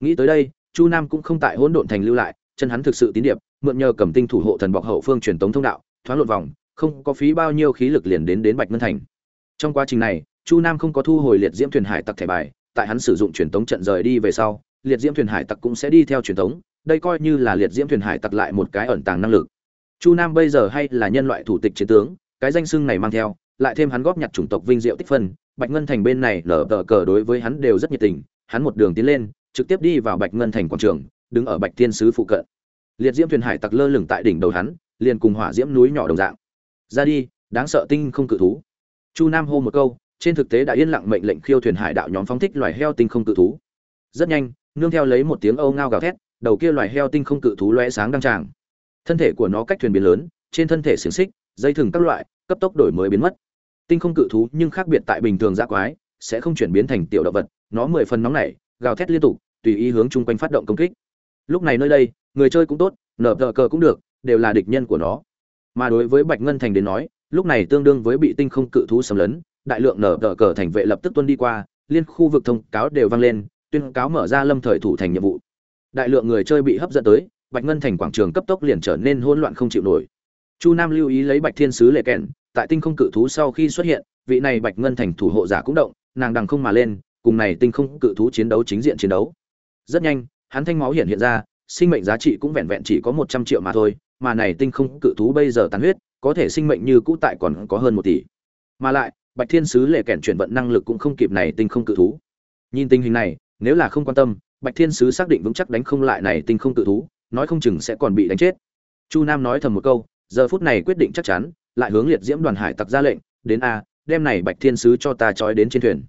nghĩ tới đây, chu nam cũng không tại hỗn độn thành lưu lại, chân hắn thực sự tín điệp, mượn nhờ cầm tinh thủ hộ thần bọc hậu phương truyền tống thông đạo, thoáng lộn vòng, không có phí bao nhiêu khí lực liền đến đến bạch ngân thành. Trong quá trình này, chu nam không có thu hồi liệt diễm thuyền hải tặc thẻ bài, tại hắn sử dụng truyền tống trận rời đi về sau, liệt diễm thuyền hải tặc cũng sẽ đi theo truyền tống, đây coi như là liệt diễm thuyền hải tặc lại một cái ẩn tàng năng lực. Chu nam bây giờ hay là nhân loại thủ tịch chiến tướng, cái danh xưng này mang theo, lại thêm hắn góp nhặt chủng tộc vinh diệu tích phân, bạch ngân thành bên này lở tờ cờ đối với hắn đều rất nhiệt tình, hắn một đường tiến lên trực tiếp đi vào bạch ngân thành quảng trường, đứng ở bạch thiên sứ phụ cận. Liệt diễm thuyền hải tặc lơ lửng tại đỉnh đầu hắn, liền cùng hỏa diễm núi nhỏ đồng dạng. Ra đi, đáng sợ tinh không cự thú. Chu nam hô một câu, trên thực tế đã yên lặng mệnh lệnh khiêu thuyền hải đạo nhóm phóng thích loài heo tinh không cự thú. Rất nhanh, nương theo lấy một tiếng âu ngao gào thét, đầu kia loài heo tinh không cự thú lóe sáng đăng tràng. Thân thể của nó cách thuyền biến lớn, trên thân thể xiềng xích, dây thừng các loại, cấp tốc đổi mới biến mất. Tinh không cự thú nhưng khác biệt tại bình thường dã quái, sẽ không chuyển biến thành tiểu động vật, nó mười phần nóng nảy gào thét liên tục, tùy ý hướng chung quanh phát động công kích. Lúc này nơi đây, người chơi cũng tốt, nở tờ cờ cũng được, đều là địch nhân của nó. Mà đối với bạch ngân thành đến nói, lúc này tương đương với bị tinh không cự thú xâm lấn, đại lượng nở tờ cờ thành vệ lập tức tuân đi qua, liên khu vực thông cáo đều vang lên, tuyên cáo mở ra lâm thời thủ thành nhiệm vụ. Đại lượng người chơi bị hấp dẫn tới, bạch ngân thành quảng trường cấp tốc liền trở nên hỗn loạn không chịu nổi. Chu nam lưu ý lấy bạch thiên sứ lệ kèn tại tinh không cự thú sau khi xuất hiện, vị này bạch ngân thành thủ hộ giả cũng động, nàng đằng không mà lên cùng này tinh không cự thú chiến đấu chính diện chiến đấu. Rất nhanh, hắn thanh máu hiện hiện ra, sinh mệnh giá trị cũng vẹn vẹn chỉ có một trăm triệu mà thôi, mà này tinh không cự thú bây giờ tàn huyết, có thể sinh mệnh như cũ tại còn có hơn một tỷ. Mà lại, bạch thiên sứ lệ kèn chuyển vận năng lực cũng không kịp này tinh không cự thú. Nhìn tình hình này, nếu là không quan tâm, bạch thiên sứ xác định vững chắc đánh không lại này tinh không cự thú, nói không chừng sẽ còn bị đánh chết. Chu nam nói thầm một câu, giờ phút này quyết định chắc chắn, lại hướng liệt diễm đoàn hải tặc ra lệnh, đến a, đem này bạch thiên sứ cho ta trói đến trên thuyền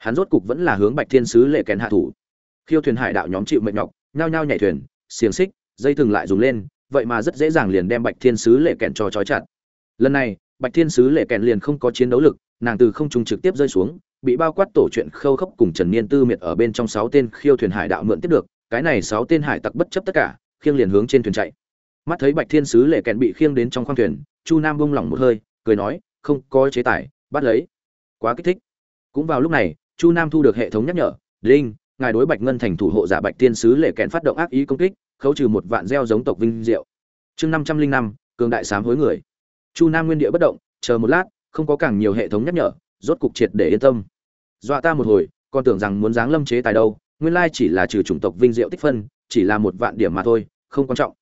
hắn rốt cục vẫn là hướng bạch thiên sứ lệ kèn hạ thủ. Khiêu thuyền hải đạo nhóm chịu mệnh nhọc, nhao nhao nhảy thuyền, xiềng xích, dây thừng lại dùng lên, vậy mà rất dễ dàng liền đem bạch thiên sứ lệ kèn cho trói chặt. Lần này, bạch thiên sứ lệ kèn liền không có chiến đấu lực, nàng từ không trung trực tiếp rơi xuống, bị bao quát tổ chuyện khâu khốc cùng trần niên tư miệt ở bên trong sáu tên khiêu thuyền hải đạo mượn tiếp được, cái này sáu tên hải tặc bất chấp tất cả, khiêng liền hướng trên thuyền chạy. Mắt thấy bạch thiên sứ lệ kèn bị khiêng đến trong khoang thuyền, chu nam bông lỏng một hơi, cười nói, không có chế tài, bắt lấy. Quá kích thích. Cũng vào lúc này chu nam thu được hệ thống nhắc nhở đinh ngài đối bạch ngân thành thủ hộ giả bạch tiên sứ lệ kèn phát động ác ý công kích, khấu trừ một vạn gieo giống tộc vinh diệu. Chương năm trăm linh năm, cường đại sám hối người. Chu nam nguyên địa bất động, chờ một lát, không có càng nhiều hệ thống nhắc nhở, rốt cục triệt để yên tâm. Dọa ta một hồi, còn tưởng rằng muốn giáng lâm chế tài đâu, nguyên lai chỉ là trừ chủng tộc vinh diệu tích phân, chỉ là một vạn điểm mà thôi, không quan trọng.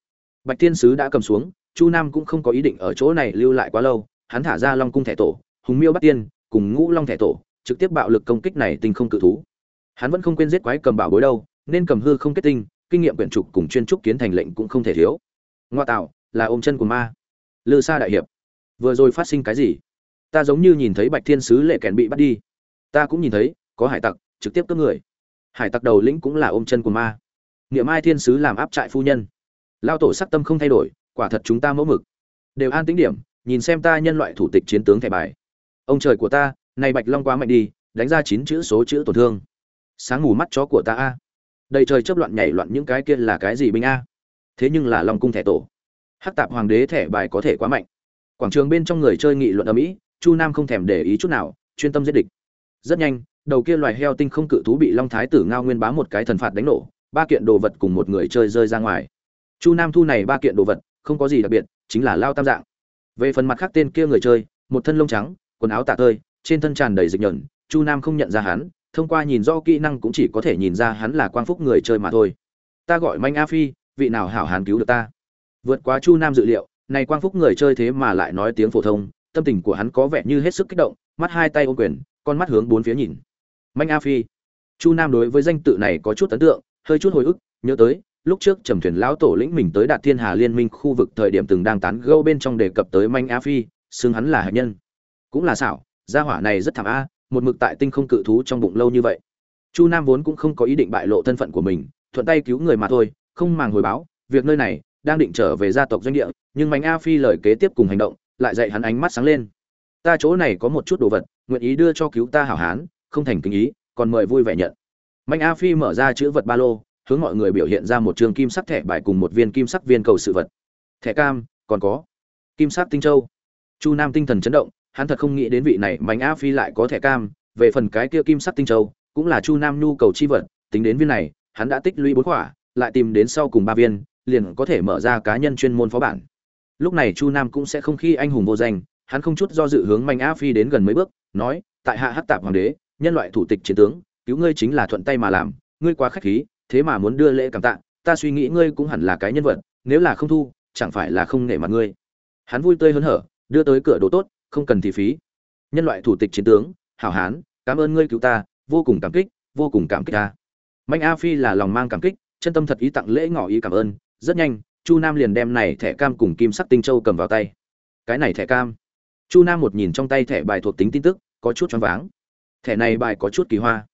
Bạch tiên sứ đã cầm xuống, chu nam cũng không có ý định ở chỗ này lưu lại quá lâu, hắn thả ra long cung thẻ tổ, hùng miêu bắt tiên, cùng ngũ long thẻ tổ trực tiếp bạo lực công kích này tinh không cự thú. Hắn vẫn không quên giết quái cầm bảo bối đâu, nên cầm hư không kết tinh, kinh nghiệm quyển trục cùng chuyên trúc kiến thành lệnh cũng không thể thiếu. Ngoa tạo, là ôm chân của ma. Lư sa đại hiệp, vừa rồi phát sinh cái gì? Ta giống như nhìn thấy bạch thiên sứ lệ kèn bị bắt đi. Ta cũng nhìn thấy, có hải tặc, trực tiếp cướp người. Hải tặc đầu lĩnh cũng là ôm chân của ma. Niệm ai thiên sứ làm áp trại phu nhân. Lao tổ sắc tâm không thay đổi, quả thật chúng ta mẫu mực. Đều an tính điểm, nhìn xem ta nhân loại thủ tịch chiến tướng thẻ bài. Ông trời của ta này bạch long quá mạnh đi, đánh ra chín chữ số chữ tổn thương. Sáng ngủ mắt chó của ta a. Đầy trời chấp loạn nhảy loạn những cái kia là cái gì binh a? Thế nhưng là long cung thẻ tổ. Hắc tạp hoàng đế thẻ bài có thể quá mạnh. Quảng trường bên trong người chơi nghị luận ở mỹ chu nam không thèm để ý chút nào, chuyên tâm giết địch. Rất nhanh, đầu kia loài heo tinh không cự thú bị long thái tử ngao nguyên bá một cái thần phạt đánh nổ, ba kiện đồ vật cùng một người chơi rơi ra ngoài. Chu nam thu này ba kiện đồ vật, không có gì đặc biệt, chính là lao tam dạng. Về phần mặt khác tên kia người chơi, một thân lông trắng, quần áo tạ tơi trên thân tràn đầy dịch nhẫn chu nam không nhận ra hắn, thông qua nhìn do kỹ năng cũng chỉ có thể nhìn ra hắn là quang phúc người chơi mà thôi. Ta gọi manh a phi, vị nào hảo hán cứu được ta? Vượt quá chu nam dự liệu, này quang phúc người chơi thế mà lại nói tiếng phổ thông, tâm tình của hắn có vẻ như hết sức kích động, mắt hai tay ô quyền, con mắt hướng bốn phía nhìn. Manh a phi. Chu nam đối với danh tự này có chút ấn tượng, hơi chút hồi ức, nhớ tới, lúc trước trầm thuyền lão tổ lĩnh mình tới đạt thiên hà liên minh khu vực thời điểm từng đang tán gẫu bên trong đề cập tới manh a phi, xưng hắn là hạt nhân. Cũng là xảo gia hỏa này rất thảm a, một mực tại tinh không cự thú trong bụng lâu như vậy. Chu nam vốn cũng không có ý định bại lộ thân phận của mình, thuận tay cứu người mà thôi, không màng hồi báo, việc nơi này đang định trở về gia tộc doanh địa, nhưng mạnh a phi lời kế tiếp cùng hành động lại dạy hắn ánh mắt sáng lên. Ta chỗ này có một chút đồ vật, nguyện ý đưa cho cứu ta hảo hán, không thành kinh ý, còn mời vui vẻ nhận. Mạnh a phi mở ra chữ vật ba lô, hướng mọi người biểu hiện ra một trường kim sắc thẻ bài cùng một viên kim sắc viên cầu sự vật. Thẻ cam, còn có. Kim sắc tinh châu. Chu nam tinh thần chấn động hắn thật không nghĩ đến vị này mảnh a phi lại có thẻ cam, về phần cái kia kim sắc tinh châu, cũng là chu nam nhu cầu chi vật, tính đến viên này, hắn đã tích lũy bốn quả, lại tìm đến sau cùng ba viên, liền có thể mở ra cá nhân chuyên môn phó bản. Lúc này chu nam cũng sẽ không khi anh hùng vô danh, hắn không chút do dự hướng manh a phi đến gần mấy bước, nói, tại hạ hát tạp hoàng đế, nhân loại thủ tịch chiến tướng, cứu ngươi chính là thuận tay mà làm, ngươi quá khách khí, thế mà muốn đưa lễ cảm tạ, ta suy nghĩ ngươi cũng hẳn là cái nhân vật, nếu là không thu, chẳng phải là không nể mặt ngươi. Hắn vui tươi hớn hở, đưa tới cửa đồ tốt không cần thì phí. Nhân loại thủ tịch chiến tướng, hảo hán, cảm ơn ngươi cứu ta, vô cùng cảm kích, vô cùng cảm kích ta. Mạnh a phi là lòng mang cảm kích, chân tâm thật ý tặng lễ ngỏ ý cảm ơn. Rất nhanh, chu nam liền đem này thẻ cam cùng kim sắc tinh châu cầm vào tay. Cái này thẻ cam. Chu nam một nhìn trong tay thẻ bài thuộc tính tin tức, có chút choáng váng. Thẻ này bài có chút kỳ hoa.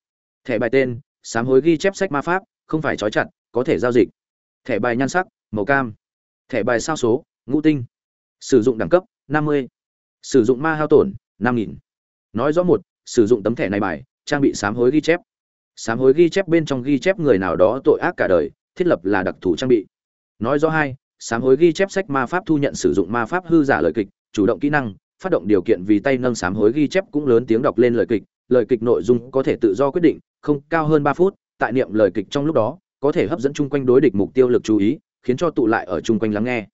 Thẻ bài tên, sám hối ghi chép sách ma pháp, không phải trói chặt, có thể giao dịch. Thẻ bài nhan sắc, màu cam. Thẻ bài sao số, ngũ tinh. Sử dụng đẳng cấp 50 sử dụng ma hao tổn 5.000. nói rõ một, sử dụng tấm thẻ này bài, trang bị sám hối ghi chép. Sám hối ghi chép bên trong ghi chép người nào đó tội ác cả đời, thiết lập là đặc thù trang bị. Nói rõ hai, sám hối ghi chép sách ma pháp thu nhận sử dụng ma pháp hư giả lời kịch, chủ động kỹ năng, phát động điều kiện vì tay nâng sám hối ghi chép cũng lớn tiếng đọc lên lời kịch lời kịch nội dung có thể tự do quyết định, không cao hơn ba phút, tại niệm lời kịch trong lúc đó, có thể hấp dẫn chung quanh đối địch mục tiêu lực chú ý, khiến cho tụ lại ở chung quanh lắng nghe.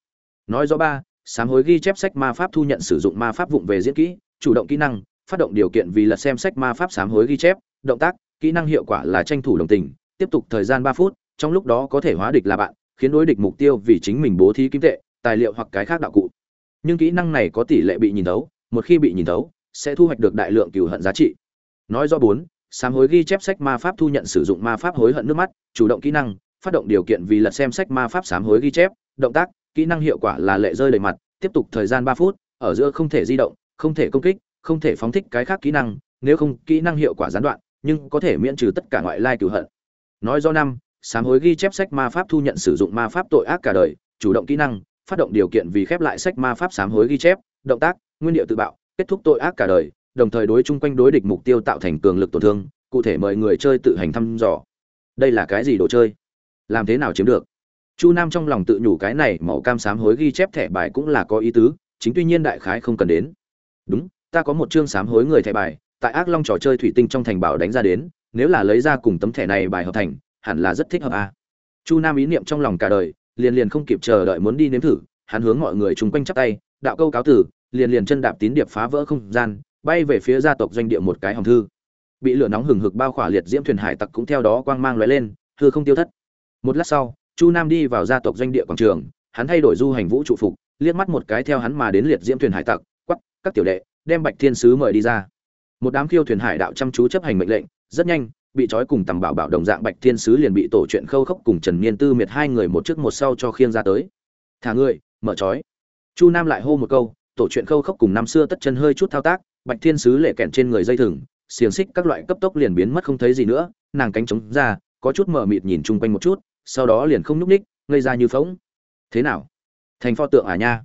Nói rõ ba sám hối ghi chép sách ma pháp thu nhận sử dụng ma pháp vụng về diễn kỹ, chủ động kỹ năng, phát động điều kiện vì lật xem sách ma pháp sám hối ghi chép, động tác, kỹ năng hiệu quả là tranh thủ đồng tình, tiếp tục thời gian ba phút, trong lúc đó có thể hóa địch là bạn, khiến đối địch mục tiêu vì chính mình bố thí kim tệ, tài liệu hoặc cái khác đạo cụ. Nhưng kỹ năng này có tỷ lệ bị nhìn thấu, một khi bị nhìn thấu, sẽ thu hoạch được đại lượng cừu hận giá trị. Nói do bốn, sám hối ghi chép sách ma pháp thu nhận sử dụng ma pháp hối hận nước mắt, chủ động kỹ năng, phát động điều kiện vì lật xem sách ma pháp sám hối ghi chép, động tác kỹ năng hiệu quả là lệ rơi đầy mặt, tiếp tục thời gian ba phút, ở giữa không thể di động, không thể công kích, không thể phóng thích cái khác kỹ năng, nếu không kỹ năng hiệu quả gián đoạn, nhưng có thể miễn trừ tất cả ngoại lai cửu hận. Nói do năm, sám hối ghi chép sách ma pháp thu nhận sử dụng ma pháp tội ác cả đời, chủ động kỹ năng, phát động điều kiện vì khép lại sách ma pháp sám hối ghi chép, động tác, nguyên liệu tự bạo, kết thúc tội ác cả đời, đồng thời đối chung quanh đối địch mục tiêu tạo thành cường lực tổn thương, cụ thể mời người chơi tự hành thăm dò. Đây là cái gì đồ chơi? Làm thế nào chiếm được? Chu nam trong lòng tự nhủ cái này màu cam sám hối ghi chép thẻ bài cũng là có ý tứ, chính tuy nhiên đại khái không cần đến. Đúng, ta có một chương sám hối người thẻ bài, tại ác long trò chơi thủy tinh trong thành bảo đánh ra đến, nếu là lấy ra cùng tấm thẻ này bài hợp thành, hẳn là rất thích hợp a. Chu nam ý niệm trong lòng cả đời, liền liền không kịp chờ đợi muốn đi nếm thử, hắn hướng mọi người chung quanh chắp tay, đạo câu cáo tử liền liền chân đạp tín điệp phá vỡ không gian, bay về phía gia tộc doanh địa một cái hòm thư. Bị lửa nóng hừng hực bao khỏa liệt diễm thuyền hải tặc cũng theo đó quang mang lóe lên, hư không tiêu thất. Một lát sau chu nam đi vào gia tộc doanh địa quảng trường, hắn thay đổi du hành vũ trụ phục, liếc mắt một cái theo hắn mà đến liệt diễm thuyền hải tặc quắp các tiểu đệ, đem bạch thiên sứ mời đi ra. Một đám khiêu thuyền hải đạo chăm chú chấp hành mệnh lệnh, rất nhanh, bị trói cùng tầm bảo bảo đồng dạng bạch thiên sứ liền bị tổ chuyện khâu khốc cùng trần niên tư miệt hai người một trước một sau cho khiêng ra tới. Thả người mở trói. Chu nam lại hô một câu, tổ chuyện khâu khốc cùng năm xưa tất chân hơi chút thao tác, bạch thiên sứ lệ kẹn trên người dây thừng, xiềng xích các loại cấp tốc liền biến mất không thấy gì nữa, nàng cánh trống ra, có chút mở mịt nhìn chung quanh một chút sau đó liền không nhúc ních ngây ra như phóng thế nào? Thành pho tượng à nha?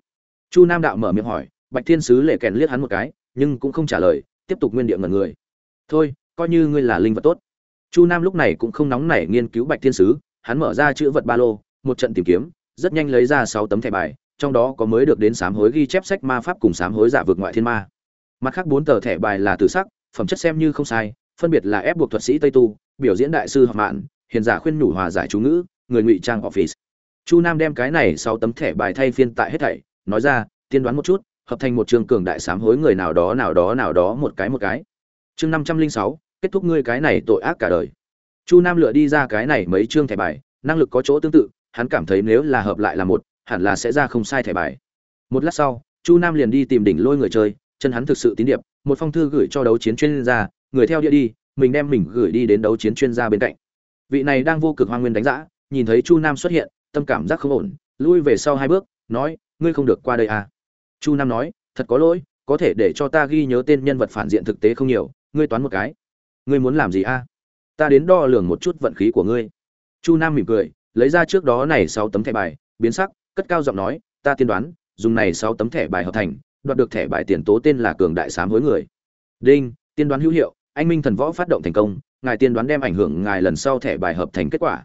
Chu nam đạo mở miệng hỏi, bạch thiên sứ lệ kèn liếc hắn một cái, nhưng cũng không trả lời, tiếp tục nguyên địa ngẩn người. Thôi, coi như ngươi là linh vật tốt. Chu nam lúc này cũng không nóng nảy nghiên cứu bạch thiên sứ, hắn mở ra chữ vật ba lô, một trận tìm kiếm, rất nhanh lấy ra sáu tấm thẻ bài, trong đó có mới được đến sám hối ghi chép sách ma pháp cùng sám hối giả vượt ngoại thiên ma. Mặt khác bốn tờ thẻ bài là từ sắc, phẩm chất xem như không sai, phân biệt là ép buộc thuật sĩ tây tu, biểu diễn đại sư học mạn hiền giả khuyên nhủ hòa giải chú ngữ, người ngụy trang office. Chu nam đem cái này sau tấm thẻ bài thay phiên tại hết thảy, nói ra, tiên đoán một chút, hợp thành một trường cường đại sám hối người nào đó nào đó nào đó, một cái một cái. Chương năm trăm linh sáu, kết thúc ngươi cái này tội ác cả đời. Chu nam lựa đi ra cái này mấy chương thẻ bài, năng lực có chỗ tương tự, hắn cảm thấy nếu là hợp lại là một, hẳn là sẽ ra không sai thẻ bài. Một lát sau, chu nam liền đi tìm đỉnh lôi người chơi, chân hắn thực sự tín điệp, một phong thư gửi cho đấu chiến chuyên gia, người theo địa đi, mình đem mình gửi đi đến đấu chiến chuyên gia bên cạnh vị này đang vô cực hoang nguyên đánh giã nhìn thấy chu nam xuất hiện, tâm cảm giác không ổn, lui về sau hai bước, nói, ngươi không được qua đây à? Chu nam nói, thật có lỗi, có thể để cho ta ghi nhớ tên nhân vật phản diện thực tế không nhiều, ngươi toán một cái. Ngươi muốn làm gì a à? ta đến đo lường một chút vận khí của ngươi. Chu nam mỉm cười, lấy ra trước đó này sáu tấm thẻ bài, biến sắc, cất cao giọng nói, ta tiên đoán, dùng này sáu tấm thẻ bài hợp thành, đoạt được thẻ bài tiền tố tên là cường đại sám hối người. Đinh, tiên đoán hữu hiệu, anh minh thần võ phát động thành công ngài tiên đoán đem ảnh hưởng ngài lần sau thẻ bài hợp thành kết quả.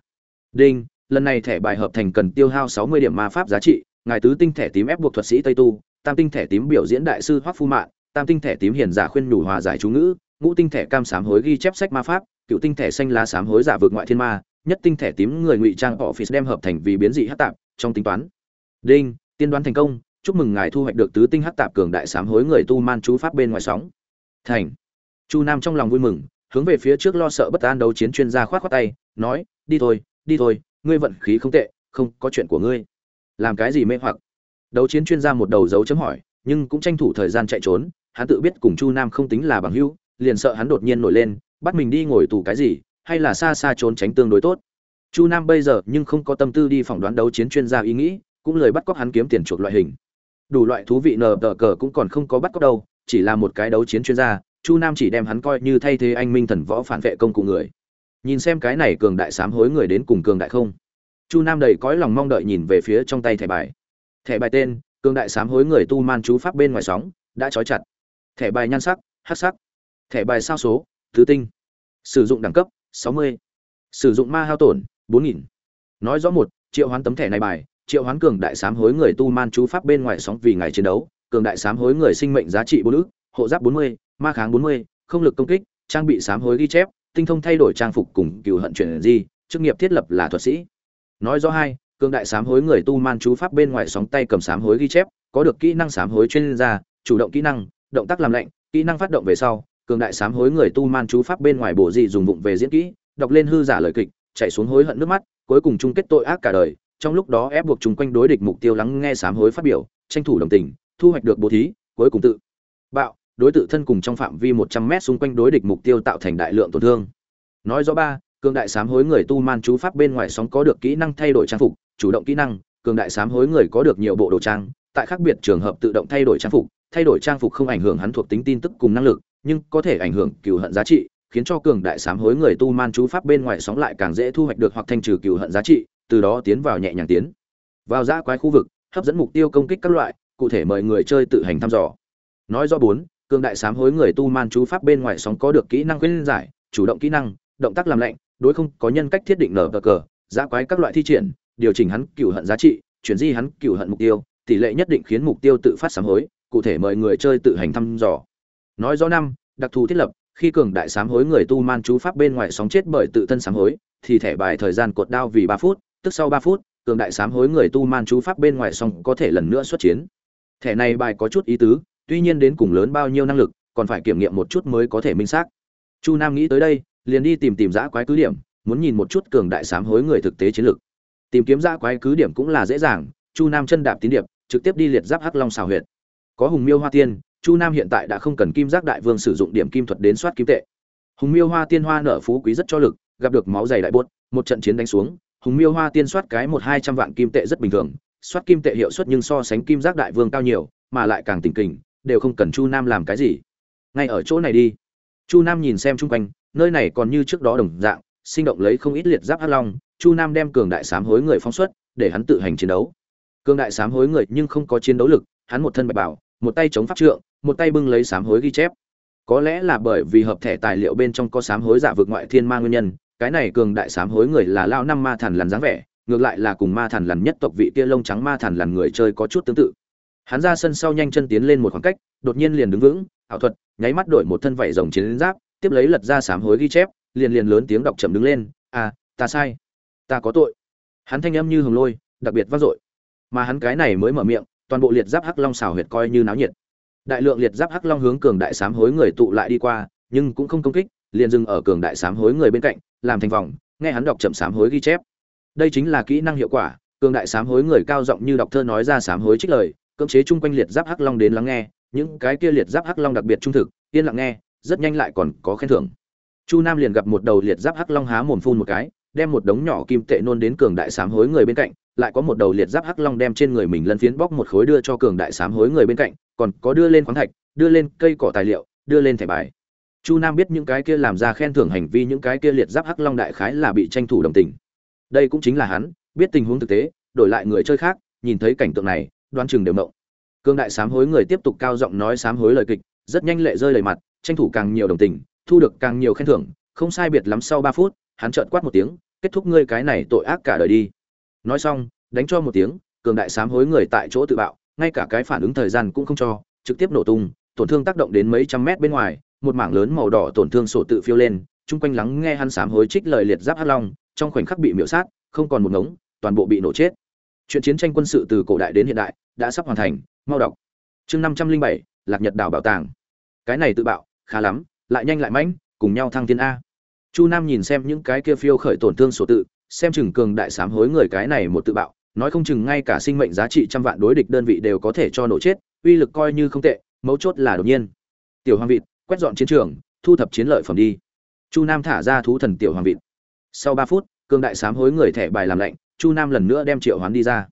Đinh, lần này thẻ bài hợp thành cần tiêu hao sáu mươi điểm ma pháp giá trị, ngài tứ tinh thẻ tím ép buộc thuật sĩ tây tu, tam tinh thẻ tím biểu diễn đại sư hoắc phu mạn, tam tinh thẻ tím hiền giả khuyên nhủ hòa giải chú ngữ, ngũ tinh thẻ cam sám hối ghi chép sách ma pháp, cựu tinh thẻ xanh lá sám hối giả vượt ngoại thiên ma, nhất tinh thẻ tím người ngụy trang office đem hợp thành vì biến dị hắc tạp, trong tính toán. Đinh, tiên đoán thành công, chúc mừng ngài thu hoạch được tứ tinh hắc tạp cường đại sám hối người tu man chú pháp bên ngoài sóng. Thành. Chu nam trong lòng vui mừng hướng về phía trước lo sợ bất an đấu chiến chuyên gia khoát khoát tay, nói, đi thôi đi thôi, ngươi vận khí không tệ, không có chuyện của ngươi. Làm cái gì mê hoặc? Đấu chiến chuyên gia một đầu dấu chấm hỏi, nhưng cũng tranh thủ thời gian chạy trốn, hắn tự biết cùng chu nam không tính là bằng hữu, liền sợ hắn đột nhiên nổi lên, bắt mình đi ngồi tù cái gì, hay là xa xa trốn tránh tương đối tốt. Chu nam bây giờ nhưng không có tâm tư đi phỏng đoán đấu chiến chuyên gia ý nghĩ, cũng lời bắt cóc hắn kiếm tiền chuộc loại hình. Đủ loại thú vị nờ tờ cờ cũng còn không có bắt cóc đâu, chỉ là một cái đấu chiến chuyên gia chu nam chỉ đem hắn coi như thay thế anh minh thần võ phản vệ công cụ người. Nhìn xem cái này cường đại sám hối người đến cùng cường đại không? Chu nam đầy cõi lòng mong đợi nhìn về phía trong tay thẻ bài. Thẻ bài tên cường đại sám hối người tu man chú pháp bên ngoài sóng đã trói chặt. Thẻ bài nhan sắc hắc sắc. Thẻ bài sao số thứ tinh. Sử dụng đẳng cấp 60. sử dụng ma hao tổn 4.000. nói rõ một triệu hoán tấm thẻ này bài triệu hoán cường đại sám hối người tu man chú pháp bên ngoài sóng vì ngày chiến đấu cường đại sám hối người sinh mệnh giá trị bốn ước hộ giáp 40, ma kháng 40, không lực công kích trang bị sám hối ghi chép tinh thông thay đổi trang phục cùng cựu hận chuyển di chức nghiệp thiết lập là thuật sĩ. Nói rõ hai cường đại sám hối người tu man chú pháp bên ngoài sóng tay cầm sám hối ghi chép có được kỹ năng sám hối chuyên gia chủ động kỹ năng động tác làm lạnh kỹ năng phát động về sau cường đại sám hối người tu man chú pháp bên ngoài bổ gì dùng vụng về diễn kỹ đọc lên hư giả lời kịch chạy xuống hối hận nước mắt cuối cùng chung kết tội ác cả đời trong lúc đó ép buộc chúng quanh đối địch mục tiêu lắng nghe sám hối phát biểu tranh thủ đồng tình thu hoạch được bố thí cuối cùng tự đối tự thân cùng trong phạm vi một trăm mét xung quanh đối địch mục tiêu tạo thành đại lượng tổn thương. Nói rõ ba, cường đại sám hối người tu man chú pháp bên ngoài sóng có được kỹ năng thay đổi trang phục, chủ động kỹ năng, cường đại sám hối người có được nhiều bộ đồ trang, tại khác biệt trường hợp tự động thay đổi trang phục, thay đổi trang phục không ảnh hưởng hắn thuộc tính tin tức cùng năng lực, nhưng có thể ảnh hưởng cừu hận giá trị, khiến cho cường đại sám hối người tu man chú pháp bên ngoài sóng lại càng dễ thu hoạch được hoặc thanh trừ cừu hận giá trị, từ đó tiến vào nhẹ nhàng tiến vào ra quái khu vực, hấp dẫn mục tiêu công kích các loại, cụ thể mời người chơi tự hành thăm dò. Nói rõ bốn cường đại sám hối người tu man chú pháp bên ngoài sóng có được kỹ năng khuyên giải, chủ động kỹ năng, động tác làm lạnh, đối không có nhân cách thiết định nở cờ cờ, giã quái các loại thi triển, điều chỉnh hắn cựu hận giá trị, chuyển di hắn cựu hận mục tiêu, tỷ lệ nhất định khiến mục tiêu tự phát sám hối, cụ thể mời người chơi tự hành thăm dò. Nói rõ năm, đặc thù thiết lập, khi cường đại sám hối người tu man chú pháp bên ngoài sóng chết bởi tự thân sám hối, thì thẻ bài thời gian cột đao vì ba phút, tức sau ba phút, cường đại sám hối người tu man chú pháp bên ngoài sóng có thể lần nữa xuất chiến. Thẻ này bài có chút ý tứ tuy nhiên đến cùng lớn bao nhiêu năng lực, còn phải kiểm nghiệm một chút mới có thể minh xác. Chu nam nghĩ tới đây, liền đi tìm tìm giã quái cứ điểm, muốn nhìn một chút cường đại sám hối người thực tế chiến lược. Tìm kiếm giã quái cứ điểm cũng là dễ dàng, chu nam chân đạp tín điệp, trực tiếp đi liệt giáp hắc long xào huyệt. Có hùng miêu hoa tiên, chu nam hiện tại đã không cần kim giác đại vương sử dụng điểm kim thuật đến soát kim tệ. Hùng miêu hoa tiên hoa nở phú quý rất cho lực, gặp được máu dày đại bốt một trận chiến đánh xuống, hùng miêu hoa tiên soát cái một hai trăm vạn kim tệ rất bình thường, soát kim tệ hiệu suất nhưng so sánh kim giác đại vương cao nhiều, mà lại càng tỉnh kình đều không cần chu nam làm cái gì. Ngay ở chỗ này đi. Chu nam nhìn xem chung quanh, nơi này còn như trước đó đồng dạng, sinh động lấy không ít liệt giáp hắc long, chu nam đem cường đại sám hối người phóng xuất, để hắn tự hành chiến đấu. Cường đại sám hối người nhưng không có chiến đấu lực, hắn một thân bạch bảo, một tay chống pháp trượng, một tay bưng lấy sám hối ghi chép. Có lẽ là bởi vì hợp thể tài liệu bên trong có sám hối giả vực ngoại thiên ma nguyên nhân, cái này cường đại sám hối người là lao năm ma thần lằn dáng vẻ, ngược lại là cùng ma thần lằn nhất tộc vị kia lông trắng ma thần lằn người chơi có chút tương tự hắn ra sân sau nhanh chân tiến lên một khoảng cách, đột nhiên liền đứng vững, ảo thuật, nháy mắt đổi một thân vảy rồng chiến giáp, tiếp lấy lật ra sám hối ghi chép, liền liền lớn tiếng đọc chậm đứng lên à ta sai, ta có tội. Hắn thanh âm như hồng lôi, đặc biệt vang dội. Mà hắn cái này mới mở miệng, toàn bộ liệt giáp hắc long xào huyệt coi như náo nhiệt. Đại lượng liệt giáp hắc long hướng cường đại sám hối người tụ lại đi qua, nhưng cũng không công kích, liền dừng ở cường đại sám hối người bên cạnh, làm thành vòng, nghe hắn đọc chậm sám hối ghi chép. Đây chính là kỹ năng hiệu quả, cường đại sám hối người cao giọng như đọc thơ nói ra sám hối trích lời cưỡng chế chung quanh liệt giáp hắc long đến lắng nghe, những cái kia liệt giáp hắc long đặc biệt trung thực, yên lặng nghe, rất nhanh lại còn có khen thưởng. Chu nam liền gặp một đầu liệt giáp hắc long há mồm phun một cái, đem một đống nhỏ kim tệ nôn đến cường đại sám hối người bên cạnh, lại có một đầu liệt giáp hắc long đem trên người mình lân phiến bóc một khối đưa cho cường đại sám hối người bên cạnh, còn có đưa lên khoáng thạch, đưa lên cây cỏ tài liệu, đưa lên thẻ bài. Chu nam biết những cái kia làm ra khen thưởng hành vi những cái kia liệt giáp hắc long đại khái là bị tranh thủ đồng tình. Đây cũng chính là hắn, biết tình huống thực tế, đổi lại người chơi khác, nhìn thấy cảnh tượng này đoan chừng đều mộng. Cương đại sám hối người tiếp tục cao giọng nói sám hối lời kịch, rất nhanh lệ rơi lời mặt, tranh thủ càng nhiều đồng tình, thu được càng nhiều khen thưởng, không sai biệt lắm sau ba phút, hắn trợn quát một tiếng, kết thúc ngươi cái này tội ác cả đời đi. Nói xong, đánh cho một tiếng, cường đại sám hối người tại chỗ tự bạo, ngay cả cái phản ứng thời gian cũng không cho, trực tiếp nổ tung, tổn thương tác động đến mấy trăm mét bên ngoài, một mảng lớn màu đỏ tổn thương sổ tự phiêu lên, chung quanh lắng nghe hắn sám hối trích lời liệt giáp hắc long, trong khoảnh khắc bị miễu sát, không còn một ngống, toàn bộ bị nổ chết. Chuyện chiến tranh quân sự từ cổ đại đến hiện đại đã sắp hoàn thành, mau đọc. Chương năm trăm linh bảy, lạc nhật đảo bảo tàng. Cái này tự bạo, khá lắm, lại nhanh lại mãnh, cùng nhau thăng thiên a. Chu nam nhìn xem những cái kia phiêu khởi tổn thương sổ tự, xem chừng cường đại sám hối người cái này một tự bạo, nói không chừng ngay cả sinh mệnh giá trị trăm vạn đối địch đơn vị đều có thể cho nổ chết, uy lực coi như không tệ, mấu chốt là đột nhiên. Tiểu hoàng vịt, quét dọn chiến trường, thu thập chiến lợi phẩm đi. Chu nam thả ra thú thần tiểu hoàng vịt. Sau ba phút, cường đại sám hối người thẻ bài làm lạnh, chu nam lần nữa đem triệu hoán đi ra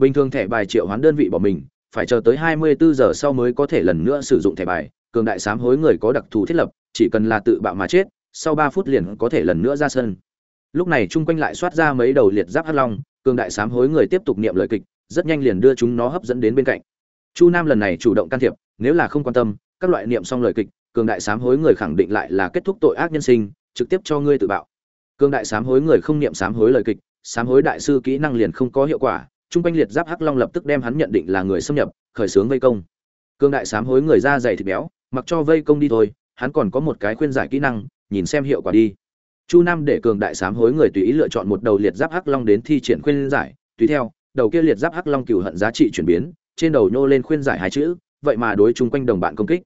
bình thường thẻ bài triệu hoán đơn vị bỏ mình, phải chờ tới 24 giờ sau mới có thể lần nữa sử dụng thẻ bài. Cường đại sám hối người có đặc thù thiết lập, chỉ cần là tự bạo mà chết, sau 3 phút liền có thể lần nữa ra sân. Lúc này chung quanh lại soát ra mấy đầu liệt giáp hắc long, cường đại sám hối người tiếp tục niệm lời kịch, rất nhanh liền đưa chúng nó hấp dẫn đến bên cạnh. Chu nam lần này chủ động can thiệp, nếu là không quan tâm, các loại niệm xong lời kịch, cường đại sám hối người khẳng định lại là kết thúc tội ác nhân sinh, trực tiếp cho ngươi tự bạo. Cường đại sám hối người không niệm sám hối lời kịch, sám hối đại sư kỹ năng liền không có hiệu quả trung quanh liệt giáp hắc long lập tức đem hắn nhận định là người xâm nhập, khởi xướng vây công. Cường đại sám hối người ra dày thịt béo, mặc cho vây công đi thôi, hắn còn có một cái khuyên giải kỹ năng, nhìn xem hiệu quả đi. Chu nam để cường đại sám hối người tùy ý lựa chọn một đầu liệt giáp hắc long đến thi triển khuyên giải, tùy theo, đầu kia liệt giáp hắc long cửu hận giá trị chuyển biến, trên đầu nhô lên khuyên giải hai chữ, vậy mà đối chung quanh đồng bạn công kích.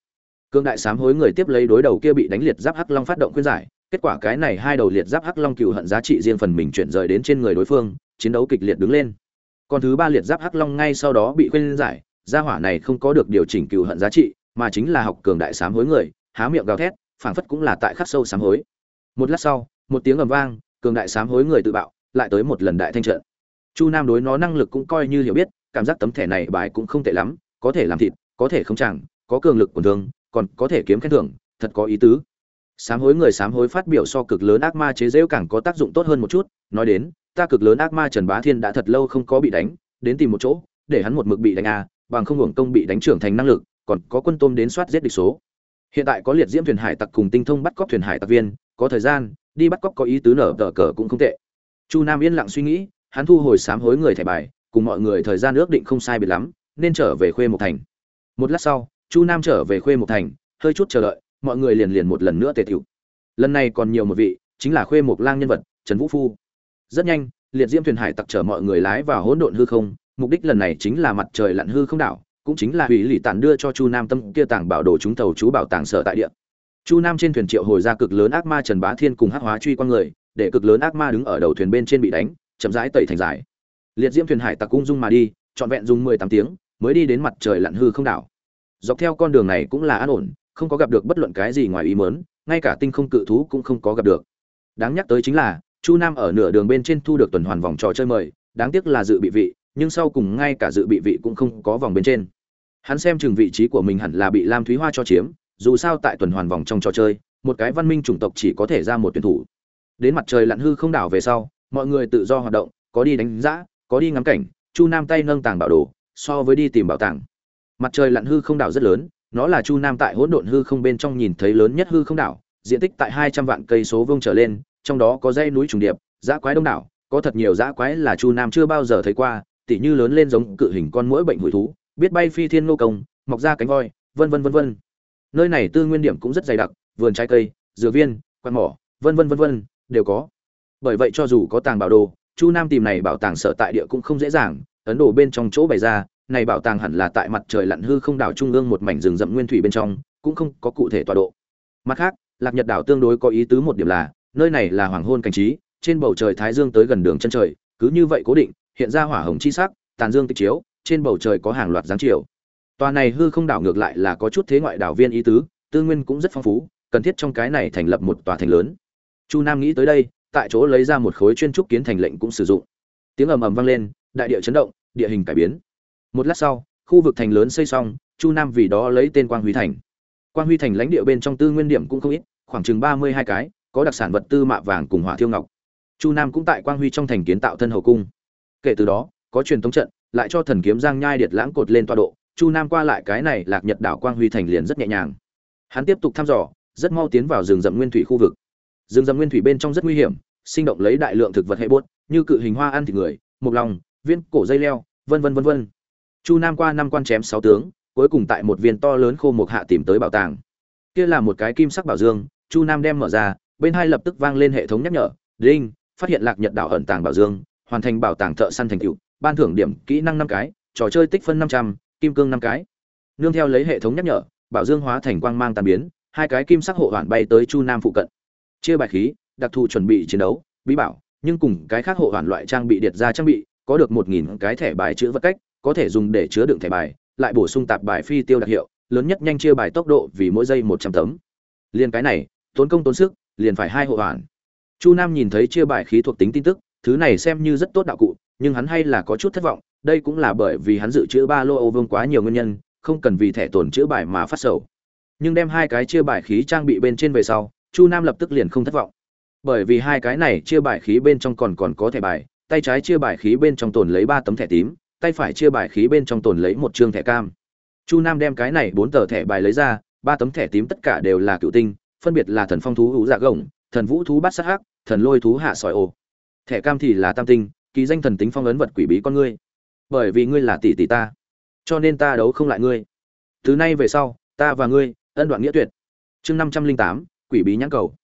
Cường đại sám hối người tiếp lấy đối đầu kia bị đánh liệt giáp hắc long phát động khuyên giải, kết quả cái này hai đầu liệt giáp hắc long cựu hận giá trị riêng phần mình chuyển rời đến trên người đối phương, chiến đấu kịch liệt đứng lên còn thứ ba liệt giáp hắc long ngay sau đó bị quên giải, gia hỏa này không có được điều chỉnh cựu hận giá trị, mà chính là học cường đại sám hối người, há miệng gào thét, phảng phất cũng là tại khắc sâu sám hối. Một lát sau, một tiếng ầm vang, cường đại sám hối người tự bạo, lại tới một lần đại thanh trận. Chu nam đối nó năng lực cũng coi như hiểu biết, cảm giác tấm thẻ này bài cũng không tệ lắm, có thể làm thịt, có thể không chẳng, có cường lực quần thương, còn có thể kiếm khen thưởng, thật có ý tứ. Sám hối người sám hối phát biểu so cực lớn ác ma chế giễu càng có tác dụng tốt hơn một chút, nói đến ta cực lớn ác ma trần bá thiên đã thật lâu không có bị đánh, đến tìm một chỗ, để hắn một mực bị đánh à bằng không hưởng công bị đánh trưởng thành năng lực, còn có quân tôm đến soát giết địch số. Hiện tại có liệt diễm thuyền hải tặc cùng tinh thông bắt cóc thuyền hải tặc viên, có thời gian, đi bắt cóc có ý tứ nở tờ cờ cũng không tệ. Chu nam yên lặng suy nghĩ, hắn thu hồi sám hối người thẻ bài, cùng mọi người thời gian ước định không sai biệt lắm, nên trở về khuê một thành. Một lát sau, chu nam trở về khuê một thành, hơi chút chờ đợi, mọi người liền liền một lần nữa tề tiểu. Lần này còn nhiều một vị, chính là khuê một lang nhân vật, trần vũ phu rất nhanh, liệt diễm thuyền hải tặc chở mọi người lái vào hỗn độn hư không, mục đích lần này chính là mặt trời lặn hư không đảo, cũng chính là hủy lì tản đưa cho chu nam tâm kia tàng bảo đồ chúng tàu chú bảo tàng sở tại địa. Chu nam trên thuyền triệu hồi ra cực lớn ác ma trần bá thiên cùng hắc hóa truy quan người, để cực lớn ác ma đứng ở đầu thuyền bên trên bị đánh, chậm rãi tẩy thành giải liệt diễm thuyền hải tặc cung dung mà đi, trọn vẹn dùng mười tám tiếng, mới đi đến mặt trời lặn hư không đảo. Dọc theo con đường này cũng là an ổn, không có gặp được bất luận cái gì ngoài ý mớn ngay cả tinh không cự thú cũng không có gặp được. Đáng nhắc tới chính là chu nam ở nửa đường bên trên thu được tuần hoàn vòng trò chơi mời, đáng tiếc là dự bị vị, nhưng sau cùng ngay cả dự bị vị cũng không có vòng bên trên. Hắn xem chừng vị trí của mình hẳn là bị lam thúy hoa cho chiếm, dù sao tại tuần hoàn vòng trong trò chơi, một cái văn minh chủng tộc chỉ có thể ra một tuyển thủ. Đến mặt trời lặn hư không đảo về sau, mọi người tự do hoạt động, có đi đánh giã có đi ngắm cảnh, chu nam tay nâng tàng bảo đồ, so với đi tìm bảo tàng. Mặt trời lặn hư không đảo rất lớn, nó là chu nam tại hỗn độn hư không bên trong nhìn thấy lớn nhất hư không đảo, diện tích tại hai trăm vạn cây số vuông trở lên trong đó có dãy núi trùng điệp dã quái đông đảo có thật nhiều dã quái là chu nam chưa bao giờ thấy qua tỉ như lớn lên giống cự hình con muỗi bệnh hủy thú biết bay phi thiên nô công mọc ra cánh voi vân vân vân vân nơi này tư nguyên điểm cũng rất dày đặc vườn trái cây dừa viên quan mỏ vân vân vân vân đều có bởi vậy cho dù có tàng bảo đồ chu nam tìm này bảo tàng sở tại địa cũng không dễ dàng ấn đồ bên trong chỗ bày ra này bảo tàng hẳn là tại mặt trời lặn hư không đảo trung ương một mảnh rừng rậm nguyên thủy bên trong, cũng không có cụ thể tọa độ. Mặt khác, Lạc Nhật đảo tương đối có ý tứ một điểm là, nơi này là hoàng hôn cảnh trí, trên bầu trời thái dương tới gần đường chân trời, cứ như vậy cố định, hiện ra hỏa hồng chi sắc, tàn dương tích chiếu, trên bầu trời có hàng loạt dáng chiều. Tòa này hư không đảo ngược lại là có chút thế ngoại đảo viên ý tứ, tư nguyên cũng rất phong phú, cần thiết trong cái này thành lập một tòa thành lớn. Chu Nam nghĩ tới đây, tại chỗ lấy ra một khối chuyên trúc kiến thành lệnh cũng sử dụng. Tiếng ầm ầm vang lên, đại địa chấn động, địa hình cải biến một lát sau khu vực thành lớn xây xong chu nam vì đó lấy tên quang huy thành quang huy thành lãnh địa bên trong tư nguyên điểm cũng không ít khoảng chừng ba mươi hai cái có đặc sản vật tư mạ vàng cùng hỏa thiêu ngọc. Chu nam cũng tại quang huy trong thành kiến tạo thân hậu cung. Kể từ đó, có truyền thống trận, lại cho thần kiếm giang nhai điệt lãng cột lên tọa độ. Chu nam qua lại cái này lạc nhật đảo quang huy thành liền rất nhẹ nhàng. Hắn tiếp tục thăm dò, rất mau tiến vào rừng rậm nguyên thủy khu vực. Rừng rậm nguyên thủy bên trong rất nguy hiểm, sinh động lấy đại lượng thực vật hệ bốt, như cự hình hoa ăn thịt người, mộc lòng, viên cổ dây leo, vân vân vân vân. Chu nam qua năm quan chém sáu tướng, cuối cùng tại một viên to lớn khô mộc hạ tìm tới bảo tàng. Kia là một cái kim sắc bảo dương, chu nam đem mở ra bên hai lập tức vang lên hệ thống nhắc nhở, đinh, phát hiện lạc nhật đảo ẩn tàng bảo dương, hoàn thành bảo tàng thợ săn thành tựu, ban thưởng điểm kỹ năng năm cái, trò chơi tích phân năm trăm, kim cương năm cái. Nương theo lấy hệ thống nhắc nhở, bảo dương hóa thành quang mang tàn biến, hai cái kim sắc hộ hoàn bay tới chu nam phụ cận. Chia bài khí, đặc thù chuẩn bị chiến đấu, bí bảo, nhưng cùng cái khác hộ hoàn loại trang bị điệt ra trang bị, có được một nghìn cái thẻ bài chữ vật cách, có thể dùng để chứa đựng thẻ bài, lại bổ sung tạp bài phi tiêu đặc hiệu, lớn nhất nhanh chia bài tốc độ vì mỗi giây một trăm tấm. Liên cái này, tốn công tốn sức liền phải hai hộ hoàn. Chu nam nhìn thấy chia bài khí thuộc tính tin tức, thứ này xem như rất tốt đạo cụ, nhưng hắn hay là có chút thất vọng, đây cũng là bởi vì hắn dự trữ ba lô ô vương quá nhiều nguyên nhân, không cần vì thẻ tổn chữa bài mà phát sầu. Nhưng đem hai cái chia bài khí trang bị bên trên về sau, chu nam lập tức liền không thất vọng. Bởi vì hai cái này chia bài khí bên trong còn còn có thẻ bài, tay trái chia bài khí bên trong tồn lấy ba tấm thẻ tím, tay phải chia bài khí bên trong tồn lấy một chương thẻ cam. Chu nam đem cái này bốn tờ thẻ bài lấy ra, ba tấm thẻ tím tất cả đều là cựu tinh phân biệt là thần phong thú hữu dạ gồng, thần vũ thú bát sát hắc, thần lôi thú hạ sỏi ồ. Thẻ cam thì là tam tinh ký danh thần tính phong ấn vật quỷ bí con ngươi. Bởi vì ngươi là tỷ tỷ ta, cho nên ta đấu không lại ngươi. Từ nay về sau, ta và ngươi, ân đoạn nghĩa tuyệt. Chương năm trăm linh tám, quỷ bí nhãn cầu.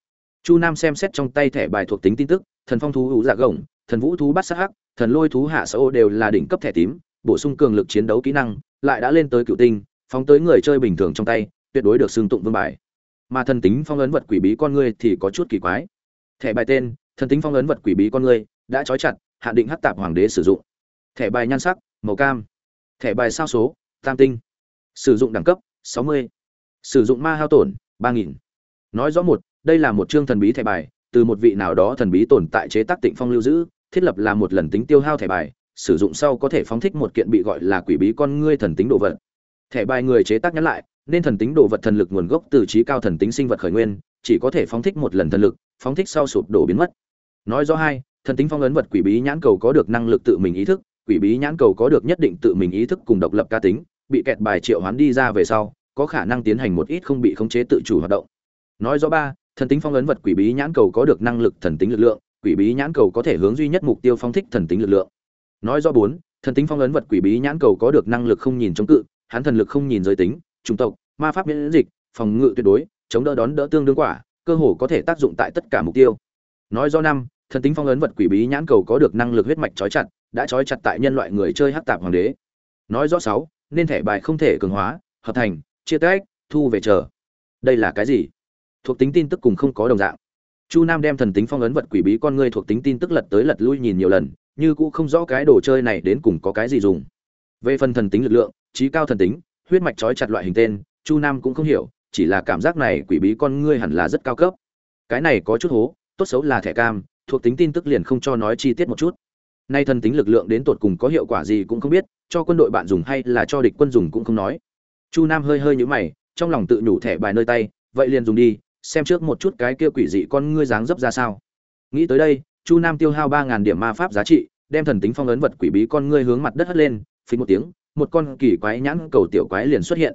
Chu nam xem xét trong tay thẻ bài thuộc tính tin tức, thần phong thú hữu dạ gồng, thần vũ thú bát sát hắc, thần lôi thú hạ sỏi ô đều là đỉnh cấp thẻ tím, bổ sung cường lực chiến đấu kỹ năng, lại đã lên tới cựu tinh, phóng tới người chơi bình thường trong tay, tuyệt đối được xưng tụng vương bài mà thần tính phong ấn vật quỷ bí con ngươi thì có chút kỳ quái. Thẻ bài tên, thần tính phong ấn vật quỷ bí con ngươi, đã trói chặt hạn định hắc tạp hoàng đế sử dụng. Thẻ bài nhan sắc, màu cam. Thẻ bài sao số, tam tinh. Sử dụng đẳng cấp 60. sử dụng ma hao tổn 3.000. nói rõ một, đây là một chương thần bí thẻ bài, từ một vị nào đó thần bí tồn tại chế tác tịnh phong lưu giữ, thiết lập là một lần tính tiêu hao thẻ bài, sử dụng sau có thể phóng thích một kiện bị gọi là quỷ bí con ngươi thần tính đồ vật. Thẻ bài người chế tác nhắn lại nên thần tính đồ vật thần lực nguồn gốc từ trí cao thần tính sinh vật khởi nguyên, chỉ có thể phóng thích một lần thần lực, phóng thích sau sụp đổ biến mất. Nói rõ hai, thần tính phong ấn vật quỷ bí nhãn cầu có được năng lực tự mình ý thức, quỷ bí nhãn cầu có được nhất định tự mình ý thức cùng độc lập ca tính, bị kẹt bài triệu hoán đi ra về sau, có khả năng tiến hành một ít không bị khống chế tự chủ hoạt động. Nói rõ ba, thần tính phong ấn vật quỷ bí nhãn cầu có được năng lực thần tính lực lượng, quỷ bí nhãn cầu có thể hướng duy nhất mục tiêu phóng thích thần tính lực lượng. Nói rõ bốn, thần tính phong ấn vật quỷ bí nhãn cầu có được năng lực không nhìn chống cự, hắn thần lực không nhìn giới tính chủng tộc, ma pháp miễn dịch, phòng ngự tuyệt đối, chống đỡ đón đỡ tương đương quả, cơ hồ có thể tác dụng tại tất cả mục tiêu. Nói do năm, thần tính phong ấn vật quỷ bí nhãn cầu có được năng lực huyết mạch trói chặt, đã trói chặt tại nhân loại người chơi hắc tạp hoàng đế. Nói rõ sáu, nên thẻ bài không thể cường hóa, hợp thành, chia tách, thu về chờ. Đây là cái gì? Thuộc tính tin tức cùng không có đồng dạng. Chu nam đem thần tính phong ấn vật quỷ bí con ngươi thuộc tính tin tức lật tới lật lui nhìn nhiều lần, như cũng không rõ cái đồ chơi này đến cùng có cái gì dùng. Về phần thần tính lực lượng, trí cao thần tính huyết mạch trói chặt loại hình tên, chu nam cũng không hiểu, chỉ là cảm giác này quỷ bí con ngươi hẳn là rất cao cấp. Cái này có chút hố, tốt xấu là thẻ cam, thuộc tính tin tức liền không cho nói chi tiết một chút. Nay thần tính lực lượng đến tột cùng có hiệu quả gì cũng không biết, cho quân đội bạn dùng hay là cho địch quân dùng cũng không nói. Chu nam hơi hơi nhũ mày, trong lòng tự nhủ thẻ bài nơi tay, vậy liền dùng đi, xem trước một chút cái kia quỷ dị con ngươi dáng dấp ra sao. Nghĩ tới đây, chu nam tiêu hao ba ngàn điểm ma pháp giá trị, đem thần tính phong ấn vật quỷ bí con ngươi hướng mặt đất hất lên phí một tiếng một con kỳ quái nhãn cầu tiểu quái liền xuất hiện.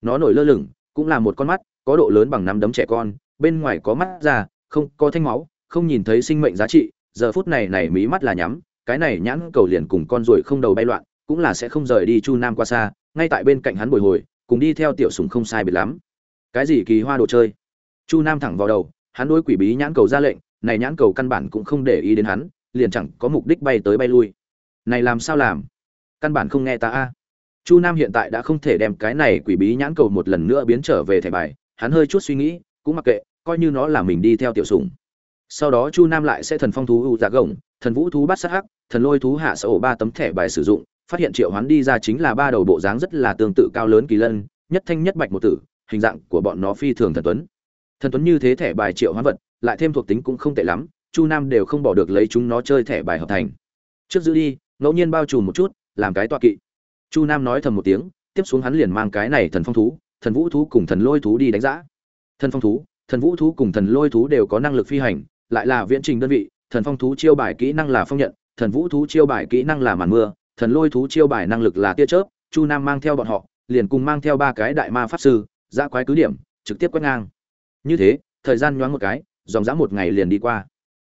Nó nổi lơ lửng, cũng là một con mắt, có độ lớn bằng nắm đấm trẻ con, bên ngoài có mắt ra, không, có thanh máu, không nhìn thấy sinh mệnh giá trị, giờ phút này này mí mắt là nhắm, cái này nhãn cầu liền cùng con ruồi không đầu bay loạn, cũng là sẽ không rời đi chu nam qua xa, ngay tại bên cạnh hắn bồi hồi, cùng đi theo tiểu sùng không sai biệt lắm. Cái gì kỳ hoa đồ chơi? Chu nam thẳng vào đầu, hắn đối quỷ bí nhãn cầu ra lệnh, này nhãn cầu căn bản cũng không để ý đến hắn, liền chẳng có mục đích bay tới bay lui. Này làm sao làm? Căn bản không nghe ta a chu nam hiện tại đã không thể đem cái này quỷ bí nhãn cầu một lần nữa biến trở về thẻ bài, hắn hơi chút suy nghĩ, cũng mặc kệ, coi như nó là mình đi theo tiểu sùng sau đó chu nam lại sẽ thần phong thú u giá gồng, thần vũ thú bát sát hắc, thần lôi thú hạ sở ổ ba tấm thẻ bài sử dụng, phát hiện triệu hoán đi ra chính là ba đầu bộ dáng rất là tương tự cao lớn kỳ lân, nhất thanh nhất bạch một tử, hình dạng của bọn nó phi thường thần tuấn. Thần tuấn như thế thẻ bài triệu hoán vật, lại thêm thuộc tính cũng không tệ lắm, chu nam đều không bỏ được lấy chúng nó chơi thẻ bài hợp thành. Trước giữ đi, ngẫu nhiên bao trùm một chút, làm cái toa kỵ chu nam nói thầm một tiếng, tiếp xuống hắn liền mang cái này thần phong thú, thần vũ thú cùng thần lôi thú đi đánh giá thần phong thú, thần vũ thú cùng thần lôi thú đều có năng lực phi hành, lại là viễn trình đơn vị, thần phong thú chiêu bài kỹ năng là phong nhận, thần vũ thú chiêu bài kỹ năng là màn mưa, thần lôi thú chiêu bài năng lực là tia chớp, chu nam mang theo bọn họ, liền cùng mang theo ba cái đại ma pháp sư ra quái cứ điểm, trực tiếp quét ngang. Như thế, thời gian nhoáng một cái, dòng dã một ngày liền đi qua.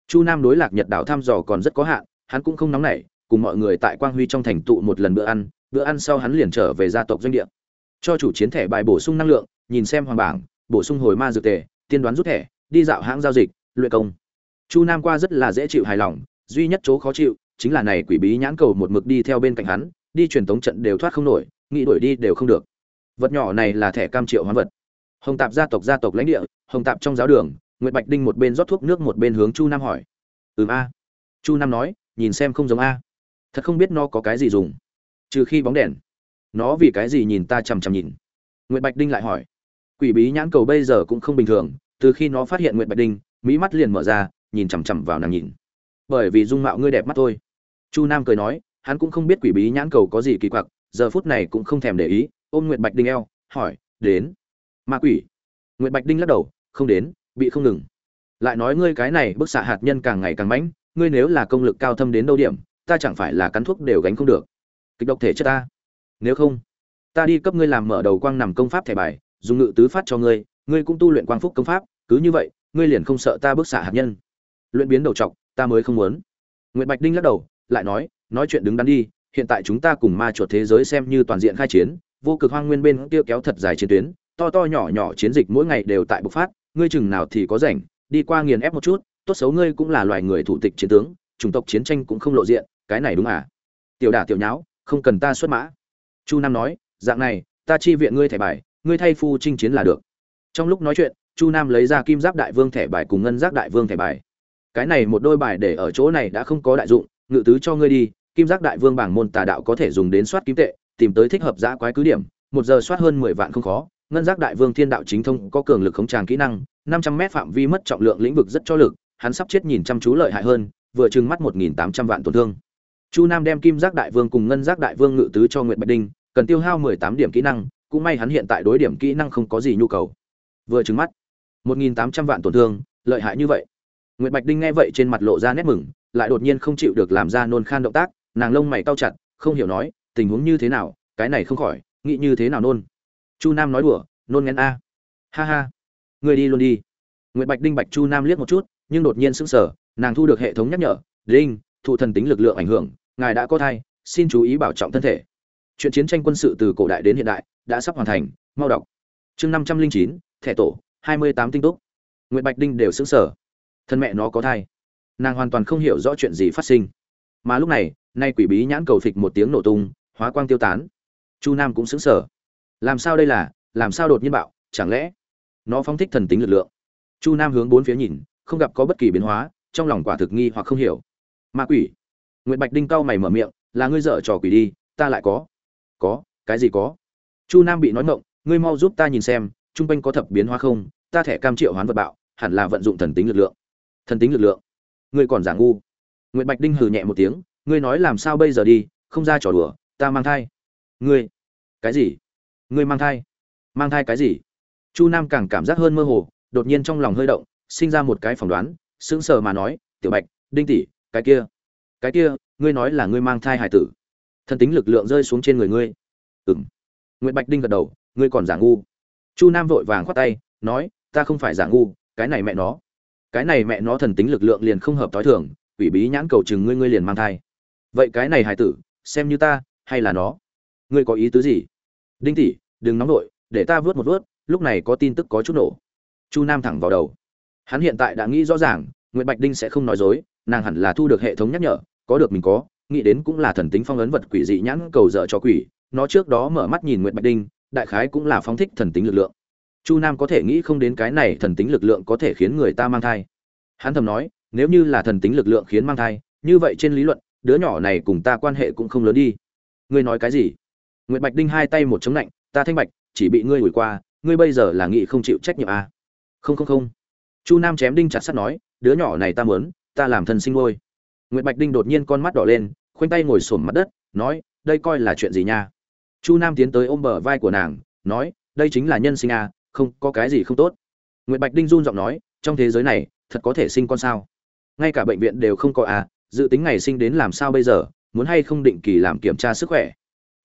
Chu nam đối lạc nhật đảo thăm dò còn rất có hạn, hắn cũng không nóng nảy, cùng mọi người tại quang huy trong thành tụ một lần bữa ăn bữa ăn sau hắn liền trở về gia tộc doanh địa. Cho chủ chiến thẻ bài bổ sung năng lượng, nhìn xem hoàng bảng, bổ sung hồi ma dược tề, tiên đoán rút thẻ, đi dạo hãng giao dịch, luyện công. Chu nam qua rất là dễ chịu hài lòng, duy nhất chỗ khó chịu chính là này quỷ bí nhãn cầu một mực đi theo bên cạnh hắn, đi truyền tống trận đều thoát không nổi, nghĩ đuổi đi đều không được. Vật nhỏ này là thẻ cam triệu hoán vật. Hồng tạp gia tộc gia tộc lãnh địa, hồng tạp trong giáo đường nguyễn bạch đinh một bên rót thuốc nước một bên hướng chu nam hỏi. Ừm a. Chu nam nói, nhìn xem không giống a. Thật không biết nó có cái gì dùng trừ khi bóng đèn. Nó vì cái gì nhìn ta chằm chằm nhìn? Nguyễn bạch đinh lại hỏi. Quỷ bí nhãn cầu bây giờ cũng không bình thường, từ khi nó phát hiện nguyễn bạch đinh, mỹ mắt liền mở ra, nhìn chằm chằm vào nàng nhìn. Bởi vì dung mạo ngươi đẹp mắt thôi. Chu nam cười nói, hắn cũng không biết quỷ bí nhãn cầu có gì kỳ quặc, giờ phút này cũng không thèm để ý, ôm nguyệt bạch đinh eo, hỏi, đến? Ma quỷ. Nguyệt bạch đinh lắc đầu, không đến, bị không ngừng. Lại nói, ngươi cái này bức xạ hạt nhân càng ngày càng mãnh, ngươi nếu là công lực cao thâm đến đâu điểm, ta chẳng phải là cắn thuốc đều gánh không được kịch độc thể chất ta. Nếu không, ta đi cấp ngươi làm mở đầu quang nằm công pháp thẻ bài, dùng ngự tứ phát cho ngươi ngươi cũng tu luyện quang phúc công pháp, cứ như vậy, ngươi liền không sợ ta bức xạ hạt nhân. Luyện biến đầu trọc, ta mới không muốn. Nguyễn bạch đinh lắc đầu, lại nói nói chuyện đứng đắn đi, hiện tại chúng ta cùng ma chuột thế giới xem như toàn diện khai chiến, vô cực hoang nguyên bên kia kéo thật dài chiến tuyến, to to nhỏ nhỏ chiến dịch mỗi ngày đều tại bộc phát, ngươi chừng nào thì có rảnh, đi qua nghiền ép một chút, tốt xấu ngươi cũng là loài người thủ tịch chiến tướng, chủng tộc chiến tranh cũng không lộ diện, cái này đúng à? Tiểu đả tiểu nháo không cần ta xuất mã. Chu nam nói, dạng này, ta chi viện ngươi thẻ bài, ngươi thay phu chinh chiến là được. Trong lúc nói chuyện, chu nam lấy ra kim giáp đại vương thẻ bài cùng ngân giáp đại vương thẻ bài. Cái này một đôi bài để ở chỗ này đã không có đại dụng, ngự tứ cho ngươi đi, kim giác đại vương bảng môn tà đạo có thể dùng đến soát kim tệ, tìm tới thích hợp giã quái cứ điểm, một giờ soát hơn mười vạn không khó, ngân giác đại vương thiên đạo chính thông có cường lực khống tràng kỹ năng, năm trăm mét phạm vi mất trọng lượng lĩnh vực rất cho lực, hắn sắp chết nhìn chăm chú lợi hại hơn, vừa trừng mắt một nghìn tám trăm vạn tổn thương chu nam đem kim giác đại vương cùng ngân giác đại vương ngự tứ cho nguyệt bạch đinh, cần tiêu hao mười tám điểm kỹ năng, cũng may hắn hiện tại đối điểm kỹ năng không có gì nhu cầu. Vừa trứng mắt, một nghìn tám trăm vạn tổn thương, lợi hại như vậy. Nguyệt bạch đinh nghe vậy trên mặt lộ ra nét mừng, lại đột nhiên không chịu được làm ra nôn khan động tác, nàng lông mày cau chặt, không hiểu nói, tình huống như thế nào, cái này không khỏi, nghĩ như thế nào nôn. Chu nam nói đùa, nôn ngén a. Ha ha, người đi luôn đi. Nguyệt bạch đinh bạch chu nam liếc một chút, nhưng đột nhiên sững sờ, nàng thu được hệ thống nhắc nhở, đinh, thụ thần tính lực lượng ảnh hưởng ngài đã có thai, xin chú ý bảo trọng thân thể. Chuyện chiến tranh quân sự từ cổ đại đến hiện đại đã sắp hoàn thành, mau đọc. Chương năm trăm linh chín, thẻ tổ, hai mươi tám tinh túc. Nguyệt bạch đinh đều xứng sở. thân mẹ nó có thai. Nàng hoàn toàn không hiểu rõ chuyện gì phát sinh. Mà lúc này, nay quỷ bí nhãn cầu phịch một tiếng nổ tung, hóa quang tiêu tán. Chu nam cũng xứng sở làm sao đây là, làm sao đột nhiên bạo, chẳng lẽ nó phóng thích thần tính lực lượng? Chu nam hướng bốn phía nhìn, không gặp có bất kỳ biến hóa, trong lòng quả thực nghi hoặc không hiểu. Ma quỷ nguyệt bạch đinh cau mày mở miệng, là ngươi dở trò quỷ đi, ta lại có. Có, cái gì có? Chu nam bị nói ngộng ngươi mau giúp ta nhìn xem trung quanh có thập biến hóa không? Ta thẻ cam triệu hoán vật bạo, hẳn là vận dụng thần tính lực lượng. Thần tính lực lượng? Ngươi còn giả ngu. Nguyệt bạch đinh hừ nhẹ một tiếng, ngươi nói làm sao bây giờ đi, không ra trò đùa, ta mang thai. Ngươi? Cái gì? Ngươi mang thai? Mang thai cái gì? Chu nam càng cảm giác hơn mơ hồ, đột nhiên trong lòng hơi động, sinh ra một cái phỏng đoán, sững sờ mà nói, tiểu bạch, đinh tỷ, cái kia cái kia, ngươi nói là ngươi mang thai hải tử. Thần tính lực lượng rơi xuống trên người ngươi. Ừng nguyễn bạch đinh gật đầu, ngươi còn giả ngu. Chu nam vội vàng khoát tay, nói, ta không phải giả ngu, cái này mẹ nó. Cái này mẹ nó thần tính lực lượng liền không hợp t h o i thường ủy bí nhãn cầu chừng ngươi ngươi liền mang thai. Vậy cái này hải tử, xem như ta, hay là nó? Ngươi có ý tứ gì? Đinh tỷ, đừng nóng vội, để ta vớt một vớt, lúc này có tin tức có chút nổ. Chu nam thẳng vào đầu. Hắn hiện tại đã nghĩ rõ ràng nguyễn bạch đinh sẽ không nói dối, nàng hẳn là thu được hệ thống nhắc nhở có được mình có, nghĩ đến cũng là thần tính phong ấn vật quỷ dị nhãn cầu dở cho quỷ, nó trước đó mở mắt nhìn nguyệt bạch đinh, đại khái cũng là phóng thích thần tính lực lượng. Chu nam có thể nghĩ không đến cái này thần tính lực lượng có thể khiến người ta mang thai. Hắn thầm nói, nếu như là thần tính lực lượng khiến mang thai, như vậy trên lý luận, đứa nhỏ này cùng ta quan hệ cũng không lớn đi. Ngươi nói cái gì? Nguyệt bạch đinh hai tay một chống lạnh, ta thanh bạch, chỉ bị ngươi ủi qua, ngươi bây giờ là nghị không chịu trách nhiệm à. không không không. Chu nam chém đinh chặt sắt nói, đứa nhỏ này ta muốn, ta làm thân sinh ngôi nguyệt bạch đinh đột nhiên con mắt đỏ lên khoanh tay ngồi xổm mặt đất nói đây coi là chuyện gì nha? Chu nam tiến tới ôm bờ vai của nàng nói đây chính là nhân sinh à, không có cái gì không tốt. Nguyệt bạch đinh run giọng nói trong thế giới này thật có thể sinh con sao? Ngay cả bệnh viện đều không có à dự tính ngày sinh đến làm sao bây giờ muốn hay không định kỳ làm kiểm tra sức khỏe?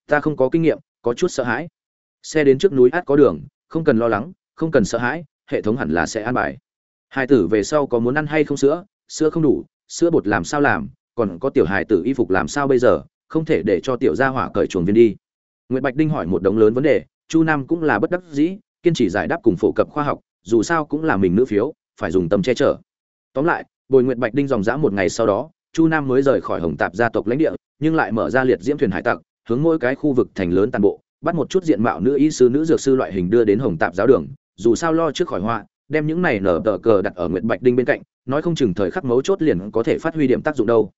Ta không có kinh nghiệm có chút sợ hãi. Xe đến trước núi át có đường không cần lo lắng không cần sợ hãi hệ thống hẳn là sẽ an bài. Hai tử về sau có muốn ăn hay không sữa? Sữa không đủ sữa bột làm sao làm còn có tiểu hài tử y phục làm sao bây giờ không thể để cho tiểu gia hỏa cởi chuồng viên đi. Nguyệt Bạch Đinh hỏi một đống lớn vấn đề, Chu Nam cũng là bất đắc dĩ, kiên trì giải đáp cùng phổ cập khoa học dù sao cũng là mình nữ phiếu phải dùng tâm che chở. Tóm lại bồi nguyện bạch đinh dòng dã một ngày sau đó chu nam mới rời khỏi hồng tạp gia tộc lãnh địa nhưng lại mở ra liệt diễm thuyền hải tặc hướng mỗi cái khu vực thành lớn toàn bộ bắt một chút diện mạo nữ y sư nữ dược sư loại hình đưa đến hồng tạp giáo đường dù sao lo trước khỏi họa đem những này nở tờ cờ đặt ở nguyện bạch đinh bên cạnh nói không chừng thời khắc mấu chốt liền có thể phát huy điểm tác dụng đâu.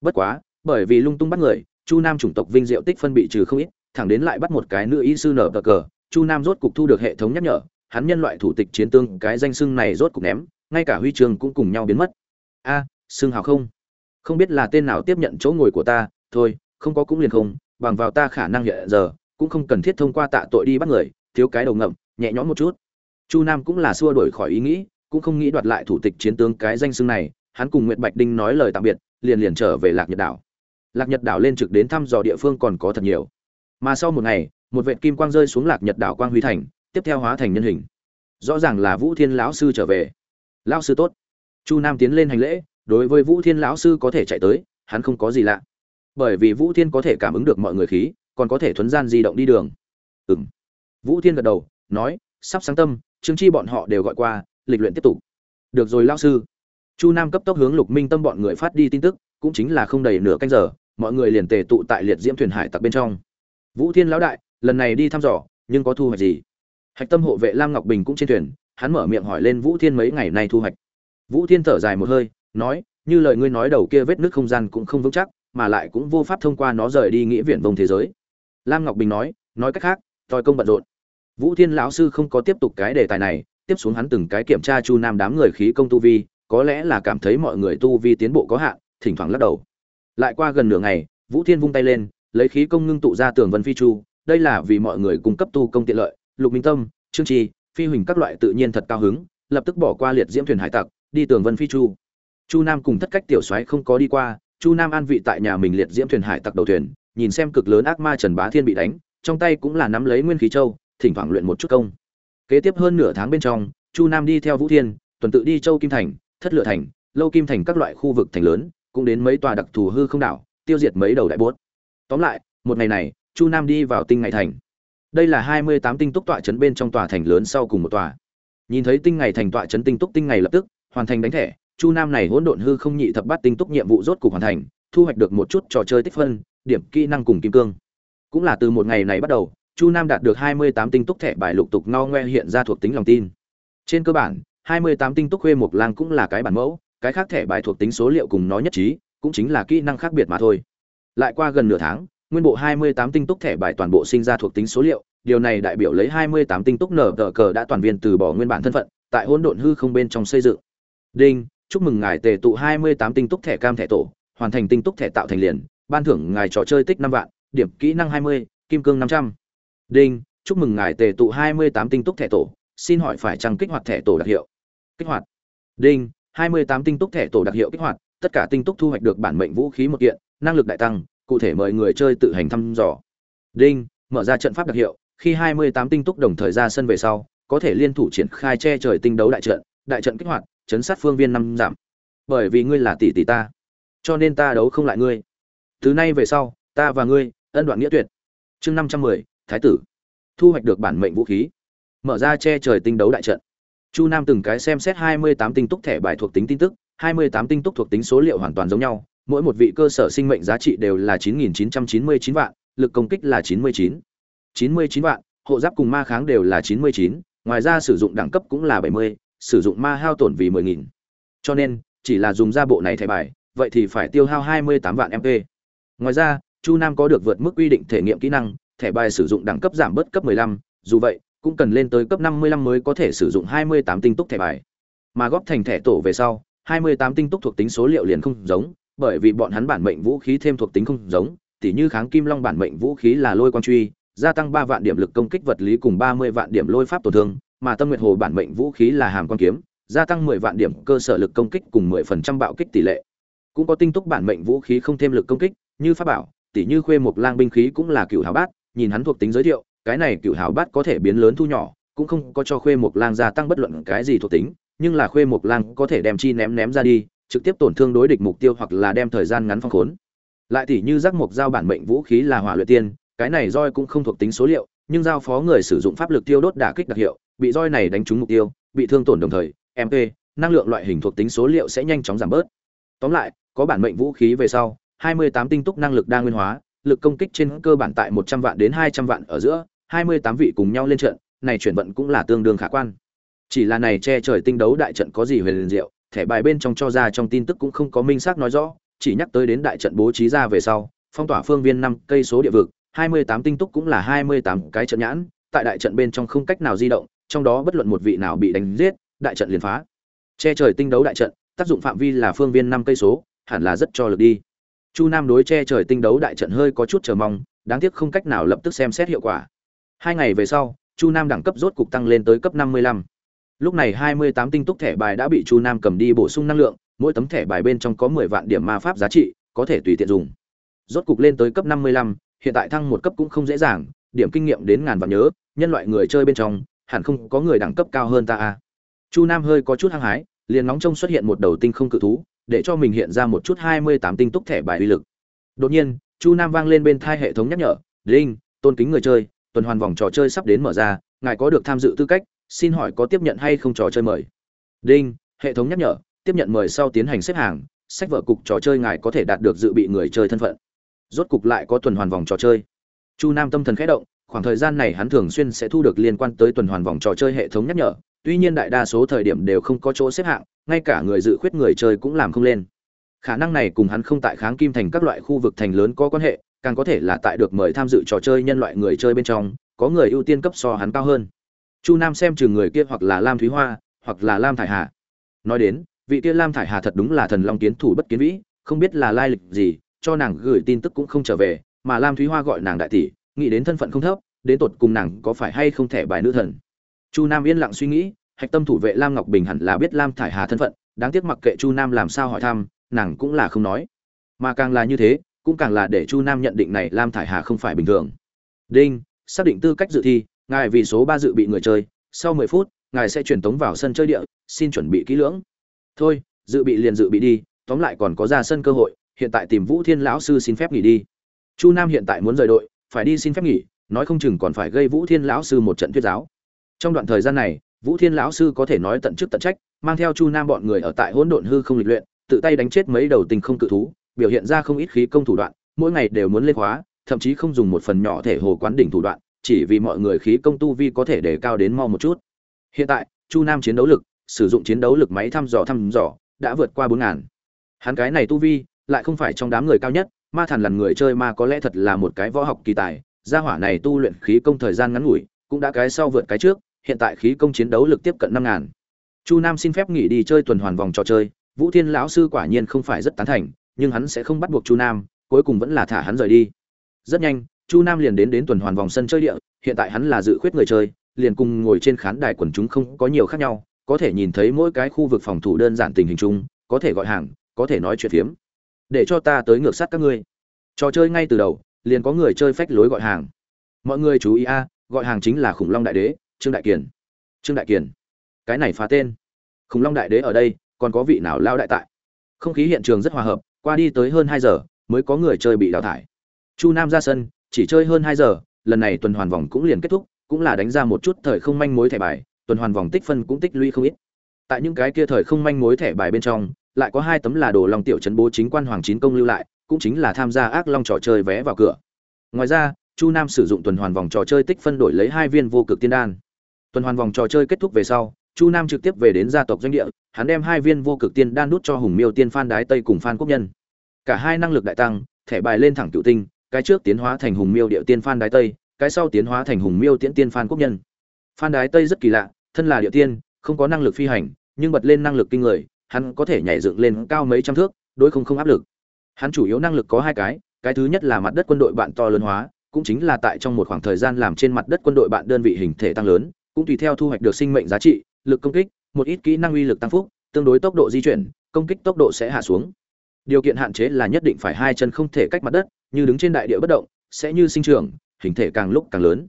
Bất quá bởi vì lung tung bắt người chu nam chủng tộc vinh diệu tích phân bị trừ không ít thẳng đến lại bắt một cái nữ y sư nở tờ cờ chu nam rốt cục thu được hệ thống nhắc nhở hắn nhân loại thủ tịch chiến tương cái danh xưng này rốt cục ném ngay cả huy chương cũng cùng nhau biến mất. A à, xưng hào không? Không biết là tên nào tiếp nhận chỗ ngồi của ta thôi không có cũng liền không bằng vào ta khả năng hiện giờ cũng không cần thiết thông qua tạ tội đi bắt người thiếu cái đầu ngậm nhẹ nhõm một chút chu nam cũng là xua đổi khỏi ý nghĩ, cũng không nghĩ đoạt lại thủ tịch chiến tướng cái danh xưng này, hắn cùng nguyệt bạch đinh nói lời tạm biệt, liền liền trở về lạc nhật đảo. Lạc nhật đảo lên trực đến thăm dò địa phương còn có thật nhiều. Mà sau một ngày, một vệt kim quang rơi xuống lạc nhật đảo quang huy thành, tiếp theo hóa thành nhân hình. Rõ ràng là vũ thiên lão sư trở về. Lão sư tốt. Chu nam tiến lên hành lễ, đối với vũ thiên lão sư có thể chạy tới, hắn không có gì lạ. Bởi vì vũ thiên có thể cảm ứng được mọi người khí, còn có thể thuấn gian di động đi đường. Ừ m vũ thiên gật đầu, nói, sắp sáng tâm trương chi bọn họ đều gọi qua, lịch luyện tiếp tục. Được rồi, lão sư. Chu nam cấp tốc hướng lục minh tâm bọn người phát đi tin tức, cũng chính là không đầy nửa canh giờ, mọi người liền tề tụ tại liệt diễm thuyền hải tặc bên trong. Vũ thiên lão đại, lần này đi thăm dò, nhưng có thu hoạch gì? Hạch tâm hộ vệ lam ngọc bình cũng trên thuyền, hắn mở miệng hỏi lên vũ thiên mấy ngày nay thu hoạch. Vũ thiên thở dài một hơi, nói, như lời ngươi nói đầu kia vết nước không gian cũng không vững chắc, mà lại cũng vô pháp thông qua nó rời đi nghĩa viện vông thế giới. Lam ngọc bình nói nói cách khác toi công bận rộn vũ thiên lão sư không có tiếp tục cái đề tài này, tiếp xuống hắn từng cái kiểm tra chu nam đám người khí công tu vi, có lẽ là cảm thấy mọi người tu vi tiến bộ có hạn, thỉnh thoảng lắc đầu. Lại qua gần nửa ngày, vũ thiên vung tay lên, lấy khí công ngưng tụ ra tường vân phi chu, đây là vì mọi người cung cấp tu công tiện lợi, lục minh tâm, trương trì, phi huỳnh các loại tự nhiên thật cao hứng, lập tức bỏ qua liệt diễm thuyền hải tặc, đi tường vân phi chu. Chu nam cùng thất cách tiểu soái không có đi qua, chu nam an vị tại nhà mình liệt diễm thuyền hải tặc đầu thuyền, nhìn xem cực lớn ác ma trần bá thiên bị đánh, trong tay cũng là nắm lấy nguyên khí châu thỉnh thoảng luyện một chút công. Kế tiếp hơn nửa tháng bên trong, chu nam đi theo vũ thiên, tuần tự đi châu kim thành, thất lựa thành, lâu kim thành các loại khu vực thành lớn, cũng đến mấy tòa đặc thù hư không đảo, tiêu diệt mấy đầu đại bốt. Tóm lại, một ngày này, chu nam đi vào tinh ngày thành. Đây là hai mươi tám tinh túc tọa trấn bên trong tòa thành lớn sau cùng một tòa. Nhìn thấy tinh ngày thành tọa trấn tinh túc tinh ngày lập tức, hoàn thành đánh thẻ, chu nam này hỗn độn hư không nhị thập bát tinh túc nhiệm vụ rốt cục hoàn thành, thu hoạch được một chút trò chơi tích phân, điểm kỹ năng cùng kim cương. Cũng là từ một ngày này bắt đầu chu nam đạt được hai mươi tám tinh túc thẻ bài lục tục no ngoe hiện ra thuộc tính lòng tin trên cơ bản hai mươi tám tinh túc khuê mục lang cũng là cái bản mẫu cái khác thẻ bài thuộc tính số liệu cùng nó nhất trí cũng chính là kỹ năng khác biệt mà thôi lại qua gần nửa tháng nguyên bộ 28 tinh túc thẻ bài toàn bộ sinh ra thuộc tính số liệu, điều này đại biểu lấy 28 tinh túc nở tờ cờ đã toàn viên từ bỏ nguyên bản thân phận, tại hỗn độn hư không bên trong xây dựng. Đinh, chúc mừng ngài tề tụ 28 tinh túc thẻ cam thẻ tổ, hoàn thành tinh túc thẻ tạo thành liền, ban thưởng ngài trò chơi tích 5 vạn, điểm kỹ năng 20, kim cương 500. Đinh, chúc mừng ngài tề tụ 28 tinh túc thẻ tổ, xin hỏi phải chăng kích hoạt thẻ tổ đặc hiệu? Kích hoạt. Đinh, 28 tinh túc thẻ tổ đặc hiệu kích hoạt, tất cả tinh túc thu hoạch được bản mệnh vũ khí một kiện, năng lực đại tăng, cụ thể mời người chơi tự hành thăm dò. Đinh, mở ra trận pháp đặc hiệu, khi 28 tinh túc đồng thời ra sân về sau, có thể liên thủ triển khai che trời tinh đấu đại trận, đại trận kích hoạt, chấn sát phương viên năm giảm. Bởi vì ngươi là tỷ tỷ ta, cho nên ta đấu không lại ngươi. Từ nay về sau, ta và ngươi, ân đoạn nghĩa tuyệt. Chương 510, Thái tử. Thu hoạch được bản mệnh vũ khí. Mở ra che trời tinh đấu đại trận. Chu Nam từng cái xem xét 28 tinh túc thẻ bài thuộc tính tin tức, 28 tinh túc thuộc tính số liệu hoàn toàn giống nhau, mỗi một vị cơ sở sinh mệnh giá trị đều là 9999 vạn, lực công kích là 99. 99 vạn, hộ giáp cùng ma kháng đều là 99, ngoài ra sử dụng đẳng cấp cũng là 70, sử dụng ma hao tổn vì 10000. Cho nên, chỉ là dùng ra bộ này thẻ bài, vậy thì phải tiêu hao 28 vạn MP. Ngoài ra, Chu Nam có được vượt mức quy định thể nghiệm kỹ năng, thẻ bài sử dụng đẳng cấp giảm bớt cấp 15, dù vậy, cũng cần lên tới cấp 55 mới có thể sử dụng 28 tinh túc thẻ bài. Mà góp thành thẻ tổ về sau, 28 tinh túc thuộc tính số liệu liền không giống, bởi vì bọn hắn bản mệnh vũ khí thêm thuộc tính không giống, tỉ như kháng kim long bản mệnh vũ khí là lôi quang truy, gia tăng 3 vạn điểm lực công kích vật lý cùng 30 vạn điểm lôi pháp tổn thương, mà tâm nguyệt hồ bản mệnh vũ khí là hàm quan kiếm, gia tăng 10 vạn điểm cơ sở lực công kích cùng 10% bạo kích tỷ lệ. Cũng có tinh túc bản mệnh vũ khí không thêm lực công kích, như pháp bảo, tỉ như khuê một lang binh khí cũng là cựu hào bát, nhìn hắn thuộc tính giới thiệu, cái này cửu hào bát có thể biến lớn thu nhỏ, cũng không có cho khuê một lang gia tăng bất luận cái gì thuộc tính, nhưng là khuê một lang có thể đem chi ném ném ra đi, trực tiếp tổn thương đối địch mục tiêu hoặc là đem thời gian ngắn phong khốn. Lại tỉ như giác mục giao bản mệnh vũ khí là hỏa luyện tiên, cái này roi cũng không thuộc tính số liệu, nhưng giao phó người sử dụng pháp lực tiêu đốt đả kích đặc hiệu, bị roi này đánh trúng mục tiêu, bị thương tổn đồng thời, MP, năng lượng loại hình thuộc tính số liệu sẽ nhanh chóng giảm bớt tóm lại có bản mệnh vũ khí về sau 28 tinh túc năng lực đa nguyên hóa lực công kích trên cơ bản tại 100 vạn đến 200 vạn ở giữa 28 vị cùng nhau lên trận, này chuyển vận cũng là tương đương khả quan. Chỉ là này che trời tinh đấu đại trận có gì huyền diệu, thẻ bài bên trong cho ra trong tin tức cũng không có minh xác nói rõ, chỉ nhắc tới đến đại trận bố trí ra về sau, phong tỏa phương viên năm cây số địa vực 28 tinh túc cũng là 28 cái trận nhãn, tại đại trận bên trong không cách nào di động, trong đó bất luận một vị nào bị đánh giết, đại trận liền phá. Che trời tinh đấu đại trận, tác dụng phạm vi là phương viên năm cây số, hẳn là rất cho lực đi chu nam đối che trời tinh đấu đại trận hơi có chút chờ mong đáng tiếc không cách nào lập tức xem xét hiệu quả. Hai ngày về sau chu nam đẳng cấp rốt cục tăng lên tới cấp 55. lúc này 28 tinh túc thẻ bài đã bị chu nam cầm đi bổ sung năng lượng mỗi tấm thẻ bài bên trong có 10 vạn điểm ma pháp giá trị có thể tùy tiện dùng. Rốt cục lên tới cấp 55, hiện tại thăng một cấp cũng không dễ dàng điểm kinh nghiệm đến ngàn vạn nhớ nhân loại người chơi bên trong hẳn không có người đẳng cấp cao hơn ta a. Chu nam hơi có chút hăng hái liền nóng trông xuất hiện một đầu tinh không cự thú để cho mình hiện ra một chút hai mươi tám tinh túc thẻ bài uy lực. Đột nhiên, chu nam vang lên bên thai hệ thống nhắc nhở đinh tôn kính người chơi, tuần hoàn vòng trò chơi sắp đến mở ra, ngài có được tham dự tư cách, xin hỏi có tiếp nhận hay không trò chơi mời? Đinh hệ thống nhắc nhở, tiếp nhận mời sau tiến hành xếp hàng, sách vở cục trò chơi ngài có thể đạt được dự bị người chơi thân phận. Rốt cục lại có tuần hoàn vòng trò chơi. Chu nam tâm thần khẽ động, khoảng thời gian này hắn thường xuyên sẽ thu được liên quan tới tuần hoàn vòng trò chơi hệ thống nhắc nhở, tuy nhiên đại đa số thời điểm đều không có chỗ xếp hạng ngay cả người dự khuyết người chơi cũng làm không lên. Khả năng này cùng hắn không tại kháng kim thành các loại khu vực thành lớn có quan hệ, càng có thể là tại được mời tham dự trò chơi nhân loại người chơi bên trong, có người ưu tiên cấp so hắn cao hơn. Chu nam xem chừng người kia hoặc là lam thúy hoa, hoặc là lam thải hà. Nói đến, vị kia lam thải hà thật đúng là thần long kiến thủ bất kiến vĩ, không biết là lai lịch gì, cho nàng gửi tin tức cũng không trở về, mà lam thúy hoa gọi nàng đại tỷ, nghĩ đến thân phận không thấp, đến tột cùng nàng có phải hay không thẻ bài nữ thần. Chu nam yên lặng suy nghĩ hạch tâm thủ vệ lam ngọc bình hẳn là biết lam thải hà thân phận, đáng tiếc mặc kệ chu nam làm sao hỏi thăm, nàng cũng là không nói. Mà càng là như thế, cũng càng là để chu nam nhận định này lam thải hà không phải bình thường. Đinh, xác định tư cách dự thi, ngài vì số ba dự bị người chơi, sau mười phút, ngài sẽ truyền tống vào sân chơi địa, xin chuẩn bị kỹ lưỡng. Thôi, dự bị liền dự bị đi, tóm lại còn có ra sân cơ hội, hiện tại tìm vũ thiên lão sư xin phép nghỉ đi. Chu nam hiện tại muốn rời đội, phải đi xin phép nghỉ, nói không chừng còn phải gây vũ thiên lão sư một trận thuyết giáo. Trong đoạn thời gian này vũ thiên lão sư có thể nói tận chức tận trách, mang theo chu nam bọn người ở tại hỗn độn hư không lịch luyện, tự tay đánh chết mấy đầu tình không cự thú, biểu hiện ra không ít khí công thủ đoạn, mỗi ngày đều muốn lên khóa, thậm chí không dùng một phần nhỏ thể hồ quán đỉnh thủ đoạn, chỉ vì mọi người khí công tu vi có thể đề cao đến mau một chút. Hiện tại, chu nam chiến đấu lực, sử dụng chiến đấu lực máy thăm dò thăm dò, đã vượt qua bốn ngàn. Hắn cái này tu vi, lại không phải trong đám người cao nhất, ma thần lần người chơi ma có lẽ thật là một cái võ học kỳ tài, gia hỏa này tu luyện khí công thời gian ngắn ngủi, cũng đã cái sau vượt cái trước hiện tại khí công chiến đấu lực tiếp cận năm ngàn. Chu nam xin phép nghỉ đi chơi tuần hoàn vòng trò chơi, vũ thiên lão sư quả nhiên không phải rất tán thành, nhưng hắn sẽ không bắt buộc chu nam, cuối cùng vẫn là thả hắn rời đi. Rất nhanh, chu nam liền đến đến tuần hoàn vòng sân chơi địa, hiện tại hắn là dự khuyết người chơi, liền cùng ngồi trên khán đài quần chúng không có nhiều khác nhau, có thể nhìn thấy mỗi cái khu vực phòng thủ đơn giản tình hình chung, có thể gọi hàng, có thể nói chuyện phiếm. Để cho ta tới ngược sát các ngươi. Trò chơi ngay từ đầu, liền có người chơi phách lối gọi hàng. Mọi người chú ý a, gọi hàng chính là khủng long đại đế trương đại kiền. Trương đại kiền. Cái này phá tên. Khủng long đại đế ở đây, còn có vị nào lao đại tại? Không khí hiện trường rất hòa hợp, qua đi tới hơn hai giờ, mới có người chơi bị đào thải. Chu nam ra sân, chỉ chơi hơn hai giờ, lần này tuần hoàn vòng cũng liền kết thúc, cũng là đánh ra một chút thời không manh mối thẻ bài, tuần hoàn vòng tích phân cũng tích lũy không ít. Tại những cái kia thời không manh mối thẻ bài bên trong, lại có hai tấm là đồ long tiểu trấn bố chính quan hoàng chín công lưu lại, cũng chính là tham gia ác long trò chơi vé vào cửa. Ngoài ra, chu nam sử dụng tuần hoàn vòng trò chơi tích phân đổi lấy hai viên vô cực tiên đan tuần hoàn vòng trò chơi kết thúc về sau, chu nam trực tiếp về đến gia tộc doanh địa, hắn đem hai viên vô cực tiên đan đút cho hùng miêu tiên phan đái tây cùng phan quốc nhân. Cả hai năng lực đại tăng, thẻ bài lên thẳng cựu tinh, cái trước tiến hóa thành hùng miêu địa tiên phan đái tây, cái sau tiến hóa thành hùng miêu tiễn tiên phan quốc nhân. Phan đái tây rất kỳ lạ, thân là địa tiên, không có năng lực phi hành, nhưng bật lên năng lực kinh người, hắn có thể nhảy dựng lên cao mấy trăm thước, đối không không áp lực. Hắn chủ yếu năng lực có hai cái cái thứ nhất là mặt đất quân đội bạn to lớn hóa, cũng chính là tại trong một khoảng thời gian làm trên mặt đất quân đội bạn đơn vị hình thể tăng lớn cũng tùy theo thu hoạch được sinh mệnh giá trị, lực công kích, một ít kỹ năng uy lực tăng phúc, tương đối tốc độ di chuyển, công kích tốc độ sẽ hạ xuống. Điều kiện hạn chế là nhất định phải hai chân không thể cách mặt đất, như đứng trên đại địa bất động, sẽ như sinh trưởng, hình thể càng lúc càng lớn.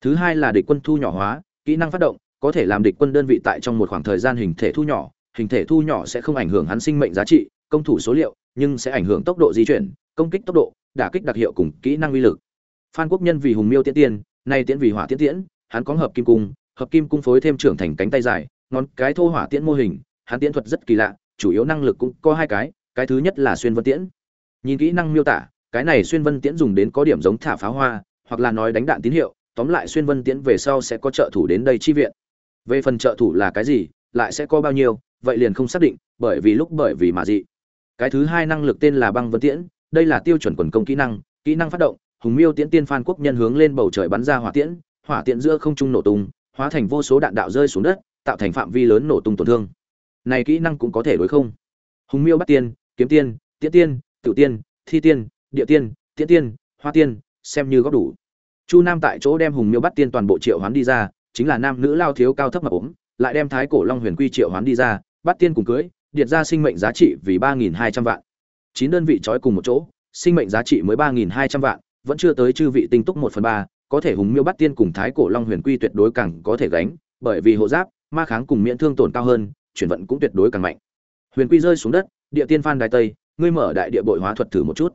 Thứ hai là địch quân thu nhỏ hóa, kỹ năng phát động, có thể làm địch quân đơn vị tại trong một khoảng thời gian hình thể thu nhỏ, hình thể thu nhỏ sẽ không ảnh hưởng hắn sinh mệnh giá trị, công thủ số liệu, nhưng sẽ ảnh hưởng tốc độ di chuyển, công kích tốc độ, đả kích đặc hiệu cùng kỹ năng uy lực. Phan quốc nhân vì hùng miêu tiễn tiên, nay tiễn vì hỏa tiễn tiễn, hắn có hợp kim cung hợp kim cung phối thêm trưởng thành cánh tay dài, ngón cái thô hỏa tiễn mô hình, hắn tiễn thuật rất kỳ lạ, chủ yếu năng lực cũng có hai cái cái thứ nhất là xuyên vân tiễn. Nhìn kỹ năng miêu tả, cái này xuyên vân tiễn dùng đến có điểm giống thả pháo hoa, hoặc là nói đánh đạn tín hiệu, tóm lại xuyên vân tiễn về sau sẽ có trợ thủ đến đây chi viện. Về phần trợ thủ là cái gì, lại sẽ có bao nhiêu, vậy liền không xác định, bởi vì lúc bởi vì mà dị. Cái thứ hai năng lực tên là băng vân tiễn, đây là tiêu chuẩn quần công kỹ năng kỹ năng phát động, hùng miêu tiễn tiên phan quốc nhân hướng lên bầu trời bắn ra hỏa tiễn hỏa tiễn giữa không trung nổ tung hóa thành vô số đạn đạo rơi xuống đất, tạo thành phạm vi lớn nổ tung tổn thương. Này kỹ năng cũng có thể đối không? Hùng miêu bắt tiên, kiếm tiên, tiễn tiên tự tiên, thi tiên, địa tiên, tiễn tiên, hoa tiên, xem như góp đủ. Chu nam tại chỗ đem hùng miêu bắt tiên toàn bộ triệu hoán đi ra, chính là nam nữ lao thiếu cao thấp mập ốm, lại đem thái cổ long huyền quy triệu hoán đi ra, bắt tiên cùng cưới, điệt ra sinh mệnh giá trị vì ba nghìn hai trăm vạn. Chín đơn vị trói cùng một chỗ, sinh mệnh giá trị mới ba nghìn hai trăm vạn, vẫn chưa tới chư vị tinh túc một phần ba có thể hùng miêu bắt tiên cùng thái cổ long huyền quy tuyệt đối càng có thể gánh, bởi vì hộ giáp, ma kháng cùng miễn thương tổn cao hơn, chuyển vận cũng tuyệt đối càng mạnh. Huyền quy rơi xuống đất, địa tiên phan đái tây, ngươi mở đại địa bội hóa thuật thử một chút.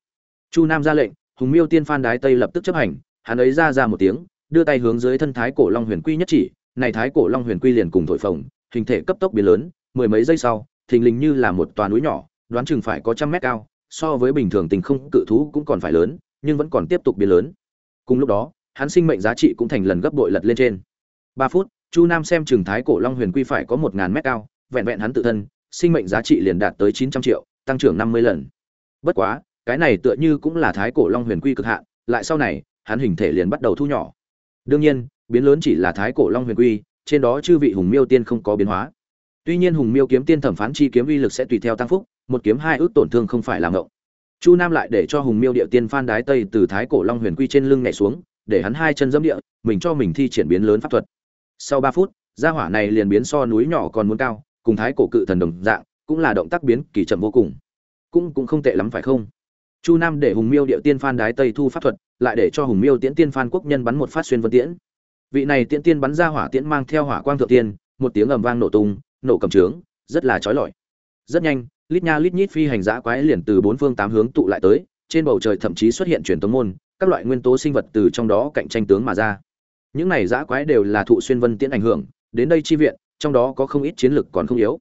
Chu nam ra lệnh, hùng miêu tiên phan đái tây lập tức chấp hành, hắn ấy ra ra một tiếng, đưa tay hướng dưới thân thái cổ long huyền quy nhất chỉ, này thái cổ long huyền quy liền cùng thổi phồng, hình thể cấp tốc biến lớn, mười mấy giây sau, thình lình như là một toà núi nhỏ, đoán chừng phải có trăm mét cao, so với bình thường tình không cự thú cũng còn phải lớn, nhưng vẫn còn tiếp tục biến lớn. Cùng lúc đó hắn sinh mệnh giá trị cũng thành lần gấp bội lật lên trên. Ba phút, chu nam xem trường thái cổ long huyền quy phải có một ngàn mét cao, vẹn vẹn hắn tự thân, sinh mệnh giá trị liền đạt tới chín trăm triệu, tăng trưởng năm mươi lần. Bất quá, cái này tựa như cũng là thái cổ long huyền quy cực hạn, lại sau này, hắn hình thể liền bắt đầu thu nhỏ. Đương nhiên, biến lớn chỉ là thái cổ long huyền quy, trên đó chư vị hùng miêu tiên không có biến hóa. Tuy nhiên hùng miêu kiếm tiên thẩm phán chi kiếm uy lực sẽ tùy theo tăng phúc, một kiếm hai ước tổn thương không phải làm ngộng. Chu nam lại để cho hùng miêu địa tiên phan đái tây từ thái cổ long huyền quy trên lưng nhảy xuống để hắn hai chân dẫm địa, mình cho mình thi triển biến lớn pháp thuật. Sau ba phút, gia hỏa này liền biến so núi nhỏ còn muốn cao, cùng thái cổ cự thần đồng dạng, cũng là động tác biến kỳ chậm vô cùng. Cũng cũng không tệ lắm phải không? Chu nam để hùng miêu địa tiên phan đái tây thu pháp thuật, lại để cho hùng miêu tiễn tiên phan quốc nhân bắn một phát xuyên vân tiễn. Vị này tiễn tiên bắn ra hỏa tiễn mang theo hỏa quang thượng tiên, một tiếng ầm vang nổ tung, nổ cầm trướng, rất là chói lọi. Rất nhanh, lít nha lít nhít phi hành dã quái liền từ bốn phương tám hướng tụ lại tới trên bầu trời thậm chí xuất hiện truyền tống môn, các loại nguyên tố sinh vật từ trong đó cạnh tranh tướng mà ra. Những này dã quái đều là thụ xuyên vân tiễn ảnh hưởng, đến đây chi viện, trong đó có không ít chiến lực còn không yếu.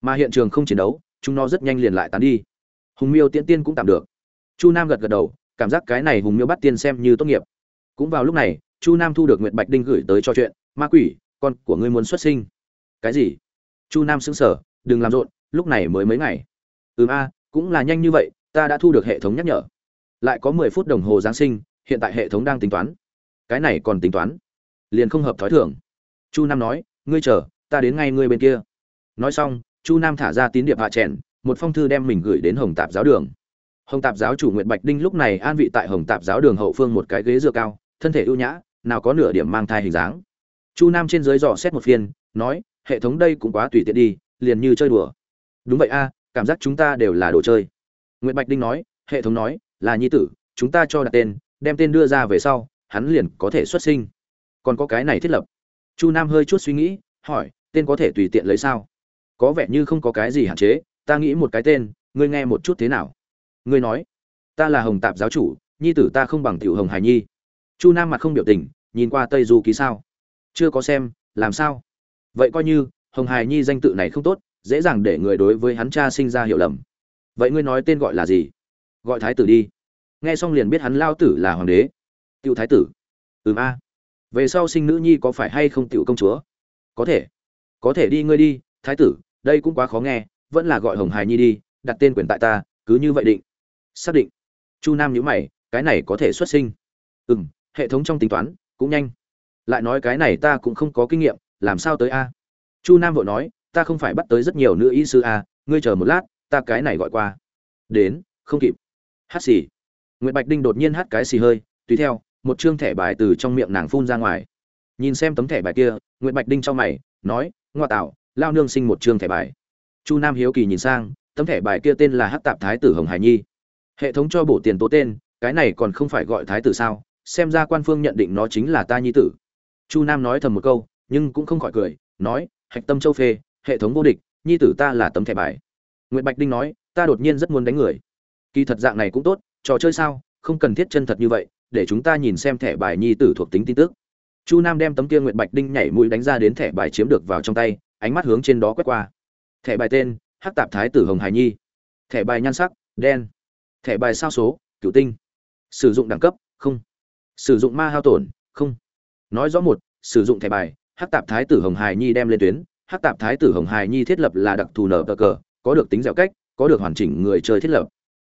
Mà hiện trường không chiến đấu, chúng nó rất nhanh liền lại tán đi. Hùng miêu tiễn tiên cũng tạm được. Chu nam gật gật đầu, cảm giác cái này hùng miêu bắt tiên xem như tốt nghiệp. Cũng vào lúc này, chu nam thu được nguyệt bạch đinh gửi tới cho chuyện, ma quỷ, con của ngươi muốn xuất sinh. Cái gì? Chu nam sững sờ, đừng làm rộn, lúc này mới mấy ngày. Ừm a, cũng là nhanh như vậy ta đã thu được hệ thống nhắc nhở. Lại có mười phút đồng hồ giáng sinh, hiện tại hệ thống đang tính toán. Cái này còn tính toán? Liền không hợp thói thường. Chu nam nói, ngươi chờ, ta đến ngay ngươi bên kia. Nói xong, chu nam thả ra tín điệp hạ trẻn một phong thư đem mình gửi đến hồng tạp giáo đường. Hồng tạp giáo chủ nguyện bạch đinh lúc này an vị tại hồng tạp giáo đường hậu phương một cái ghế dựa cao, thân thể ưu nhã, nào có nửa điểm mang thai hình dáng. Chu nam trên dưới dò xét một phiên, nói, hệ thống đây cũng quá tùy tiện đi, liền như chơi đùa. Đúng vậy a, cảm giác chúng ta đều là đồ chơi nguyễn bạch đinh nói, hệ thống nói, là nhi tử, chúng ta cho đặt tên, đem tên đưa ra về sau, hắn liền có thể xuất sinh. Còn có cái này thiết lập. Chu nam hơi chút suy nghĩ, hỏi, tên có thể tùy tiện lấy sao? Có vẻ như không có cái gì hạn chế, ta nghĩ một cái tên, ngươi nghe một chút thế nào? Ngươi nói, ta là hồng tạp giáo chủ, nhi tử ta không bằng tiểu hồng hải nhi. Chu nam mặt không biểu tình, nhìn qua tây du ký sao? Chưa có xem, làm sao? Vậy coi như, hồng hải nhi danh tự này không tốt, dễ dàng để người đối với hắn cha sinh ra hiểu lầm vậy ngươi nói tên gọi là gì? Gọi thái tử đi. Nghe xong liền biết hắn lao tử là hoàng đế. Tiểu thái tử. Ừm a. Về sau sinh nữ nhi có phải hay không tiểu công chúa? Có thể. Có thể đi ngươi đi, thái tử, đây cũng quá khó nghe, vẫn là gọi hồng hài nhi đi, đặt tên quyền tại ta, cứ như vậy định. Xác định. Chu nam nhữ mày, cái này có thể xuất sinh. Ừ m hệ thống trong tính toán, cũng nhanh. Lại nói cái này ta cũng không có kinh nghiệm, làm sao tới a? Chu nam vội nói, ta không phải bắt tới rất nhiều nữ y sư a, ngươi chờ một lát ta cái này gọi qua. Đến, không kịp. Hát xì. Nguyễn bạch đinh đột nhiên hát cái xì hơi, tùy theo, một chương thẻ bài từ trong miệng nàng phun ra ngoài. Nhìn xem tấm thẻ bài kia nguyễn bạch đinh cho mày, nói, ngoa tạo, lao nương sinh một chương thẻ bài. Chu nam hiếu kỳ nhìn sang, tấm thẻ bài kia tên là hát tạp thái tử hồng hải nhi. Hệ thống cho bổ tiền tố tên, cái này còn không phải gọi thái tử sao? Xem ra quan phương nhận định nó chính là ta nhi tử. Chu nam nói thầm một câu, nhưng cũng không khỏi cười, nói, hạch tâm châu phê, hệ thống vô địch, nhi tử ta là tấm thẻ bài. Nguyệt bạch đinh nói, ta đột nhiên rất muốn đánh người. Kỳ thật dạng này cũng tốt, trò chơi sao, không cần thiết chân thật như vậy, để chúng ta nhìn xem thẻ bài nhi tử thuộc tính tin tức. Chu nam đem tấm kia Nguyệt bạch đinh nhảy mũi đánh ra đến thẻ bài chiếm được vào trong tay, ánh mắt hướng trên đó quét qua. Thẻ bài tên, hắc tạp thái tử hồng hải nhi. Thẻ bài nhan sắc, đen. Thẻ bài sao số, cửu tinh. Sử dụng đẳng cấp, không. Sử dụng ma hao tổn, không. Nói rõ một, sử dụng thẻ bài, hắc tạp thái tử hồng hải nhi đem lên tuyến. Hắc tạp thái tử hồng hải nhi thiết lập là đặc thù nở cờ có được tính dẻo cách, có được hoàn chỉnh người chơi thiết lập.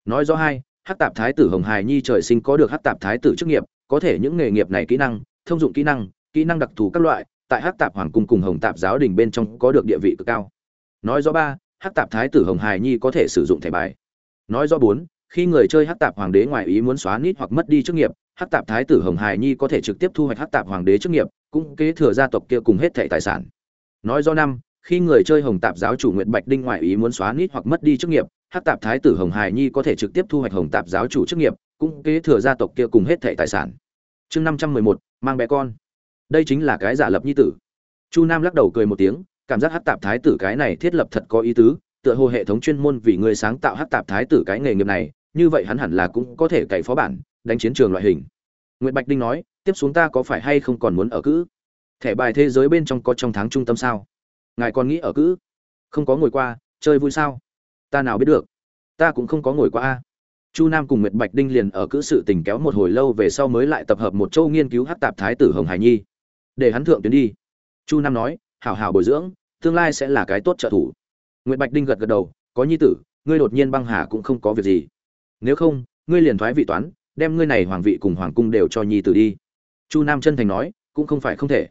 Nói rõ hai, hắc tạp thái tử hồng hải nhi trời sinh có được hắc tạp thái tử chức nghiệp, có thể những nghề nghiệp này kỹ năng, thông dụng kỹ năng kỹ năng đặc thù các loại, tại hắc tạp hoàng cung cùng hồng tạp giáo đình bên trong có được địa vị cực cao. Nói rõ ba, hắc tạp thái tử hồng hải nhi có thể sử dụng thẻ bài. Nói rõ bốn, khi người chơi hắc tạp hoàng đế ngoài ý muốn xóa nít hoặc mất đi chức nghiệp, hắc tạp thái tử hồng hải nhi có thể trực tiếp thu hoạch hắc tạp hoàng đế chức nghiệp, cũng kế thừa gia tộc kia cùng hết thẻ tài sản. Nói rõ năm khi người chơi hồng tạp giáo chủ nguyện bạch đinh ngoại ý muốn xóa nít hoặc mất đi chức nghiệp hát tạp thái tử hồng hải nhi có thể trực tiếp thu hoạch hồng tạp giáo chủ chức nghiệp, cũng kế thừa gia tộc kia cùng hết thệ tài sản. Chương năm trăm mười một, mang bé con. Đây chính là cái giả lập nhi tử. Chu nam lắc đầu cười một tiếng, cảm giác hát tạp thái tử cái này thiết lập thật có ý tứ, tựa hồ hệ thống chuyên môn vì người sáng tạo hát tạp thái tử cái nghề nghiệp này, như vậy hắn hẳn là cũng có thể cày phó bản, đánh chiến trường loại hình. Nguyễn bạch đinh nói, tiếp xuống ta có phải hay không còn muốn ở cữ? Thẻ bài thế giới bên trong có trong tháng trung tâm sao? Ngài còn nghĩ ở cữ không có ngồi qua, chơi vui sao? Ta nào biết được. Ta cũng không có ngồi qua a. Chu nam cùng nguyệt bạch đinh liền ở cữ sự tình kéo một hồi lâu về sau mới lại tập hợp một châu nghiên cứu hát tạp thái tử hồng hải nhi. Để hắn thượng tuyến đi. Chu nam nói, hảo hảo bồi dưỡng, tương lai sẽ là cái tốt trợ thủ. Nguyệt bạch đinh gật gật đầu, có nhi tử, ngươi đột nhiên băng hà cũng không có việc gì. Nếu không, ngươi liền thoái vị toán, đem ngươi này hoàng vị cùng hoàng cung đều cho nhi tử đi. Chu nam chân thành nói, cũng không phải không thể.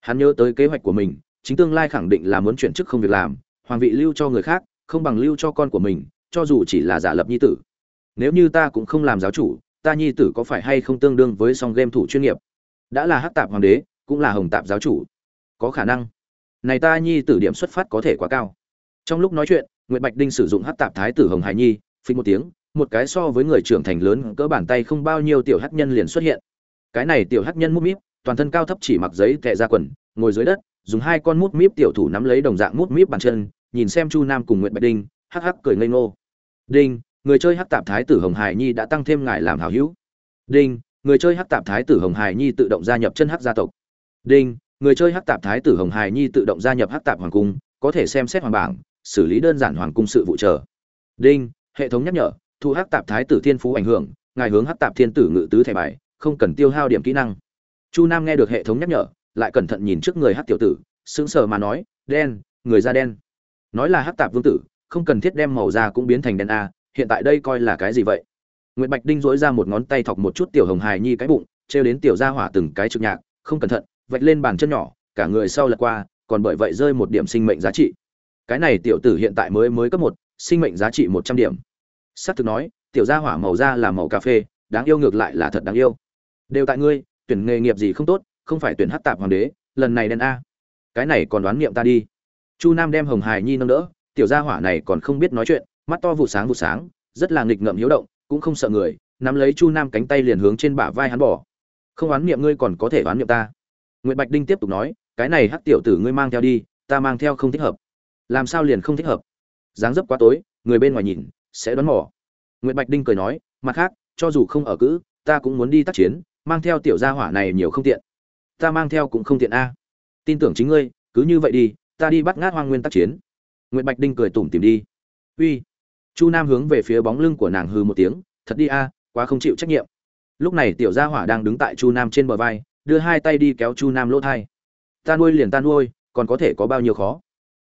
Hắn nhớ tới kế hoạch của mình chính tương lai khẳng định là muốn chuyển chức không việc làm, hoàng vị lưu cho người khác, không bằng lưu cho con của mình, cho dù chỉ là giả lập nhi tử. Nếu như ta cũng không làm giáo chủ, ta nhi tử có phải hay không tương đương với song game thủ chuyên nghiệp? Đã là hắc tạp hoàng đế, cũng là hồng tạp giáo chủ. Có khả năng. Này ta nhi tử điểm xuất phát có thể quá cao. Trong lúc nói chuyện nguyễn bạch đinh sử dụng hắc tạp thái tử hồng hải nhi, phình một tiếng, một cái so với người trưởng thành lớn cỡ bàn tay không bao nhiêu tiểu hắc nhân liền xuất hiện. Cái này tiểu hắc nhân mút míp, toàn thân cao thấp chỉ mặc giấy kệ ra quần, ngồi dưới đất dùng hai con mút míp tiểu thủ nắm lấy đồng dạng mút míp bàn chân, nhìn xem chu nam cùng Nguyệt bạch đinh, hắc hắc cười ngây ngô. Đinh, người chơi hắc tạp thái tử hồng hải nhi đã tăng thêm ngài làm hảo hữu. Đinh, người chơi hắc tạp thái tử hồng hải nhi tự động gia nhập chân hắc gia tộc. Đinh, người chơi hắc tạp thái tử hồng hải nhi tự động gia nhập hắc tạp hoàng cung, có thể xem xét hoàng bảng, xử lý đơn giản hoàng cung sự vụ trở đinh, hệ thống nhắc nhở, thu hắc tạp thái tử thiên phú ảnh hưởng, ngài hướng hắc tạp thiên tử ngự tứ thẻ bài, không cần tiêu hao điểm kỹ năng. Chu nam nghe được hệ thống nhắc nhở lại cẩn thận nhìn trước người hắc tiểu tử, sững sờ mà nói, đen, người da đen. Nói là hát tạp vương tử, không cần thiết đem màu da cũng biến thành đen a, hiện tại đây coi là cái gì vậy? Nguyệt bạch đinh dỗi ra một ngón tay thọc một chút tiểu hồng hài nhi cái bụng treo đến tiểu gia hỏa từng cái trực nhạc, không cẩn thận, vạch lên bàn chân nhỏ, cả người sau lật qua, còn bởi vậy rơi một điểm sinh mệnh giá trị. Cái này tiểu tử hiện tại mới mới cấp một, sinh mệnh giá trị một trăm điểm. S thực nói, tiểu gia hỏa màu da là màu cà phê, đáng yêu ngược lại là thật đáng yêu. Đều tại ngươi, tuyển nghề nghiệp gì không tốt không phải tuyển hát tạp hoàng đế, lần này đen a. Cái này còn đoán niệm ta đi. Chu nam đem hồng hài nhi nâng đỡ, tiểu gia hỏa này còn không biết nói chuyện, mắt to vụ sáng vụ sáng, rất là nghịch ngợm hiếu động, cũng không sợ người, nắm lấy chu nam cánh tay liền hướng trên bả vai hắn bỏ. Không oán niệm ngươi còn có thể oán niệm ta. Nguyễn bạch đinh tiếp tục nói, cái này hắc tiểu tử ngươi mang theo đi, ta mang theo không thích hợp. Làm sao liền không thích hợp? Dáng dấp quá tối, người bên ngoài nhìn, sẽ đoán mỏ nguyễn bạch đinh cười nói, mặt khác, cho dù không ở cữ, ta cũng muốn đi tác chiến, mang theo tiểu gia hỏa này nhiều không tiện ta mang theo cũng không tiện a. Tin tưởng chính ngươi, cứ như vậy đi, ta đi bắt ngát hoang nguyên tác chiến. Nguyễn bạch đinh cười tủm tìm đi. Uy. Chu nam hướng về phía bóng lưng của nàng hư một tiếng, thật đi a, quá không chịu trách nhiệm. Lúc này tiểu gia hỏa đang đứng tại chu nam trên bờ vai, đưa hai tay đi kéo chu nam lỗ thai. Ta nuôi liền ta nuôi, còn có thể có bao nhiêu khó?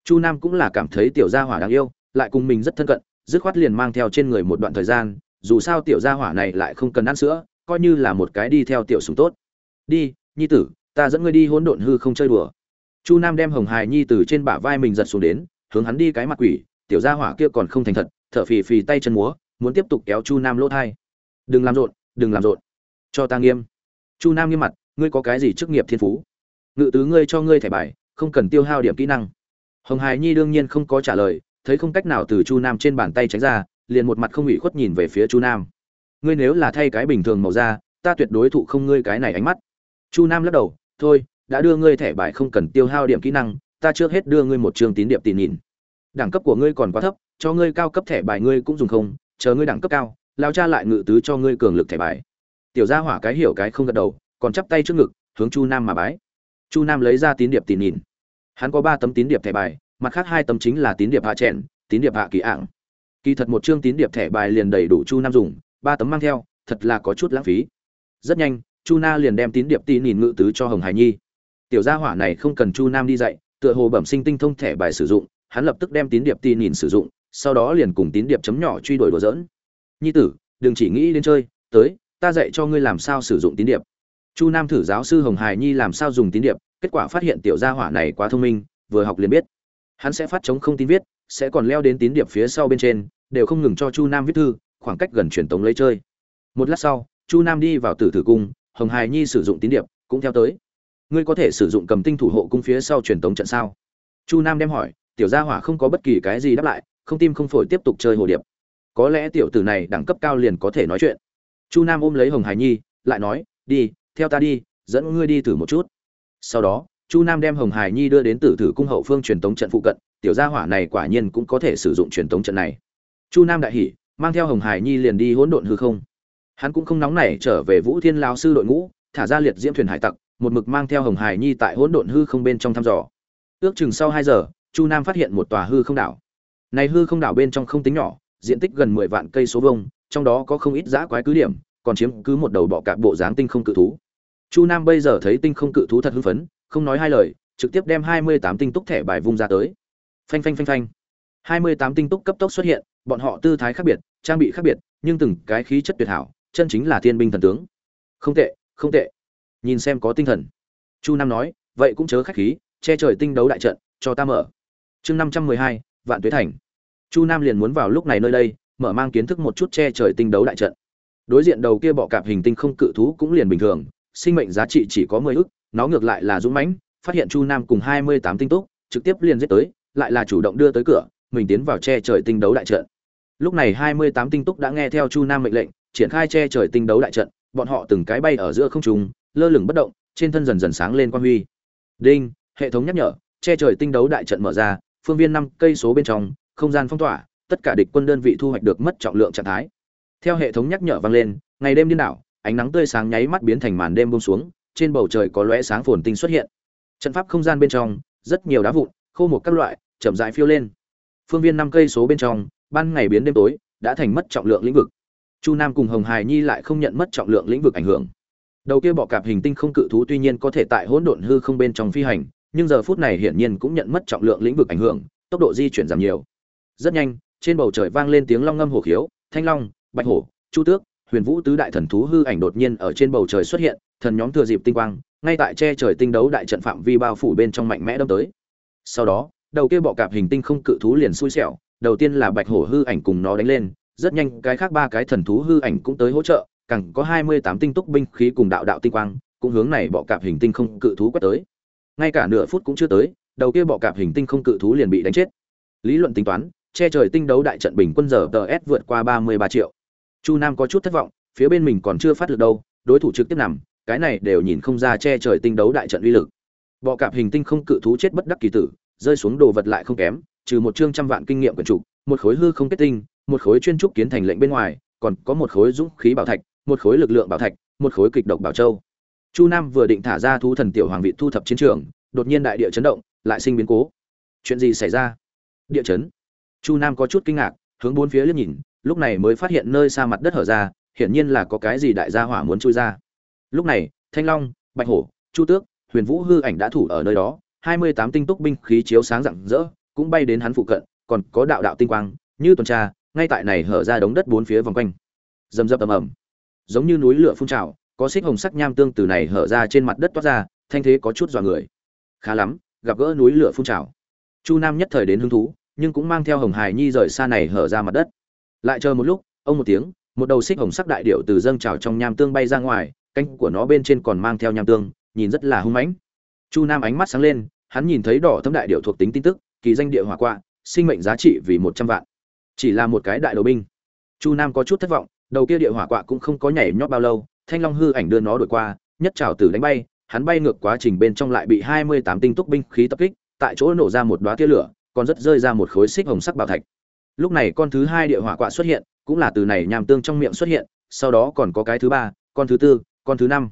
Chu nam cũng là cảm thấy tiểu gia hỏa đáng yêu, lại cùng mình rất thân cận, dứt khoát liền mang theo trên người một đoạn thời gian, dù sao tiểu gia hỏa này lại không cần ăn sữa, coi như là một cái đi theo tiểu sùng tốt. Đi, nhi tử ta dẫn ngươi đi hỗn độn hư không chơi đùa. Chu nam đem hồng hài nhi từ trên bả vai mình giật xuống đến, hướng hắn đi cái mặt quỷ, tiểu gia hỏa kia còn không thành thật, thở phì phì tay chân múa, muốn tiếp tục kéo chu nam lỗ thai. Đừng làm rộn, đừng làm rộn. Cho ta nghiêm. Chu nam nghiêm mặt, ngươi có cái gì chức nghiệp thiên phú? Ngự tứ ngươi cho ngươi thẻ bài, không cần tiêu hao điểm kỹ năng. Hồng hài nhi đương nhiên không có trả lời, thấy không cách nào từ chu nam trên bàn tay tránh ra, liền một mặt không ủy khuất nhìn về phía chu nam. Ngươi nếu là thay cái bình thường màu da, ta tuyệt đối thụ không ngươi cái này ánh mắt. Chu nam lắc đầu thôi, đã đưa ngươi thẻ bài không cần tiêu hao điểm kỹ năng, ta trước hết đưa ngươi một trường tín điệp tỉ nhìn đẳng cấp của ngươi còn quá thấp, cho ngươi cao cấp thẻ bài ngươi cũng dùng không, chờ ngươi đẳng cấp cao, lao cha lại ngự tứ cho ngươi cường lực thẻ bài. Tiểu gia hỏa cái hiểu cái không gật đầu, còn chắp tay trước ngực, hướng chu nam mà bái. Chu nam lấy ra tín điệp tỉ nhìn hắn có ba tấm tín điệp thẻ bài, mặt khác hai tấm chính là tín điệp hạ trẻn tín điệp hạ kỳ ạng kỳ thật một chương tín điệp thẻ bài liền đầy đủ chu nam dùng, ba tấm mang theo, thật là có chút lãng phí. Rất nhanh chu na liền đem tín điệp tin nhìn ngự tứ cho hồng hải nhi. Tiểu gia hỏa này không cần chu nam đi dạy, tựa hồ bẩm sinh tinh thông thẻ bài sử dụng, hắn lập tức đem tín điệp tin nhìn sử dụng, sau đó liền cùng tín điệp chấm nhỏ truy đuổi đùa dỡn nhi tử, đừng chỉ nghĩ đến chơi, tới, ta dạy cho ngươi làm sao sử dụng tín điệp. Chu nam thử giáo sư hồng hải nhi làm sao dùng tín điệp, kết quả phát hiện tiểu gia hỏa này quá thông minh, vừa học liền biết. Hắn sẽ phát chống không tin viết, sẽ còn leo đến tín điệp phía sau bên trên, đều không ngừng cho chu nam viết thư, khoảng cách gần truyền tống lấy chơi. Một lát sau, chu nam đi vào tử Tử cung hồng hải nhi sử dụng tín điệp, cũng theo tới. Ngươi có thể sử dụng cầm tinh thủ hộ cung phía sau truyền tống trận sao? Chu nam đem hỏi, tiểu gia hỏa không có bất kỳ cái gì đáp lại, không tim không phổi tiếp tục chơi hồ điệp. Có lẽ tiểu tử này đẳng cấp cao liền có thể nói chuyện. Chu nam ôm lấy hồng hải nhi, lại nói, đi, theo ta đi, dẫn ngươi đi thử một chút. Sau đó, chu nam đem hồng hải nhi đưa đến tử thử cung hậu phương truyền tống trận phụ cận, tiểu gia hỏa này quả nhiên cũng có thể sử dụng truyền tống trận này. Chu nam đại hỉ, mang theo hồng hải nhi liền đi hỗn độn hư không hắn cũng không nóng nảy trở về vũ thiên lao sư đội ngũ, thả ra liệt diễm thuyền hải tặc, một mực mang theo hồng hải nhi tại hỗn độn hư không bên trong thăm dò. Ước chừng sau hai giờ, chu nam phát hiện một tòa hư không đảo. Này hư không đảo bên trong không tính nhỏ, diện tích gần mười vạn cây số vông trong đó có không ít giã quái cứ điểm, còn chiếm cứ một đầu bọ cạp bộ dáng tinh không cự thú. Chu nam bây giờ thấy tinh không cự thú thật hưng phấn, không nói hai lời, trực tiếp đem hai mươi tám tinh túc thẻ bài vung ra tới. Phanh phanh phanh phanh. Hai mươi tám tinh túc cấp tốc xuất hiện, bọn họ tư thái khác biệt, trang bị khác biệt, nhưng từng cái khí chất tuyệt hảo chân chính là thiên binh thần tướng. Không tệ không tệ. Nhìn xem có tinh thần. Chu nam nói, vậy cũng chớ khách khí, che trời tinh đấu đại trận, cho ta mở. Chương năm trăm mười hai, vạn tuế thành. Chu nam liền muốn vào lúc này nơi đây, mở mang kiến thức một chút che trời tinh đấu đại trận. Đối diện đầu kia bọ cạp hình tinh không cự thú cũng liền bình thường, sinh mệnh giá trị chỉ có mười ức, nó ngược lại là dũng mãnh, phát hiện chu nam cùng hai mươi tám tinh túc, trực tiếp liền giết tới, lại là chủ động đưa tới cửa, mình tiến vào che trời tinh đấu đại trận. Lúc này hai mươi tám tinh túc đã nghe theo chu nam mệnh lệnh triển khai che trời tinh đấu đại trận, bọn họ từng cái bay ở giữa không trung, lơ lửng bất động, trên thân dần dần sáng lên quang huy. Đinh, hệ thống nhắc nhở, che trời tinh đấu đại trận mở ra, phương viên năm cây số bên trong, không gian phong tỏa, tất cả địch quân đơn vị thu hoạch được mất trọng lượng trạng thái. Theo hệ thống nhắc nhở vang lên, ngày đêm điên đảo, ánh nắng tươi sáng nháy mắt biến thành màn đêm buông xuống, trên bầu trời có lóe sáng phồn tinh xuất hiện. Trận pháp không gian bên trong, rất nhiều đá vụn, khô một các loại, chậm rãi phiêu lên. Phương viên năm cây số bên trong, ban ngày biến đêm tối, đã thành mất trọng lượng lĩnh vực chu nam cùng hồng hài nhi lại không nhận mất trọng lượng lĩnh vực ảnh hưởng. Đầu kia bọ cạp hình tinh không cự thú tuy nhiên có thể tại hỗn độn hư không bên trong phi hành, nhưng giờ phút này hiển nhiên cũng nhận mất trọng lượng lĩnh vực ảnh hưởng, tốc độ di chuyển giảm nhiều. Rất nhanh, trên bầu trời vang lên tiếng long ngâm hổ khiếu, thanh long, bạch hổ, chu tước, huyền vũ tứ đại thần thú hư ảnh đột nhiên ở trên bầu trời xuất hiện, thần nhóm thừa dịp tinh quang, ngay tại che trời tinh đấu đại trận phạm vi bao phủ bên trong mạnh mẽ đâm tới. Sau đó, đầu kia bọ cạp hình tinh không cự thú liền xui xẻo, đầu tiên là bạch hổ hư ảnh cùng nó đánh lên rất nhanh cái khác ba cái thần thú hư ảnh cũng tới hỗ trợ, càng có hai mươi tám tinh túc binh khí cùng đạo đạo tinh quang, cũng hướng này bọ cạp hình tinh không cự thú quét tới. Ngay cả nửa phút cũng chưa tới, đầu kia bọ cạp hình tinh không cự thú liền bị đánh chết. Lý luận tính toán, che trời tinh đấu đại trận bình quân giờ tờ s vượt qua ba mươi ba triệu. Chu nam có chút thất vọng, phía bên mình còn chưa phát được đâu, đối thủ trực tiếp nằm, cái này đều nhìn không ra che trời tinh đấu đại trận uy lực. Bọ cạp hình tinh không cự thú chết bất đắc kỳ tử, rơi xuống đồ vật lại không kém, trừ một chương trăm vạn kinh nghiệm quần trục, một khối hư không kết tinh một khối chuyên trúc kiến thành lệnh bên ngoài, còn có một khối dũng khí bảo thạch, một khối lực lượng bảo thạch, một khối kịch độc bảo châu. Chu nam vừa định thả ra thú thần tiểu hoàng vị thu thập chiến trường, đột nhiên đại địa chấn động, lại sinh biến cố. Chuyện gì xảy ra? Địa chấn. Chu nam có chút kinh ngạc, hướng bốn phía liếc nhìn, lúc này mới phát hiện nơi xa mặt đất hở ra, hiển nhiên là có cái gì đại gia hỏa muốn chui ra. Lúc này, thanh long, bạch hổ, chu tước, huyền vũ hư ảnh đã thủ ở nơi đó, hai mươi tám tinh túc binh khí chiếu sáng rạng rỡ, cũng bay đến hắn phụ cận, còn có đạo đạo tinh quang, như tuần tra ngay tại này hở ra đống đất bốn phía vòng quanh. Rầm rập ầm ầm. Giống như núi lửa phun trào, có xích hồng sắc nham tương từ này hở ra trên mặt đất toát ra, thanh thế có chút dọa người. Khá lắm, gặp gỡ núi lửa phun trào. Chu nam nhất thời đến hứng thú, nhưng cũng mang theo hồng hải nhi rời xa này hở ra mặt đất. Lại chờ một lúc, ông một tiếng, một đầu xích hồng sắc đại điệu từ dâng trào trong nham tương bay ra ngoài, cánh của nó bên trên còn mang theo nham tương, nhìn rất là hung mãnh. Chu nam ánh mắt sáng lên, hắn nhìn thấy đỏ thâm đại điệu thuộc tính tin tức, kỳ danh địa hỏa quạ, sinh mệnh giá trị vì một trăm vạn chỉ là một cái đại đầu binh. Chu nam có chút thất vọng, đầu kia địa hỏa quạ cũng không có nhảy nhót bao lâu, thanh long hư ảnh đưa nó đổi qua, nhất trào tử đánh bay, hắn bay ngược quá trình bên trong lại bị hai mươi tám tinh túc binh khí tập kích, tại chỗ nổ ra một đoá tia lửa, còn rất rơi ra một khối xích hồng sắc bảo thạch. Lúc này con thứ hai địa hỏa quạ xuất hiện, cũng là từ này nhàm tương trong miệng xuất hiện, sau đó còn có cái thứ ba, con thứ tư, con thứ năm.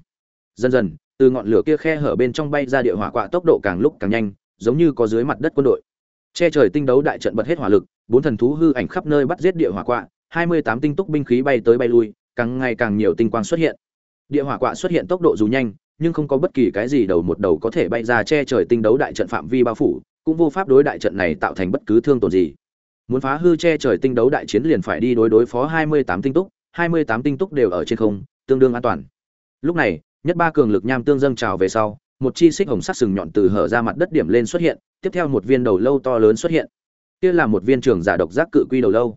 Dần dần, từ ngọn lửa kia khe hở bên trong bay ra địa hỏa quạ tốc độ càng lúc càng nhanh, giống như có dưới mặt đất quân đội che trời tinh đấu đại trận bật hết hỏa lực, bốn thần thú hư ảnh khắp nơi bắt giết địa hỏa quạ, hai mươi tám tinh túc binh khí bay tới bay lui, càng ngày càng nhiều tinh quang xuất hiện. Địa hỏa quạ xuất hiện tốc độ dù nhanh, nhưng không có bất kỳ cái gì đầu một đầu có thể bay ra che trời tinh đấu đại trận phạm vi bao phủ, cũng vô pháp đối đại trận này tạo thành bất cứ thương tổn gì. Muốn phá hư che trời tinh đấu đại chiến liền phải đi đối đối phó hai mươi tám tinh túc, hai mươi tám tinh túc đều ở trên không, tương đương an toàn. Lúc này, nhất ba cường lực nham tương dâng trào về sau một chi xích hồng sắc sừng nhọn từ hở ra mặt đất điểm lên xuất hiện, tiếp theo một viên đầu lâu to lớn xuất hiện. Kia là một viên trường giả độc giác cự quy đầu lâu.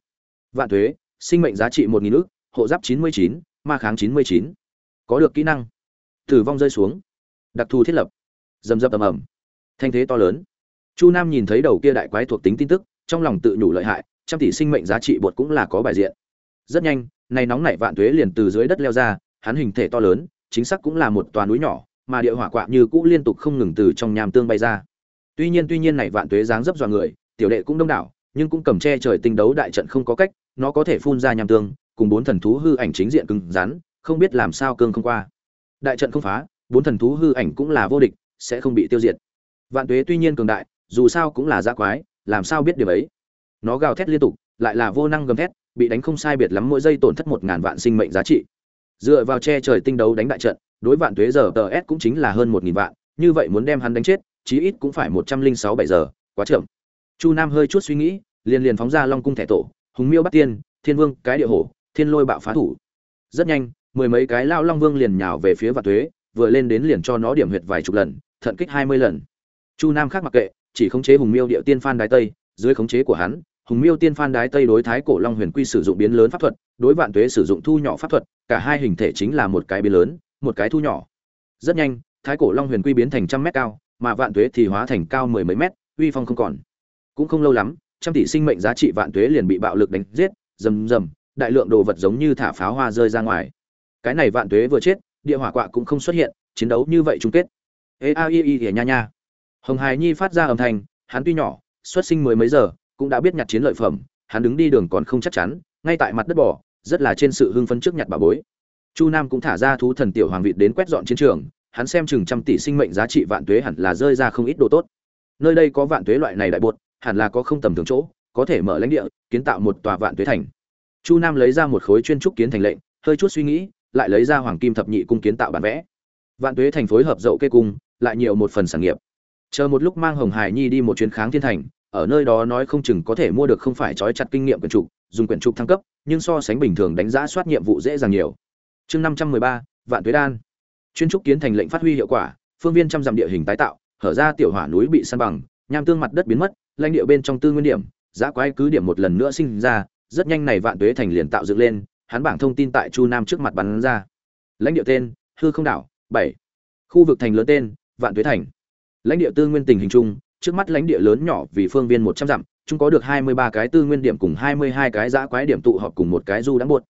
Vạn thuế, sinh mệnh giá trị một nghìn hộ giáp chín mươi chín, ma kháng chín mươi chín. Có được kỹ năng. Tử vong rơi xuống. Đặc thù thiết lập. Dầm dập ầm ầm. Thanh thế to lớn. Chu nam nhìn thấy đầu kia đại quái thuộc tính tin tức, trong lòng tự nhủ lợi hại, trăm tỷ sinh mệnh giá trị bột cũng là có bài diện. Rất nhanh, này nóng nảy vạn thuế liền từ dưới đất leo ra, hắn hình thể to lớn, chính xác cũng là một tòa núi nhỏ mà địa hỏa quạ như cũ liên tục không ngừng từ trong nham tương bay ra. Tuy nhiên tuy nhiên này vạn tuế dáng dấp dọa người, tiểu đệ cũng đông đảo, nhưng cũng cầm che trời tinh đấu đại trận không có cách, nó có thể phun ra nham tương, cùng bốn thần thú hư ảnh chính diện cứng rắn, không biết làm sao cương không qua. Đại trận không phá, bốn thần thú hư ảnh cũng là vô địch, sẽ không bị tiêu diệt. Vạn tuế tuy nhiên cường đại, dù sao cũng là dã quái, làm sao biết điều ấy? Nó gào thét liên tục, lại là vô năng gầm thét, bị đánh không sai biệt lắm mỗi giây tổn thất một ngàn vạn sinh mệnh giá trị dựa vào che trời tinh đấu đánh đại trận, đối vạn thuế giờ tờ s cũng chính là hơn một nghìn vạn, như vậy muốn đem hắn đánh chết, chí ít cũng phải một trăm linh sáu bảy giờ, quá chậm. Chu nam hơi chút suy nghĩ, liền liền phóng ra long cung thẻ tổ, hùng miêu bắt tiên, thiên vương, cái địa hổ, thiên lôi bạo phá thủ. Rất nhanh, mười mấy cái lao long vương liền nhào về phía vạn thuế vừa lên đến liền cho nó điểm huyệt vài chục lần, thận kích hai mươi lần. Chu nam khác mặc kệ, chỉ khống chế hùng miêu địa tiên phan đái tây, dưới khống chế của hắn hùng miêu tiên phan đái tây đối thái cổ long huyền quy sử dụng biến lớn pháp thuật, đối vạn tuế sử dụng thu nhỏ pháp thuật, cả hai hình thể chính là một cái biến lớn, một cái thu nhỏ. Rất nhanh, thái cổ long huyền quy biến thành trăm mét cao, mà vạn tuế thì hóa thành cao mười mấy mét, uy phong không còn. Cũng không lâu lắm, trăm tỷ sinh mệnh giá trị vạn tuế liền bị bạo lực đánh giết, rầm rầm, đại lượng đồ vật giống như thả pháo hoa rơi ra ngoài. Cái này vạn tuế vừa chết, địa hỏa quạ cũng không xuất hiện, chiến đấu như vậy chung kết. Ê, a y y nha nha. Hồng hải nhi phát ra âm thanh, hắn tuy nhỏ, xuất sinh mười mấy giờ cũng đã biết nhặt chiến lợi phẩm, hắn đứng đi đường còn không chắc chắn, ngay tại mặt đất bỏ rất là trên sự hưng phấn trước nhặt bà bối. Chu nam cũng thả ra thú thần tiểu hoàng vịt đến quét dọn chiến trường, hắn xem chừng trăm tỷ sinh mệnh giá trị vạn tuế hẳn là rơi ra không ít đồ tốt. Nơi đây có vạn tuế loại này đại bột, hẳn là có không tầm thường chỗ, có thể mở lãnh địa, kiến tạo một tòa vạn tuế thành. Chu nam lấy ra một khối chuyên trúc kiến thành lệnh, hơi chút suy nghĩ, lại lấy ra hoàng kim thập nhị cung kiến tạo bản vẽ. Vạn tuế thành phối hợp dậu kê cung, lại nhiều một phần sản nghiệp. Chờ một lúc mang hồng hải nhi đi một chuyến kháng thiên thành ở nơi đó nói không chừng có thể mua được không phải trói chặt kinh nghiệm quyển trục, dùng quyển trục thăng cấp, nhưng so sánh bình thường đánh giá soát nhiệm vụ dễ dàng nhiều. Chương năm trăm mười ba, vạn tuế đan. Chuyên trúc kiến thành lệnh phát huy hiệu quả, phương viên trăm dặm địa hình tái tạo, hở ra tiểu hỏa núi bị săn bằng, nham tương mặt đất biến mất, lãnh địa bên trong tư nguyên điểm, giá quái cứ điểm một lần nữa sinh ra, rất nhanh này vạn tuế thành liền tạo dựng lên, hắn bảng thông tin tại chu nam trước mặt bắn ra. Lãnh địa tên, hư không đảo, bảy. Khu vực thành lớn tên, vạn tuế thành. Lãnh địa tư nguyên tình hình chung trước mắt lãnh địa lớn nhỏ vì phương viên một trăm dặm, chúng có được hai mươi ba cái tư nguyên điểm cùng hai mươi hai cái dã quái điểm tụ họp cùng một cái du đáng buột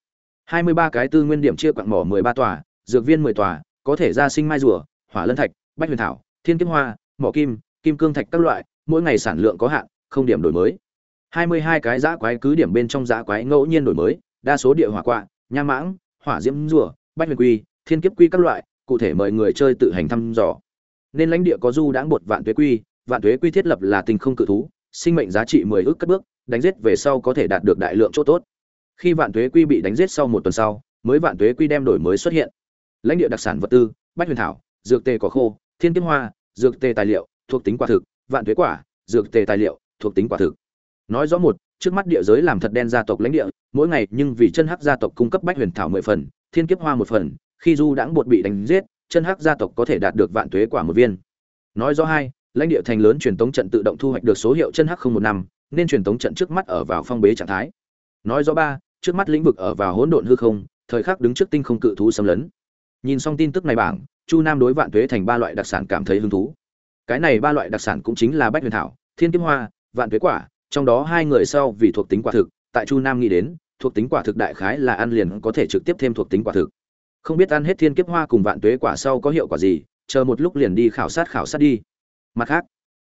hai mươi ba cái tư nguyên điểm chia quặng mỏ mười ba tòa, dược viên mười tòa, có thể ra sinh mai rùa, hỏa lân thạch, bách huyền thảo, thiên kiếp hoa, mỏ kim kim cương thạch các loại, mỗi ngày sản lượng có hạn, không điểm đổi mới. hai mươi hai cái dã quái cứ điểm bên trong dã quái ngẫu nhiên đổi mới, đa số địa hỏa quạ, nha mãng, hỏa diễm rùa, bách huyền quy, thiên kiếp quy các loại, cụ thể mời người chơi tự hành thăm dò. Nên lãnh địa có du đãng bột vạn tuế quy vạn tuế quy thiết lập là tình không cự thú, sinh mệnh giá trị mười ước cất bước, đánh giết về sau có thể đạt được đại lượng chỗ tốt. Khi vạn tuế quy bị đánh giết sau một tuần sau, mới vạn tuế quy đem đổi mới xuất hiện. Lãnh địa đặc sản vật tư, bách huyền thảo, dược tề cỏ khô, thiên kiếm hoa, dược tề tài liệu, thuộc tính quả thực, vạn tuế quả, dược tề tài liệu, thuộc tính quả thực. Nói rõ một, trước mắt địa giới làm thật đen gia tộc lãnh địa, mỗi ngày nhưng vì chân hắc gia tộc cung cấp bách huyền thảo mười phần, thiên kiếp hoa một phần, khi du đãng bột bị đánh giết, chân hắc gia tộc có thể đạt được vạn tuế quả một viên. Nói rõ hai lãnh địa thành lớn truyền tống trận tự động thu hoạch được số hiệu chân hắc không một năm, nên truyền tống trận trước mắt ở vào phong bế trạng thái. Nói rõ ba, trước mắt lĩnh vực ở vào hỗn độn hư không, thời khắc đứng trước tinh không cự thú xâm lấn. Nhìn xong tin tức này bảng, chu nam đối vạn tuế thành ba loại đặc sản cảm thấy hứng thú. Cái này ba loại đặc sản cũng chính là bách huyền thảo, thiên kiếm hoa, vạn tuế quả, trong đó hai người sau vì thuộc tính quả thực, tại chu nam nghĩ đến, thuộc tính quả thực đại khái là ăn liền có thể trực tiếp thêm thuộc tính quả thực. Không biết ăn hết thiên kiếp hoa cùng vạn tuế quả sau có hiệu quả gì, chờ một lúc liền đi khảo sát khảo sát đi mặt khác,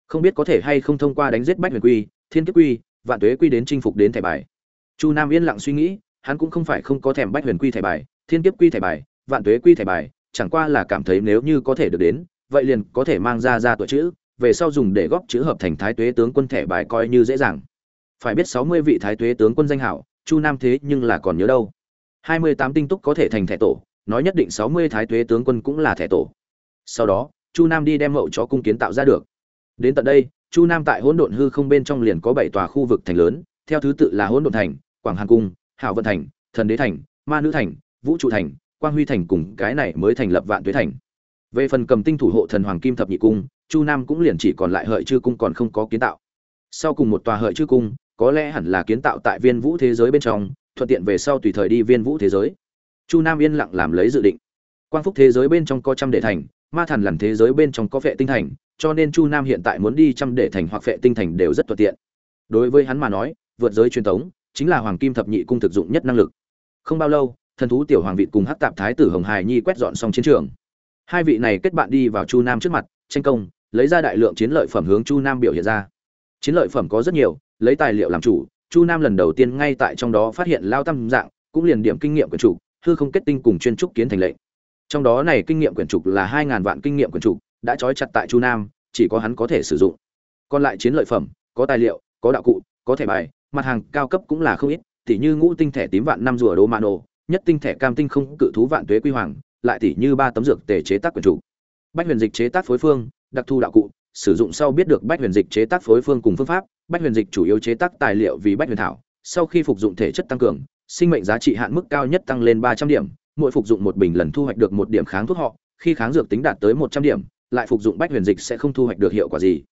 không biết có thể hay không thông qua đánh giết bách huyền quy, thiên kiếp quy, vạn tuế quy đến chinh phục đến thẻ bài. Chu nam yên lặng suy nghĩ, hắn cũng không phải không có thèm bách huyền quy thẻ bài, thiên kiếp quy thẻ bài, vạn tuế quy thẻ bài, chẳng qua là cảm thấy nếu như có thể được đến, vậy liền có thể mang ra ra tuổi chữ, về sau dùng để góp chữ hợp thành thái tuế tướng quân thẻ bài coi như dễ dàng. Phải biết sáu mươi vị thái tuế tướng quân danh hảo, chu nam thế nhưng là còn nhớ đâu. Hai mươi tám tinh túc có thể thành thẻ tổ, nói nhất định sáu mươi thái tuế tướng quân cũng là thẻ tổ. Sau đó chu nam đi đem mậu cho cung kiến tạo ra được. Đến tận đây, chu nam tại hỗn độn hư không bên trong liền có bảy tòa khu vực thành lớn, theo thứ tự là hỗn độn thành, quảng hàn cung, hảo vận thành, thần đế thành, ma nữ thành, vũ trụ thành, quang huy thành cùng cái này mới thành lập vạn tuế thành. Về phần cầm tinh thủ hộ thần hoàng kim thập nhị cung, chu nam cũng liền chỉ còn lại hợi chư cung còn không có kiến tạo. Sau cùng một tòa hợi chư cung, có lẽ hẳn là kiến tạo tại viên vũ thế giới bên trong, thuận tiện về sau tùy thời đi viên vũ thế giới. Chu nam yên lặng làm lấy dự định. Quang phúc thế giới bên trong có trăm đệ thành ma thần lằn thế giới bên trong có vệ tinh thành cho nên chu nam hiện tại muốn đi chăm để thành hoặc vệ tinh thành đều rất thuận tiện. Đối với hắn mà nói vượt giới truyền thống chính là hoàng kim thập nhị cung thực dụng nhất năng lực. Không bao lâu thần thú tiểu hoàng vị cùng hắc tạp thái tử hồng hài nhi quét dọn xong chiến trường. Hai vị này kết bạn đi vào chu nam trước mặt tranh công lấy ra đại lượng chiến lợi phẩm hướng chu nam biểu hiện ra. Chiến lợi phẩm có rất nhiều lấy tài liệu làm chủ chu nam lần đầu tiên ngay tại trong đó phát hiện lao tam dạng cũng liền điểm kinh nghiệm của chủ, hư không kết tinh cùng chuyên trúc kiến thành lệnh trong đó này kinh nghiệm quyển trục là hai ngàn vạn kinh nghiệm quyển trục, đã trói chặt tại chu nam, chỉ có hắn có thể sử dụng. Còn lại chiến lợi phẩm, có tài liệu, có đạo cụ, có thẻ bài, mặt hàng cao cấp cũng là không ít, tỉ như ngũ tinh thẻ tím vạn năm rùa đô mano nhất tinh thẻ cam tinh không cự thú vạn tuế quy hoàng, lại tỉ như ba tấm dược tề chế tác quyển trục. Bách huyền dịch chế tác phối phương, đặc thù đạo cụ, sử dụng sau biết được bách huyền dịch chế tác phối phương cùng phương pháp, bách huyền dịch chủ yếu chế tác tài liệu vì bách huyền thảo, sau khi phục dụng thể chất tăng cường, sinh mệnh giá trị hạn mức cao nhất tăng lên ba trăm điểm mỗi phục dụng một bình lần thu hoạch được một điểm kháng thuốc họ, khi kháng dược tính đạt tới một trăm điểm, lại phục dụng bách huyền dịch sẽ không thu hoạch được hiệu quả gì.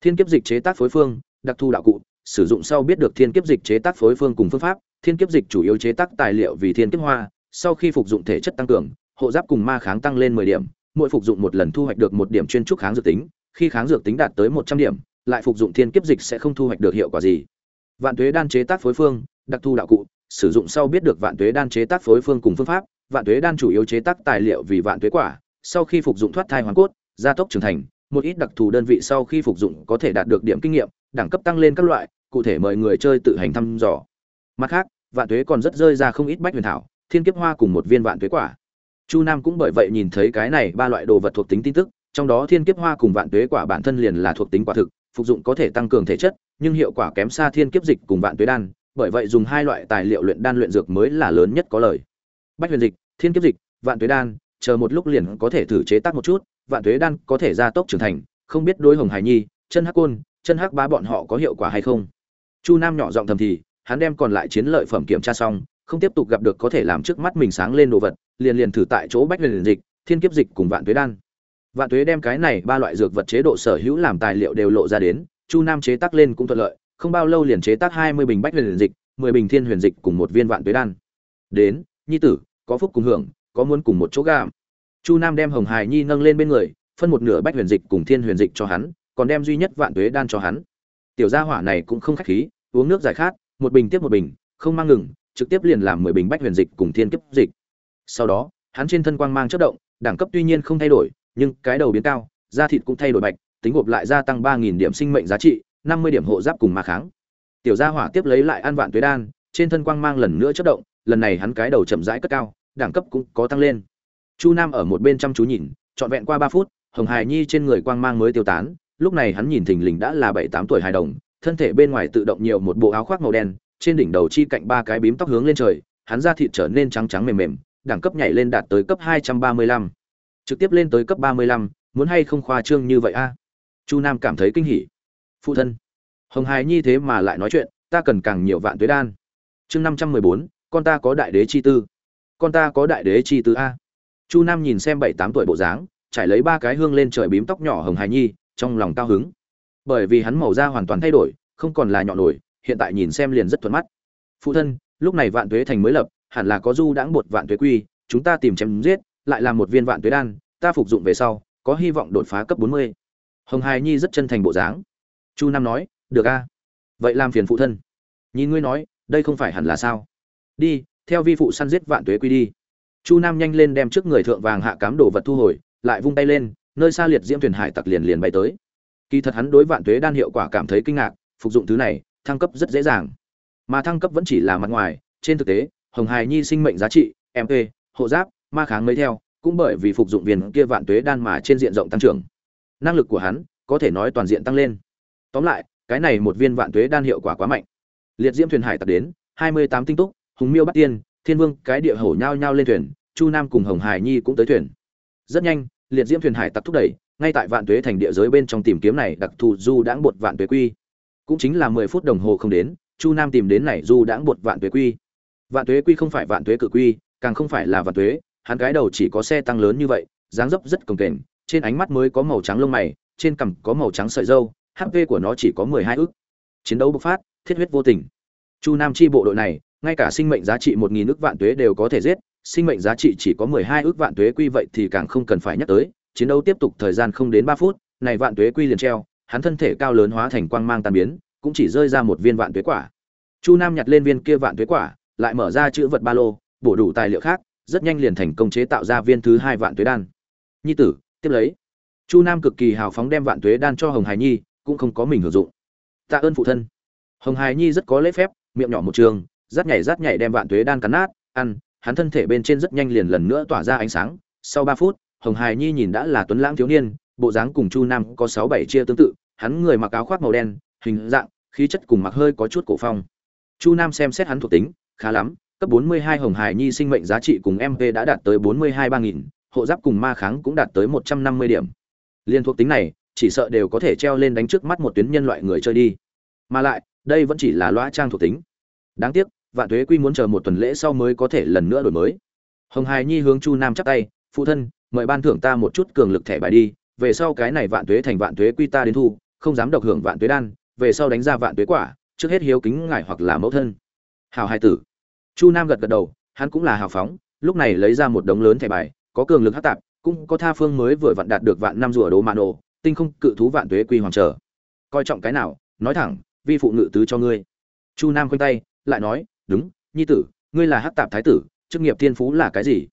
Thiên kiếp dịch chế tác phối phương, đặc thù đạo cụ, sử dụng sau biết được thiên kiếp dịch chế tác phối phương cùng phương pháp, thiên kiếp dịch chủ yếu chế tác tài liệu vì thiên kiếp hoa, sau khi phục dụng thể chất tăng cường, hộ giáp cùng ma kháng tăng lên mười điểm, mỗi phục dụng một lần thu hoạch được một điểm chuyên trúc kháng dược tính, khi kháng dược tính đạt tới một trăm điểm, lại phục dụng thiên kiếp dịch sẽ không thu hoạch được hiệu quả gì. Vạn tuế đan chế tác phối phương, đặc thù đạo cụ, sử dụng sau biết được vạn tuế đan chế tác phối phương cùng phương pháp vạn tuế đan chủ yếu chế tác tài liệu vì vạn tuế quả, sau khi phục dụng thoát thai hoàn cốt, gia tốc trưởng thành, một ít đặc thù đơn vị sau khi phục dụng có thể đạt được điểm kinh nghiệm, đẳng cấp tăng lên các loại, cụ thể mời người chơi tự hành thăm dò. Mặt khác, vạn tuế còn rất rơi ra không ít bách huyền thảo, thiên kiếp hoa cùng một viên vạn tuế quả. Chu nam cũng bởi vậy nhìn thấy cái này ba loại đồ vật thuộc tính tin tức, trong đó thiên kiếp hoa cùng vạn tuế quả bản thân liền là thuộc tính quả thực, phục dụng có thể tăng cường thể chất, nhưng hiệu quả kém xa thiên kiếp dịch cùng vạn tuế đan, bởi vậy dùng hai loại tài liệu luyện đan luyện dược mới là lớn nhất có lời bách huyền dịch, thiên kiếp dịch, vạn tuế đan, chờ một lúc liền có thể thử chế tác một chút. Vạn tuế đan có thể gia tốc trưởng thành, không biết đối hồng hải nhi, chân hắc côn, chân hắc bá bọn họ có hiệu quả hay không. Chu nam nhỏ giọng thầm thì, hắn đem còn lại chiến lợi phẩm kiểm tra xong, không tiếp tục gặp được có thể làm trước mắt mình sáng lên đồ vật, liền liền thử tại chỗ bách huyền dịch, thiên kiếp dịch cùng vạn tuế đan. Vạn tuế đem cái này ba loại dược vật chế độ sở hữu làm tài liệu đều lộ ra đến, chu nam chế tác lên cũng thuận lợi, không bao lâu liền chế tác hai mươi bình bách huyền dịch, mười bình thiên huyền dịch cùng một viên vạn tuế đan. Đến, nhi tử có phúc cùng hưởng, có muốn cùng một chỗ gạm. Chu nam đem hồng hải nhi nâng lên bên người, phân một nửa bách huyền dịch cùng thiên huyền dịch cho hắn, còn đem duy nhất vạn tuế đan cho hắn. Tiểu gia hỏa này cũng không khách khí, uống nước giải khát, một bình tiếp một bình, không mang ngừng, trực tiếp liền làm mười bình bách huyền dịch cùng thiên kiếp dịch. Sau đó, hắn trên thân quang mang chất động, đẳng cấp tuy nhiên không thay đổi, nhưng cái đầu biến cao, da thịt cũng thay đổi bạch, tính gộp lại gia tăng ba nghìn điểm sinh mệnh giá trị, năm mươi điểm hộ giáp cùng ma kháng. Tiểu gia hỏa tiếp lấy lại ăn vạn tuế đan, trên thân quang mang lần nữa chất động lần này hắn cái đầu chậm rãi cất cao, đẳng cấp cũng có tăng lên. Chu nam ở một bên chăm chú nhìn, trọn vẹn qua ba phút, hồng hải nhi trên người quang mang mới tiêu tán, lúc này hắn nhìn thình lình đã là bảy tám tuổi hài đồng, thân thể bên ngoài tự động nhiều một bộ áo khoác màu đen, trên đỉnh đầu chi cạnh ba cái bím tóc hướng lên trời, hắn da thịt trở nên trắng trắng mềm mềm, đẳng cấp nhảy lên đạt tới cấp hai trăm ba mươi lăm. Trực tiếp lên tới cấp ba mươi lăm, muốn hay không khoa trương như vậy a? Chu nam cảm thấy kinh hỉ. Phụ thân, hồng hài nhi thế mà lại nói chuyện, ta cần càng nhiều vạn tuế đan. Chương năm trăm mười bốn con ta có đại đế chi tư. Con ta có đại đế chi tư a. Chu nam nhìn xem bảy tám tuổi bộ dáng, trải lấy ba cái hương lên trời bím tóc nhỏ hồng hài nhi, trong lòng cao hứng. Bởi vì hắn màu da hoàn toàn thay đổi, không còn là nhỏ nổi, hiện tại nhìn xem liền rất thuận mắt. Phụ thân, lúc này vạn tuế thành mới lập, hẳn là có du đãng bột vạn tuế quy, chúng ta tìm chém giết, lại làm một viên vạn tuế đan, ta phục dụng về sau, có hy vọng đột phá cấp bốn mươi. Hồng hài nhi rất chân thành bộ dáng. Chu nam nói, được a. Vậy làm phiền phụ thân. Nhìn ngươi nói, đây không phải hẳn là sao? Đi, theo vi phụ săn giết vạn tuế quy đi. Chu nam nhanh lên đem trước người thượng vàng hạ cám đồ vật thu hồi, lại vung tay lên, nơi xa liệt diễm thuyền hải tặc liền liền bay tới. Kỳ thật hắn đối vạn tuế đan hiệu quả cảm thấy kinh ngạc, phục dụng thứ này, thăng cấp rất dễ dàng. Mà thăng cấp vẫn chỉ là mặt ngoài, trên thực tế, hồng hài nhi sinh mệnh giá trị mp hộ giáp, ma kháng mới theo, cũng bởi vì phục dụng viên kia vạn tuế đan mà trên diện rộng tăng trưởng. Năng lực của hắn, có thể nói toàn diện tăng lên. Tóm lại, cái này một viên vạn tuế đan hiệu quả quá mạnh. Liệt diễm thuyền hải tặc đến, hai mươi tám tinh túc hùng miêu bắt tiên, thiên vương, cái địa hổ nhao nhao lên thuyền, chu nam cùng hồng hải nhi cũng tới thuyền. Rất nhanh, liệt diễm thuyền hải tặc thúc đẩy, ngay tại vạn tuế thành địa giới bên trong tìm kiếm này đặc thù du đãng bột vạn tuế quy. Cũng chính là mười phút đồng hồ không đến, chu nam tìm đến này du đãng bột vạn tuế quy. Vạn tuế quy không phải vạn tuế cự quy, càng không phải là vạn tuế, hắn cái đầu chỉ có xe tăng lớn như vậy, dáng dấp rất cồng kềnh, trên ánh mắt mới có màu trắng lông mày, trên cằm có màu trắng sợi dâu hp của nó chỉ có mười hai ức chiến đấu bộc phát, thiết huyết vô tình. Chu nam chi bộ đội này ngay cả sinh mệnh giá trị một nghìn ức vạn tuế đều có thể giết, sinh mệnh giá trị chỉ có mười hai ức vạn tuế quy vậy thì càng không cần phải nhắc tới, chiến đấu tiếp tục thời gian không đến ba phút, này vạn tuế quy liền treo, hắn thân thể cao lớn hóa thành quang mang tan biến, cũng chỉ rơi ra một viên vạn tuế quả. Chu nam nhặt lên viên kia vạn tuế quả, lại mở ra chữ vật ba lô, bổ đủ tài liệu khác, rất nhanh liền thành công chế tạo ra viên thứ hai vạn tuế đan. Nhi tử, tiếp lấy. Chu nam cực kỳ hào phóng đem vạn tuế đan cho hồng hải nhi, cũng không có mình hưởng dụng. Tạ ơn phụ thân. Hồng hải nhi rất có lễ phép, miệng nhỏ một trường rát nhảy rát nhảy đem vạn tuế đan cắn nát ăn hắn thân thể bên trên rất nhanh liền lần nữa tỏa ra ánh sáng. Sau ba phút hồng hải nhi nhìn đã là tuấn lãng thiếu niên bộ dáng cùng chu nam có sáu bảy chia tương tự hắn người mặc áo khoác màu đen hình dạng khí chất cùng mặc hơi có chút cổ phong. Chu nam xem xét hắn thuộc tính khá lắm cấp 42 hồng hải nhi sinh mệnh giá trị cùng mp đã đạt tới 42 3000, hộ giáp cùng ma kháng cũng đạt tới 150 điểm. Liên thuộc tính này chỉ sợ đều có thể treo lên đánh trước mắt một tuyến nhân loại người chơi đi. Mà lại đây vẫn chỉ là loa trang thuộc tính đáng tiếc, vạn tuế quy muốn chờ một tuần lễ sau mới có thể lần nữa đổi mới. Hồng hải nhi hướng chu nam chắp tay, phụ thân, mời ban thưởng ta một chút cường lực thẻ bài đi, về sau cái này vạn tuế thành vạn tuế quy ta đến thu, không dám độc hưởng vạn tuế đan, về sau đánh ra vạn tuế quả, trước hết hiếu kính ngài hoặc là mẫu thân. Hào hai tử. Chu nam gật gật đầu, hắn cũng là hào phóng, lúc này lấy ra một đống lớn thẻ bài, có cường lực hát tạp, cũng có tha phương mới vừa vặn đạt được vạn năm rùa đồ mạ nổ, tinh không cự thú vạn tuế quy hoàng trở coi trọng cái nào, nói thẳng, vi phụ ngự tứ cho ngươi. Chu nam khoanh tay lại nói, đúng, nhi tử, ngươi là hát tạp thái tử, chức nghiệp thiên phú là cái gì?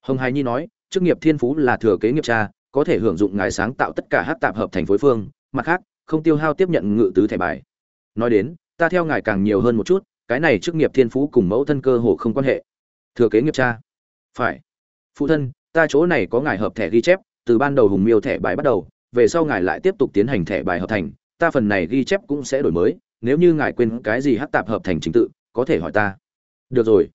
Hồng hài nhi nói, chức nghiệp thiên phú là thừa kế nghiệp cha, có thể hưởng dụng ngài sáng tạo tất cả hát tạp hợp thành phối phương, mặt khác, không tiêu hao tiếp nhận ngự tứ thẻ bài. Nói đến, ta theo ngài càng nhiều hơn một chút, cái này chức nghiệp thiên phú cùng mẫu thân cơ hồ không quan hệ. Thừa kế nghiệp cha. Phải. Phụ thân, ta chỗ này có ngài hợp thẻ ghi chép, từ ban đầu hùng miêu thẻ bài bắt đầu, về sau ngài lại tiếp tục tiến hành thẻ bài hợp thành, ta phần này ghi chép cũng sẽ đổi mới, nếu như ngài quên cái gì hát tạp hợp thành trình tự có thể hỏi ta. Được rồi.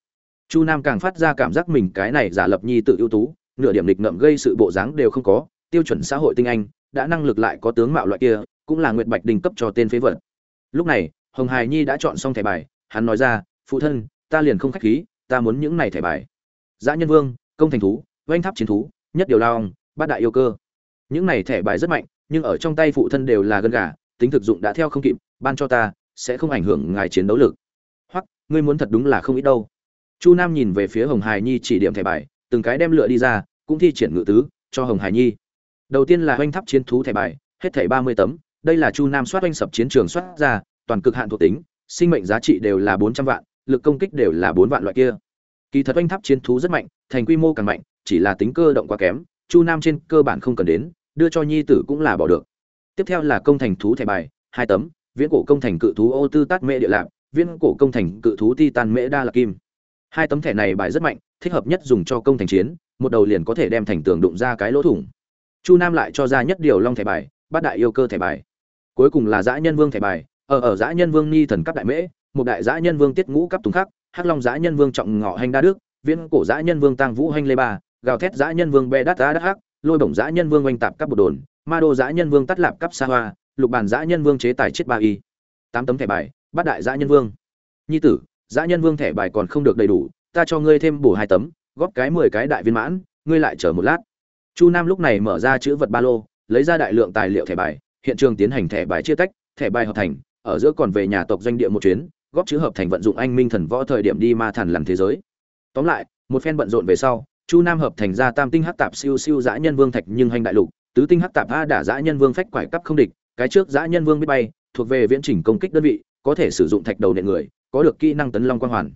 Chu nam càng phát ra cảm giác mình cái này giả lập nhi tự ưu tú, nửa điểm lịch ngậm gây sự bộ dáng đều không có, tiêu chuẩn xã hội tinh anh, đã năng lực lại có tướng mạo loại kia, cũng là nguyệt bạch đình cấp cho tên phế vật. Lúc này, hồng hải nhi đã chọn xong thẻ bài, hắn nói ra, phụ thân, ta liền không khách khí, ta muốn những này thẻ bài. Giã nhân vương, công thành thú, oanh tháp chiến thú, nhất điều lao bát đại yêu cơ. Những này thẻ bài rất mạnh, nhưng ở trong tay phụ thân đều là gân gà, tính thực dụng đã theo không kịp, ban cho ta, sẽ không ảnh hưởng ngài chiến đấu lực ngươi muốn thật đúng là không ít đâu. Chu nam nhìn về phía hồng hải nhi chỉ điểm thẻ bài, từng cái đem lựa đi ra, cũng thi triển ngự tứ, cho hồng hải nhi. Đầu tiên là oanh tháp chiến thú thẻ bài, hết thẻ ba mươi tấm. Đây là chu nam soát oanh sập chiến trường soát ra, toàn cực hạn thuộc tính, sinh mệnh giá trị đều là bốn trăm vạn, lực công kích đều là bốn vạn loại kia. Kỳ thật oanh tháp chiến thú rất mạnh, thành quy mô càng mạnh, chỉ là tính cơ động quá kém, chu nam trên cơ bản không cần đến, đưa cho nhi tử cũng là bỏ được. Tiếp theo là công thành thú thẻ bài, hai tấm, viễn cổ công thành cự thú ô tư tát mê địa lạc viễn cổ công thành cự thú titan mễ đa là kim. Hai tấm thẻ này bài rất mạnh, thích hợp nhất dùng cho công thành chiến, một đầu liền có thể đem thành tường đụng ra cái lỗ thủng. Chu nam lại cho ra nhất điều long thẻ bài, bát đại yêu cơ thẻ bài. Cuối cùng là Giã nhân vương thẻ bài, ở ở Giã nhân vương ni thần cấp đại mễ, một đại Giã nhân vương tiết ngũ cấp tùng khắc, hắc long Giã nhân vương trọng ngọ hành đa đức, viễn cổ Giã nhân vương tăng vũ hành lê ba, gào thét Giã nhân vương bê đát đá đắc hắc, lôi bổng Giã nhân vương oanh tạp cấp bột đồn, ma đô Giã nhân vương tắt lạp cấp sa hoa, lục bàn Giã nhân vương chế tài chết ba y. Tám tấm thẻ bài bát đại dã nhân vương. Nhi tử dã nhân vương thẻ bài còn không được đầy đủ, ta cho ngươi thêm bổ hai tấm, góp cái mười cái đại viên mãn, ngươi lại chờ một lát. Chu nam lúc này mở ra chữ vật ba lô, lấy ra đại lượng tài liệu thẻ bài, hiện trường tiến hành thẻ bài chia tách, thẻ bài hợp thành, ở giữa còn về nhà tộc doanh địa một chuyến, góp chữ hợp thành vận dụng anh minh thần võ thời điểm đi ma thần làm thế giới. Tóm lại, một phen bận rộn về sau, chu nam hợp thành ra tam tinh hắc tạp siêu siêu dã nhân vương thạch nhưng hành đại lục, tứ tinh hắc tạp a đả dã nhân vương phách quải cấp không địch, cái trước dã nhân vương biết bay, thuộc về viễn trình công kích đơn vị có thể sử dụng thạch đầu nện người, có được kỹ năng tấn long quang hoàn.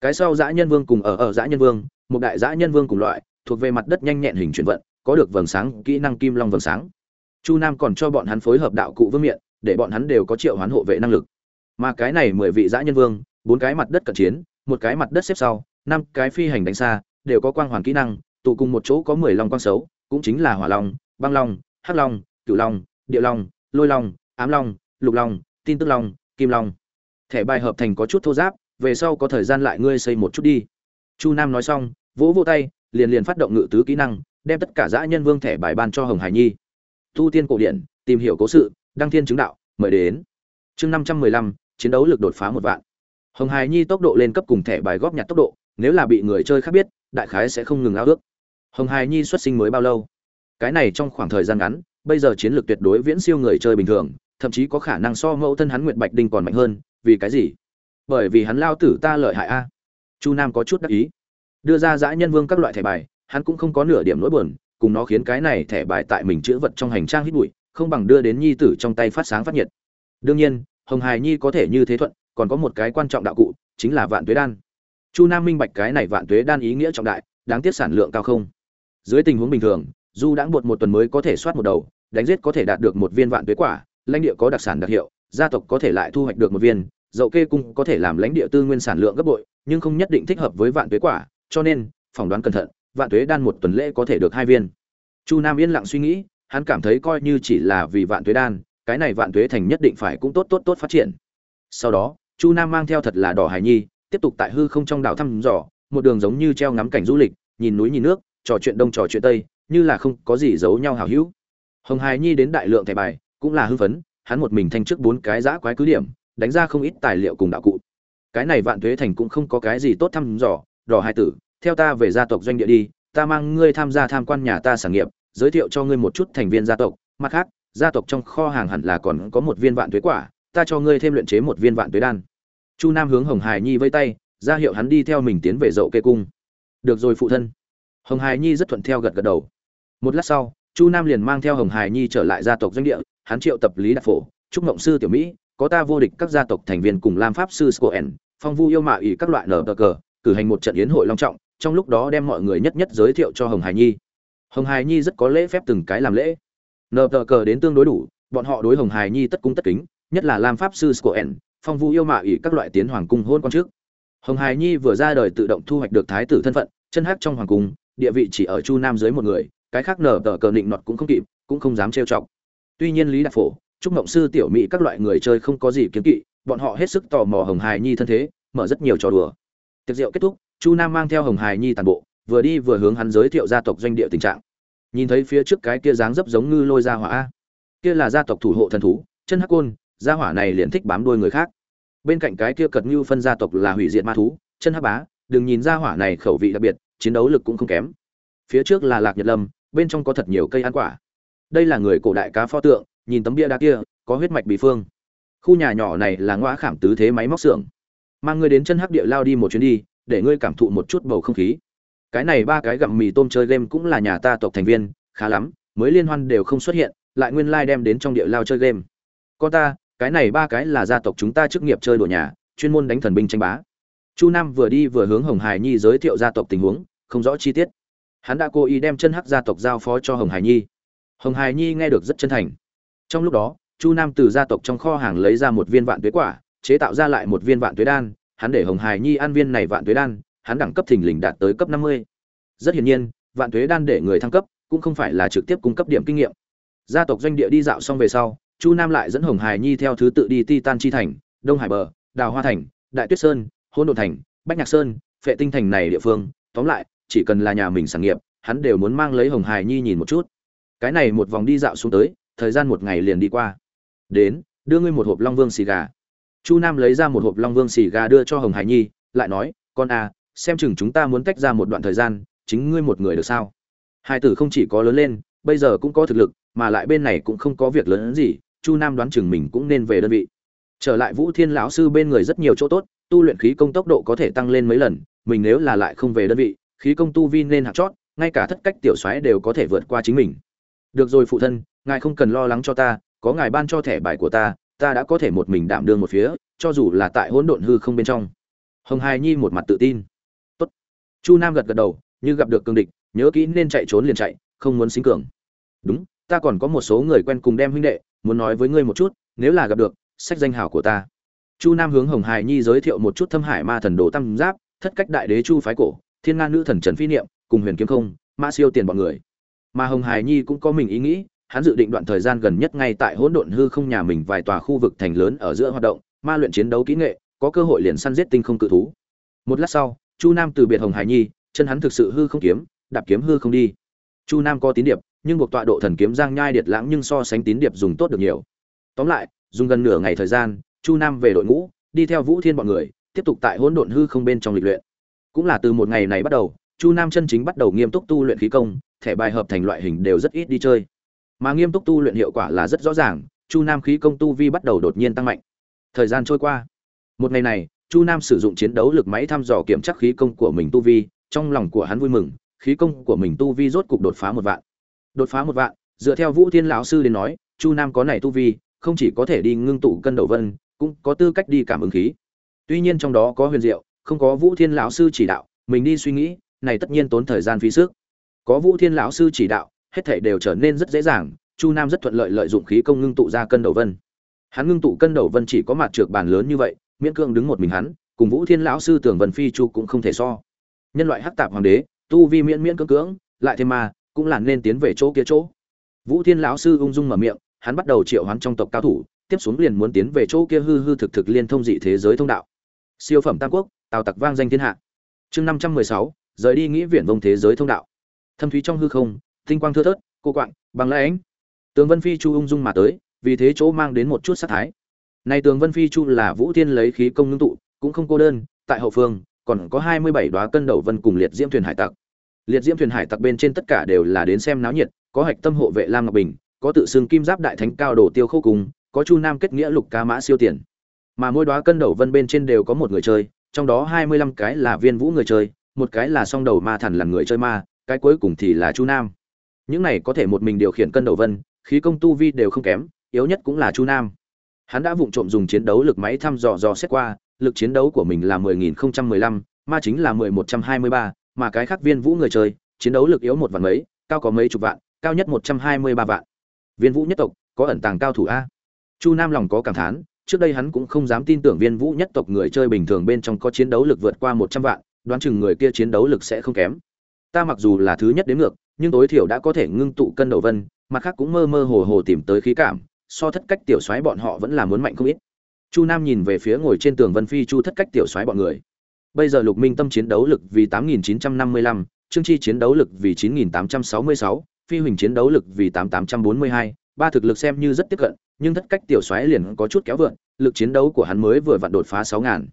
Cái sau dã nhân vương cùng ở ở dã nhân vương, một đại dã nhân vương cùng loại, thuộc về mặt đất nhanh nhẹn hình chuyển vận, có được vầng sáng, kỹ năng kim long vầng sáng. Chu nam còn cho bọn hắn phối hợp đạo cụ vương miện, để bọn hắn đều có triệu hoán hộ vệ năng lực. Mà cái này mười vị dã nhân vương, bốn cái mặt đất cận chiến, một cái mặt đất xếp sau, năm cái phi hành đánh xa, đều có quang hoàn kỹ năng, tụ cùng một chỗ có mười long quang xấu, cũng chính là hỏa long, băng long, hắc long, cửu long, địa long, lôi long, ám long, lục long, tin tức long kim long. Thẻ bài hợp thành có chút thô giáp, về sau có thời gian lại ngươi xây một chút đi. Chu nam nói xong, vỗ vô tay, liền liền phát động ngự tứ kỹ năng, đem tất cả dã nhân vương thẻ bài ban cho hồng hải nhi. Tu tiên cổ điển tìm hiểu cố sự, đăng thiên chứng đạo, mời đến. Chương năm trăm mười lăm, chiến đấu lực đột phá một vạn. Hồng hải nhi tốc độ lên cấp cùng thẻ bài góp nhặt tốc độ, nếu là bị người chơi khác biết, đại khái sẽ không ngừng ao ước. Hồng hải nhi xuất sinh mới bao lâu? Cái này trong khoảng thời gian ngắn, bây giờ chiến lược tuyệt đối viễn siêu người chơi bình thường thậm chí có khả năng so mẫu thân hắn nguyệt bạch đinh còn mạnh hơn, vì cái gì? Bởi vì hắn lao tử ta lợi hại a. Chu nam có chút đắc ý. Đưa ra giã nhân vương các loại thẻ bài, hắn cũng không có nửa điểm nỗi buồn, cùng nó khiến cái này thẻ bài tại mình chữ vật trong hành trang hít bụi, không bằng đưa đến nhi tử trong tay phát sáng phát nhiệt. Đương nhiên, hồng hài nhi có thể như thế thuận, còn có một cái quan trọng đạo cụ, chính là vạn tuế đan. Chu nam minh bạch cái này vạn tuế đan ý nghĩa trọng đại, đáng tiếc sản lượng cao không. Dưới tình huống bình thường du đãng bột một tuần mới có thể soát một đầu, đánh giết có thể đạt được một viên vạn tuế quả lãnh địa có đặc sản đặc hiệu, gia tộc có thể lại thu hoạch được một viên, dậu kê cung có thể làm lãnh địa tư nguyên sản lượng gấp bội, nhưng không nhất định thích hợp với vạn tuế quả, cho nên, phỏng đoán cẩn thận, vạn tuế đan một tuần lễ có thể được hai viên. Chu nam yên lặng suy nghĩ, hắn cảm thấy coi như chỉ là vì vạn tuế đan, cái này vạn tuế thành nhất định phải cũng tốt tốt tốt phát triển. Sau đó, chu nam mang theo thật là đỏ hải nhi, tiếp tục tại hư không trong đảo thăm dò, một đường giống như treo ngắm cảnh du lịch, nhìn núi nhìn nước, trò chuyện đông trò chuyện tây, như là không có gì giấu nhau hảo hữu. Hồng hải nhi đến đại lượng thẻ bài cũng là hư phấn, hắn một mình thanh trước bốn cái giã quái cứ điểm, đánh ra không ít tài liệu cùng đạo cụ. Cái này vạn tuế thành cũng không có cái gì tốt thăm dò, đỏ hai tử, theo ta về gia tộc doanh địa đi, ta mang ngươi tham gia tham quan nhà ta sản nghiệp, giới thiệu cho ngươi một chút thành viên gia tộc. Mặt khác, gia tộc trong kho hàng hẳn là còn có một viên vạn tuế quả, ta cho ngươi thêm luyện chế một viên vạn tuế đan. Chu nam hướng hồng hải nhi vây tay, ra hiệu hắn đi theo mình tiến về dậu kê cung. Được rồi phụ thân. Hồng hải nhi rất thuận theo gật gật đầu. Một lát sau, chu nam liền mang theo hồng hải nhi trở lại gia tộc doanh địa hắn triệu tập lý đạt phổ, trúc ngộng sư tiểu mỹ, có ta vô địch các gia tộc thành viên cùng lam pháp sư scoen, phong vu yêu mạ ủy các loại nở cờ, cử hành một trận yến hội long trọng, trong lúc đó đem mọi người nhất nhất giới thiệu cho hồng hải nhi. Hồng hải nhi rất có lễ phép từng cái làm lễ. Nở cờ đến tương đối đủ, bọn họ đối hồng hải nhi tất cung tất kính, nhất là lam pháp sư scoen, phong vu yêu mạ ủy các loại tiến hoàng cung hôn quan trước. Hồng hải nhi vừa ra đời tự động thu hoạch được thái tử thân phận, chân hát trong hoàng cung, địa vị chỉ ở chu nam dưới một người, cái khác nở tờ cờ định nọt cũng không kịp, cũng không dám trêu chọc tuy nhiên lý đạt phổ, trúc mộng sư, tiểu mỹ các loại người chơi không có gì kiến kỵ, bọn họ hết sức tò mò hồng hài nhi thân thế, mở rất nhiều trò đùa. Tiệc rượu kết thúc, chu nam mang theo hồng hài nhi tàn bộ, vừa đi vừa hướng hắn giới thiệu gia tộc doanh địa tình trạng. Nhìn thấy phía trước cái kia dáng dấp giống ngư lôi ra hỏa, kia là gia tộc thủ hộ thần thú, chân hắc côn, gia hỏa này liền thích bám đuôi người khác. Bên cạnh cái kia cật như phân gia tộc là hủy diệt ma thú, chân hắc bá, đừng nhìn gia hỏa này khẩu vị đặc biệt, chiến đấu lực cũng không kém. Phía trước là lạc nhật lâm, bên trong có thật nhiều cây ăn quả đây là người cổ đại cá pho tượng, nhìn tấm bia đá kia, có huyết mạch bị phương. Khu nhà nhỏ này là ngõ khảm tứ thế máy móc xưởng. Mang ngươi đến chân hắc địa lao đi một chuyến đi, để ngươi cảm thụ một chút bầu không khí. Cái này ba cái gặm mì tôm chơi game cũng là nhà ta tộc thành viên, khá lắm, mới liên hoan đều không xuất hiện, lại nguyên lai đem đến trong địa lao chơi game. Con ta, cái này ba cái là gia tộc chúng ta chức nghiệp chơi đùa nhà, chuyên môn đánh thần binh tranh bá. Chu nam vừa đi vừa hướng hồng hải nhi giới thiệu gia tộc tình huống, không rõ chi tiết. Hắn đã cố ý đem chân hắc gia tộc giao phó cho hồng hải nhi hồng hải nhi nghe được rất chân thành. Trong lúc đó, chu nam từ gia tộc trong kho hàng lấy ra một viên vạn tuế quả, chế tạo ra lại một viên vạn tuế đan, hắn để hồng hải nhi ăn viên này vạn tuế đan, hắn đẳng cấp thình lình đạt tới cấp năm mươi. Rất hiển nhiên, vạn tuế đan để người thăng cấp cũng không phải là trực tiếp cung cấp điểm kinh nghiệm. Gia tộc doanh địa đi dạo xong về sau, chu nam lại dẫn hồng hải nhi theo thứ tự đi titan chi thành, đông hải bờ, đào hoa thành, đại tuyết sơn hôn đồn thành, bách nhạc sơn, phệ tinh thành này địa phương. Tóm lại, chỉ cần là nhà mình sản nghiệp, hắn đều muốn mang lấy hồng hải nhi nhìn một chút cái này một vòng đi dạo xuống tới, thời gian một ngày liền đi qua. Đến, đưa ngươi một hộp long vương xì gà. Chu nam lấy ra một hộp long vương xì gà đưa cho hồng hải nhi, lại nói, con à xem chừng chúng ta muốn tách ra một đoạn thời gian, chính ngươi một người được sao? Hai tử không chỉ có lớn lên, bây giờ cũng có thực lực, mà lại bên này cũng không có việc lớn gì, chu nam đoán chừng mình cũng nên về đơn vị. Trở lại vũ thiên lão sư bên người rất nhiều chỗ tốt, tu luyện khí công tốc độ có thể tăng lên mấy lần, mình nếu là lại không về đơn vị, khí công tu vi nên hạt chót, ngay cả thất cách tiểu xoáy đều có thể vượt qua chính mình được rồi phụ thân, ngài không cần lo lắng cho ta, có ngài ban cho thẻ bài của ta ta đã có thể một mình đảm đương một phía, cho dù là tại hỗn độn hư không bên trong. Hồng hài nhi một mặt tự tin. Tốt. chu nam gật gật đầu, như gặp được cương địch, nhớ kỹ nên chạy trốn liền chạy, không muốn xính cường. Đúng, ta còn có một số người quen cùng đem huynh đệ, muốn nói với ngươi một chút, nếu là gặp được, sách danh hào của ta. Chu nam hướng hồng hài nhi giới thiệu một chút thâm hải ma thần đồ tam giáp, thất cách đại đế chu phái cổ, thiên Nga nữ thần trần phi niệm, cùng huyền kiếm không, ma siêu tiền bọn người mà hồng hải nhi cũng có mình ý nghĩ, hắn dự định đoạn thời gian gần nhất ngay tại hỗn độn hư không nhà mình vài tòa khu vực thành lớn ở giữa hoạt động, ma luyện chiến đấu kỹ nghệ, có cơ hội liền săn giết tinh không cự thú. Một lát sau, chu nam từ biệt hồng hải nhi, chân hắn thực sự hư không kiếm, đạp kiếm hư không đi. Chu nam có tín điệp, nhưng buộc tọa độ thần kiếm giang nhai điệt lãng nhưng so sánh tín điệp dùng tốt được nhiều. Tóm lại, dùng gần nửa ngày thời gian, chu nam về đội ngũ, đi theo vũ thiên bọn người, tiếp tục tại hỗn độn hư không bên trong lịch luyện. Cũng là từ một ngày này bắt đầu chu nam chân chính bắt đầu nghiêm túc tu luyện khí công, thẻ bài hợp thành loại hình đều rất ít đi chơi. Mà nghiêm túc tu luyện hiệu quả là rất rõ ràng, chu nam khí công tu vi bắt đầu đột nhiên tăng mạnh. Thời gian trôi qua. Một ngày này, chu nam sử dụng chiến đấu lực máy thăm dò kiểm tra khí công của mình tu vi, trong lòng của hắn vui mừng, khí công của mình tu vi rốt cục đột phá một vạn. Đột phá một vạn, dựa theo vũ thiên lão sư đến nói, chu nam có này tu vi, không chỉ có thể đi ngưng tụ cân đầu vân, cũng có tư cách đi cảm ứng khí. Tuy nhiên trong đó có huyền diệu, không có vũ thiên lão sư chỉ đạo, mình đi suy nghĩ này tất nhiên tốn thời gian phí sức. Có vũ thiên lão sư chỉ đạo, hết thảy đều trở nên rất dễ dàng, chu nam rất thuận lợi lợi dụng khí công ngưng tụ ra cân đầu vân. Hắn ngưng tụ cân đầu vân chỉ có mặt trược bàn lớn như vậy, miễn cương đứng một mình hắn, cùng vũ thiên lão sư tưởng vân phi chu cũng không thể so. Nhân loại hắc tạp hoàng đế, tu vi miễn miễn cưỡng cưỡng, lại thêm mà cũng là nên tiến về chỗ kia chỗ. Vũ thiên lão sư ung dung mở miệng, hắn bắt đầu triệu hoán trong tộc cao thủ, tiếp xuống liền muốn tiến về chỗ kia hư hư thực thực liên thông dị thế giới thông đạo. Siêu phẩm tam quốc, tào tặc vang danh thiên hạ. Chương năm trăm mười sáu rời đi nghĩa viện vông thế giới thông đạo. Thâm thúy trong hư không, tinh quang thưa thớt, cô quạng, bằng lẽ ánh. Tường vân phi chu ung dung mà tới, vì thế chỗ mang đến một chút sát thái. Này tường vân phi chu là vũ thiên lấy khí công ngưng tụ, cũng không cô đơn, tại hậu phương, còn có hai mươi bảy đoá cân đầu vân cùng liệt diễm thuyền hải tặc. Liệt diễm thuyền hải tặc bên trên tất cả đều là đến xem náo nhiệt, có hạch tâm hộ vệ lam ngọc bình, có tự xưng kim giáp đại thánh cao đồ tiêu khâu cùng có chu nam kết nghĩa lục ca mã siêu tiền. Mà mỗi đoá cân đầu vân bên trên đều có một người chơi, trong đó hai mươi lăm cái là viên vũ người chơi một cái là song đầu ma thần là người chơi ma cái cuối cùng thì là chu nam. Những này có thể một mình điều khiển cân đầu vân khí công tu vi đều không kém yếu nhất cũng là chu nam. Hắn đã vụng trộm dùng chiến đấu lực máy thăm dò dò xét qua lực chiến đấu của mình là 10.015, ma chính là 1123, mà cái khác viên vũ người chơi chiến đấu lực yếu một vạn mấy cao có mấy chục vạn cao nhất 123 vạn. Viên vũ nhất tộc có ẩn tàng cao thủ a. Chu nam lòng có cảm thán trước đây hắn cũng không dám tin tưởng viên vũ nhất tộc người chơi bình thường bên trong có chiến đấu lực vượt qua một trăm vạn đoán chừng người kia chiến đấu lực sẽ không kém. Ta mặc dù là thứ nhất đến ngược nhưng tối thiểu đã có thể ngưng tụ cân đầu vân mặt khác cũng mơ mơ hồ hồ tìm tới khí cảm so thất cách tiểu soái bọn họ vẫn là muốn mạnh không ít. Chu nam nhìn về phía ngồi trên tường vân phi chu thất cách tiểu soái bọn người. Bây giờ lục minh tâm chiến đấu lực vì 8.955, trương chi chiến đấu lực vì 9.866, phi huỳnh chiến đấu lực vì 8.842, ba thực lực xem như rất tiếp cận nhưng thất cách tiểu soái liền có chút kéo vượn lực chiến đấu của hắn mới vừa vặn đột phá 6.000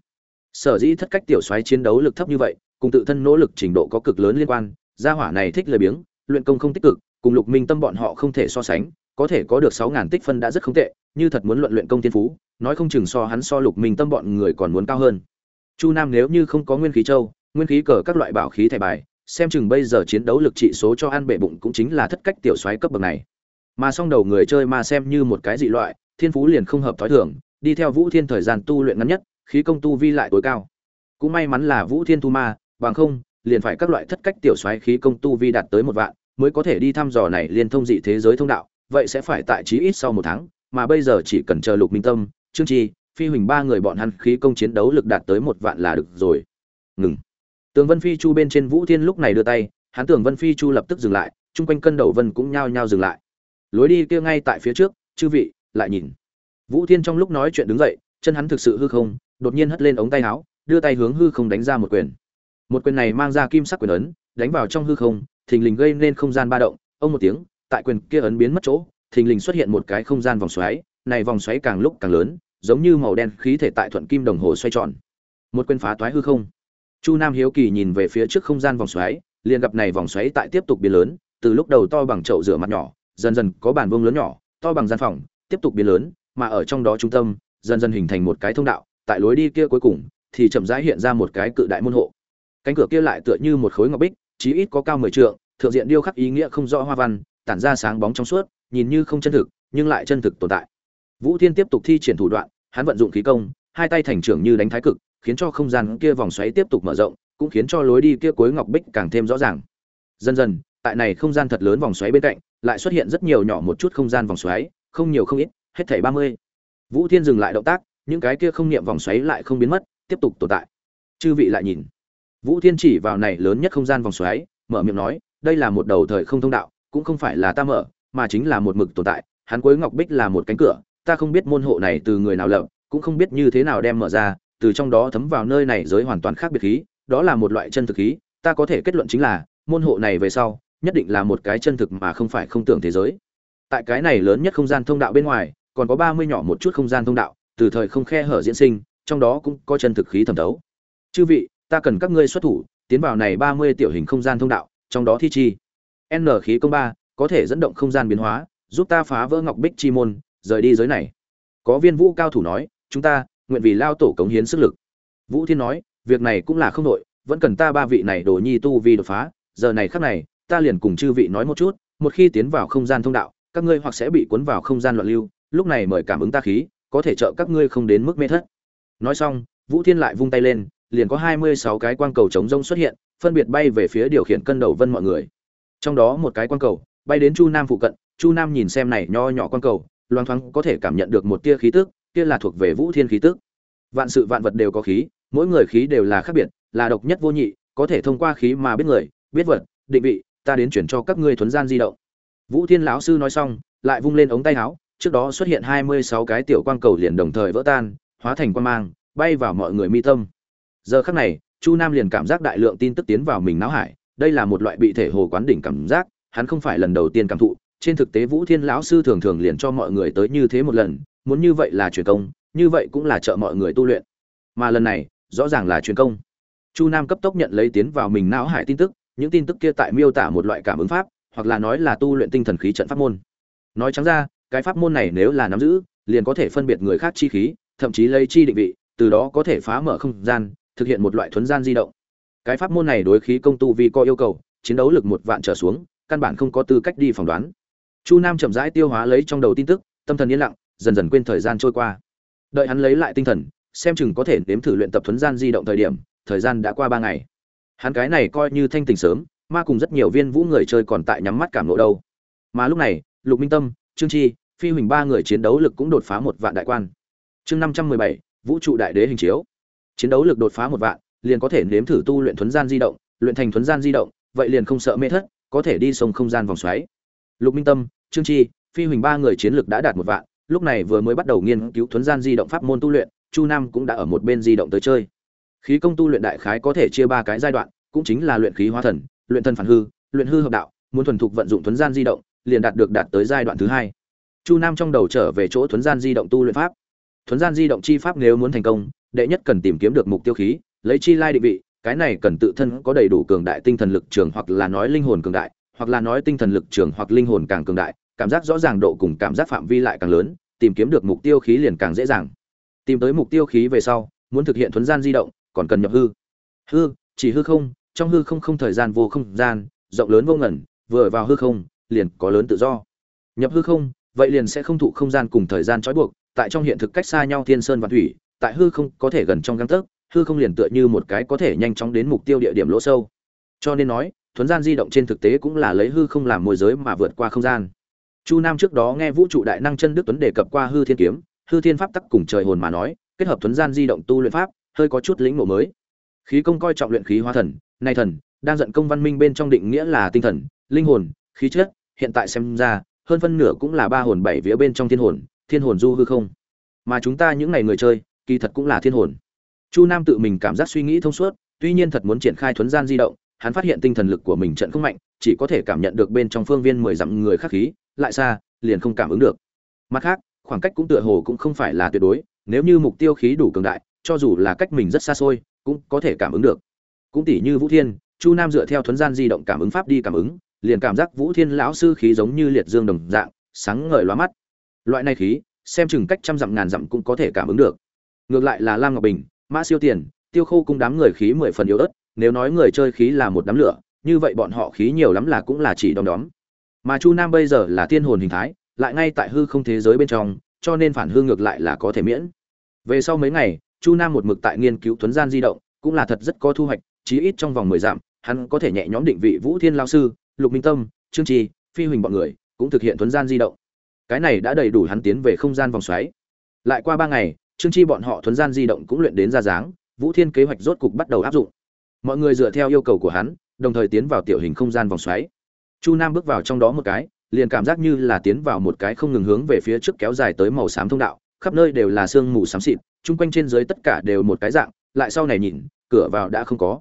sở dĩ thất cách tiểu soái chiến đấu lực thấp như vậy, cùng tự thân nỗ lực trình độ có cực lớn liên quan, gia hỏa này thích lười biếng, luyện công không tích cực, cùng lục minh tâm bọn họ không thể so sánh, có thể có được sáu ngàn tích phân đã rất không tệ, như thật muốn luận luyện công thiên phú, nói không chừng so hắn so lục minh tâm bọn người còn muốn cao hơn. Chu nam nếu như không có nguyên khí châu, nguyên khí cờ các loại bảo khí thẻ bài, xem chừng bây giờ chiến đấu lực trị số cho ăn bệ bụng cũng chính là thất cách tiểu soái cấp bậc này. Mà song đầu người chơi mà xem như một cái dị loại, thiên phú liền không hợp thói thường, đi theo vũ thiên thời gian tu luyện ngắn nhất khí công tu vi lại tối cao. Cũng may mắn là vũ thiên tu ma, bằng không, liền phải các loại thất cách tiểu xoáy khí công tu vi đạt tới một vạn, mới có thể đi thăm dò này liên thông dị thế giới thông đạo, vậy sẽ phải tại chí ít sau một tháng, mà bây giờ chỉ cần chờ lục minh tâm, trương chi phi huỳnh ba người bọn hắn khí công chiến đấu lực đạt tới một vạn là được rồi. Ngừng. Tường vân phi chu bên trên vũ thiên lúc này đưa tay, hắn tường vân phi chu lập tức dừng lại, chung quanh cân đầu vân cũng nhao nhao dừng lại. Lối đi kia ngay tại phía trước, chư vị, lại nhìn. Vũ thiên trong lúc nói chuyện đứng dậy, chân hắn thực sự hư không đột nhiên hất lên ống tay áo, đưa tay hướng hư không đánh ra một quyền. Một quyền này mang ra kim sắc quyền ấn, đánh vào trong hư không, thình lình gây nên không gian ba động. Ông một tiếng, tại quyền kia ấn biến mất chỗ, thình lình xuất hiện một cái không gian vòng xoáy. Này vòng xoáy càng lúc càng lớn, giống như màu đen khí thể tại thuận kim đồng hồ xoay tròn. Một quyền phá toái hư không. Chu nam hiếu kỳ nhìn về phía trước không gian vòng xoáy, liền gặp này vòng xoáy tại tiếp tục biến lớn, từ lúc đầu to bằng chậu rửa mặt nhỏ, dần dần có bàn vuông lớn nhỏ, to bằng gian phòng, tiếp tục biến lớn, mà ở trong đó trung tâm, dần dần hình thành một cái thông đạo tại lối đi kia cuối cùng, thì chậm rãi hiện ra một cái cự đại môn hộ. Cánh cửa kia lại tựa như một khối ngọc bích, chí ít có cao mười trượng, thượng diện điêu khắc ý nghĩa không rõ hoa văn, tản ra sáng bóng trong suốt, nhìn như không chân thực, nhưng lại chân thực tồn tại. Vũ thiên tiếp tục thi triển thủ đoạn, hắn vận dụng khí công, hai tay thành trưởng như đánh thái cực, khiến cho không gian kia vòng xoáy tiếp tục mở rộng, cũng khiến cho lối đi kia cuối ngọc bích càng thêm rõ ràng. Dần dần, tại này không gian thật lớn vòng xoáy bên cạnh, lại xuất hiện rất nhiều nhỏ một chút không gian vòng xoáy, không nhiều không ít, hết thảy ba mươi. Vũ thiên dừng lại động tác những cái kia không niệm vòng xoáy lại không biến mất, tiếp tục tồn tại. Chư vị lại nhìn. Vũ thiên chỉ vào này lớn nhất không gian vòng xoáy, mở miệng nói, đây là một đầu thời không thông đạo, cũng không phải là ta mở, mà chính là một mực tồn tại. Hắn cuối ngọc bích là một cánh cửa, ta không biết môn hộ này từ người nào lập, cũng không biết như thế nào đem mở ra, từ trong đó thấm vào nơi này giới hoàn toàn khác biệt khí, đó là một loại chân thực khí, ta có thể kết luận chính là, môn hộ này về sau, nhất định là một cái chân thực mà không phải không tưởng thế giới. Tại cái này lớn nhất không gian thông đạo bên ngoài, còn có ba mươi nhỏ một chút không gian thông đạo từ thời không khe hở diễn sinh trong đó cũng có chân thực khí thẩm thấu. Chư vị ta cần các ngươi xuất thủ tiến vào này ba mươi tiểu hình không gian thông đạo trong đó thi chi. N khí công ba có thể dẫn động không gian biến hóa giúp ta phá vỡ ngọc bích chi môn rời đi giới này. Có viên vũ cao thủ nói chúng ta nguyện vì lao tổ cống hiến sức lực. Vũ thiên nói việc này cũng là không đổi, vẫn cần ta ba vị này đồ nhi tu vi đột phá. Giờ này khắc này ta liền cùng chư vị nói một chút một khi tiến vào không gian thông đạo các ngươi hoặc sẽ bị cuốn vào không gian loạn lưu lúc này mời cảm ứng ta khí có thể trợ các ngươi không đến mức mê thất. Nói xong, vũ thiên lại vung tay lên, liền có hai mươi sáu cái quang cầu chống rông xuất hiện, phân biệt bay về phía điều khiển cân đầu vân mọi người. Trong đó một cái quang cầu bay đến chu nam phụ cận, chu nam nhìn xem này nho nhỏ quang cầu, loang thoáng có thể cảm nhận được một tia khí tức, kia là thuộc về vũ thiên khí tức. Vạn sự vạn vật đều có khí, mỗi người khí đều là khác biệt, là độc nhất vô nhị, có thể thông qua khí mà biết người, biết vật, định vị, ta đến chuyển cho các ngươi thuấn gian di động. Vũ thiên lão sư nói xong, lại vung lên ống tay áo trước đó xuất hiện hai mươi sáu cái tiểu quang cầu liền đồng thời vỡ tan, hóa thành quang mang, bay vào mọi người mi tâm. Giờ khắc này, chu nam liền cảm giác đại lượng tin tức tiến vào mình não hải, đây là một loại bị thể hồ quán đỉnh cảm giác, hắn không phải lần đầu tiên cảm thụ, trên thực tế vũ thiên lão sư thường thường liền cho mọi người tới như thế một lần, muốn như vậy là truyền công, như vậy cũng là trợ mọi người tu luyện. Mà lần này, rõ ràng là truyền công. Chu nam cấp tốc nhận lấy tiến vào mình não hải tin tức, những tin tức kia tại miêu tả một loại cảm ứng pháp, hoặc là nói là tu luyện tinh thần khí trận pháp môn. Nói trắng ra cái pháp môn này nếu là nắm giữ, liền có thể phân biệt người khác chi khí, thậm chí lấy chi định vị, từ đó có thể phá mở không gian, thực hiện một loại thuấn gian di động. Cái pháp môn này đối khí công tu vi có yêu cầu, chiến đấu lực một vạn trở xuống, căn bản không có tư cách đi phỏng đoán. Chu nam chậm rãi tiêu hóa lấy trong đầu tin tức, tâm thần yên lặng, dần dần quên thời gian trôi qua. Đợi hắn lấy lại tinh thần, xem chừng có thể nếm thử luyện tập thuấn gian di động thời điểm, thời gian đã qua ba ngày. Hắn cái này coi như thanh tỉnh sớm, ma cùng rất nhiều viên vũ người chơi còn tại nhắm mắt cảm ngộ đâu. Mà lúc này, lục minh tâm trương chi, phi huỳnh ba người chiến đấu lực cũng đột phá một vạn đại quan. Chương năm trăm mười bảy, vũ trụ đại đế hình chiếu. Chiến đấu lực đột phá một vạn, liền có thể nếm thử tu luyện thuần gian di động, luyện thành thuần gian di động, vậy liền không sợ mê thất, có thể đi sông không gian vòng xoáy. Lục minh tâm, trương chi, phi huỳnh ba người chiến lực đã đạt một vạn, lúc này vừa mới bắt đầu nghiên cứu thuần gian di động pháp môn tu luyện, chu nam cũng đã ở một bên di động tới chơi. Khí công tu luyện đại khái có thể chia ba cái giai đoạn, cũng chính là luyện khí hóa thần, luyện thân phản hư, luyện hư hợp đạo, muốn thuần thục vận dụng thuần gian di động liền đạt được đạt tới giai đoạn thứ hai. Chu nam trong đầu trở về chỗ thuấn gian di động tu luyện pháp. Thuấn gian di động chi pháp nếu muốn thành công, đệ nhất cần tìm kiếm được mục tiêu khí, lấy chi lai định vị, cái này cần tự thân có đầy đủ cường đại tinh thần lực trường hoặc là nói linh hồn cường đại, hoặc là nói tinh thần lực trường hoặc linh hồn càng cường đại, cảm giác rõ ràng độ cùng cảm giác phạm vi lại càng lớn, tìm kiếm được mục tiêu khí liền càng dễ dàng. Tìm tới mục tiêu khí về sau, muốn thực hiện thuấn gian di động, còn cần nhập hư. Hư, chỉ hư không, trong hư không không thời gian vô không gian, rộng lớn vô ngẩn vừa vào hư không liền có lớn tự do. Nhập hư không, vậy liền sẽ không thụ không gian cùng thời gian trói buộc, tại trong hiện thực cách xa nhau thiên sơn và thủy, tại hư không có thể gần trong găng tấc, hư không liền tựa như một cái có thể nhanh chóng đến mục tiêu địa điểm lỗ sâu. Cho nên nói, thuấn gian di động trên thực tế cũng là lấy hư không làm môi giới mà vượt qua không gian. Chu nam trước đó nghe vũ trụ đại năng chân đức tuấn đề cập qua hư thiên kiếm, hư thiên pháp tắc cùng trời hồn mà nói, kết hợp thuấn gian di động tu luyện pháp, hơi có chút lĩnh ngộ mới. Khí công coi trọng luyện khí hóa thần, nay thần, đang giận công văn minh bên trong định nghĩa là tinh thần, linh hồn khí chất, hiện tại xem ra, hơn phân nửa cũng là ba hồn bảy vía bên trong thiên hồn thiên hồn du hư không. Mà chúng ta những ngày người chơi, kỳ thật cũng là thiên hồn. Chu nam tự mình cảm giác suy nghĩ thông suốt, tuy nhiên thật muốn triển khai thuấn gian di động, hắn phát hiện tinh thần lực của mình trận không mạnh, chỉ có thể cảm nhận được bên trong phương viên mười dặm người khác khí, lại xa, liền không cảm ứng được. Mặt khác, khoảng cách cũng tựa hồ cũng không phải là tuyệt đối, nếu như mục tiêu khí đủ cường đại, cho dù là cách mình rất xa xôi, cũng có thể cảm ứng được. Cũng tỷ như vũ thiên, chu nam dựa theo thuấn gian di động cảm ứng pháp đi cảm ứng liền cảm giác vũ thiên lão sư khí giống như liệt dương đồng dạng, sáng ngời loa mắt. Loại này khí, xem chừng cách trăm dặm ngàn dặm cũng có thể cảm ứng được. Ngược lại là lam ngọc bình, mã siêu tiền, tiêu khô cung đám người khí mười phần yếu ớt, nếu nói người chơi khí là một đám lửa, như vậy bọn họ khí nhiều lắm là cũng là chỉ đom đóm. Mà chu nam bây giờ là thiên hồn hình thái, lại ngay tại hư không thế giới bên trong, cho nên phản hư ngược lại là có thể miễn. Về sau mấy ngày, chu nam một mực tại nghiên cứu tuấn gian di động, cũng là thật rất có thu hoạch, chí ít trong vòng mười dặm, hắn có thể nhẹ nhõm định vị vũ thiên lao sư lục minh tâm, trương trì phi huỳnh bọn người cũng thực hiện thuấn gian di động. Cái này đã đầy đủ hắn tiến về không gian vòng xoáy. Lại qua ba ngày, trương chi bọn họ thuấn gian di động cũng luyện đến ra dáng, vũ thiên kế hoạch rốt cục bắt đầu áp dụng. Mọi người dựa theo yêu cầu của hắn, đồng thời tiến vào tiểu hình không gian vòng xoáy. Chu nam bước vào trong đó một cái, liền cảm giác như là tiến vào một cái không ngừng hướng về phía trước kéo dài tới màu xám thông đạo, khắp nơi đều là sương mù xám xịt, chung quanh trên dưới tất cả đều một cái dạng, lại sau này nhìn, cửa vào đã không có.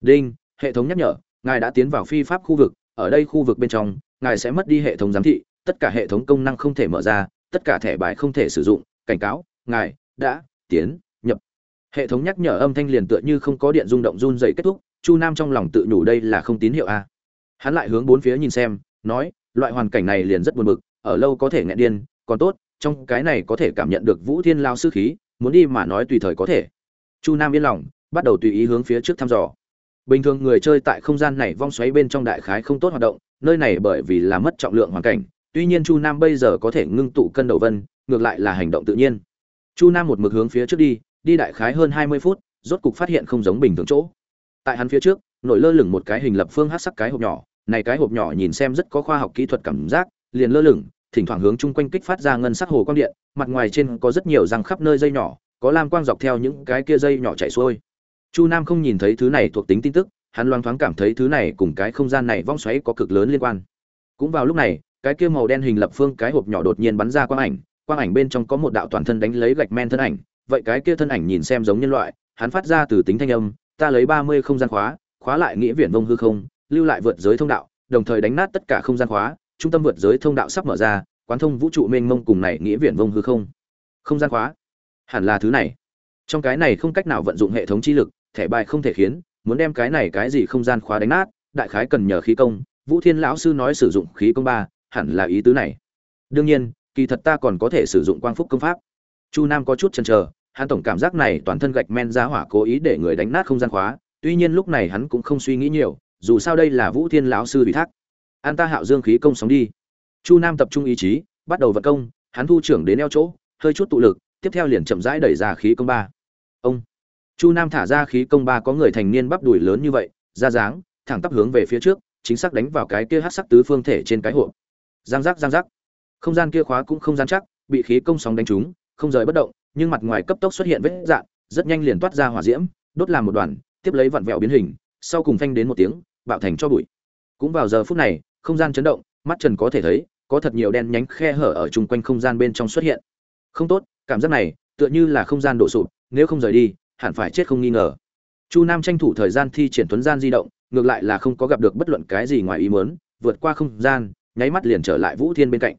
Đinh, hệ thống nhắc nhở, ngài đã tiến vào phi pháp khu vực ở đây khu vực bên trong, ngài sẽ mất đi hệ thống giám thị, tất cả hệ thống công năng không thể mở ra, tất cả thẻ bài không thể sử dụng, cảnh cáo, ngài, đã, tiến, nhập. Hệ thống nhắc nhở âm thanh liền tựa như không có điện rung động run dày kết thúc, chu nam trong lòng tự nhủ đây là không tín hiệu a. Hắn lại hướng bốn phía nhìn xem, nói, loại hoàn cảnh này liền rất buồn bực, ở lâu có thể nghẹn điên, còn tốt, trong cái này có thể cảm nhận được vũ thiên lao sư khí, muốn đi mà nói tùy thời có thể. Chu nam yên lòng, bắt đầu tùy ý hướng phía trước thăm dò bình thường người chơi tại không gian này vong xoáy bên trong đại khái không tốt hoạt động, nơi này bởi vì là mất trọng lượng hoàn cảnh. Tuy nhiên chu nam bây giờ có thể ngưng tụ cân đầu vân, ngược lại là hành động tự nhiên. Chu nam một mực hướng phía trước đi đi đại khái hơn hai mươi phút, rốt cục phát hiện không giống bình thường chỗ. Tại hắn phía trước, nổi lơ lửng một cái hình lập phương hát sắc cái hộp nhỏ. Này cái hộp nhỏ nhìn xem rất có khoa học kỹ thuật cảm giác, liền lơ lửng, thỉnh thoảng hướng chung quanh kích phát ra ngân sắc hồ quang điện, mặt ngoài trên có rất nhiều răng khắp nơi dây nhỏ, có lam quang dọc theo những cái kia dây nhỏ chảy xuôi chu nam không nhìn thấy thứ này thuộc tính tin tức, hắn loáng thoáng cảm thấy thứ này cùng cái không gian này vong xoáy có cực lớn liên quan. Cũng vào lúc này, cái kia màu đen hình lập phương cái hộp nhỏ đột nhiên bắn ra quang ảnh quang ảnh bên trong có một đạo toàn thân đánh lấy gạch men thân ảnh, vậy cái kia thân ảnh nhìn xem giống nhân loại, hắn phát ra từ tính thanh âm, ta lấy ba mươi không gian khóa khóa lại nghĩa viện vông hư không, lưu lại vượt giới thông đạo, đồng thời đánh nát tất cả không gian khóa, trung tâm vượt giới thông đạo sắp mở ra, quán thông vũ trụ mênh mông cùng này nghĩa viện vông hư không. Không gian khóa? Hẳn là thứ này. Trong cái này không cách nào vận dụng hệ thống chi lực thẻ bài không thể khiến, muốn đem cái này cái gì không gian khóa đánh nát, đại khái cần nhờ khí công. Vũ thiên lão sư nói sử dụng khí công ba, hẳn là ý tứ này. Đương nhiên, kỳ thật ta còn có thể sử dụng quang phúc công pháp. Chu nam có chút chần chờ, hắn tổng cảm giác này toàn thân gạch men ra hỏa cố ý để người đánh nát không gian khóa, tuy nhiên lúc này hắn cũng không suy nghĩ nhiều, dù sao đây là vũ thiên lão sư ủy thác. An ta hạo dương khí công sóng đi. Chu nam tập trung ý chí, bắt đầu vận công, hắn thu trưởng đến eo chỗ, hơi chút tụ lực, tiếp theo liền chậm rãi đẩy ra khí công ba. Ông chu nam thả ra khí công ba có người thành niên bắp đùi lớn như vậy, ra dáng, thẳng tắp hướng về phía trước, chính xác đánh vào cái kia hát sắc tứ phương thể trên cái hộp. Giang giác giang giác. Không gian kia khóa cũng không gian chắc, bị khí công sóng đánh trúng, không rời bất động, nhưng mặt ngoài cấp tốc xuất hiện vết dạn rất nhanh liền toát ra hỏa diễm, đốt làm một đoàn, tiếp lấy vặn vẹo biến hình, sau cùng phanh đến một tiếng, bạo thành cho bụi. Cũng vào giờ phút này, không gian chấn động, mắt trần có thể thấy, có thật nhiều đen nhánh khe hở ở chung quanh không gian bên trong xuất hiện. Không tốt, cảm giác này, tựa như là không gian đổ sụp, nếu không rời đi hẳn phải chết không nghi ngờ. Chu nam tranh thủ thời gian thi triển tuấn gian di động, ngược lại là không có gặp được bất luận cái gì ngoài ý muốn, vượt qua không gian, nháy mắt liền trở lại vũ thiên bên cạnh.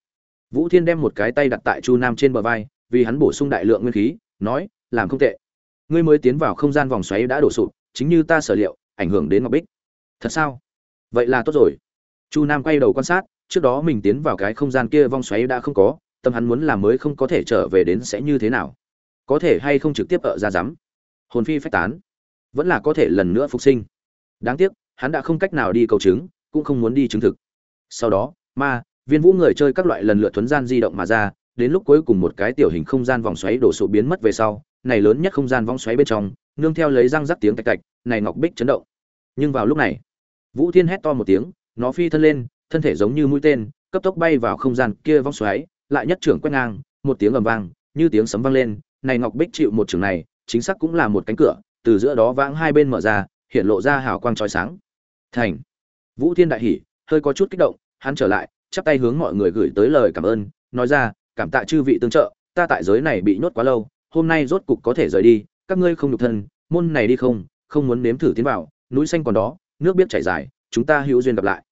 Vũ thiên đem một cái tay đặt tại chu nam trên bờ vai, vì hắn bổ sung đại lượng nguyên khí, nói, làm không tệ. Ngươi mới tiến vào không gian vòng xoáy đã đổ sụp, chính như ta sở liệu, ảnh hưởng đến ngọc bích. Thật sao? Vậy là tốt rồi. Chu nam quay đầu quan sát, trước đó mình tiến vào cái không gian kia vòng xoáy đã không có, tâm hắn muốn làm mới không có thể trở về đến sẽ như thế nào. Có thể hay không trực tiếp ở ra rắm hồn phi phách tán. Vẫn là có thể lần nữa phục sinh. Đáng tiếc, hắn đã không cách nào đi cầu chứng, cũng không muốn đi chứng thực. Sau đó, ma, viên vũ người chơi các loại lần lượt thuấn gian di động mà ra, đến lúc cuối cùng một cái tiểu hình không gian vòng xoáy đổ sụp biến mất về sau, này lớn nhất không gian vòng xoáy bên trong, nương theo lấy răng rắc tiếng tạch tạch, này ngọc bích chấn động. Nhưng vào lúc này, vũ thiên hét to một tiếng, nó phi thân lên, thân thể giống như mũi tên, cấp tốc bay vào không gian kia vòng xoáy, lại nhất trưởng quét ngang, một tiếng ầm vang, như tiếng sấm vang lên, này ngọc bích chịu một trường này chính xác cũng là một cánh cửa, từ giữa đó vãng hai bên mở ra, hiện lộ ra hào quang chói sáng. Thành. Vũ thiên đại hỉ, hơi có chút kích động, hắn trở lại, chắp tay hướng mọi người gửi tới lời cảm ơn, nói ra, cảm tạ chư vị tương trợ, ta tại giới này bị nhốt quá lâu, hôm nay rốt cục có thể rời đi, các ngươi không nhục thân, môn này đi không không muốn nếm thử tiến vào, núi xanh còn đó, nước biết chảy dài, chúng ta hữu duyên gặp lại.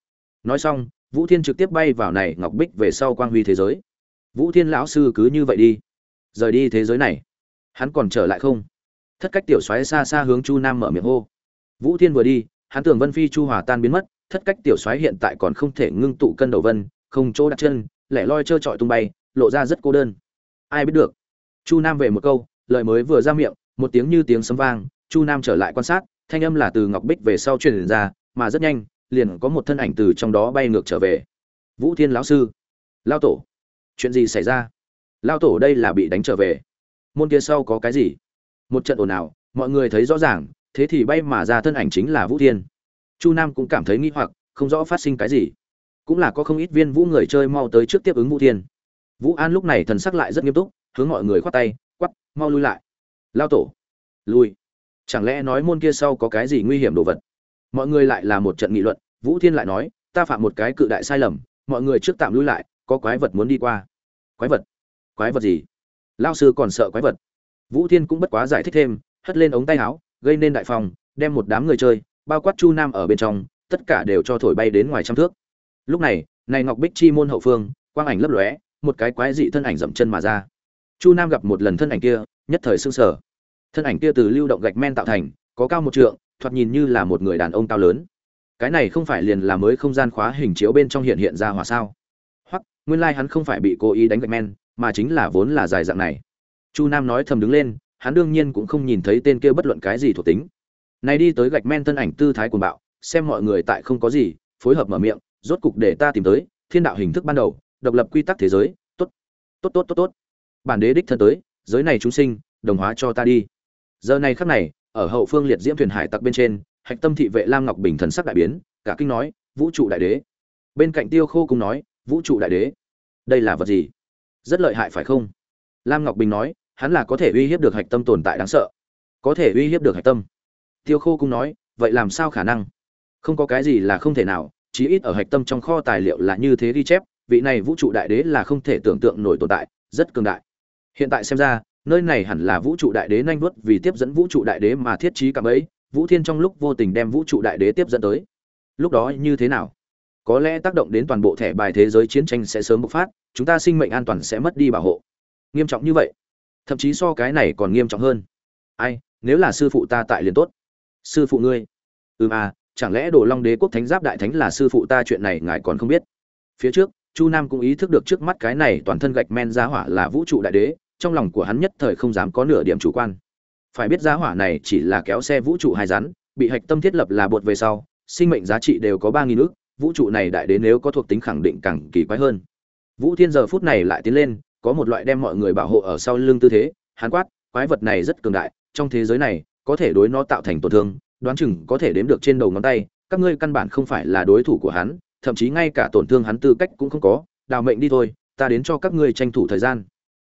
Nói xong, vũ thiên trực tiếp bay vào này ngọc bích về sau quang huy thế giới. Vũ thiên lão sư cứ như vậy đi, rời đi thế giới này, hắn còn trở lại không? Thất cách tiểu xoáy xa xa hướng chu nam mở miệng hô. Vũ thiên vừa đi, hắn tưởng vân phi chu hòa tan biến mất, thất cách tiểu xoáy hiện tại còn không thể ngưng tụ cân đầu vân, không chỗ đặt chân, lẻ loi trơ trọi tung bay, lộ ra rất cô đơn. Ai biết được? Chu nam về một câu, lời mới vừa ra miệng, một tiếng như tiếng sấm vang, chu nam trở lại quan sát, thanh âm là từ ngọc bích về sau truyền ra, mà rất nhanh, liền có một thân ảnh từ trong đó bay ngược trở về. Vũ thiên lão sư. Lao tổ. Chuyện gì xảy ra? Lao tổ đây là bị đánh trở về. Môn kia sau có cái gì? Một trận ồn ào, mọi người thấy rõ ràng, thế thì bay mà ra thân ảnh chính là vũ thiên. Chu nam cũng cảm thấy nghi hoặc, không rõ phát sinh cái gì. Cũng là có không ít viên vũ người chơi mau tới trước tiếp ứng vũ thiên. Vũ an lúc này thần sắc lại rất nghiêm túc, hướng mọi người khoát tay quắp mau lui lại. Lao tổ. Lui. Chẳng lẽ nói môn kia sau có cái gì nguy hiểm đồ vật? Mọi người lại là một trận nghị luận, vũ thiên lại nói, ta phạm một cái cự đại sai lầm, mọi người trước tạm lui lại, có quái vật muốn đi qua. Quái vật? Quái vật gì? Lao sư còn sợ quái vật vũ thiên cũng bất quá giải thích thêm, hất lên ống tay áo, gây nên đại phòng, đem một đám người chơi, bao quát chu nam ở bên trong, tất cả đều cho thổi bay đến ngoài trăm thước. Lúc này này ngọc bích chi môn hậu phương, quang ảnh lấp lóe, một cái quái dị thân ảnh dậm chân mà ra. Chu nam gặp một lần thân ảnh kia, nhất thời sưng sở thân ảnh kia từ lưu động gạch men tạo thành, có cao một trượng, thoạt nhìn như là một người đàn ông cao lớn. Cái này không phải liền là mới không gian khóa hình chiếu bên trong hiện hiện ra hỏa sao? Hoặc, nguyên lai hắn không phải bị cố ý đánh gạch men, mà chính là vốn là dài dạng này chu nam nói thầm đứng lên, hắn đương nhiên cũng không nhìn thấy tên kia bất luận cái gì thuộc tính. Này đi tới gạch men thân ảnh tư thái cuồng bạo, xem mọi người tại không có gì, phối hợp mở miệng, rốt cục để ta tìm tới, thiên đạo hình thức ban đầu, độc lập quy tắc thế giới, tốt tốt tốt tốt tốt. Bản đế đích thân tới, giới này chúng sinh, đồng hóa cho ta đi. Giờ này khắc này, ở hậu phương liệt diễm thuyền hải tặc bên trên, hạch tâm thị vệ lam ngọc bình thần sắc đại biến, cả kinh nói, vũ trụ đại đế. Bên cạnh tiêu khô cũng nói, vũ trụ đại đế. Đây là vật gì? Rất lợi hại phải không? Lam ngọc bình nói hắn là có thể uy hiếp được hạch tâm tồn tại đáng sợ. Có thể uy hiếp được hạch tâm. Tiêu khô cũng nói, vậy làm sao khả năng? Không có cái gì là không thể nào, chí ít ở hạch tâm trong kho tài liệu là như thế ghi chép, vị này vũ trụ đại đế là không thể tưởng tượng nổi tồn tại, rất cường đại. Hiện tại xem ra, nơi này hẳn là vũ trụ đại đế nhanh vuốt vì tiếp dẫn vũ trụ đại đế mà thiết trí cảm ấy vũ thiên trong lúc vô tình đem vũ trụ đại đế tiếp dẫn tới. Lúc đó như thế nào? Có lẽ tác động đến toàn bộ thẻ bài thế giới chiến tranh sẽ sớm bộc phát, chúng ta sinh mệnh an toàn sẽ mất đi bảo hộ. Nghiêm trọng như vậy thậm chí so cái này còn nghiêm trọng hơn. Ai, nếu là sư phụ ta tại liền tốt. Sư phụ ngươi. Ừm à chẳng lẽ đồ long đế quốc thánh giáp đại thánh là sư phụ ta chuyện này ngài còn không biết? Phía trước, chu nam cũng ý thức được trước mắt cái này toàn thân gạch men giá hỏa là vũ trụ đại đế, trong lòng của hắn nhất thời không dám có nửa điểm chủ quan. Phải biết giá hỏa này chỉ là kéo xe vũ trụ hai rắn, bị hạch tâm thiết lập là bột về sau, sinh mệnh giá trị đều có ba nghìn ước, vũ trụ này đại đế nếu có thuộc tính khẳng định càng kỳ quái hơn. Vũ thiên giờ phút này lại tiến lên có một loại đem mọi người bảo hộ ở sau lưng tư thế hắn quát, quái vật này rất cường đại, trong thế giới này, có thể đối nó tạo thành tổn thương, đoán chừng có thể đếm được trên đầu ngón tay, các ngươi căn bản không phải là đối thủ của hắn, thậm chí ngay cả tổn thương hắn tư cách cũng không có, đào mệnh đi thôi, ta đến cho các ngươi tranh thủ thời gian.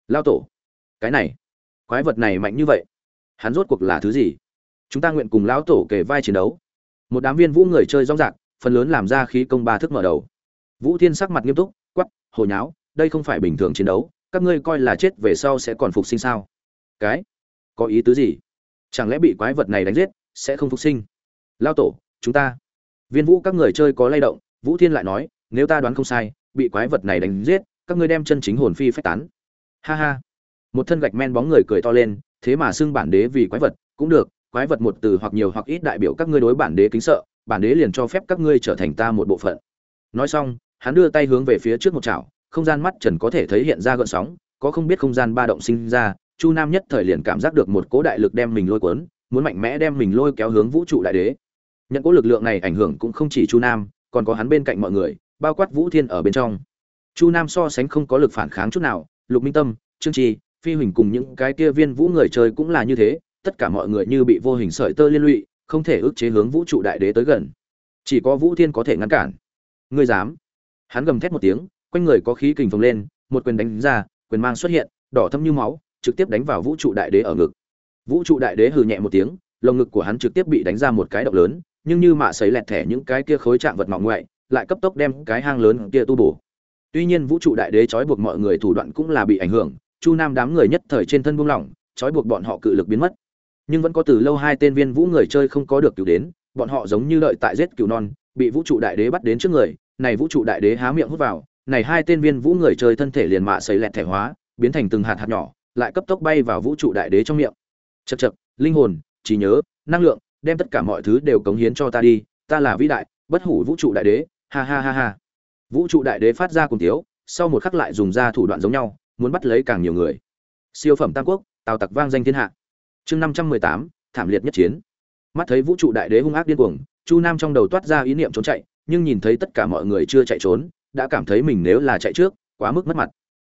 Lao tổ, cái này, quái vật này mạnh như vậy, hắn rốt cuộc là thứ gì? Chúng ta nguyện cùng lão tổ kể vai chiến đấu. Một đám viên vũ người chơi rong rạc, phần lớn làm ra khí công ba thức mở đầu. Vũ thiên sắc mặt nghiêm túc quắp hồ nháo, đây không phải bình thường chiến đấu các ngươi coi là chết về sau sẽ còn phục sinh sao? Cái? Có ý tứ gì? Chẳng lẽ bị quái vật này đánh giết, sẽ không phục sinh? Lao tổ, chúng ta. Viên vũ các người chơi có lay động, vũ thiên lại nói, nếu ta đoán không sai, bị quái vật này đánh giết, các ngươi đem chân chính hồn phi phách tán. Ha ha. Một thân gạch men bóng người cười to lên, thế mà xưng bản đế vì quái vật, cũng được, quái vật một từ hoặc nhiều hoặc ít đại biểu các ngươi đối bản đế kính sợ, bản đế liền cho phép các ngươi trở thành ta một bộ phận. Nói xong, hắn đưa tay hướng về phía trước một chảo không gian mắt trần có thể thấy hiện ra gợn sóng, có không biết không gian ba động sinh ra, chu nam nhất thời liền cảm giác được một cố đại lực đem mình lôi cuốn, muốn mạnh mẽ đem mình lôi kéo hướng vũ trụ đại đế. Nhận cố lực lượng này ảnh hưởng cũng không chỉ chu nam, còn có hắn bên cạnh mọi người, bao quát vũ thiên ở bên trong. Chu nam so sánh không có lực phản kháng chút nào, lục minh tâm, trương trì, phi huỳnh cùng những cái kia viên vũ người chơi cũng là như thế, tất cả mọi người như bị vô hình sợi tơ liên lụy, không thể ức chế hướng vũ trụ đại đế tới gần. Chỉ có vũ thiên có thể ngăn cản. Ngươi dám? Hắn gầm thét một tiếng quanh người có khí kình phồng lên, một quyền đánh ra, quyền mang xuất hiện, đỏ thâm như máu, trực tiếp đánh vào vũ trụ đại đế ở ngực. Vũ trụ đại đế hừ nhẹ một tiếng, lồng ngực của hắn trực tiếp bị đánh ra một cái động lớn, nhưng như mạ sấy lẹt thẻ những cái kia khối trạng vật mỏng ngoại, lại cấp tốc đem cái hang lớn kia tu bổ. Tuy nhiên vũ trụ đại đế trói buộc mọi người thủ đoạn cũng là bị ảnh hưởng, chu nam đám người nhất thời trên thân buông lỏng, trói buộc bọn họ cự lực biến mất. Nhưng vẫn có từ lâu hai tên viên vũ người chơi không có được cứu đến, bọn họ giống như đợi tại giết cừu non, bị vũ trụ đại đế bắt đến trước người, này vũ trụ đại đế há miệng hút vào này hai tên viên vũ người chơi thân thể liền mạ sấy lẹt thể hóa, biến thành từng hạt hạt nhỏ, lại cấp tốc bay vào vũ trụ đại đế trong miệng. Chật chật linh hồn, trí nhớ, năng lượng, đem tất cả mọi thứ đều cống hiến cho ta đi, ta là vĩ đại, bất hủ vũ trụ đại đế, ha ha ha ha. Vũ trụ đại đế phát ra cùng tiếu, sau một khắc lại dùng ra thủ đoạn giống nhau, muốn bắt lấy càng nhiều người. Siêu phẩm tam quốc, tào tặc vang danh thiên hạ. Chương năm trăm mười tám, thảm liệt nhất chiến. Mắt thấy vũ trụ đại đế hung ác điên cuồng, chu nam trong đầu toát ra ý niệm trốn chạy, nhưng nhìn thấy tất cả mọi người chưa chạy trốn đã cảm thấy mình nếu là chạy trước, quá mức mất mặt.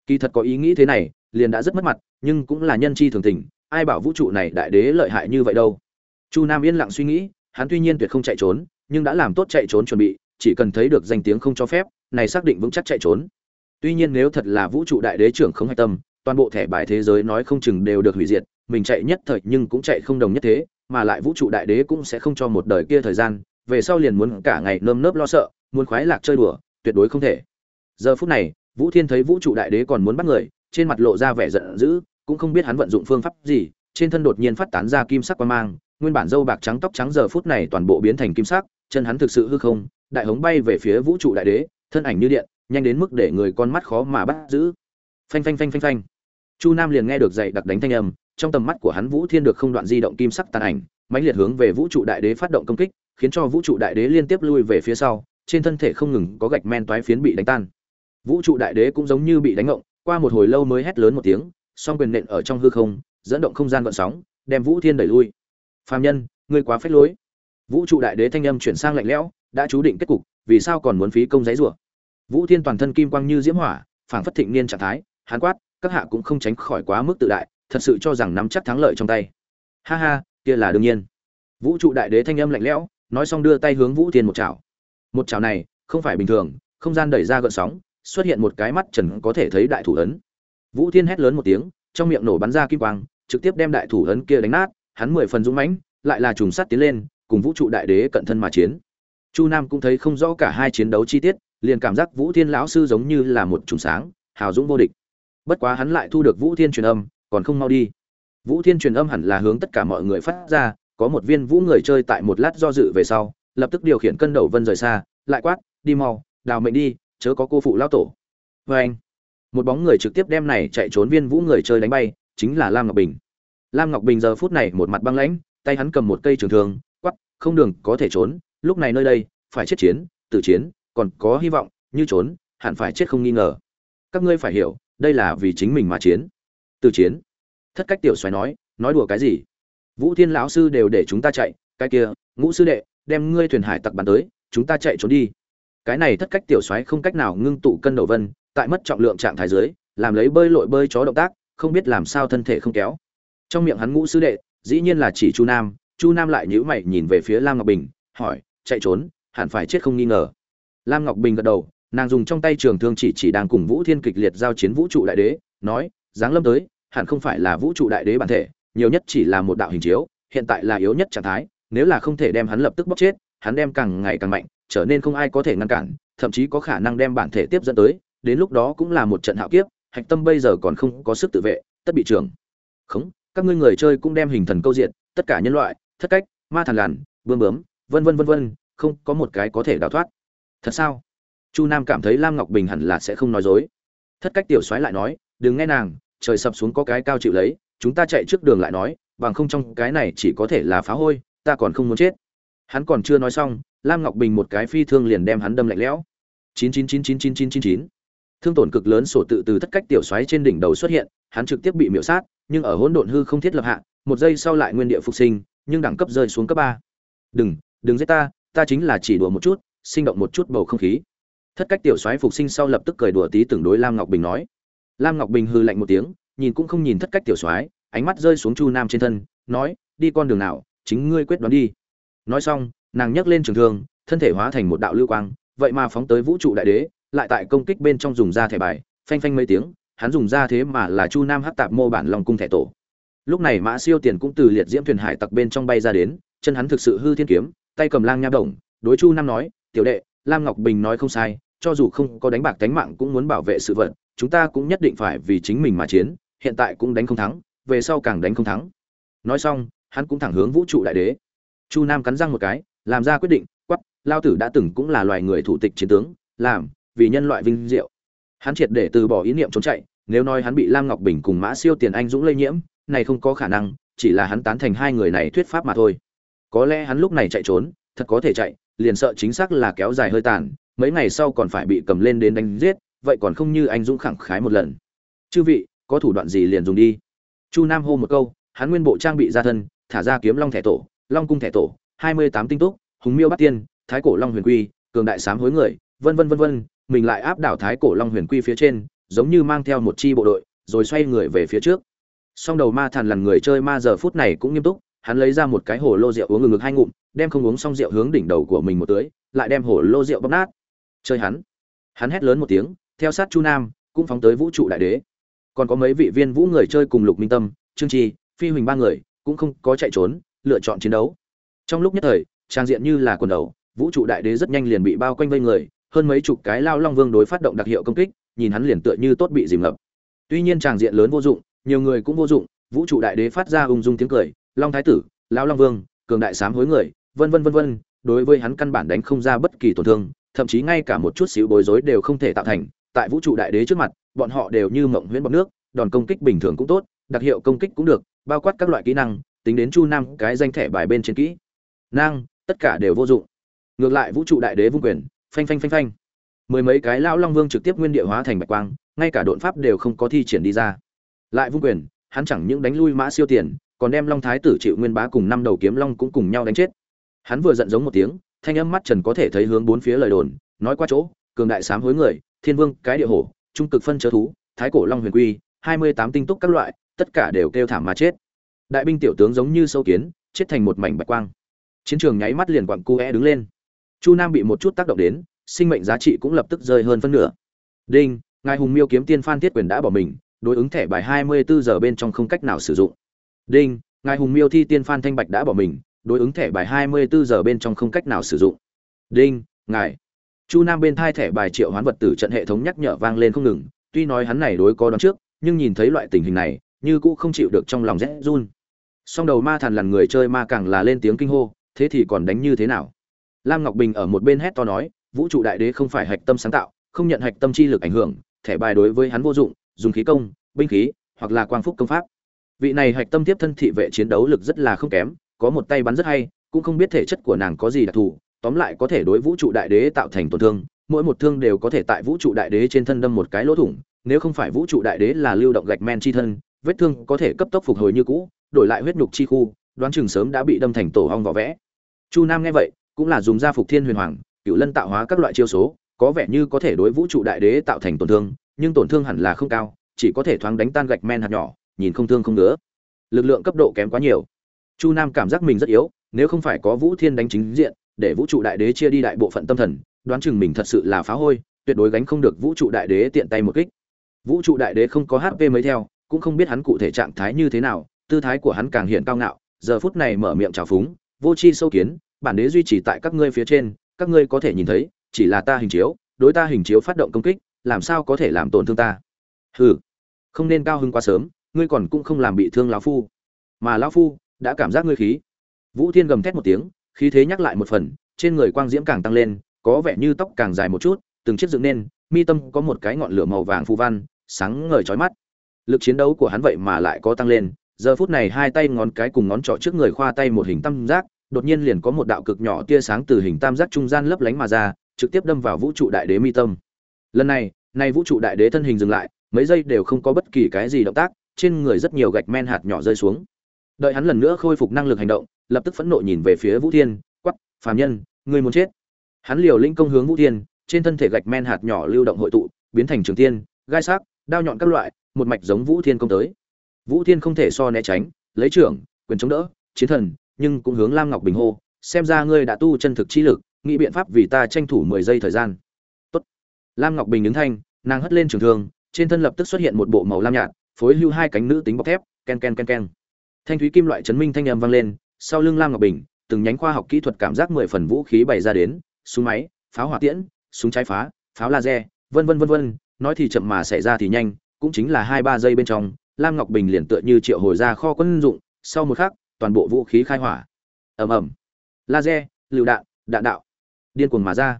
Kỳ thật có ý nghĩ thế này, liền đã rất mất mặt, nhưng cũng là nhân chi thường tình, ai bảo vũ trụ này đại đế lợi hại như vậy đâu. Chu nam yên lặng suy nghĩ, hắn tuy nhiên tuyệt không chạy trốn, nhưng đã làm tốt chạy trốn chuẩn bị, chỉ cần thấy được danh tiếng không cho phép, này xác định vững chắc chạy trốn. Tuy nhiên nếu thật là vũ trụ đại đế trưởng không hạch tâm, toàn bộ thẻ bài thế giới nói không chừng đều được hủy diệt, mình chạy nhất thời nhưng cũng chạy không đồng nhất thế, mà lại vũ trụ đại đế cũng sẽ không cho một đời kia thời gian, về sau liền muốn cả ngày nơm nớp lo sợ, muốn khoái lạc chơi đùa tuyệt đối không thể. Giờ phút này, vũ thiên thấy vũ trụ đại đế còn muốn bắt người, trên mặt lộ ra vẻ giận dữ, cũng không biết hắn vận dụng phương pháp gì, trên thân đột nhiên phát tán ra kim sắc quang mang, nguyên bản dâu bạc trắng tóc trắng giờ phút này toàn bộ biến thành kim sắc, chân hắn thực sự hư không, đại hống bay về phía vũ trụ đại đế, thân ảnh như điện, nhanh đến mức để người con mắt khó mà bắt giữ. Phanh phanh phanh phanh phanh. Chu nam liền nghe được dậy đặc đánh thanh âm, trong tầm mắt của hắn vũ thiên được không đoạn di động kim sắc tàn ảnh, mãnh liệt hướng về vũ trụ đại đế phát động công kích, khiến cho vũ trụ đại đế liên tiếp lui về phía sau trên thân thể không ngừng có gạch men toái phiến bị đánh tan. Vũ trụ đại đế cũng giống như bị đánh ngộng, qua một hồi lâu mới hét lớn một tiếng, song quyền nện ở trong hư không, dẫn động không gian gợn sóng, đem vũ thiên đẩy lui. Phàm nhân, ngươi quá phết lối. Vũ trụ đại đế thanh âm chuyển sang lạnh lẽo, đã chú định kết cục, vì sao còn muốn phí công giấy rủa? Vũ thiên toàn thân kim quang như diễm hỏa, phảng phất thịnh niên trạng thái hán quát, các hạ cũng không tránh khỏi quá mức tự đại, thật sự cho rằng nắm chắc thắng lợi trong tay. Ha ha, kia là đương nhiên. Vũ trụ đại đế thanh âm lạnh lẽo, nói xong đưa tay hướng vũ thiên một chảo một chảo này, không phải bình thường, không gian đẩy ra gợn sóng, xuất hiện một cái mắt trần có thể thấy đại thủ ấn. Vũ thiên hét lớn một tiếng, trong miệng nổ bắn ra kim quang, trực tiếp đem đại thủ ấn kia đánh nát, hắn mười phần dũng mãnh, lại là trùng sát tiến lên, cùng vũ trụ đại đế cận thân mà chiến. Chu nam cũng thấy không rõ cả hai chiến đấu chi tiết, liền cảm giác vũ thiên lão sư giống như là một trùng sáng, hào dũng vô địch. Bất quá hắn lại thu được vũ thiên truyền âm, còn không mau đi. Vũ thiên truyền âm hẳn là hướng tất cả mọi người phát ra, có một viên vũ người chơi tại một lát do dự về sau lập tức điều khiển cân đầu vân rời xa, lại quát, đi mau, đào mệnh đi, chớ có cô phụ lao tổ. Vê anh, một bóng người trực tiếp đem này chạy trốn viên vũ người chơi đánh bay, chính là lam ngọc bình. Lam ngọc bình giờ phút này một mặt băng lãnh, tay hắn cầm một cây trường thương quắp không đường, có thể trốn, lúc này nơi đây, phải chết chiến, tử chiến, còn có hy vọng, như trốn, hẳn phải chết không nghi ngờ. Các ngươi phải hiểu, đây là vì chính mình mà chiến. Từ chiến? Thất cách tiểu xoáy nói nói đùa cái gì? Vũ thiên lão sư đều để chúng ta chạy, cái kia, ngũ sư đệ đem ngươi thuyền hải tặc bắn tới, chúng ta chạy trốn đi. Cái này thất cách tiểu soái không cách nào ngưng tụ cân đầu vân, tại mất trọng lượng trạng thái dưới, làm lấy bơi lội bơi chó động tác, không biết làm sao thân thể không kéo. Trong miệng hắn ngũ sư đệ, dĩ nhiên là chỉ chu nam chu nam lại nhíu mày nhìn về phía lam ngọc bình, hỏi, chạy trốn, hẳn phải chết không nghi ngờ. Lam ngọc bình gật đầu, nàng dùng trong tay trường thương chỉ chỉ đang cùng vũ thiên kịch liệt giao chiến vũ trụ đại đế, nói, giáng lâm tới, hẳn không phải là vũ trụ đại đế bản thể, nhiều nhất chỉ là một đạo hình chiếu, hiện tại là yếu nhất trạng thái nếu là không thể đem hắn lập tức bóc chết hắn đem càng ngày càng mạnh trở nên không ai có thể ngăn cản thậm chí có khả năng đem bản thể tiếp dẫn tới đến lúc đó cũng là một trận hạo kiếp hạch tâm bây giờ còn không có sức tự vệ tất bị trưởng. Khống các ngươi người chơi cũng đem hình thần câu diện tất cả nhân loại thất cách ma thần lằn, bướm bướm vân vân vân vân không có một cái có thể đào thoát. Thật sao? Chu nam cảm thấy lam ngọc bình hẳn là sẽ không nói dối. Thất cách tiểu soái lại nói đừng nghe nàng trời sập xuống có cái cao chịu lấy chúng ta chạy trước đường lại nói bằng không trong cái này chỉ có thể là phá hôi ta còn không muốn chết. Hắn còn chưa nói xong, lam ngọc bình một cái phi thương liền đem hắn đâm lạnh lẽo. Chín chín chín chín chín chín chín chín. Thương tổn cực lớn sổ tự từ thất cách tiểu xoáy trên đỉnh đầu xuất hiện, hắn trực tiếp bị miễu sát, nhưng ở hỗn độn hư không thiết lập hạ, một giây sau lại nguyên địa phục sinh, nhưng đẳng cấp rơi xuống cấp ba. Đừng đừng giết ta ta chính là chỉ đùa một chút, sinh động một chút bầu không khí. Thất cách tiểu soái phục sinh sau lập tức cười đùa tí từng đối lam ngọc bình nói. Lam ngọc bình hư lạnh một tiếng, nhìn cũng không nhìn thất cách tiểu soái ánh mắt rơi xuống chu nam trên thân, nói, đi con đường nào chính ngươi quyết đoán đi. Nói xong nàng nhấc lên trường thương thân thể hóa thành một đạo lưu quang vậy mà phóng tới vũ trụ đại đế lại tại công kích bên trong dùng ra thẻ bài phanh phanh mấy tiếng hắn dùng ra thế mà là chu nam hát tạp mô bản lòng cung thẻ tổ. Lúc này mã siêu tiền cũng từ liệt diễm thuyền hải tặc bên trong bay ra đến chân hắn thực sự hư thiên kiếm tay cầm lang nha đồng đối chu nam nói tiểu đệ lam ngọc bình nói không sai cho dù không có đánh bạc tánh mạng cũng muốn bảo vệ sự vật, chúng ta cũng nhất định phải vì chính mình mà chiến hiện tại cũng đánh không thắng về sau càng đánh không thắng. Nói xong hắn cũng thẳng hướng vũ trụ đại đế. Chu nam cắn răng một cái, làm ra quyết định quắp lao tử đã từng cũng là loài người thủ tịch chiến tướng, làm, vì nhân loại vinh diệu. Hắn triệt để từ bỏ ý niệm trốn chạy, nếu nói hắn bị lam ngọc bình cùng mã siêu tiền anh dũng lây nhiễm, này không có khả năng, chỉ là hắn tán thành hai người này thuyết pháp mà thôi. Có lẽ hắn lúc này chạy trốn, thật có thể chạy, liền sợ chính xác là kéo dài hơi tàn, mấy ngày sau còn phải bị cầm lên đến đánh giết, vậy còn không như anh dũng khẳng khái một lần. Chư vị, có thủ đoạn gì liền dùng đi. Chu nam hô một câu, hắn nguyên bộ trang bị ra thân thả ra kiếm long thẻ tổ, long cung thẻ tổ, hai mươi tám tinh túc, hùng miêu bát tiên, thái cổ long huyền quy, cường đại sám hối người, vân vân vân vân, mình lại áp đảo thái cổ long huyền quy phía trên, giống như mang theo một chi bộ đội, rồi xoay người về phía trước. Song đầu ma thần lằn người chơi ma giờ phút này cũng nghiêm túc, hắn lấy ra một cái hồ lô rượu uống ngừng ngực hai ngụm, đem không uống xong rượu hướng đỉnh đầu của mình một tưới, lại đem hồ lô rượu bóp nát. Chơi hắn. Hắn hét lớn một tiếng, theo sát chu nam, cũng phóng tới vũ trụ đại đế. Còn có mấy vị viên vũ người chơi cùng lục minh tâm, trương trì phi huỳnh ba người cũng không có chạy trốn, lựa chọn chiến đấu. Trong lúc nhất thời, trang diện như là quần đầu, vũ trụ đại đế rất nhanh liền bị bao quanh vây người, hơn mấy chục cái lao long vương đối phát động đặc hiệu công kích, nhìn hắn liền tựa như tốt bị dìm ngập. Tuy nhiên tràng diện lớn vô dụng, nhiều người cũng vô dụng, vũ trụ đại đế phát ra ung dung tiếng cười, long thái tử, lao long vương, cường đại sám hối người, vân vân vân vân, đối với hắn căn bản đánh không ra bất kỳ tổn thương, thậm chí ngay cả một chút xíu bối rối đều không thể tạo thành. Tại vũ trụ đại đế trước mặt, bọn họ đều như mộng huyễn bọc nước, đòn công kích bình thường cũng tốt, đặc hiệu công kích cũng được bao quát các loại kỹ năng, tính đến chu nam cái danh thẻ bài bên trên kỹ. Năng tất cả đều vô dụng. Ngược lại vũ trụ đại đế vung quyền, phanh phanh phanh phanh. Mười mấy cái lão long vương trực tiếp nguyên địa hóa thành bạch quang, ngay cả độn pháp đều không có thi triển đi ra. Lại vung quyền, hắn chẳng những đánh lui mã siêu tiền, còn đem long thái tử chịu nguyên bá cùng năm đầu kiếm long cũng cùng nhau đánh chết. Hắn vừa giận giống một tiếng, thanh âm mắt trần có thể thấy hướng bốn phía lời đồn, nói qua chỗ, cường đại sám hối người, thiên vương, cái địa hổ, trung cực phân chớ thú, thái cổ long huyền quy, hai mươi tám tinh túc các loại tất cả đều kêu thảm mà chết. Đại binh tiểu tướng giống như sâu kiến, chết thành một mảnh bạch quang. Chiến trường nháy mắt liền quặng cu e đứng lên. Chu nam bị một chút tác động đến, sinh mệnh giá trị cũng lập tức rơi hơn phân nửa. Đinh, ngài hùng miêu kiếm tiên phan thiết quyền đã bỏ mình, đối ứng thẻ bài hai mươi bốn giờ bên trong không cách nào sử dụng. Đinh, ngài hùng miêu thi tiên phan thanh bạch đã bỏ mình, đối ứng thẻ bài hai mươi bốn giờ bên trong không cách nào sử dụng. Đinh, ngài. Chu nam bên thai thẻ bài triệu hoán vật tử trận hệ thống nhắc nhở vang lên không ngừng, tuy nói hắn này đối có đón trước, nhưng nhìn thấy loại tình hình này như cũ không chịu được trong lòng rét run. Song đầu ma thần lằn người chơi ma càng là lên tiếng kinh hô, thế thì còn đánh như thế nào? Lam ngọc bình ở một bên hét to nói, vũ trụ đại đế không phải hạch tâm sáng tạo, không nhận hạch tâm chi lực ảnh hưởng, thẻ bài đối với hắn vô dụng, dùng khí công, binh khí, hoặc là quang phúc công pháp. Vị này hạch tâm tiếp thân thị vệ chiến đấu lực rất là không kém, có một tay bắn rất hay, cũng không biết thể chất của nàng có gì đặc thù, tóm lại có thể đối vũ trụ đại đế tạo thành tổn thương, mỗi một thương đều có thể tại vũ trụ đại đế trên thân đâm một cái lỗ thủng, nếu không phải vũ trụ đại đế là lưu động gạch men chi thân vết thương có thể cấp tốc phục hồi như cũ, đổi lại huyết nhục chi khu, đoán chừng sớm đã bị đâm thành tổ hong vỏ vẽ. Chu nam nghe vậy, cũng là dùng gia phục thiên huyền hoàng, cựu lân tạo hóa các loại chiêu số, có vẻ như có thể đối vũ trụ đại đế tạo thành tổn thương, nhưng tổn thương hẳn là không cao, chỉ có thể thoáng đánh tan gạch men hạt nhỏ, nhìn không thương không nữa lực lượng cấp độ kém quá nhiều. Chu nam cảm giác mình rất yếu, nếu không phải có vũ thiên đánh chính diện, để vũ trụ đại đế chia đi đại bộ phận tâm thần, đoán chừng mình thật sự là phá hôi, tuyệt đối gánh không được vũ trụ đại đế tiện tay một kích. Vũ trụ đại đế không có hp mới theo cũng không biết hắn cụ thể trạng thái như thế nào, tư thái của hắn càng hiện cao ngạo. Giờ phút này mở miệng chà phúng, vô chi sâu kiến, bản đế duy trì tại các ngươi phía trên, các ngươi có thể nhìn thấy, chỉ là ta hình chiếu, đối ta hình chiếu phát động công kích, làm sao có thể làm tổn thương ta? Hừ, không nên cao hứng quá sớm, ngươi còn cũng không làm bị thương lão phu. Mà lão phu đã cảm giác ngươi khí. Vũ thiên gầm thét một tiếng, khí thế nhắc lại một phần, trên người quang diễm càng tăng lên, có vẻ như tóc càng dài một chút, từng chiếc dựng nên, mi tâm có một cái ngọn lửa màu vàng phù văn, sáng ngời chói mắt lực chiến đấu của hắn vậy mà lại có tăng lên. Giờ phút này hai tay ngón cái cùng ngón trỏ trước người khoa tay một hình tam giác, đột nhiên liền có một đạo cực nhỏ tia sáng từ hình tam giác trung gian lấp lánh mà ra, trực tiếp đâm vào vũ trụ đại đế mi tâm. Lần này, nay vũ trụ đại đế thân hình dừng lại, mấy giây đều không có bất kỳ cái gì động tác, trên người rất nhiều gạch men hạt nhỏ rơi xuống. Đợi hắn lần nữa khôi phục năng lực hành động, lập tức phẫn nộ nhìn về phía vũ thiên quắp phàm nhân người muốn chết? Hắn liều linh công hướng vũ thiên, trên thân thể gạch men hạt nhỏ lưu động hội tụ, biến thành trường tiên, gai sắc, đao nhọn các loại một mạch giống vũ thiên công tới. Vũ thiên không thể so né tránh, lấy trưởng, quyền chống đỡ, chiến thần, nhưng cũng hướng lam ngọc bình hô, xem ra ngươi đã tu chân thực chi lực, nghĩ biện pháp vì ta tranh thủ mười giây thời gian. Tốt. lam ngọc bình đứng thanh, nàng hất lên trường thương, trên thân lập tức xuất hiện một bộ màu lam nhạt, phối hưu hai cánh nữ tính bọc thép, ken ken ken ken. Thanh thúy kim loại chấn minh thanh âm vang lên, sau lưng lam ngọc bình, từng nhánh khoa học kỹ thuật cảm giác mười phần vũ khí bày ra đến, súng máy, pháo hỏa tiễn, súng trái phá, pháo laser, vân vân vân vân, nói thì chậm mà xảy ra thì nhanh cũng chính là hai ba giây bên trong, lam ngọc bình liền tựa như triệu hồi ra kho quân dụng, sau một khắc, toàn bộ vũ khí khai hỏa. Ầm ầm. Laser, lựu đạn đạn đạo. Điên cuồng mà ra.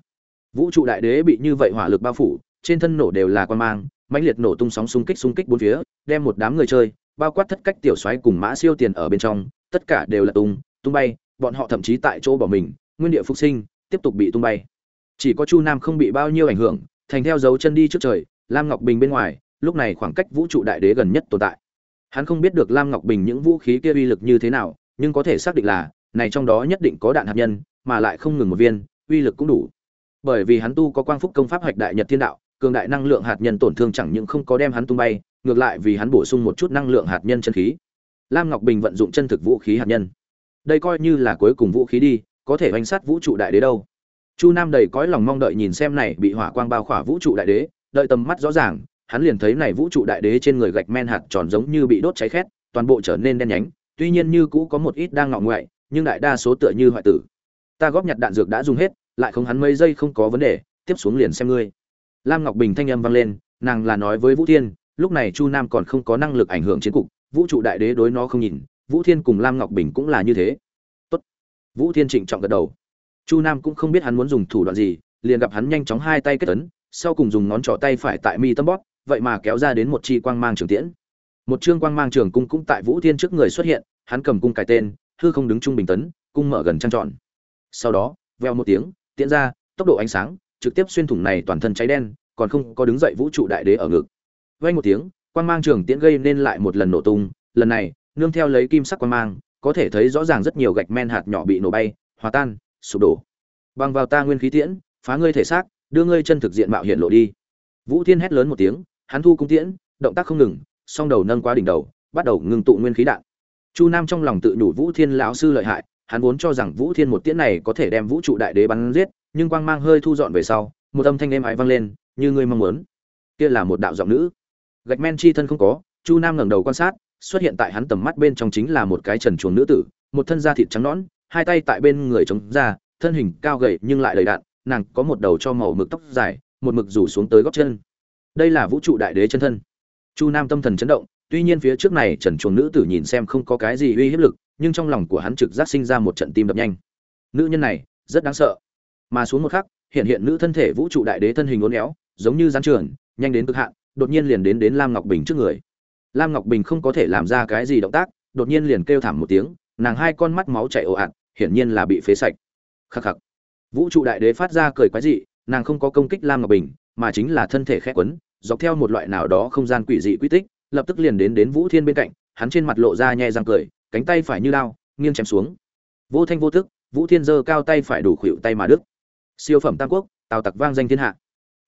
Vũ trụ đại đế bị như vậy hỏa lực bao phủ, trên thân nổ đều là quan mang, mãnh liệt nổ tung sóng xung kích xung kích bốn phía, đem một đám người chơi, bao quát thất cách tiểu xoáy cùng mã siêu tiền ở bên trong, tất cả đều là tung tung bay, bọn họ thậm chí tại chỗ bỏ mình, nguyên địa phục sinh, tiếp tục bị tung bay. Chỉ có chu nam không bị bao nhiêu ảnh hưởng, thành theo dấu chân đi trước trời, lam ngọc bình bên ngoài lúc này khoảng cách vũ trụ đại đế gần nhất tồn tại. Hắn không biết được lam ngọc bình những vũ khí kia uy lực như thế nào, nhưng có thể xác định là, này trong đó nhất định có đạn hạt nhân, mà lại không ngừng một viên, uy lực cũng đủ. Bởi vì hắn tu có quang phúc công pháp hoạch đại nhật thiên đạo, cường đại năng lượng hạt nhân tổn thương chẳng những không có đem hắn tung bay, ngược lại vì hắn bổ sung một chút năng lượng hạt nhân chân khí. Lam ngọc bình vận dụng chân thực vũ khí hạt nhân. Đây coi như là cuối cùng vũ khí đi, có thể oanh sát vũ trụ đại đế đâu. Chu nam đầy cõi lòng mong đợi nhìn xem này bị hỏa quang bao khỏa vũ trụ đại đế, đợi tầm mắt rõ ràng hắn liền thấy này vũ trụ đại đế trên người gạch men hạt tròn giống như bị đốt cháy khét, toàn bộ trở nên đen nhánh. Tuy nhiên như cũ có một ít đang ngọ ngoại nhưng đại đa số tựa như hoại tử. Ta góp nhặt đạn dược đã dùng hết, lại không hắn mấy giây không có vấn đề, tiếp xuống liền xem ngươi. Lam ngọc bình thanh âm vang lên, nàng là nói với vũ thiên, lúc này chu nam còn không có năng lực ảnh hưởng chiến cục, vũ trụ đại đế đối nó không nhìn, vũ thiên cùng lam ngọc bình cũng là như thế. Tốt. vũ thiên trịnh trọng gật đầu. Chu nam cũng không biết hắn muốn dùng thủ đoạn gì, liền gặp hắn nhanh chóng hai tay kết tấn sau cùng dùng ngón trỏ tay phải tại mi tâm bóp vậy mà kéo ra đến một chi quang mang trường tiễn. Một chương quang mang trường cung cũng tại vũ thiên trước người xuất hiện, hắn cầm cung cài tên, hư không đứng trung bình tấn, cung mở gần trăng tròn sau đó, veo một tiếng, tiễn ra, tốc độ ánh sáng, trực tiếp xuyên thủng này toàn thân cháy đen, còn không có đứng dậy vũ trụ đại đế ở ngực. Vay một tiếng, quang mang trường tiễn gây nên lại một lần nổ tung, lần này, nương theo lấy kim sắc quang mang, có thể thấy rõ ràng rất nhiều gạch men hạt nhỏ bị nổ bay, hòa tan, sụp đổ. Bằng vào ta nguyên khí tiễn, phá ngươi thể xác, đưa ngươi chân thực diện mạo hiện lộ đi vũ thiên hét lớn một tiếng, hắn thu cung tiễn, động tác không ngừng, song đầu nâng qua đỉnh đầu, bắt đầu ngưng tụ nguyên khí đạn. Chu nam trong lòng tự nhủ vũ thiên lão sư lợi hại, hắn vốn cho rằng vũ thiên một tiễn này có thể đem vũ trụ đại đế bắn giết, nhưng quang mang hơi thu dọn về sau, một âm thanh êm ái vang lên, như ngươi mong muốn. Kia là một đạo giọng nữ. Gạch men chi thân không có, chu nam ngẩng đầu quan sát, xuất hiện tại hắn tầm mắt bên trong chính là một cái trần chuồng nữ tử, một thân da thịt trắng nõn, hai tay tại bên người chống ra, thân hình cao gầy nhưng lại đầy đạn, nàng có một đầu cho màu mực tóc dài một mực rủ xuống tới góc chân. Đây là vũ trụ đại đế chân thân. Chu nam tâm thần chấn động, tuy nhiên phía trước này trần chuồng nữ tử nhìn xem không có cái gì uy hiếp lực, nhưng trong lòng của hắn trực giác sinh ra một trận tim đập nhanh. Nữ nhân này, rất đáng sợ. Mà xuống một khắc, hiện hiện nữ thân thể vũ trụ đại đế thân hình uốn éo, giống như gián trường, nhanh đến cực hạn, đột nhiên liền đến đến lam ngọc bình trước người. Lam ngọc bình không có thể làm ra cái gì động tác, đột nhiên liền kêu thảm một tiếng, nàng hai con mắt máu chảy ồ ạt, hiển nhiên là bị phế sạch. Khắc khắc. Vũ trụ đại đế phát ra cười quái dị nàng không có công kích lam ngọc bình, mà chính là thân thể khẽ quấn, dọc theo một loại nào đó không gian quỷ dị quy tích, lập tức liền đến đến vũ thiên bên cạnh, hắn trên mặt lộ ra nhẹ răng cười, cánh tay phải như lao nghiêng chém xuống. Vô thanh vô tức vũ thiên giơ cao tay phải đủ khuỵu tay mà đức siêu phẩm tam quốc, tào tặc vang danh thiên hạ.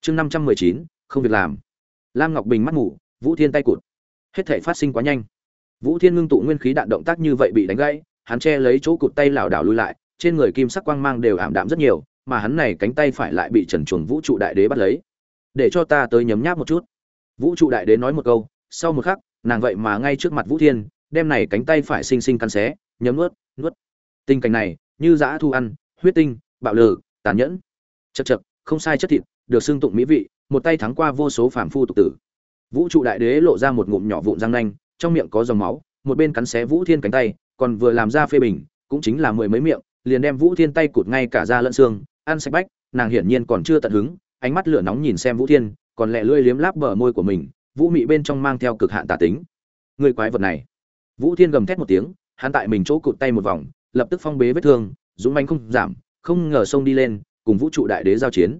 Chương năm trăm mười chín, không việc làm. Lam ngọc bình mắt ngủ vũ thiên tay cụt. Hết thể phát sinh quá nhanh. Vũ thiên ngưng tụ nguyên khí đạn động tác như vậy bị đánh gãy, hắn che lấy chỗ cụt tay lảo đảo lui lại, trên người kim sắc quang mang đều ảm đạm rất nhiều mà hắn này cánh tay phải lại bị trần chuồng vũ trụ đại đế bắt lấy. Để cho ta tới nhấm nháp một chút. Vũ trụ đại đế nói một câu, sau một khắc, nàng vậy mà ngay trước mặt vũ thiên, đem này cánh tay phải xinh xinh căn xé, nhấm nuốt nuốt. Tình cảnh này, như giã thu ăn, huyết tinh, bạo lử, tàn nhẫn. Chật chật không sai chất thịt, được xưng tụng mỹ vị, một tay thắng qua vô số phàm phu tục tử. Vũ trụ đại đế lộ ra một ngụm nhỏ vụn răng nanh, trong miệng có dòng máu, một bên cắn xé vũ thiên cánh tay, còn vừa làm ra phê bình, cũng chính là mười mấy miệng, liền đem vũ thiên tay cụt ngay cả da lẫn xương ăn sạch bách, nàng hiển nhiên còn chưa tận hứng, ánh mắt lửa nóng nhìn xem vũ thiên, còn lẹ lưỡi liếm láp bờ môi của mình, vũ mị bên trong mang theo cực hạn tả tính. Người quái vật này. Vũ thiên gầm thét một tiếng, hắn tại mình chỗ cụt tay một vòng, lập tức phong bế vết thương, dũng manh không giảm, không ngờ xông đi lên, cùng vũ trụ đại đế giao chiến.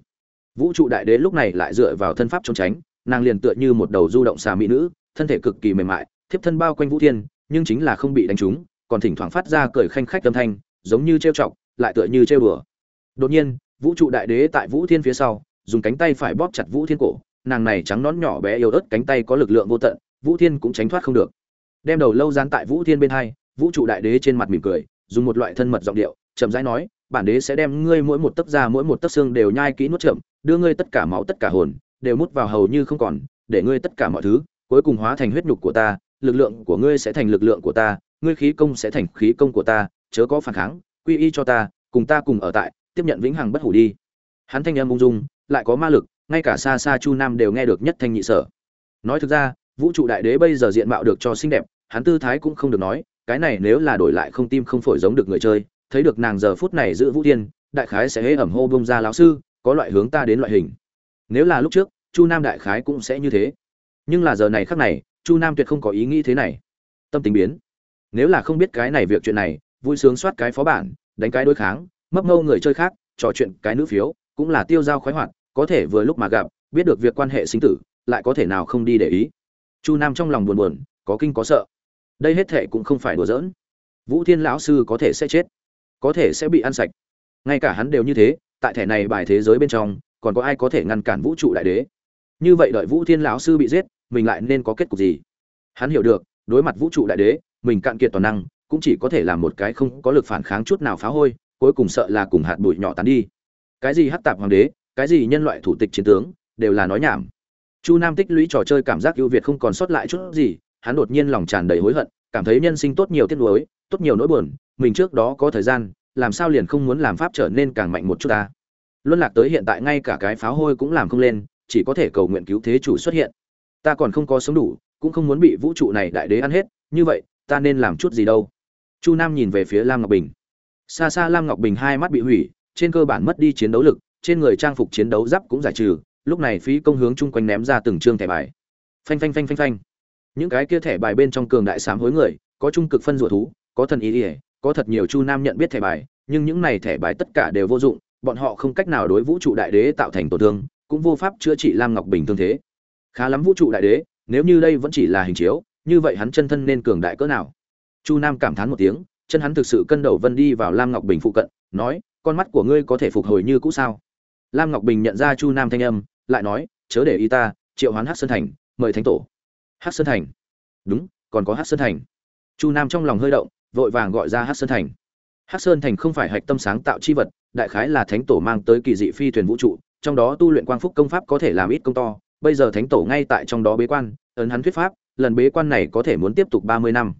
Vũ trụ đại đế lúc này lại dựa vào thân pháp trốn tránh, nàng liền tựa như một đầu du động xà mỹ nữ, thân thể cực kỳ mềm mại, thiếp thân bao quanh vũ thiên, nhưng chính là không bị đánh trúng, còn thỉnh thoảng phát ra cười khanh khách âm thanh, giống như trêu chọc, lại tựa như trêu đùa đột nhiên, vũ trụ đại đế tại vũ thiên phía sau, dùng cánh tay phải bóp chặt vũ thiên cổ, nàng này trắng nón nhỏ bé yếu ớt cánh tay có lực lượng vô tận, vũ thiên cũng tránh thoát không được. Đem đầu lâu dán tại vũ thiên bên hai, vũ trụ đại đế trên mặt mỉm cười, dùng một loại thân mật giọng điệu, chậm rãi nói, bản đế sẽ đem ngươi mỗi một tấc da, mỗi một tấc xương đều nhai kỹ nuốt chậm, đưa ngươi tất cả máu, tất cả hồn, đều mút vào hầu như không còn, để ngươi tất cả mọi thứ, cuối cùng hóa thành huyết nhục của ta, lực lượng của ngươi sẽ thành lực lượng của ta, ngươi khí công sẽ thành khí công của ta, chớ có phản kháng, quy y cho ta, cùng ta cùng ở tại tiếp nhận vĩnh hằng bất hủ đi. Hắn thanh âm ung dung, lại có ma lực, ngay cả xa xa chu nam đều nghe được nhất thanh nhị sở. Nói thực ra, vũ trụ đại đế bây giờ diện mạo được cho xinh đẹp, hắn tư thái cũng không được nói, cái này nếu là đổi lại không tim không phổi giống được người chơi, thấy được nàng giờ phút này giữ vũ thiên, đại khái sẽ hễ ẩm hô bông ra lão sư, có loại hướng ta đến loại hình. Nếu là lúc trước, chu nam đại khái cũng sẽ như thế. Nhưng là giờ này khác này, chu nam tuyệt không có ý nghĩ thế này. Tâm tình biến. Nếu là không biết cái này việc chuyện này, vui sướng soát cái phó bản, đánh cái đối kháng mấp mâu người chơi khác, trò chuyện cái nữ phiếu, cũng là tiêu dao khoái hoạt, có thể vừa lúc mà gặp, biết được việc quan hệ sinh tử, lại có thể nào không đi để ý. Chu nam trong lòng buồn buồn, có kinh có sợ. Đây hết thể cũng không phải đùa giỡn. Vũ thiên lão sư có thể sẽ chết, có thể sẽ bị ăn sạch. Ngay cả hắn đều như thế, tại thẻ này bài thế giới bên trong, còn có ai có thể ngăn cản vũ trụ đại đế? Như vậy đợi vũ thiên lão sư bị giết, mình lại nên có kết cục gì? Hắn hiểu được, đối mặt vũ trụ đại đế, mình cạn kiệt toàn năng, cũng chỉ có thể làm một cái không có lực phản kháng chút nào phá hôi cuối cùng sợ là cùng hạt bụi nhỏ tán đi. Cái gì hắc tạp hoàng đế, cái gì nhân loại thủ tịch chiến tướng, đều là nói nhảm. Chu nam tích lũy trò chơi cảm giác ưu việt không còn sót lại chút gì, hắn đột nhiên lòng tràn đầy hối hận, cảm thấy nhân sinh tốt nhiều tiếc nuối, tốt nhiều nỗi buồn, mình trước đó có thời gian, làm sao liền không muốn làm pháp trở nên càng mạnh một chút ta. Luân lạc tới hiện tại ngay cả cái pháo hôi cũng làm không lên, chỉ có thể cầu nguyện cứu thế chủ xuất hiện. Ta còn không có sống đủ, cũng không muốn bị vũ trụ này đại đế ăn hết, như vậy, ta nên làm chút gì đâu. Chu nam nhìn về phía lam ngọc bình xa xa lam ngọc bình hai mắt bị hủy, trên cơ bản mất đi chiến đấu lực, trên người trang phục chiến đấu giáp cũng giải trừ, lúc này phí công hướng chung quanh ném ra từng chương thẻ bài. Phanh phanh phanh phanh phanh. Những cái kia thẻ bài bên trong cường đại sám hối người, có trung cực phân rủa thú, có thần ý ỉa có thật nhiều chu nam nhận biết thẻ bài, nhưng những này thẻ bài tất cả đều vô dụng, bọn họ không cách nào đối vũ trụ đại đế tạo thành tổn thương, cũng vô pháp chữa trị lam ngọc bình thương thế. Khá lắm vũ trụ đại đế, nếu như đây vẫn chỉ là hình chiếu, như vậy hắn chân thân nên cường đại cỡ nào? Chu nam cảm thán một tiếng chân hắn thực sự cân đầu vân đi vào lam ngọc bình phụ cận, nói, con mắt của ngươi có thể phục hồi như cũ sao? Lam ngọc bình nhận ra chu nam thanh âm, lại nói, chớ để ý ta, triệu hoán hát sơn thành, mời thánh tổ. Hát sơn thành? Đúng, còn có hát sơn thành. Chu nam trong lòng hơi động, vội vàng gọi ra hát sơn thành. Hát sơn thành không phải hạch tâm sáng tạo chi vật, đại khái là thánh tổ mang tới kỳ dị phi thuyền vũ trụ, trong đó tu luyện quang phúc công pháp có thể làm ít công to, bây giờ thánh tổ ngay tại trong đó bế quan, ấn hắn thuyết pháp, lần bế quan này có thể muốn tiếp tục ba mươi năm.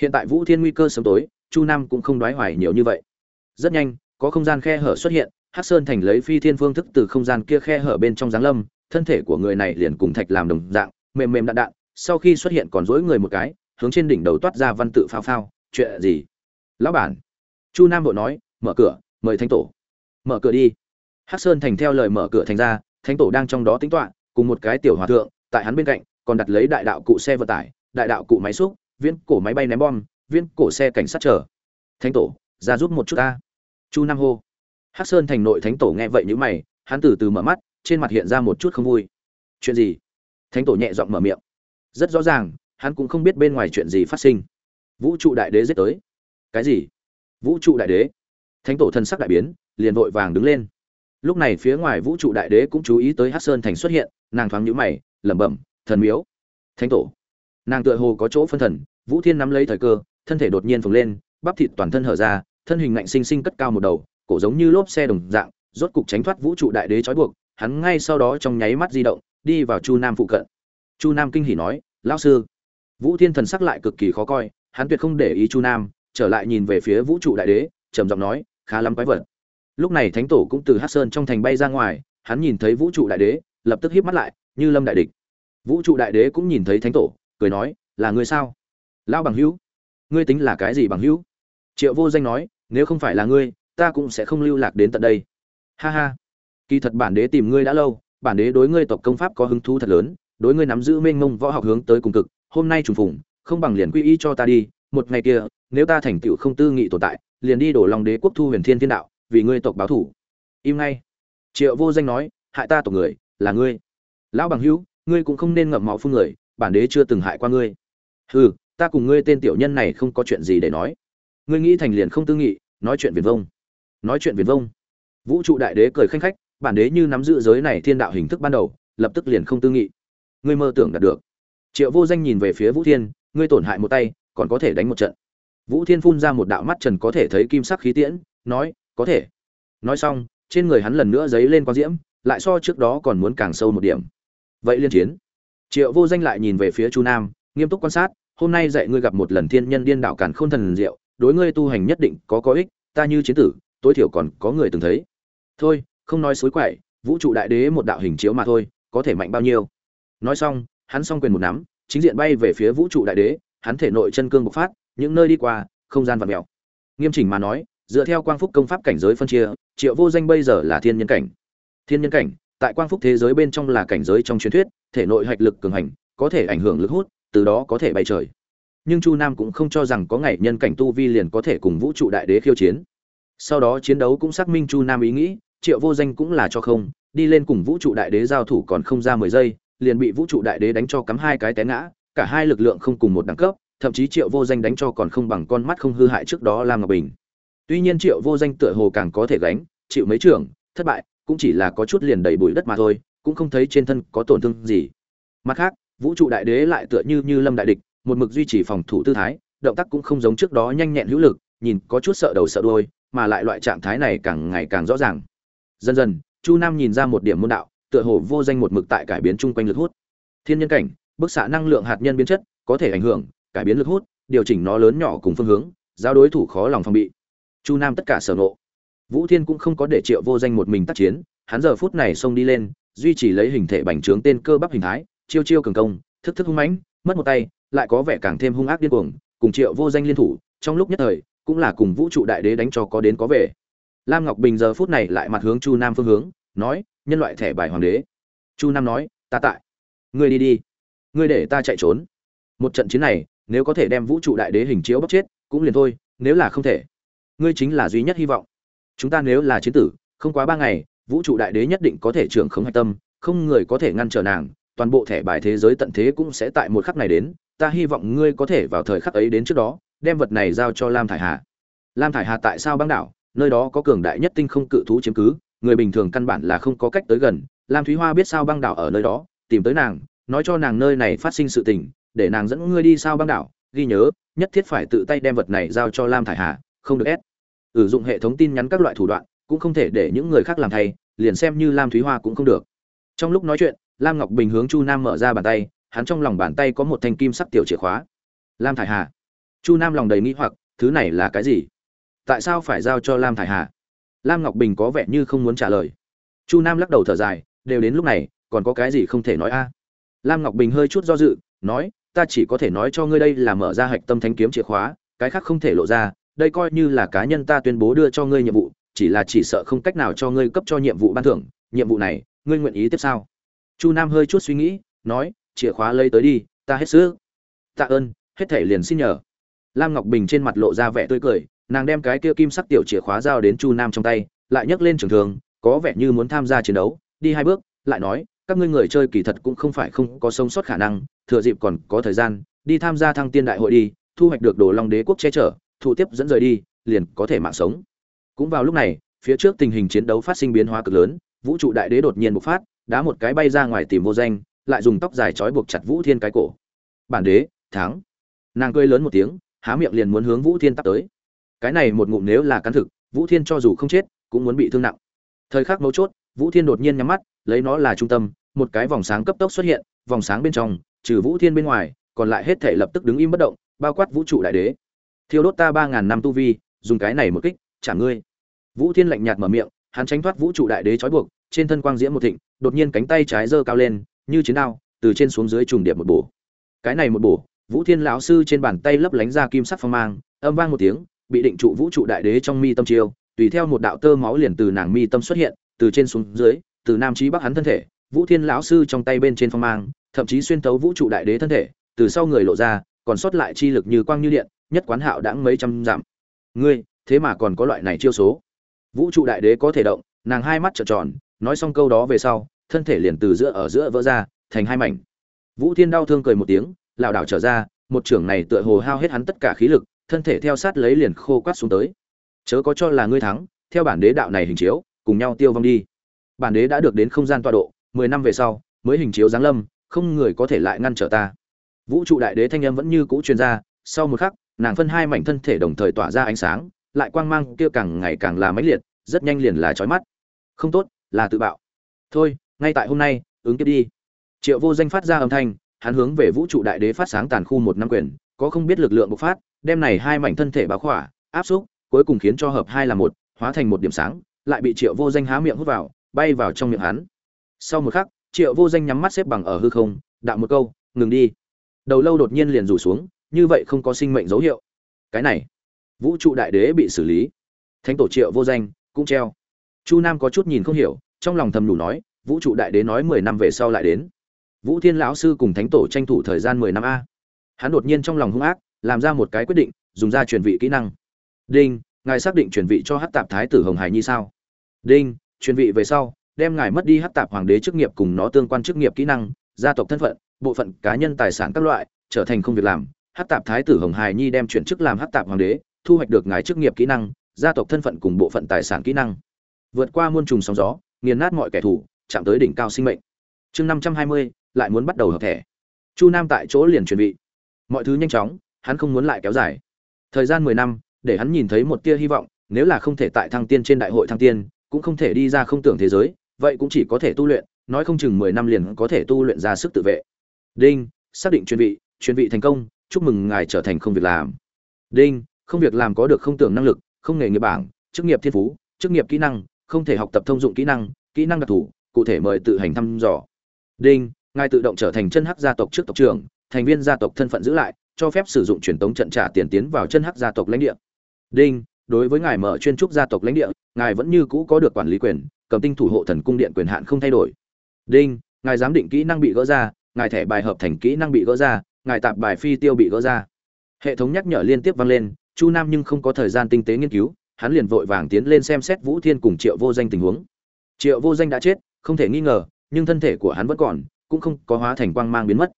Hiện tại vũ thiên nguy cơ sớm tối chu nam cũng không đoái hoài nhiều như vậy. Rất nhanh, có không gian khe hở xuất hiện, hắc sơn thành lấy phi thiên phương thức từ không gian kia khe hở bên trong giáng lâm, thân thể của người này liền cùng thạch làm đồng dạng, mềm mềm đạn đạn, sau khi xuất hiện còn dỗi người một cái, hướng trên đỉnh đầu toát ra văn tự phao phao, chuyện gì? Lão bản. Chu nam vội nói, mở cửa, mời thánh tổ. Mở cửa đi. Hắc sơn thành theo lời mở cửa thành ra, thánh tổ đang trong đó tính toạ cùng một cái tiểu hòa thượng, tại hắn bên cạnh, còn đặt lấy đại đạo cụ xe vận tải, đại đạo cụ máy xúc, viễn cổ máy bay ném bom Viên cổ xe cảnh sát chờ. Thánh tổ, ra giúp một chút ta. Chu nam hô. Hắc sơn thành nội thánh tổ nghe vậy như mày, hắn từ từ mở mắt, trên mặt hiện ra một chút không vui. Chuyện gì? Thánh tổ nhẹ giọng mở miệng. Rất rõ ràng, hắn cũng không biết bên ngoài chuyện gì phát sinh. Vũ trụ đại đế giết tới. Cái gì? Vũ trụ đại đế? Thánh tổ thân sắc đại biến, liền vội vàng đứng lên. Lúc này phía ngoài vũ trụ đại đế cũng chú ý tới hát sơn thành xuất hiện, nàng thoáng nhũ mày, lẩm bẩm, thần miếu. Thánh tổ. Nàng tựa hồ có chỗ phân thần, vũ thiên nắm lấy thời cơ thân thể đột nhiên phồng lên, bắp thịt toàn thân hở ra, thân hình ngạnh sinh sinh cất cao một đầu, cổ giống như lốp xe đồng dạng, rốt cục tránh thoát vũ trụ đại đế trói buộc, hắn ngay sau đó trong nháy mắt di động, đi vào chu nam phụ cận. Chu nam kinh hỉ nói, lão sư. Vũ thiên thần sắc lại cực kỳ khó coi, hắn tuyệt không để ý chu nam, trở lại nhìn về phía vũ trụ đại đế, trầm giọng nói, khá lắm quái vật. Lúc này thánh tổ cũng từ hát sơn trong thành bay ra ngoài, hắn nhìn thấy vũ trụ đại đế, lập tức híp mắt lại, như lâm đại địch. Vũ trụ đại đế cũng nhìn thấy thánh tổ, cười nói, là người sao? Lão bằng hữu ngươi tính là cái gì bằng hữu? Triệu vô danh nói, nếu không phải là ngươi, ta cũng sẽ không lưu lạc đến tận đây. Ha ha. Kỳ thật bản đế tìm ngươi đã lâu, bản đế đối ngươi tộc công pháp có hứng thú thật lớn, đối ngươi nắm giữ mênh mông võ học hướng tới cùng cực, hôm nay trùng phùng, không bằng liền quy y cho ta đi, một ngày kia, nếu ta thành tựu không tư nghị tồn tại, liền đi đổ lòng đế quốc thu huyền thiên thiên đạo, vì ngươi tộc báo thủ. Im ngay. Triệu vô danh nói, hại ta tộc người, là ngươi. Lão bằng hữu, ngươi cũng không nên ngậm máu phương người, bản đế chưa từng hại qua ngươi. Hừ ta cùng ngươi tên tiểu nhân này không có chuyện gì để nói. Ngươi nghĩ thành liền không tư nghị, nói chuyện viền vông. Nói chuyện viền vông. Vũ trụ đại đế cười khanh khách, bản đế như nắm giữ giới này thiên đạo hình thức ban đầu, lập tức liền không tư nghị. Ngươi mơ tưởng đạt được. Triệu vô danh nhìn về phía vũ thiên, ngươi tổn hại một tay, còn có thể đánh một trận. Vũ thiên phun ra một đạo mắt trần có thể thấy kim sắc khí tiễn, nói, có thể. Nói xong, trên người hắn lần nữa dấy lên quang diễm, lại so trước đó còn muốn càng sâu một điểm. Vậy liên chiến. Triệu vô danh lại nhìn về phía chu nam, nghiêm túc quan sát hôm nay dạy ngươi gặp một lần thiên nhân điên đạo càn khôn thần diệu, đối ngươi tu hành nhất định có có ích, ta như chiến tử, tối thiểu còn có người từng thấy. Thôi, không nói xối quậy, vũ trụ đại đế một đạo hình chiếu mà thôi, có thể mạnh bao nhiêu. Nói xong, hắn s quyền một nắm, chính diện bay về phía vũ trụ đại đế, hắn thể nội chân cương bộc phát, những nơi đi qua, không gian vặn mèo. Nghiêm chỉnh mà nói, dựa theo quang phúc công pháp cảnh giới phân chia, triệu vô danh bây giờ là thiên nhân cảnh. Thiên nhân cảnh, tại quang phúc thế giới bên trong là cảnh giới trong truyền thuyết, thể nội hạch lực cường hành, có thể ảnh hưởng lực hút từ đó có thể bay trời. Nhưng chu nam cũng không cho rằng có ngày nhân cảnh tu vi liền có thể cùng vũ trụ đại đế khiêu chiến. Sau đó chiến đấu cũng xác minh chu nam ý nghĩ, triệu vô danh cũng là cho không, đi lên cùng vũ trụ đại đế giao thủ còn không ra mười giây, liền bị vũ trụ đại đế đánh cho cắm hai cái té ngã, cả hai lực lượng không cùng một đẳng cấp, thậm chí triệu vô danh đánh cho còn không bằng con mắt không hư hại trước đó lam ngọc bình. Tuy nhiên triệu vô danh tựa hồ càng có thể gánh, chịu mấy trưởng, thất bại, cũng chỉ là có chút liền đầy bụi đất mà thôi, cũng không thấy trên thân có tổn thương gì. Mặt khác vũ trụ đại đế lại tựa như như lâm đại địch, một mực duy trì phòng thủ tư thái, động tác cũng không giống trước đó nhanh nhẹn hữu lực, nhìn có chút sợ đầu sợ đuôi, mà lại loại trạng thái này càng ngày càng rõ ràng. Dần dần, chu nam nhìn ra một điểm môn đạo, tựa hồ vô danh một mực tại cải biến chung quanh lực hút. Thiên nhân cảnh, bức xạ năng lượng hạt nhân biến chất, có thể ảnh hưởng, cải biến lực hút, điều chỉnh nó lớn nhỏ cùng phương hướng, giao đối thủ khó lòng phòng bị. Chu nam tất cả sở ngộ. Vũ thiên cũng không có để triệu vô danh một mình tác chiến, hắn giờ phút này xông đi lên, duy trì lấy hình thể bành trướng tên cơ bắp hình thái chiêu chiêu cường công, thức thức hung mãnh, mất một tay, lại có vẻ càng thêm hung ác điên cuồng, cùng triệu vô danh liên thủ, trong lúc nhất thời, cũng là cùng vũ trụ đại đế đánh cho có đến có về. Lam ngọc bình giờ phút này lại mặt hướng chu nam phương hướng, nói, nhân loại thẻ bài hoàng đế. Chu nam nói, ta tại. Ngươi đi đi. Ngươi để ta chạy trốn. Một trận chiến này, nếu có thể đem vũ trụ đại đế hình chiếu bóc chết, cũng liền thôi, nếu là không thể. Ngươi chính là duy nhất hy vọng. Chúng ta nếu là chiến tử, không quá ba ngày, vũ trụ đại đế nhất định có thể trưởng không hạch tâm, không người có thể ngăn trở nàng toàn bộ thẻ bài thế giới tận thế cũng sẽ tại một khắc này đến, ta hy vọng ngươi có thể vào thời khắc ấy đến trước đó, đem vật này giao cho lam thải hà. Lam thải hà tại sao băng đảo? Nơi đó có cường đại nhất tinh không cự thú chiếm cứ, người bình thường căn bản là không có cách tới gần. Lam thúy hoa biết sao băng đảo ở nơi đó, tìm tới nàng, nói cho nàng nơi này phát sinh sự tình, để nàng dẫn ngươi đi sao băng đảo. Ghi nhớ, nhất thiết phải tự tay đem vật này giao cho lam thải hà, không được ép. Ừ, Sử dụng hệ thống tin nhắn các loại thủ đoạn, cũng không thể để những người khác làm thay, liền xem như lam thúy hoa cũng không được. Trong lúc nói chuyện lam ngọc bình hướng chu nam mở ra bàn tay, hắn trong lòng bàn tay có một thanh kim sắc tiểu chìa khóa. Lam thải hà. Chu nam lòng đầy nghĩ hoặc, thứ này là cái gì? Tại sao phải giao cho lam thải hà? Lam ngọc bình có vẻ như không muốn trả lời. Chu nam lắc đầu thở dài, đều đến lúc này, còn có cái gì không thể nói a? Lam ngọc bình hơi chút do dự, nói, ta chỉ có thể nói cho ngươi đây là mở ra hạch tâm thanh kiếm chìa khóa, cái khác không thể lộ ra, đây coi như là cá nhân ta tuyên bố đưa cho ngươi nhiệm vụ, chỉ là chỉ sợ không cách nào cho ngươi cấp cho nhiệm vụ ban thưởng, nhiệm vụ này, ngươi nguyện ý tiếp sao? Chu nam hơi chút suy nghĩ, nói, chìa khóa lấy tới đi, ta hết sức. Tạ ơn, hết thể liền xin nhờ. Lam ngọc bình trên mặt lộ ra vẻ tươi cười, nàng đem cái kia kim sắc tiểu chìa khóa giao đến chu nam trong tay, lại nhấc lên trường thường, có vẻ như muốn tham gia chiến đấu, đi hai bước, lại nói, các ngươi người chơi kỳ thật cũng không phải không có sống sót khả năng, thừa dịp còn có thời gian, đi tham gia thăng tiên đại hội đi, thu hoạch được đồ long đế quốc che chở, thụ tiếp dẫn rời đi, liền có thể mạng sống. Cũng vào lúc này, phía trước tình hình chiến đấu phát sinh biến hóa cực lớn, vũ trụ đại đế đột nhiên bộc phát đá một cái bay ra ngoài tìm vô danh, lại dùng tóc dài trói buộc chặt vũ thiên cái cổ. Bản đế, thắng. Nàng cười lớn một tiếng, há miệng liền muốn hướng vũ thiên tắt tới. Cái này một ngụm nếu là cắn thực, vũ thiên cho dù không chết, cũng muốn bị thương nặng. Thời khắc mấu chốt, vũ thiên đột nhiên nhắm mắt, lấy nó là trung tâm, một cái vòng sáng cấp tốc xuất hiện, vòng sáng bên trong, trừ vũ thiên bên ngoài, còn lại hết thể lập tức đứng im bất động, bao quát vũ trụ đại đế. Thiêu đốt ta ba ngàn năm tu vi, dùng cái này một kích, trả ngươi. Vũ thiên lạnh nhạt mở miệng, hắn tránh thoát vũ trụ đại đế trói buộc trên thân quang diễm một thịnh, đột nhiên cánh tay trái giơ cao lên, như chiến đao, từ trên xuống dưới trùng điệp một bổ. Cái này một bổ, vũ thiên lão sư trên bàn tay lấp lánh ra kim sắc phong mang, âm vang một tiếng, bị định trụ vũ trụ đại đế trong mi tâm chiêu, tùy theo một đạo tơ máu liền từ nàng mi tâm xuất hiện, từ trên xuống dưới, từ nam chí bắc hắn thân thể, vũ thiên lão sư trong tay bên trên phong mang, thậm chí xuyên thấu vũ trụ đại đế thân thể, từ sau người lộ ra, còn sót lại chi lực như quang như điện, nhất quán hạo đã mấy trăm dặm. Ngươi, thế mà còn có loại này chiêu số. Vũ trụ đại đế có thể động, nàng hai mắt trợn tròn nói xong câu đó về sau, thân thể liền từ giữa ở giữa vỡ ra, thành hai mảnh. Vũ thiên đau thương cười một tiếng, lảo đảo trở ra, một trưởng này tựa hồ hao hết hắn tất cả khí lực, thân thể theo sát lấy liền khô quát xuống tới. Chớ có cho là ngươi thắng, theo bản đế đạo này hình chiếu, cùng nhau tiêu vong đi. Bản đế đã được đến không gian tọa độ, mười năm về sau, mới hình chiếu giáng lâm, không người có thể lại ngăn trở ta. Vũ trụ đại đế thanh âm vẫn như cũ truyền ra, sau một khắc, nàng phân hai mảnh thân thể đồng thời tỏa ra ánh sáng, lại quang mang kia càng ngày càng là mãnh liệt, rất nhanh liền là chói mắt. Không tốt là tự bạo. Thôi, ngay tại hôm nay, ứng kiếp đi. Triệu vô danh phát ra âm thanh, hắn hướng về vũ trụ đại đế phát sáng tàn khu một năm quyền, có không biết lực lượng bộc phát, đem này hai mảnh thân thể báo khỏa, áp xúc, cuối cùng khiến cho hợp hai là một, hóa thành một điểm sáng, lại bị triệu vô danh há miệng hút vào, bay vào trong miệng hắn. Sau một khắc, triệu vô danh nhắm mắt xếp bằng ở hư không, đạo một câu, ngừng đi. Đầu lâu đột nhiên liền rủ xuống, như vậy không có sinh mệnh dấu hiệu. Cái này, vũ trụ đại đế bị xử lý. Thánh tổ triệu vô danh cũng treo chu nam có chút nhìn không hiểu, trong lòng thầm nhủ nói, vũ trụ đại đế nói mười năm về sau lại đến. Vũ thiên lão sư cùng thánh tổ tranh thủ thời gian mười năm a. Hắn đột nhiên trong lòng hung ác, làm ra một cái quyết định, dùng ra truyền vị kỹ năng. Đinh, ngài xác định truyền vị cho hát tạp thái tử hồng hải nhi sao? Đinh truyền vị về sau, đem ngài mất đi hát tạp hoàng đế chức nghiệp cùng nó tương quan chức nghiệp kỹ năng, gia tộc thân phận, bộ phận cá nhân tài sản các loại, trở thành không việc làm. Hát tạp thái tử hồng hải nhi đem chuyển chức làm hát tạp hoàng đế, thu hoạch được ngài chức nghiệp kỹ năng, gia tộc thân phận cùng bộ phận tài sản kỹ năng vượt qua muôn trùng sóng gió, nghiền nát mọi kẻ thù, chạm tới đỉnh cao sinh mệnh. Chương năm trăm hai mươi, lại muốn bắt đầu hợp thẻ. Chu nam tại chỗ liền chuẩn bị. Mọi thứ nhanh chóng, hắn không muốn lại kéo dài. Thời gian mười năm, để hắn nhìn thấy một tia hy vọng, nếu là không thể tại thăng tiên trên đại hội thăng tiên, cũng không thể đi ra không tưởng thế giới, vậy cũng chỉ có thể tu luyện, nói không chừng mười năm liền có thể tu luyện ra sức tự vệ. Đinh, xác định chuyên vị chuyên vị thành công, chúc mừng ngài trở thành không việc làm. Đinh, không việc làm có được không tưởng năng lực, không nghề nghiệp bảng, chức nghiệp thiên phú, chức nghiệp kỹ năng không thể học tập thông dụng kỹ năng kỹ năng đặc thù, cụ thể mời tự hành thăm dò. Đinh, ngài tự động trở thành chân hắc gia tộc trước tộc trưởng, thành viên gia tộc thân phận giữ lại, cho phép sử dụng truyền tống trận trả tiền tiến vào chân hắc gia tộc lãnh địa. Đinh, đối với ngài mở chuyên trúc gia tộc lãnh địa, ngài vẫn như cũ có được quản lý quyền, cầm tinh thủ hộ thần cung điện quyền hạn không thay đổi. Đinh, ngài giám định kỹ năng bị gỡ ra, ngài thẻ bài hợp thành kỹ năng bị gỡ ra, ngài tạp bài phi tiêu bị gỡ ra. Hệ thống nhắc nhở liên tiếp vang lên, chu nam nhưng không có thời gian tinh tế nghiên cứu hắn liền vội vàng tiến lên xem xét vũ thiên cùng triệu vô danh tình huống. Triệu vô danh đã chết, không thể nghi ngờ, nhưng thân thể của hắn vẫn còn, cũng không có hóa thành quang mang biến mất.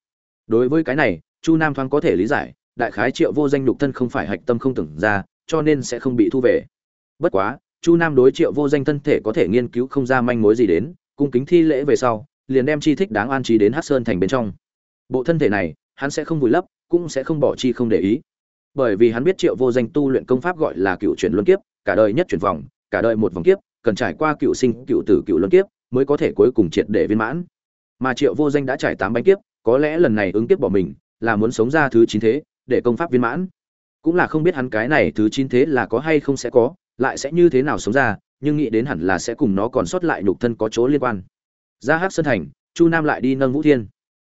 Đối với cái này, chu nam thoáng có thể lý giải, đại khái triệu vô danh lục thân không phải hạch tâm không tưởng ra, cho nên sẽ không bị thu về. Bất quá, chu nam đối triệu vô danh thân thể có thể nghiên cứu không ra manh mối gì đến, cung kính thi lễ về sau, liền đem chi thích đáng an trí đến Hắc sơn thành bên trong. Bộ thân thể này, hắn sẽ không vùi lấp, cũng sẽ không bỏ chi không để ý. Bởi vì hắn biết triệu vô danh tu luyện công pháp gọi là cựu chuyển luân kiếp cả đời nhất chuyển vòng, cả đời một vòng kiếp, cần trải qua cựu sinh, cựu tử, cựu luân kiếp mới có thể cuối cùng triệt để viên mãn. Mà triệu vô danh đã trải tám bánh kiếp, có lẽ lần này ứng kiếp bỏ mình là muốn sống ra thứ chín thế để công pháp viên mãn. Cũng là không biết hắn cái này thứ chín thế là có hay không sẽ có, lại sẽ như thế nào sống ra, nhưng nghĩ đến hẳn là sẽ cùng nó còn sót lại nhục thân có chỗ liên quan. Ra hát sơn thành, chu nam lại đi nâng vũ thiên.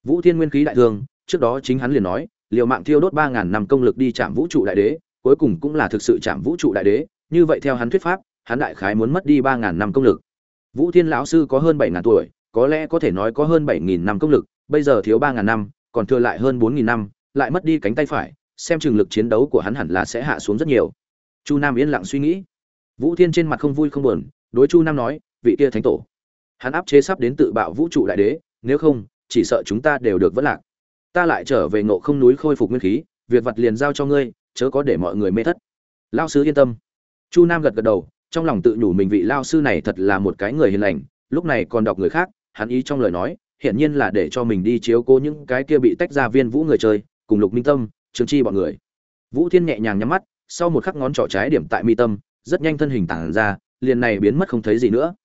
Vũ thiên nguyên khí đại thương trước đó chính hắn liền nói, liều mạng thiêu đốt ba ngàn năm công lực đi chạm vũ trụ đại đế, cuối cùng cũng là thực sự chạm vũ trụ đại đế như vậy theo hắn thuyết pháp, hắn đại khái muốn mất đi ba ngàn năm công lực. Vũ thiên lão sư có hơn bảy ngàn tuổi, có lẽ có thể nói có hơn bảy nghìn năm công lực, bây giờ thiếu ba ngàn năm, còn thừa lại hơn bốn nghìn năm, lại mất đi cánh tay phải, xem chừng lực chiến đấu của hắn hẳn là sẽ hạ xuống rất nhiều. Chu nam yên lặng suy nghĩ. Vũ thiên trên mặt không vui không buồn, đối chu nam nói, vị kia thánh tổ, hắn áp chế sắp đến tự bạo vũ trụ đại đế, nếu không, chỉ sợ chúng ta đều được vất lạc. Ta lại trở về ngộ không núi khôi phục nguyên khí, việc vật liền giao cho ngươi, chớ có để mọi người mê thất. Lao sư yên tâm chu nam gật gật đầu, trong lòng tự nhủ mình vị lao sư này thật là một cái người hiền lành, lúc này còn đọc người khác, hắn ý trong lời nói, hiển nhiên là để cho mình đi chiếu cố những cái kia bị tách ra viên vũ người chơi, cùng lục minh tâm trương chi bọn người. Vũ thiên nhẹ nhàng nhắm mắt, sau một khắc ngón trỏ trái điểm tại mi tâm, rất nhanh thân hình tản ra, liền này biến mất không thấy gì nữa.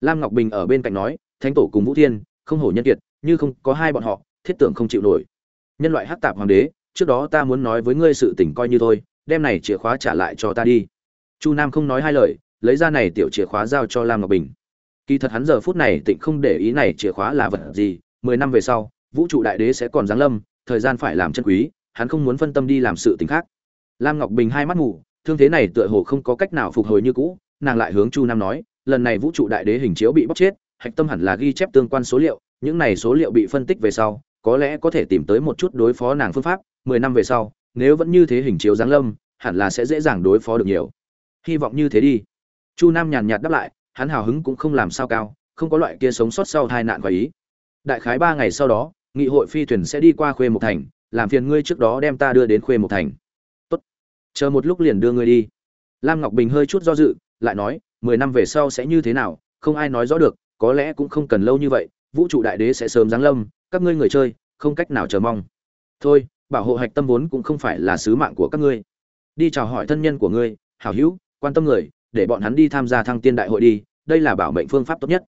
Lam ngọc bình ở bên cạnh nói, thánh tổ cùng vũ thiên, không hổ nhân kiệt, như không có hai bọn họ, thiết tưởng không chịu nổi. Nhân loại hắc tạp hoàng đế, trước đó ta muốn nói với ngươi sự tình coi như thôi, đem này chìa khóa trả lại cho ta đi chu nam không nói hai lời, lấy ra này tiểu chìa khóa giao cho lam ngọc bình. Kỳ thật hắn giờ phút này tịnh không để ý này chìa khóa là vật gì, mười năm về sau, vũ trụ đại đế sẽ còn giáng lâm, thời gian phải làm chân quý, hắn không muốn phân tâm đi làm sự tình khác. Lam ngọc bình hai mắt ngủ thương thế này tựa hồ không có cách nào phục hồi như cũ, nàng lại hướng chu nam nói, lần này vũ trụ đại đế hình chiếu bị bóc chết, hạch tâm hẳn là ghi chép tương quan số liệu, những này số liệu bị phân tích về sau, có lẽ có thể tìm tới một chút đối phó nàng phương pháp, mười năm về sau, nếu vẫn như thế hình chiếu giáng lâm, hẳn là sẽ dễ dàng đối phó được nhiều hy vọng như thế đi. Chu nam nhàn nhạt đáp lại, hắn hào hứng cũng không làm sao cao, không có loại kia sống sót sau tai nạn và ý. Đại khái ba ngày sau đó, nghị hội phi thuyền sẽ đi qua khuê một thành, làm phiền ngươi trước đó đem ta đưa đến khuê một thành. Tốt. Chờ một lúc liền đưa ngươi đi. Lam ngọc bình hơi chút do dự, lại nói, mười năm về sau sẽ như thế nào, không ai nói rõ được, có lẽ cũng không cần lâu như vậy, vũ trụ đại đế sẽ sớm giáng lâm, các ngươi người chơi, không cách nào chờ mong. Thôi, bảo hộ hạch tâm vốn cũng không phải là sứ mạng của các ngươi. Đi chào hỏi thân nhân của ngươi, hảo hữu quan tâm người, để bọn hắn đi tham gia thăng tiên đại hội đi, đây là bảo mệnh phương pháp tốt nhất.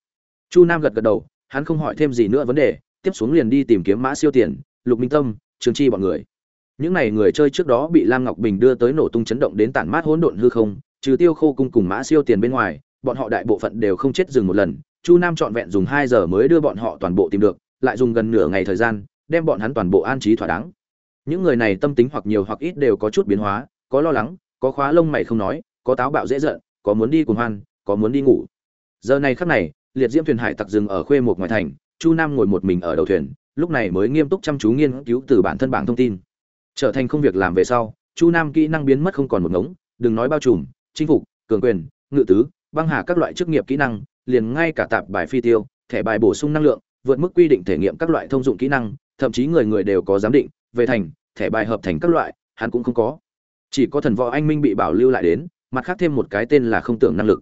Chu nam gật gật đầu, hắn không hỏi thêm gì nữa vấn đề, tiếp xuống liền đi tìm kiếm mã siêu tiền, lục minh tâm, trường chi bọn người. Những n à y người chơi trước đó bị lam ngọc bình đưa tới nổ tung chấn động đến tản mát hỗn độn hư không, trừ tiêu khô cung cùng mã siêu tiền bên ngoài, bọn họ đại bộ phận đều không chết dừng một lần. Chu nam trọn vẹn dùng hai giờ mới đưa bọn họ toàn bộ tìm được, lại dùng gần nửa ngày thời gian, đem bọn hắn toàn bộ an trí thỏa đáng. Những người này tâm tính hoặc nhiều hoặc ít đều có chút biến hóa, có lo lắng, có khóa lông mày không nói có táo bạo dễ giận, có muốn đi cùng hoan, có muốn đi ngủ. Giờ này khắc này, liệt diễm thuyền hải tặc dừng ở khuê một ngoài thành, chu nam ngồi một mình ở đầu thuyền, lúc này mới nghiêm túc chăm chú nghiên cứu từ bản thân bảng thông tin. Trở thành không việc làm về sau, chu nam kỹ năng biến mất không còn một ngống, đừng nói bao trùm, chinh phục, cường quyền, ngự tứ, băng hà các loại chức nghiệp kỹ năng, liền ngay cả tạp bài phi tiêu, thẻ bài bổ sung năng lượng, vượt mức quy định thể nghiệm các loại thông dụng kỹ năng, thậm chí người người đều có giám định, về thành, thẻ bài hợp thành các loại, hắn cũng không có. Chỉ có thần võ anh minh bị bảo lưu lại đến mặt khác thêm một cái tên là không tưởng năng lực.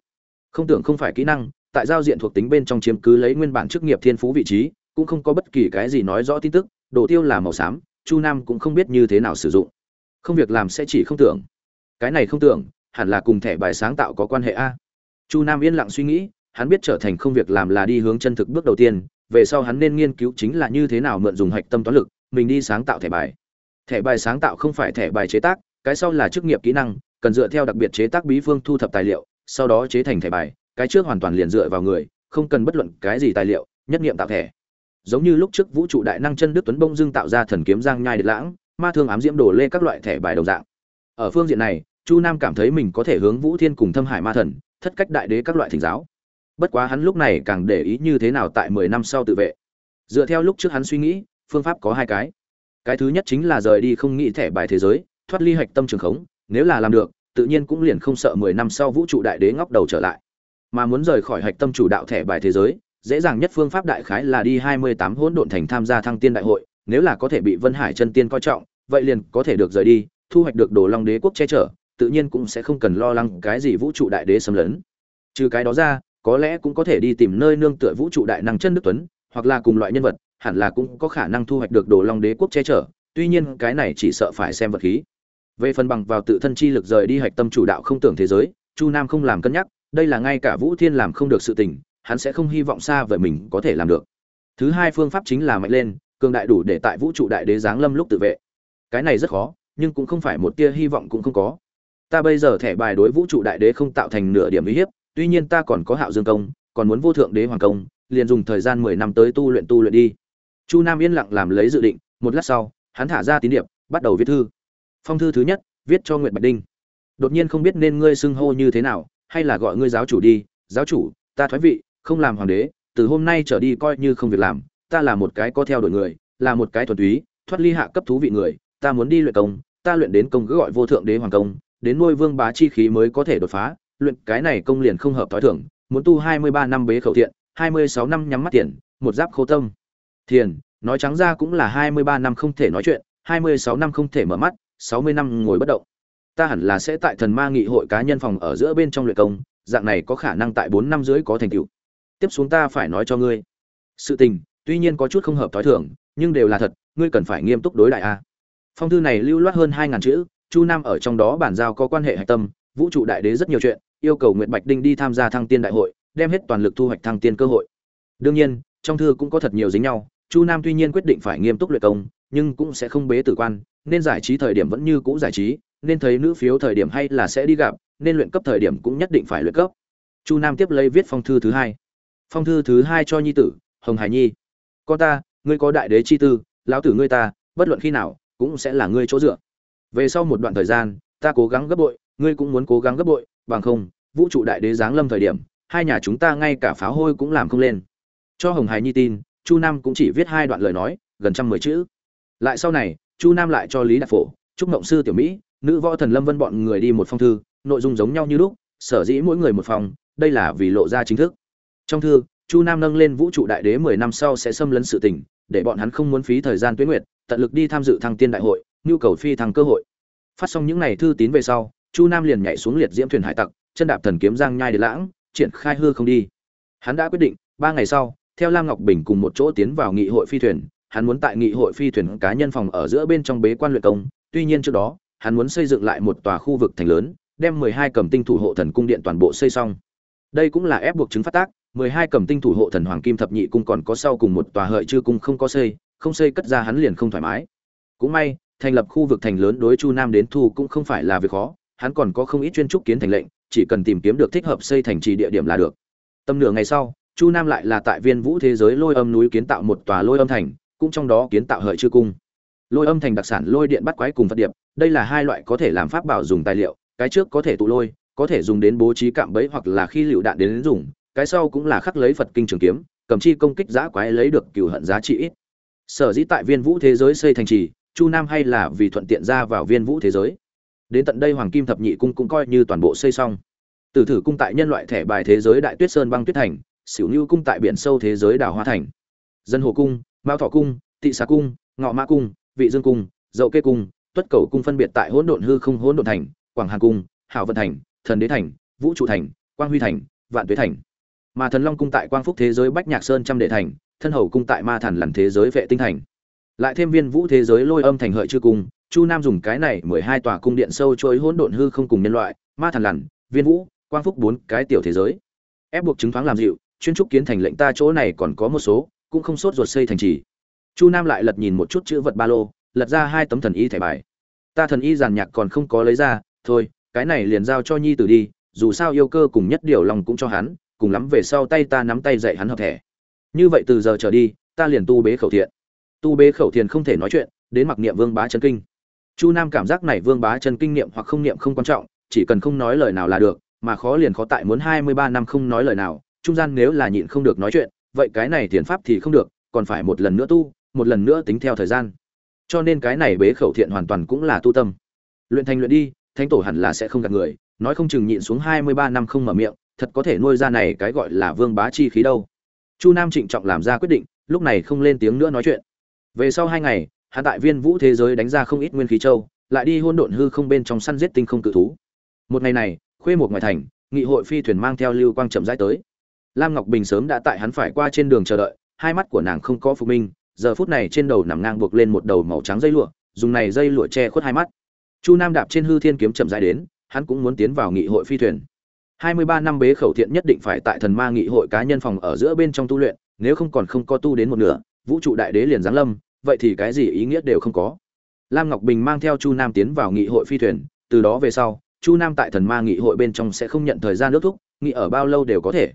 Không tưởng không phải kỹ năng, tại giao diện thuộc tính bên trong chiếm cứ lấy nguyên bản chức nghiệp thiên phú vị trí, cũng không có bất kỳ cái gì nói rõ tin tức, đồ tiêu là màu xám, chu nam cũng không biết như thế nào sử dụng. Không việc làm sẽ chỉ không tưởng. Cái này không tưởng, hẳn là cùng thẻ bài sáng tạo có quan hệ a. Chu nam yên lặng suy nghĩ, hắn biết trở thành không việc làm là đi hướng chân thực bước đầu tiên, về sau hắn nên nghiên cứu chính là như thế nào mượn dùng hạch tâm toán lực, mình đi sáng tạo thẻ bài. Thẻ bài sáng tạo không phải thẻ bài chế tác, cái sau là chức nghiệp kỹ năng cần dựa theo đặc biệt chế tác bí phương thu thập tài liệu, sau đó chế thành thẻ bài, cái trước hoàn toàn liền dựa vào người, không cần bất luận cái gì tài liệu, nhất nghiệm tạo thẻ. Giống như lúc trước vũ trụ đại năng chân đức tuấn bông Dương tạo ra thần kiếm giang nhai địch lãng, ma thương ám diễm đổ lê các loại thẻ bài đồng dạng. Ở phương diện này, chu nam cảm thấy mình có thể hướng vũ thiên cùng thâm hải ma thần, thất cách đại đế các loại thỉnh giáo. Bất quá hắn lúc này càng để ý như thế nào tại mười năm sau tự vệ. Dựa theo lúc trước hắn suy nghĩ, phương pháp có hai cái. Cái thứ nhất chính là rời đi không nghĩ thẻ bài thế giới, thoát ly hạch tâm trường khống nếu là làm được, tự nhiên cũng liền không sợ mười năm sau vũ trụ đại đế ngóc đầu trở lại. Mà muốn rời khỏi hạch tâm chủ đạo thẻ bài thế giới, dễ dàng nhất phương pháp đại khái là đi hai mươi tám hỗn độn thành tham gia thăng tiên đại hội, nếu là có thể bị vân hải chân tiên coi trọng, vậy liền có thể được rời đi, thu hoạch được đồ long đế quốc che chở, tự nhiên cũng sẽ không cần lo lắng cái gì vũ trụ đại đế xâm lấn. Trừ cái đó ra, có lẽ cũng có thể đi tìm nơi nương tựa vũ trụ đại năng chân đức tuấn, hoặc là cùng loại nhân vật, hẳn là cũng có khả năng thu hoạch được đồ long đế quốc che chở, tuy nhiên cái này chỉ sợ phải xem vật khí về phần bằng vào tự thân chi lực rời đi hạch tâm chủ đạo không tưởng thế giới, chu nam không làm cân nhắc, đây là ngay cả vũ thiên làm không được sự tình, hắn sẽ không hy vọng xa vời mình có thể làm được. Thứ hai phương pháp chính là mạnh lên, cường đại đủ để tại vũ trụ đại đế giáng lâm lúc tự vệ. Cái này rất khó, nhưng cũng không phải một tia hy vọng cũng không có. Ta bây giờ thẻ bài đối vũ trụ đại đế không tạo thành nửa điểm uy hiếp, tuy nhiên ta còn có hạo dương công, còn muốn vô thượng đế hoàng công, liền dùng thời gian mười năm tới tu luyện tu luyện đi. Chu nam yên lặng làm lấy dự định, một lát sau, hắn thả ra tín điệp, bắt đầu viết thư phong thư thứ nhất, viết cho nguyệt bạch đinh. Đột nhiên không biết nên ngươi xưng hô như thế nào, hay là gọi ngươi giáo chủ đi, giáo chủ, ta thoái vị, không làm hoàng đế, từ hôm nay trở đi coi như không việc làm, ta là một cái có theo đuổi người, là một cái thuần túy, thoát ly hạ cấp thú vị người, ta muốn đi luyện công, ta luyện đến công cứ gọi vô thượng đế hoàng công, đến nuôi vương bá chi khí mới có thể đột phá, luyện cái này công liền không hợp thói thường, muốn tu hai mươi ba năm bế khẩu thiện, hai mươi sáu năm nhắm mắt tiền, một giáp khô tâm. Thiền, nói trắng ra cũng là hai mươi ba năm không thể nói chuyện, hai mươi sáu năm không thể mở mắt sáu mươi năm ngồi bất động. Ta hẳn là sẽ tại thần ma nghị hội cá nhân phòng ở giữa bên trong luyện công, dạng này có khả năng tại bốn năm dưới có thành tựu. Tiếp xuống ta phải nói cho ngươi. Sự tình, tuy nhiên có chút không hợp thói thường, nhưng đều là thật, ngươi cần phải nghiêm túc đối đại a. Phong thư này lưu loát hơn hai ngàn chữ, chu nam ở trong đó bản giao có quan hệ hạch tâm, vũ trụ đại đế rất nhiều chuyện, yêu cầu nguyệt bạch đinh đi tham gia thăng tiên đại hội, đem hết toàn lực thu hoạch thăng tiên cơ hội. Đương nhiên, trong thư cũng có thật nhiều dính nhau chu nam tuy nhiên quyết định phải nghiêm túc luyện công, nhưng cũng sẽ không bế tử quan, nên giải trí thời điểm vẫn như cũ giải trí, nên thấy nữ phiếu thời điểm hay là sẽ đi gặp, nên luyện cấp thời điểm cũng nhất định phải luyện cấp. Chu nam tiếp lấy viết phong thư thứ hai. Phong thư thứ hai cho nhi tử, hồng hải nhi. Con ta, ngươi có đại đế chi tư, lão tử ngươi ta, bất luận khi nào cũng sẽ là ngươi chỗ dựa. Về sau một đoạn thời gian, ta cố gắng gấp bội, ngươi cũng muốn cố gắng gấp bội, bằng không, vũ trụ đại đế giáng lâm thời điểm, hai nhà chúng ta ngay cả pháo hôi cũng làm không lên. Cho hồng hải nhi tin chu nam cũng chỉ viết hai đoạn lời nói, gần trăm mười chữ. Lại sau này, chu nam lại cho lý đạt phổ, trúc mộng sư tiểu mỹ, nữ võ thần lâm vân bọn người đi một phong thư, nội dung giống nhau như lúc, sở dĩ mỗi người một phòng, đây là vì lộ ra chính thức. Trong thư, chu nam nâng lên vũ trụ đại đế mười năm sau sẽ xâm lấn sự tình, để bọn hắn không muốn phí thời gian tuyến nguyệt, tận lực đi tham dự thăng tiên đại hội, nhu cầu phi thăng cơ hội. Phát xong những ngày thư tín về sau, chu nam liền nhảy xuống liệt diễm thuyền hải tặc, chân đạp thần kiếm giang nhai để lãng, triển khai hư không đi. Hắn đã quyết định, ba ngày sau theo lam ngọc bình cùng một chỗ tiến vào nghị hội phi thuyền, hắn muốn tại nghị hội phi thuyền cá nhân phòng ở giữa bên trong bế quan luyện công. Tuy nhiên trước đó, hắn muốn xây dựng lại một tòa khu vực thành lớn, đem mười hai cầm tinh thủ hộ thần cung điện toàn bộ xây xong. Đây cũng là ép buộc chứng phát tác, mười hai cầm tinh thủ hộ thần hoàng kim thập nhị cung còn có sau cùng một tòa hợi chưa cung không có xây, không xây cất ra hắn liền không thoải mái. Cũng may, thành lập khu vực thành lớn đối chu nam đến thu cũng không phải là việc khó, hắn còn có không ít chuyên trúc kiến thành lệnh, chỉ cần tìm kiếm được thích hợp xây thành trì địa điểm là được. Tầm nửa ngày sau chu nam lại là tại viên vũ thế giới lôi âm núi kiến tạo một tòa lôi âm thành, cũng trong đó kiến tạo hợi chư cung. Lôi âm thành đặc sản lôi điện bắt quái cùng phật điệp, đây là hai loại có thể làm pháp bảo dùng tài liệu, cái trước có thể tụ lôi, có thể dùng đến bố trí cạm bẫy hoặc là khi lựu đạn đến dùng, cái sau cũng là khắc lấy phật kinh trường kiếm, cầm chi công kích giã quái lấy được cửu hận giá trị ít. Sở dĩ tại viên vũ thế giới xây thành trì, chu nam hay là vì thuận tiện ra vào viên vũ thế giới. Đến tận đây hoàng kim thập nhị cung cũng coi như toàn bộ xây xong. Từ thử cung tại nhân loại thẻ bài thế giới đại tuyết sơn băng tuyết thành xỉu như cung tại biển sâu thế giới đảo hoa thành. Dân hồ cung, mao thọ cung, tị xà cung, ngọ mã cung, vị dương cung, dậu kê cung, tuất cầu cung phân biệt tại hỗn độn hư không, hỗn độn thành, quảng hà cung, hảo vận thành, thần đế thành, vũ trụ thành, quang huy thành, vạn tuế thành. Mà thần long cung tại quang phúc thế giới bách nhạc sơn trăm đệ thành, thân hầu cung tại ma thần lằn thế giới vệ tinh thành. Lại thêm viên vũ thế giới lôi âm thành hợi chư cung, chu nam dùng cái này mười hai tòa cung điện sâu trôi hỗn độn hư không cùng nhân loại, ma thần lằn, viên vũ, quang phúc bốn cái tiểu thế giới. Ép buộc chứng thoáng làm dịu chuyên trúc kiến thành lệnh ta chỗ này còn có một số, cũng không sốt ruột xây thành trì. Chu nam lại lật nhìn một chút chữ vật ba lô, lật ra hai tấm thần y thẻ bài. Ta thần y giàn nhạc còn không có lấy ra, thôi, cái này liền giao cho nhi tử đi, dù sao yêu cơ cùng nhất điều lòng cũng cho hắn, cùng lắm về sau tay ta nắm tay dạy hắn hợp thẻ. Như vậy từ giờ trở đi, ta liền tu bế khẩu thiện. Tu bế khẩu thiện không thể nói chuyện, đến mặc niệm vương bá chân kinh. Chu nam cảm giác này vương bá chân kinh niệm hoặc không niệm không quan trọng, chỉ cần không nói lời nào là được, mà khó liền khó tại muốn hai mươi ba năm không nói lời nào trung gian nếu là nhịn không được nói chuyện, vậy cái này thiền pháp thì không được, còn phải một lần nữa tu, một lần nữa tính theo thời gian. Cho nên cái này bế khẩu thiện hoàn toàn cũng là tu tâm. Luyện thành luyện đi, thánh tổ hẳn là sẽ không gạt người, nói không chừng nhịn xuống hai mươi ba năm không mở miệng, thật có thể nuôi ra này cái gọi là vương bá chi khí đâu. Chu nam trịnh trọng làm ra quyết định, lúc này không lên tiếng nữa nói chuyện. Về sau hai ngày, hắn tại viên vũ thế giới đánh ra không ít nguyên khí châu, lại đi hôn độn hư không bên trong săn giết tinh không cự thú. Một ngày này, khuê một ngoài thành, nghị hội phi thuyền mang theo lưu quang chậm rãi tới lam ngọc bình sớm đã tại hắn phải qua trên đường chờ đợi, hai mắt của nàng không có phục minh, giờ phút này trên đầu nằm ngang buộc lên một đầu màu trắng dây lụa, dùng này dây lụa che khuất hai mắt. Chu nam đạp trên hư thiên kiếm chậm rãi đến, hắn cũng muốn tiến vào nghị hội phi thuyền. Hai mươi ba năm bế khẩu thiện nhất định phải tại thần ma nghị hội cá nhân phòng ở giữa bên trong tu luyện, nếu không còn không có tu đến một nửa, vũ trụ đại đế liền giáng lâm, vậy thì cái gì ý nghĩa đều không có. Lam ngọc bình mang theo chu nam tiến vào nghị hội phi thuyền, từ đó về sau, chu nam tại thần ma nghị hội bên trong sẽ không nhận thời gian nước thúc, nghị ở bao lâu đều có thể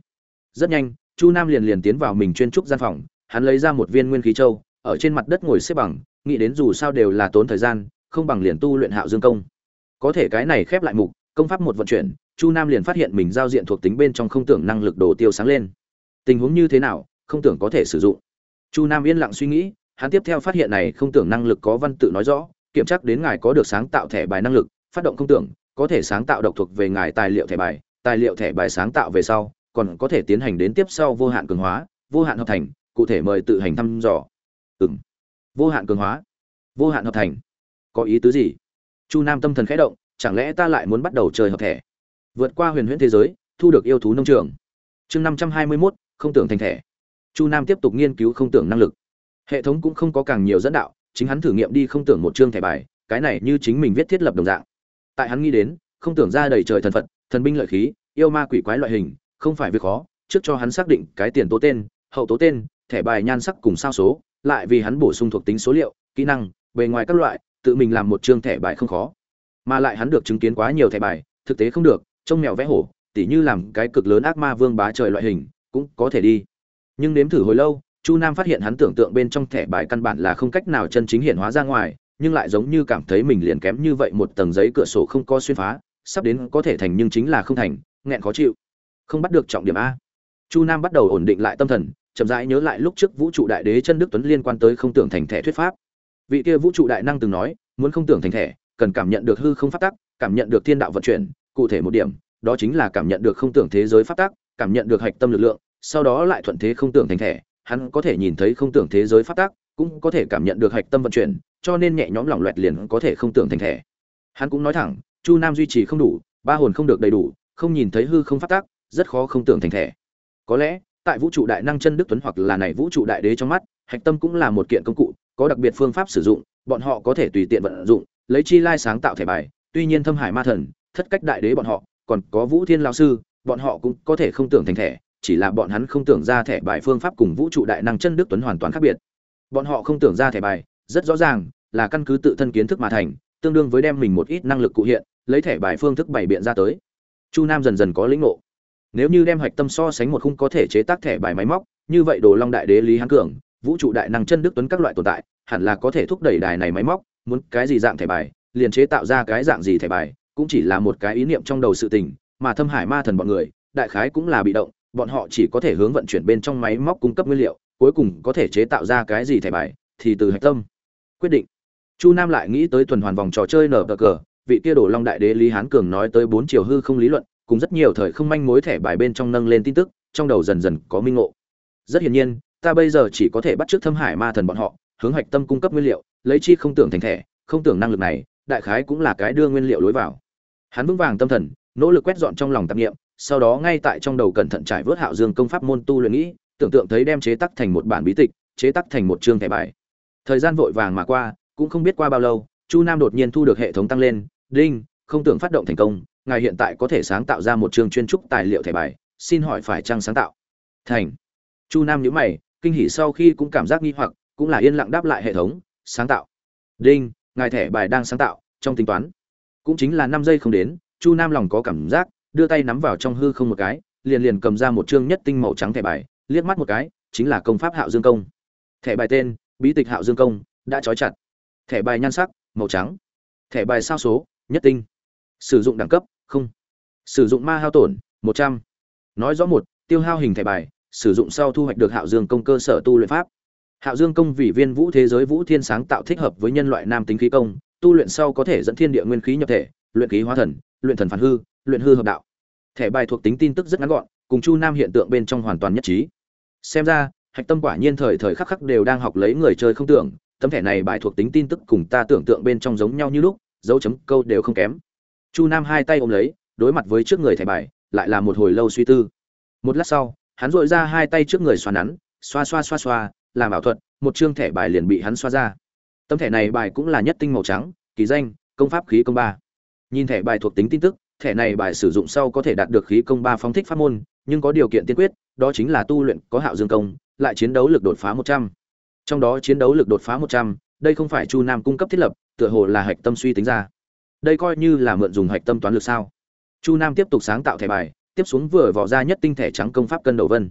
rất nhanh, chu nam liền liền tiến vào mình chuyên trúc gian phòng, hắn lấy ra một viên nguyên khí châu, ở trên mặt đất ngồi xếp bằng, nghĩ đến dù sao đều là tốn thời gian, không bằng liền tu luyện hạo dương công. Có thể cái này khép lại mục, công pháp một vận chuyển, chu nam liền phát hiện mình giao diện thuộc tính bên trong không tưởng năng lực đồ tiêu sáng lên. Tình huống như thế nào, không tưởng có thể sử dụng. Chu nam yên lặng suy nghĩ, hắn tiếp theo phát hiện này không tưởng năng lực có văn tự nói rõ, kiểm tra đến ngài có được sáng tạo thẻ bài năng lực, phát động không tưởng, có thể sáng tạo độc thuộc về ngài tài liệu thẻ bài, tài liệu thẻ bài sáng tạo về sau còn có thể tiến hành đến tiếp sau vô hạn cường hóa, vô hạn hợp thành, cụ thể mời tự hành thăm dò. Ừm. vô hạn cường hóa. Vô hạn hợp thành. Có ý tứ gì? Chu nam tâm thần khẽ động, chẳng lẽ ta lại muốn bắt đầu chơi hợp thẻ? Vượt qua huyền huyễn thế giới, thu được yêu thú nông trường. Chương năm trăm hai mươi mốt, không tưởng thành thẻ. Chu nam tiếp tục nghiên cứu không tưởng năng lực. Hệ thống cũng không có càng nhiều dẫn đạo, chính hắn thử nghiệm đi không tưởng một chương thẻ bài, cái này như chính mình viết thiết lập đồng dạng. Tại hắn nghĩ đến, không tưởng ra đầy trời thần phật, thần binh lợi khí, yêu ma quỷ quái loại hình không phải việc khó, trước cho hắn xác định cái tiền tố tên, hậu tố tên, thẻ bài nhan sắc cùng sao số, lại vì hắn bổ sung thuộc tính số liệu, kỹ năng, bề ngoài các loại, tự mình làm một chương thẻ bài không khó. Mà lại hắn được chứng kiến quá nhiều thẻ bài, thực tế không được, trông mèo vẽ hổ, tỉ như làm cái cực lớn ác ma vương bá trời loại hình, cũng có thể đi. Nhưng nếm thử hồi lâu, chu nam phát hiện hắn tưởng tượng bên trong thẻ bài căn bản là không cách nào chân chính hiện hóa ra ngoài, nhưng lại giống như cảm thấy mình liền kém như vậy một tầng giấy cửa sổ không có xuyên phá, sắp đến có thể thành nhưng chính là không thành, nghẹn khó chịu không bắt được trọng điểm a. Chu nam bắt đầu ổn định lại tâm thần, chậm rãi nhớ lại lúc trước vũ trụ đại đế chân đức tuấn liên quan tới không tưởng thành thẻ thuyết pháp. Vị kia vũ trụ đại năng từng nói, muốn không tưởng thành thẻ, cần cảm nhận được hư không phát tắc, cảm nhận được thiên đạo vận chuyển, cụ thể một điểm, đó chính là cảm nhận được không tưởng thế giới phát tắc, cảm nhận được hạch tâm lực lượng, sau đó lại thuận thế không tưởng thành thẻ, hắn có thể nhìn thấy không tưởng thế giới phát tác cũng có thể cảm nhận được hạch tâm vận chuyển, cho nên nhẹ nhõm lỏng loẹt liền có thể không tưởng thành thẻ. Hắn cũng nói thẳng, chu nam duy trì không đủ, ba hồn không được đầy đủ, không nhìn thấy hư không phát tác rất khó không tưởng thành thẻ. Có lẽ, tại vũ trụ đại năng chân đức tuấn hoặc là này vũ trụ đại đế trong mắt, hạch tâm cũng là một kiện công cụ, có đặc biệt phương pháp sử dụng, bọn họ có thể tùy tiện vận dụng, lấy chi lai sáng tạo thẻ bài, tuy nhiên thâm hải ma thần, thất cách đại đế bọn họ, còn có vũ thiên lao sư, bọn họ cũng có thể không tưởng thành thẻ, chỉ là bọn hắn không tưởng ra thẻ bài phương pháp cùng vũ trụ đại năng chân đức tuấn hoàn toàn khác biệt. Bọn họ không tưởng ra thẻ bài, rất rõ ràng, là căn cứ tự thân kiến thức mà thành, tương đương với đem mình một ít năng lực cụ hiện, lấy thẻ bài phương thức bày biện ra tới. Chu nam dần dần có lĩnh ngộ nếu như đem hạch tâm so sánh một khung có thể chế tác thẻ bài máy móc, như vậy đồ long đại đế lý hán cường, vũ trụ đại năng chân đức tuấn các loại tồn tại, hẳn là có thể thúc đẩy đài này máy móc, muốn cái gì dạng thẻ bài, liền chế tạo ra cái dạng gì thẻ bài, cũng chỉ là một cái ý niệm trong đầu sự tình, mà thâm hải ma thần bọn người, đại khái cũng là bị động, bọn họ chỉ có thể hướng vận chuyển bên trong máy móc cung cấp nguyên liệu, cuối cùng có thể chế tạo ra cái gì thẻ bài, thì từ hạch tâm. Quyết định. Chu nam lại nghĩ tới tuần hoàn vòng trò chơi nở cờ, vị kia đổ long đại đế lý hán cường nói tới bốn chiều hư không lý luận cùng rất nhiều thời không manh mối thẻ bài bên trong nâng lên tin tức, trong đầu dần dần có minh ngộ. Rất hiển nhiên, ta bây giờ chỉ có thể bắt trước thâm hải ma thần bọn họ, hướng hạch tâm cung cấp nguyên liệu, lấy chi không tưởng thành thẻ, không tưởng năng lực này, đại khái cũng là cái đưa nguyên liệu lối vào. Hắn vững vàng tâm thần, nỗ lực quét dọn trong lòng tạp niệm sau đó ngay tại trong đầu cẩn thận trải vớt hạo dương công pháp môn tu luyện nghĩ, tưởng tượng thấy đem chế tác thành một bản bí tịch, chế tác thành một chương thẻ bài. Thời gian vội vàng mà qua, cũng không biết qua bao lâu, chu nam đột nhiên thu được hệ thống tăng lên, đinh, không tưởng phát động thành công ngài hiện tại có thể sáng tạo ra một chương chuyên trúc tài liệu thẻ bài, xin hỏi phải chăng sáng tạo? Thành. Chu nam nhữ mày, kinh hỉ sau khi cũng cảm giác nghi hoặc, cũng là yên lặng đáp lại hệ thống, sáng tạo. Đinh, ngài thẻ bài đang sáng tạo, trong tính toán. Cũng chính là năm giây không đến, chu nam lòng có cảm giác, đưa tay nắm vào trong hư không một cái, liền liền cầm ra một chương nhất tinh màu trắng thẻ bài, liếc mắt một cái, chính là công pháp hạo dương công. Thẻ bài tên, bí tịch hạo dương công, đã trói chặt. Thẻ bài nhan sắc, màu trắng. Thẻ bài sao số, nhất tinh sử dụng đẳng cấp, không. Sử dụng ma hao tổn, một trăm. Nói rõ một, tiêu hao hình thẻ bài, sử dụng sau thu hoạch được hạo dương công cơ sở tu luyện pháp. Hạo dương công vì viên vũ thế giới vũ thiên sáng tạo thích hợp với nhân loại nam tính khí công, tu luyện sau có thể dẫn thiên địa nguyên khí nhập thể, luyện khí hóa thần, luyện thần phản hư, luyện hư hợp đạo. Thẻ bài thuộc tính tin tức rất ngắn gọn, cùng chu nam hiện tượng bên trong hoàn toàn nhất trí. Xem ra, hạch tâm quả nhiên thời thời khắc khắc đều đang học lấy người chơi không tưởng, tấm thẻ này bài thuộc tính tin tức cùng ta tưởng tượng bên trong giống nhau như lúc, dấu chấm, câu đều không kém chu nam hai tay ôm lấy, đối mặt với trước người thẻ bài, lại là một hồi lâu suy tư. Một lát sau, hắn dội ra hai tay trước người xoa nắn, xoa xoa xoa xoa, làm ảo thuật, một chương thẻ bài liền bị hắn xoa ra. Tấm thẻ này bài cũng là nhất tinh màu trắng, kỳ danh, công pháp khí công ba. Nhìn thẻ bài thuộc tính tin tức, thẻ này bài sử dụng sau có thể đạt được khí công ba phóng thích pháp môn, nhưng có điều kiện tiên quyết, đó chính là tu luyện có hạo dương công, lại chiến đấu lực đột phá một trăm. Trong đó chiến đấu lực đột phá một trăm, đây không phải chu nam cung cấp thiết lập, tựa hồ là hạch tâm suy tính ra đây coi như là mượn dùng hạch tâm toán lực sao? Chu nam tiếp tục sáng tạo thẻ bài, tiếp xuống vừa vỏ ra nhất tinh thẻ trắng công pháp cân đầu vân.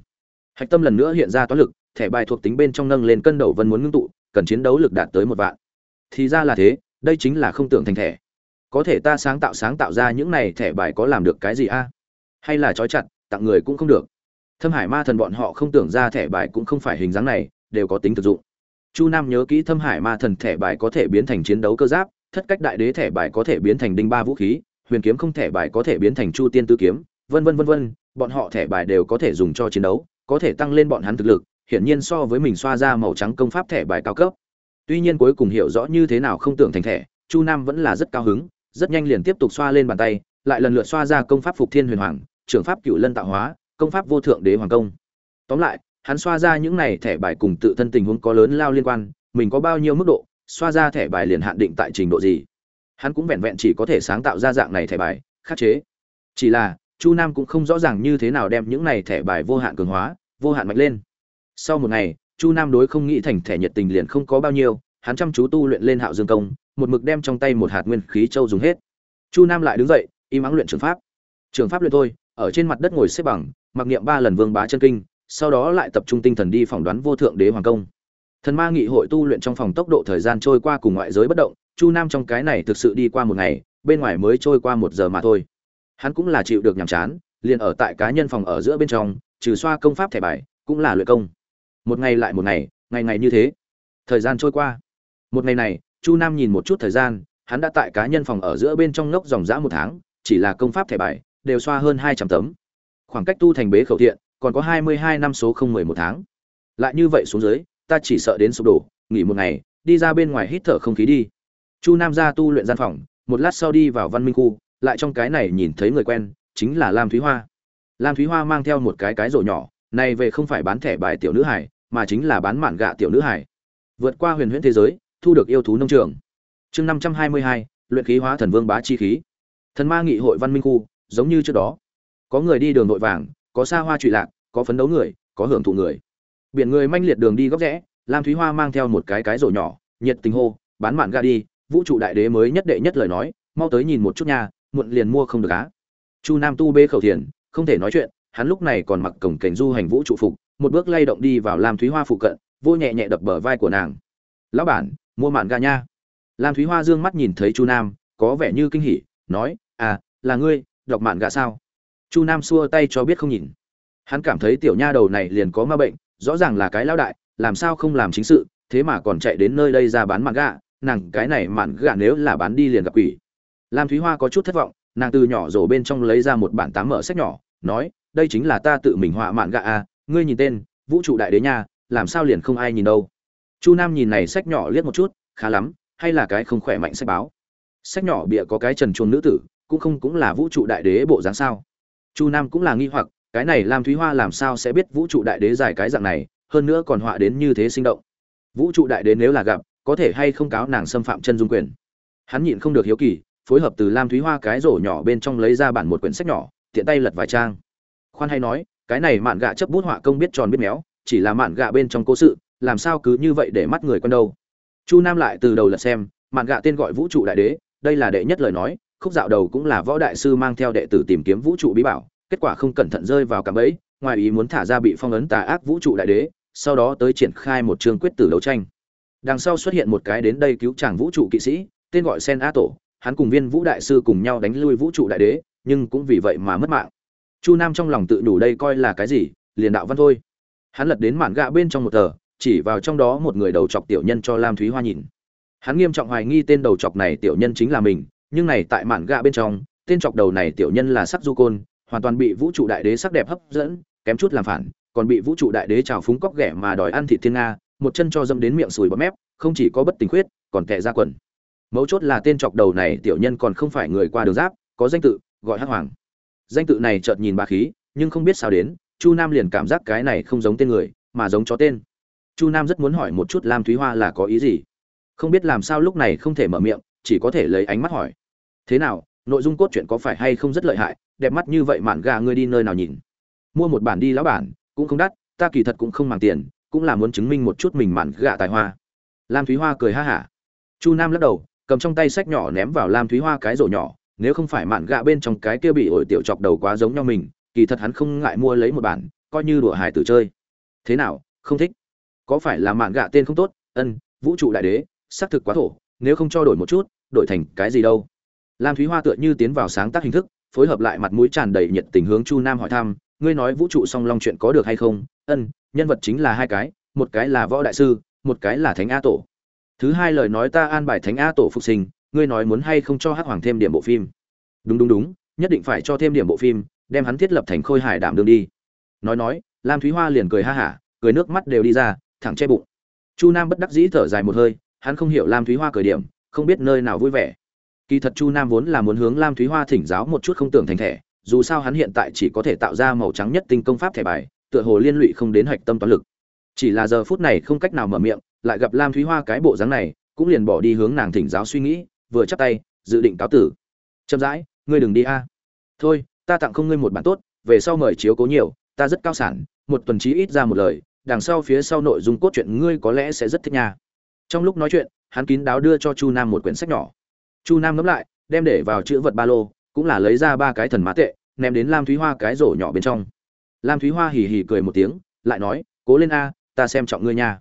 Hạch tâm lần nữa hiện ra toán lực, thẻ bài thuộc tính bên trong nâng lên cân đầu vân muốn ngưng tụ, cần chiến đấu lực đạt tới một vạn. Thì ra là thế, đây chính là không tưởng thành thẻ. Có thể ta sáng tạo sáng tạo ra những này thẻ bài có làm được cái gì a? Hay là trói chặt, tặng người cũng không được. Thâm hải ma thần bọn họ không tưởng ra thẻ bài cũng không phải hình dáng này, đều có tính thực dụng. Chu nam nhớ kỹ thâm hải ma thần thẻ bài có thể biến thành chiến đấu cơ giáp thất cách đại đế thẻ bài có thể biến thành đinh ba vũ khí, huyền kiếm không thẻ bài có thể biến thành chu tiên tư kiếm, vân vân vân vân, bọn họ thẻ bài đều có thể dùng cho chiến đấu, có thể tăng lên bọn hắn thực lực, hiển nhiên so với mình xoa ra màu trắng công pháp thẻ bài cao cấp. Tuy nhiên cuối cùng hiểu rõ như thế nào không tưởng thành thẻ, chu nam vẫn là rất cao hứng, rất nhanh liền tiếp tục xoa lên bàn tay, lại lần lượt xoa ra công pháp phục thiên huyền hoàng, trưởng pháp Cửu lân tạo hóa, công pháp vô thượng đế hoàng công. Tóm lại, hắn xoa ra những này thẻ bài cùng tự thân tình huống có lớn lao liên quan, mình có bao nhiêu mức độ xoa ra thẻ bài liền hạn định tại trình độ gì. Hắn cũng vẹn vẹn chỉ có thể sáng tạo ra dạng này thẻ bài, khắc chế. Chỉ là, chu nam cũng không rõ ràng như thế nào đem những này thẻ bài vô hạn cường hóa, vô hạn mạnh lên. Sau một ngày, chu nam đối không nghĩ thành thẻ nhiệt tình liền không có bao nhiêu, hắn chăm chú tu luyện lên hạo dương công, một mực đem trong tay một hạt nguyên khí châu dùng hết. Chu nam lại đứng dậy, im ắng luyện trường pháp. Trường pháp luyện thôi, ở trên mặt đất ngồi xếp bằng, mặc niệm ba lần vương bá chân kinh, sau đó lại tập trung tinh thần đi phỏng đoán vô thượng đế hoàng công thần ma nghị hội tu luyện trong phòng tốc độ thời gian trôi qua cùng ngoại giới bất động, chu nam trong cái này thực sự đi qua một ngày, bên ngoài mới trôi qua một giờ mà thôi. Hắn cũng là chịu được nhàm chán, liền ở tại cá nhân phòng ở giữa bên trong, trừ xoa công pháp thẻ bài, cũng là luyện công. Một ngày lại một ngày ngày ngày như thế. Thời gian trôi qua. Một ngày này, chu nam nhìn một chút thời gian, hắn đã tại cá nhân phòng ở giữa bên trong ngốc dòng dã một tháng, chỉ là công pháp thẻ bài, đều xoa hơn hai trăm tấm. Khoảng cách tu thành bế khẩu thiện, còn có hai mươi hai năm số không mười một tháng. Lại như vậy xuống dưới ta chỉ sợ đến sụp đổ, nghỉ một ngày, đi ra bên ngoài hít thở không khí đi. Chu nam ra tu luyện gian phòng, một lát sau đi vào văn minh khu, lại trong cái này nhìn thấy người quen, chính là lam thúy hoa. Lam thúy hoa mang theo một cái cái rổ nhỏ, này về không phải bán thẻ bài tiểu nữ hải, mà chính là bán mạn gạ tiểu nữ hải. Vượt qua huyền huyễn thế giới, thu được yêu thú nông trường. Chương năm trăm hai mươi hai, luyện khí hóa thần vương bá chi khí. Thần ma nghị hội văn minh khu, giống như trước đó. Có người đi đường nội vàng, có xa hoa trụy lạc, có phấn đấu người, có hưởng thụ người biển người manh liệt đường đi góc rẽ, lam thúy hoa mang theo một cái cái rổ nhỏ, nhiệt tình hô, bán mạn ga đi, vũ trụ đại đế mới nhất đệ nhất lời nói, mau tới nhìn một chút nha, muộn liền mua không được á. Chu nam tu bê khẩu thiền, không thể nói chuyện, hắn lúc này còn mặc cổng cảnh du hành vũ trụ phục, một bước lay động đi vào lam thúy hoa phụ cận vô nhẹ nhẹ đập bờ vai của nàng. Lão bản, mua mạn ga nha. Lam thúy hoa dương mắt nhìn thấy chu nam, có vẻ như kinh hỉ, nói à là ngươi, đọc mạn gạ sao? Chu nam xua tay cho biết không nhìn. Hắn cảm thấy tiểu nha đầu này liền có ma bệnh rõ ràng là cái lão đại, làm sao không làm chính sự, thế mà còn chạy đến nơi đây ra bán mạn gà, nàng cái này mạn gà nếu là bán đi liền gặp quỷ. Lam thúy hoa có chút thất vọng, nàng từ nhỏ rổ bên trong lấy ra một bản tám mở sách nhỏ, nói, đây chính là ta tự mình họa mạn gà à ngươi nhìn tên, vũ trụ đại đế nha, làm sao liền không ai nhìn đâu. Chu nam nhìn này sách nhỏ liếc một chút, khá lắm, hay là cái không khỏe mạnh sách báo? Sách nhỏ bịa có cái trần chuồng nữ tử, cũng không cũng là vũ trụ đại đế bộ dáng sao? Chu nam cũng là nghi hoặc cái này lam thúy hoa làm sao sẽ biết vũ trụ đại đế giải cái dạng này, hơn nữa còn họa đến như thế sinh động. Vũ trụ đại đế nếu là gặp, có thể hay không cáo nàng xâm phạm chân dung quyền. Hắn nhịn không được hiếu kỳ, phối hợp từ lam thúy hoa cái rổ nhỏ bên trong lấy ra bản một quyển sách nhỏ, tiện tay lật vài trang. Khoan hay nói, cái này mạn gạ chấp bút họa công biết tròn biết méo, chỉ là mạn gạ bên trong cố sự, làm sao cứ như vậy để mắt người quen đâu? Chu nam lại từ đầu lật xem, mạn gạ tên gọi vũ trụ đại đế, đây là đệ nhất lời nói, khúc dạo đầu cũng là võ đại sư mang theo đệ tử tìm kiếm vũ trụ bí bảo kết quả không cẩn thận rơi vào cạm bẫy, ngoài ý muốn thả ra bị phong ấn tà ác vũ trụ đại đế, sau đó tới triển khai một chương quyết tử đấu tranh. Đằng sau xuất hiện một cái đến đây cứu chàng vũ trụ kỵ sĩ, tên gọi sen a tổ, hắn cùng viên vũ đại sư cùng nhau đánh lui vũ trụ đại đế, nhưng cũng vì vậy mà mất mạng. Chu nam trong lòng tự đủ đây coi là cái gì, liền đạo văn thôi. Hắn lật đến mạn gạ bên trong một tờ, chỉ vào trong đó một người đầu chọc tiểu nhân cho lam thúy hoa nhìn. Hắn nghiêm trọng hoài nghi tên đầu chọc này tiểu nhân chính là mình, nhưng này tại mạn gạ bên trong, tên chọc đầu này tiểu nhân là sắc du côn hoàn toàn bị vũ trụ đại đế sắc đẹp hấp dẫn, kém chút làm phản, còn bị vũ trụ đại đế trào phúng cóc ghẻ mà đòi ăn thịt thiên nga, một chân cho dâm đến miệng sùi bọt mép, không chỉ có bất tình khuyết, còn tệ ra quần. Mấu chốt là tên chọc đầu này tiểu nhân còn không phải người qua đường giáp, có danh tự, gọi hắc hoàng. Danh tự này chợt nhìn ba khí, nhưng không biết sao đến, chu nam liền cảm giác cái này không giống tên người, mà giống chó tên. Chu nam rất muốn hỏi một chút lam thúy hoa là có ý gì. Không biết làm sao lúc này không thể mở miệng, chỉ có thể lấy ánh mắt hỏi. Thế nào nội dung cốt truyện có phải hay không rất lợi hại, đẹp mắt như vậy mạn gà ngươi đi nơi nào nhìn? Mua một bản đi lão bản, cũng không đắt, ta kỳ thật cũng không màng tiền, cũng là muốn chứng minh một chút mình mạn gà tài hoa. Lam thúy hoa cười ha hả. Chu nam lắc đầu, cầm trong tay sách nhỏ ném vào lam thúy hoa cái rổ nhỏ, nếu không phải mạn gạ bên trong cái kia bị ổi tiểu chọc đầu quá giống nhau mình, kỳ thật hắn không ngại mua lấy một bản, coi như đùa hài tử chơi. Thế nào, không thích? Có phải là mạn gạ tên không tốt? Ân, vũ trụ đại đế, xác thực quá thổ, nếu không cho đổi một chút, đổi thành cái gì đâu? Lam thúy hoa tựa như tiến vào sáng tác hình thức, phối hợp lại mặt mũi tràn đầy nhiệt tình hướng chu nam hỏi thăm, ngươi nói vũ trụ song long chuyện có được hay không? Ân nhân vật chính là hai cái, một cái là võ đại sư, một cái là thánh a tổ. Thứ hai lời nói ta an bài thánh a tổ phục sinh, ngươi nói muốn hay không cho hắc hoàng thêm điểm bộ phim? Đúng đúng đúng, nhất định phải cho thêm điểm bộ phim, đem hắn thiết lập thành khôi hải đảm đương đi. Nói nói, lam thúy hoa liền cười ha hả, cười nước mắt đều đi ra, thẳng che bụng. Chu nam bất đắc dĩ thở dài một hơi, hắn không hiểu lam thúy hoa cười điểm, không biết nơi nào vui vẻ kỳ thật chu nam vốn là muốn hướng lam thúy hoa thỉnh giáo một chút không tưởng thành thẻ, dù sao hắn hiện tại chỉ có thể tạo ra màu trắng nhất tinh công pháp thẻ bài, tựa hồ liên lụy không đến hạch tâm toán lực. Chỉ là giờ phút này không cách nào mở miệng, lại gặp lam thúy hoa cái bộ dáng này, cũng liền bỏ đi hướng nàng thỉnh giáo suy nghĩ, vừa chắp tay, dự định cáo tử. Chậm rãi, ngươi đừng đi a. Thôi, ta tặng không ngươi một bản tốt, về sau mời chiếu cố nhiều, ta rất cao sản, một tuần chí ít ra một lời, đằng sau phía sau nội dung cốt truyện ngươi có lẽ sẽ rất thích nha. Trong lúc nói chuyện, hắn kín đáo đưa cho chu nam một quyển sách nhỏ chu nam ngẫm lại, đem để vào chữ vật ba lô, cũng là lấy ra ba cái thần má tệ, ném đến lam thúy hoa cái rổ nhỏ bên trong. Lam thúy hoa hì hì cười một tiếng, lại nói, cố lên a, ta xem trọng ngươi nha.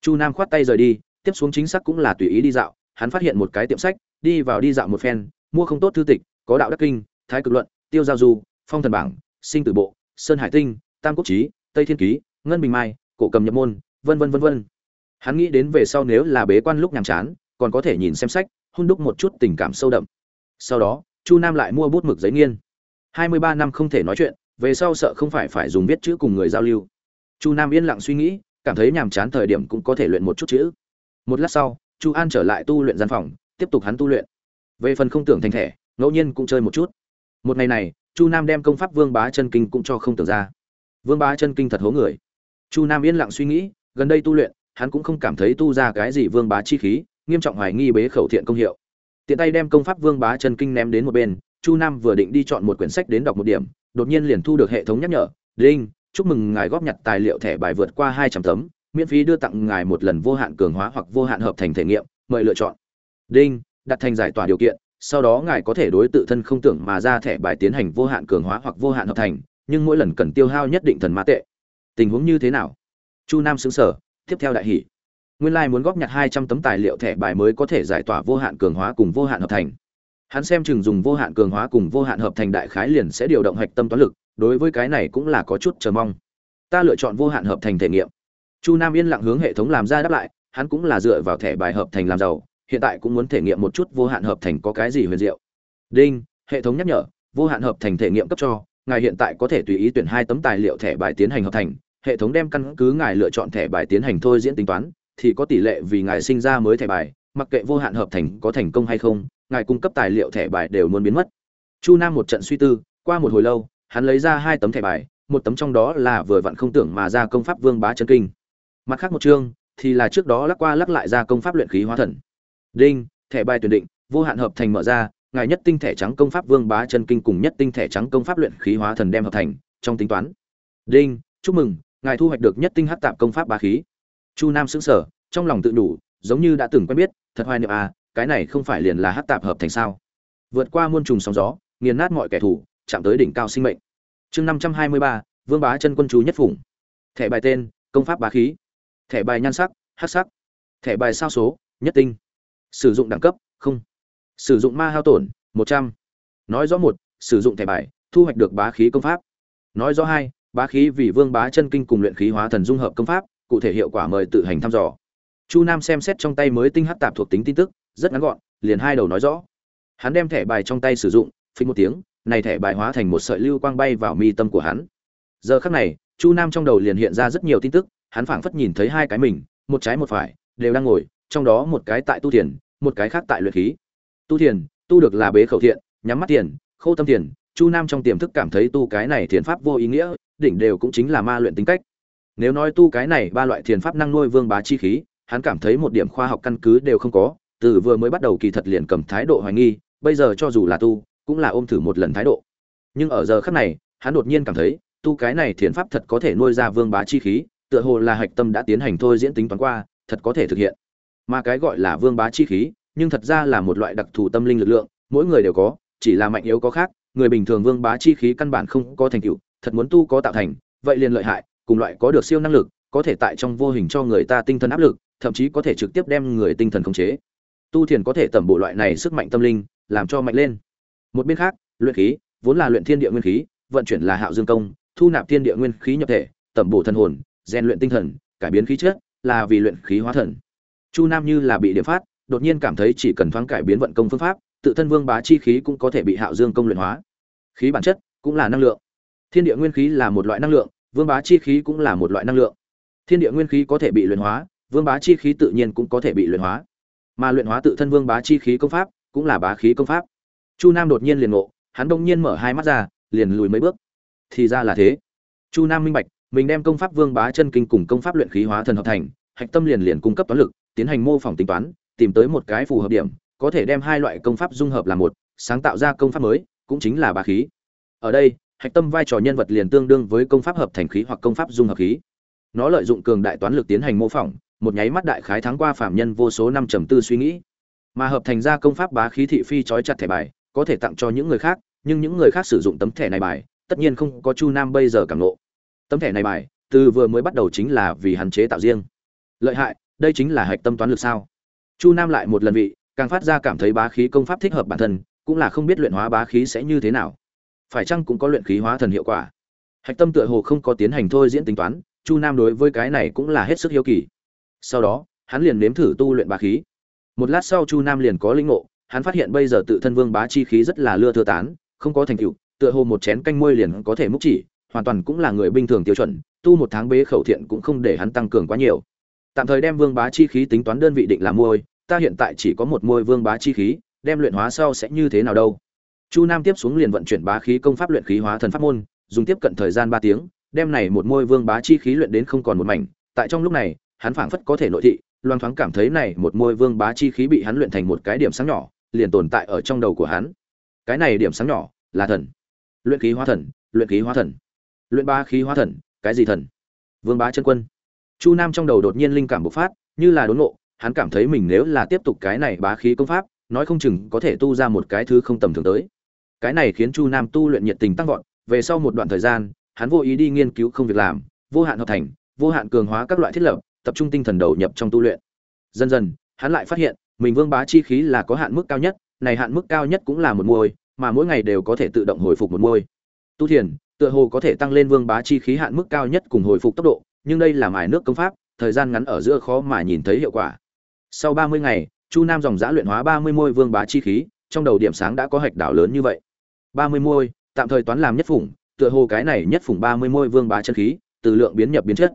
Chu nam khoát tay rời đi, tiếp xuống chính xác cũng là tùy ý đi dạo, hắn phát hiện một cái tiệm sách, đi vào đi dạo một phen, mua không tốt thư tịch, có đạo đắc kinh, thái cực luận, tiêu giao du, phong thần bảng, sinh tử bộ, sơn hải tinh, tam quốc trí, tây thiên ký, ngân bình mai, cổ cầm nhập môn, vân vân vân vân. Hắn nghĩ đến về sau nếu là bế quan lúc nhàm chán, còn có thể nhìn xem sách hun đúc một chút tình cảm sâu đậm. Sau đó, chu nam lại mua bút mực giấy nghiên. Hai mươi ba năm không thể nói chuyện, về sau sợ không phải phải dùng viết chữ cùng người giao lưu. Chu nam yên lặng suy nghĩ, cảm thấy nhàm chán thời điểm cũng có thể luyện một chút chữ. Một lát sau, chu an trở lại tu luyện gian phòng, tiếp tục hắn tu luyện. Về phần không tưởng thành thẻ, ngẫu nhiên cũng chơi một chút. Một ngày này, chu nam đem công pháp vương bá chân kinh cũng cho không tưởng ra. Vương bá chân kinh thật hố người. Chu nam yên lặng suy nghĩ, gần đây tu luyện, hắn cũng không cảm thấy tu ra cái gì vương bá chi khí nghiêm trọng hoài nghi bế khẩu thiện công hiệu. Tiện tay đem công pháp vương bá chân kinh ném đến một bên, chu nam vừa định đi chọn một quyển sách đến đọc một điểm, đột nhiên liền thu được hệ thống nhắc nhở, đinh, chúc mừng ngài góp nhặt tài liệu thẻ bài vượt qua hai trăm tấm, miễn phí đưa tặng ngài một lần vô hạn cường hóa hoặc vô hạn hợp thành thể nghiệm, mời lựa chọn. Đinh, đặt thành giải tỏa điều kiện, sau đó ngài có thể đối tự thân không tưởng mà ra thẻ bài tiến hành vô hạn cường hóa hoặc vô hạn hợp thành, nhưng mỗi lần cần tiêu hao nhất định thần mã tệ. Tình huống như thế nào? Chu nam xứng sở tiếp theo đại hỷ nguyên lai muốn góp nhặt hai trăm tấm tài liệu thẻ bài mới có thể giải tỏa vô hạn cường hóa cùng vô hạn hợp thành. Hắn xem chừng dùng vô hạn cường hóa cùng vô hạn hợp thành đại khái liền sẽ điều động hạch tâm toán lực, đối với cái này cũng là có chút chờ mong. Ta lựa chọn vô hạn hợp thành thể nghiệm. Chu nam yên lặng hướng hệ thống làm ra đáp lại, hắn cũng là dựa vào thẻ bài hợp thành làm giàu, hiện tại cũng muốn thể nghiệm một chút vô hạn hợp thành có cái gì huyền diệu. Đinh, hệ thống nhắc nhở, vô hạn hợp thành thể nghiệm cấp cho, ngài hiện tại có thể tùy ý tuyển hai tấm tài liệu thẻ bài tiến hành hợp thành, hệ thống đem căn cứ ngài lựa chọn thẻ bài tiến hành thôi diễn tính toán thì có tỷ lệ vì ngài sinh ra mới thẻ bài, mặc kệ vô hạn hợp thành có thành công hay không, ngài cung cấp tài liệu thẻ bài đều muốn biến mất. Chu nam một trận suy tư, qua một hồi lâu, hắn lấy ra hai tấm thẻ bài, một tấm trong đó là vừa vặn không tưởng mà ra công pháp vương bá chân kinh. Mặt khác một chương, thì là trước đó lắc qua lắc lại ra công pháp luyện khí hóa thần. Đinh, thẻ bài tuyển định, vô hạn hợp thành mở ra, ngài nhất tinh thẻ trắng công pháp vương bá chân kinh cùng nhất tinh thẻ trắng công pháp luyện khí hóa thần đem hợp thành, trong tính toán. Đinh, chúc mừng, ngài thu hoạch được nhất tinh hát tạp công pháp bá khí chu nam xứng sở trong lòng tự đủ giống như đã từng quen biết, thật hoài niệm à cái này không phải liền là hát tạp hợp thành sao? Vượt qua muôn trùng sóng gió, nghiền nát mọi kẻ thù, chạm tới đỉnh cao sinh mệnh. Chương năm trăm hai mươi ba, vương bá chân quân chú nhất phủng thẻ bài tên, công pháp bá khí. Thẻ bài nhan sắc hát sắc. Thẻ bài sao số, nhất tinh. Sử dụng đẳng cấp, không. Sử dụng ma hao tổn, một trăm. Nói rõ một, sử dụng thẻ bài, thu hoạch được bá khí công pháp. Nói rõ hai, bá khí vì vương bá chân kinh cùng luyện khí hóa thần dung hợp công pháp cụ thể hiệu quả mời tự hành thăm dò. Chu nam xem xét trong tay mới tinh hát tạp thuộc tính tin tức, rất ngắn gọn, liền hai đầu nói rõ. Hắn đem thẻ bài trong tay sử dụng phình một tiếng, này thẻ bài hóa thành một sợi lưu quang bay vào mi tâm của hắn. Giờ khắc này, chu nam trong đầu liền hiện ra rất nhiều tin tức, hắn phảng phất nhìn thấy hai cái mình, một trái một phải, đều đang ngồi, trong đó một cái tại tu thiền, một cái khác tại luyện khí. Tu thiền, tu được là bế khẩu thiện, nhắm mắt tiền khâu tâm tiền chu nam trong tiềm thức cảm thấy tu cái này thiền pháp vô ý nghĩa, đỉnh đều cũng chính là ma luyện tính cách nếu nói tu cái này ba loại thiền pháp năng nuôi vương bá chi khí, hắn cảm thấy một điểm khoa học căn cứ đều không có, từ vừa mới bắt đầu kỳ thật liền cầm thái độ hoài nghi, bây giờ cho dù là tu, cũng là ôm thử một lần thái độ. Nhưng ở giờ khắc này, hắn đột nhiên cảm thấy, tu cái này thiền pháp thật có thể nuôi ra vương bá chi khí, tựa hồ là hạch tâm đã tiến hành thôi diễn tính toán qua, thật có thể thực hiện. Mà cái gọi là vương bá chi khí, nhưng thật ra là một loại đặc thù tâm linh lực lượng, mỗi người đều có, chỉ là mạnh yếu có khác, người bình thường vương bá chi khí căn bản không có thành tựu, thật muốn tu có tạo thành, vậy liền lợi hại cùng loại có được siêu năng lực, có thể tại trong vô hình cho người ta tinh thần áp lực, thậm chí có thể trực tiếp đem người tinh thần khống chế. Tu thiền có thể tẩm bộ loại này sức mạnh tâm linh, làm cho mạnh lên. Một bên khác, luyện khí, vốn là luyện thiên địa nguyên khí, vận chuyển là hạo dương công, thu nạp thiên địa nguyên khí nhập thể, tẩm bổ thần hồn, rèn luyện tinh thần, cải biến khí chất, là vì luyện khí hóa thần. Chu nam như là bị điểm phát, đột nhiên cảm thấy chỉ cần thoáng cải biến vận công phương pháp, tự thân vương bá chi khí cũng có thể bị hạo dương công luyện hóa. Khí bản chất cũng là năng lượng. Thiên địa nguyên khí là một loại năng lượng vương bá chi khí cũng là một loại năng lượng. Thiên địa nguyên khí có thể bị luyện hóa, vương bá chi khí tự nhiên cũng có thể bị luyện hóa. Mà luyện hóa tự thân vương bá chi khí công pháp, cũng là bá khí công pháp. Chu nam đột nhiên liền ngộ, hắn đông nhiên mở hai mắt ra, liền lùi mấy bước. Thì ra là thế. Chu nam minh bạch, mình đem công pháp vương bá chân kinh cùng công pháp luyện khí hóa thần hợp thành, hạch tâm liền liền cung cấp toán lực, tiến hành mô phỏng tính toán, tìm tới một cái phù hợp điểm, có thể đem hai loại công pháp dung hợp làm một, sáng tạo ra công pháp mới, cũng chính là bá khí. Ở đây hạch tâm vai trò nhân vật liền tương đương với công pháp hợp thành khí hoặc công pháp dung hợp khí. Nó lợi dụng cường đại toán lực tiến hành mô phỏng, một nháy mắt đại khái thắng qua phạm nhân vô số năm trầm tư suy nghĩ. Mà hợp thành ra công pháp bá khí thị phi trói chặt thẻ bài, có thể tặng cho những người khác, nhưng những người khác sử dụng tấm thẻ này bài, tất nhiên không có chu nam bây giờ cảm nộ tấm thẻ này bài, từ vừa mới bắt đầu chính là vì hạn chế tạo riêng. Lợi hại, đây chính là hạch tâm toán lực sao? Chu nam lại một lần vị, càng phát ra cảm thấy bá khí công pháp thích hợp bản thân, cũng là không biết luyện hóa bá khí sẽ như thế nào phải chăng cũng có luyện khí hóa thần hiệu quả? Hạch tâm tựa hồ không có tiến hành thôi diễn tính toán, chu nam đối với cái này cũng là hết sức hiếu kỳ. Sau đó, hắn liền nếm thử tu luyện bá khí. Một lát sau chu nam liền có linh ngộ, hắn phát hiện bây giờ tự thân vương bá chi khí rất là lưa thưa tán, không có thành tựu, tựa hồ một chén canh môi liền có thể múc chỉ, hoàn toàn cũng là người bình thường tiêu chuẩn, tu một tháng bế khẩu thiện cũng không để hắn tăng cường quá nhiều. Tạm thời đem vương bá chi khí tính toán đơn vị định là môi ta hiện tại chỉ có một môi vương bá chi khí, đem luyện hóa sau sẽ như thế nào đâu? Chu nam tiếp xuống liền vận chuyển bá khí công pháp luyện khí hóa thần pháp môn, dùng tiếp cận thời gian ba tiếng, đem này một môi vương bá chi khí luyện đến không còn một mảnh. Tại trong lúc này, hắn phảng phất có thể nội thị Loan thoáng cảm thấy này một môi vương bá chi khí bị hắn luyện thành một cái điểm sáng nhỏ, liền tồn tại ở trong đầu của hắn. Cái này điểm sáng nhỏ là thần. Luyện khí hóa thần, luyện khí hóa thần. Luyện bá khí hóa thần, cái gì thần? Vương bá chân quân. Chu nam trong đầu đột nhiên linh cảm bộc phát, như là đốn ngộ, hắn cảm thấy mình nếu là tiếp tục cái này bá khí công pháp, nói không chừng có thể tu ra một cái thứ không tầm thường tới cái này khiến chu nam tu luyện nhiệt tình tăng vọt, về sau một đoạn thời gian, hắn vô ý đi nghiên cứu không việc làm, vô hạn hợp thành, vô hạn cường hóa các loại thiết lập, tập trung tinh thần đầu nhập trong tu luyện. Dần dần, hắn lại phát hiện, mình vương bá chi khí là có hạn mức cao nhất, này hạn mức cao nhất cũng là một môi mà mỗi ngày đều có thể tự động hồi phục một môi tu thiền, tựa hồ có thể tăng lên vương bá chi khí hạn mức cao nhất cùng hồi phục tốc độ, nhưng đây là mài nước công pháp, thời gian ngắn ở giữa khó mà nhìn thấy hiệu quả. Sau ba mươi ngày, chu nam dòng giã luyện hóa ba mươi môi vương bá chi khí, trong đầu điểm sáng đã có hạch đảo lớn như vậy ba mươi môi, tạm thời toán làm nhất phủng, tựa hồ cái này nhất phủng ba mươi môi vương bá chân khí, từ lượng biến nhập biến chất.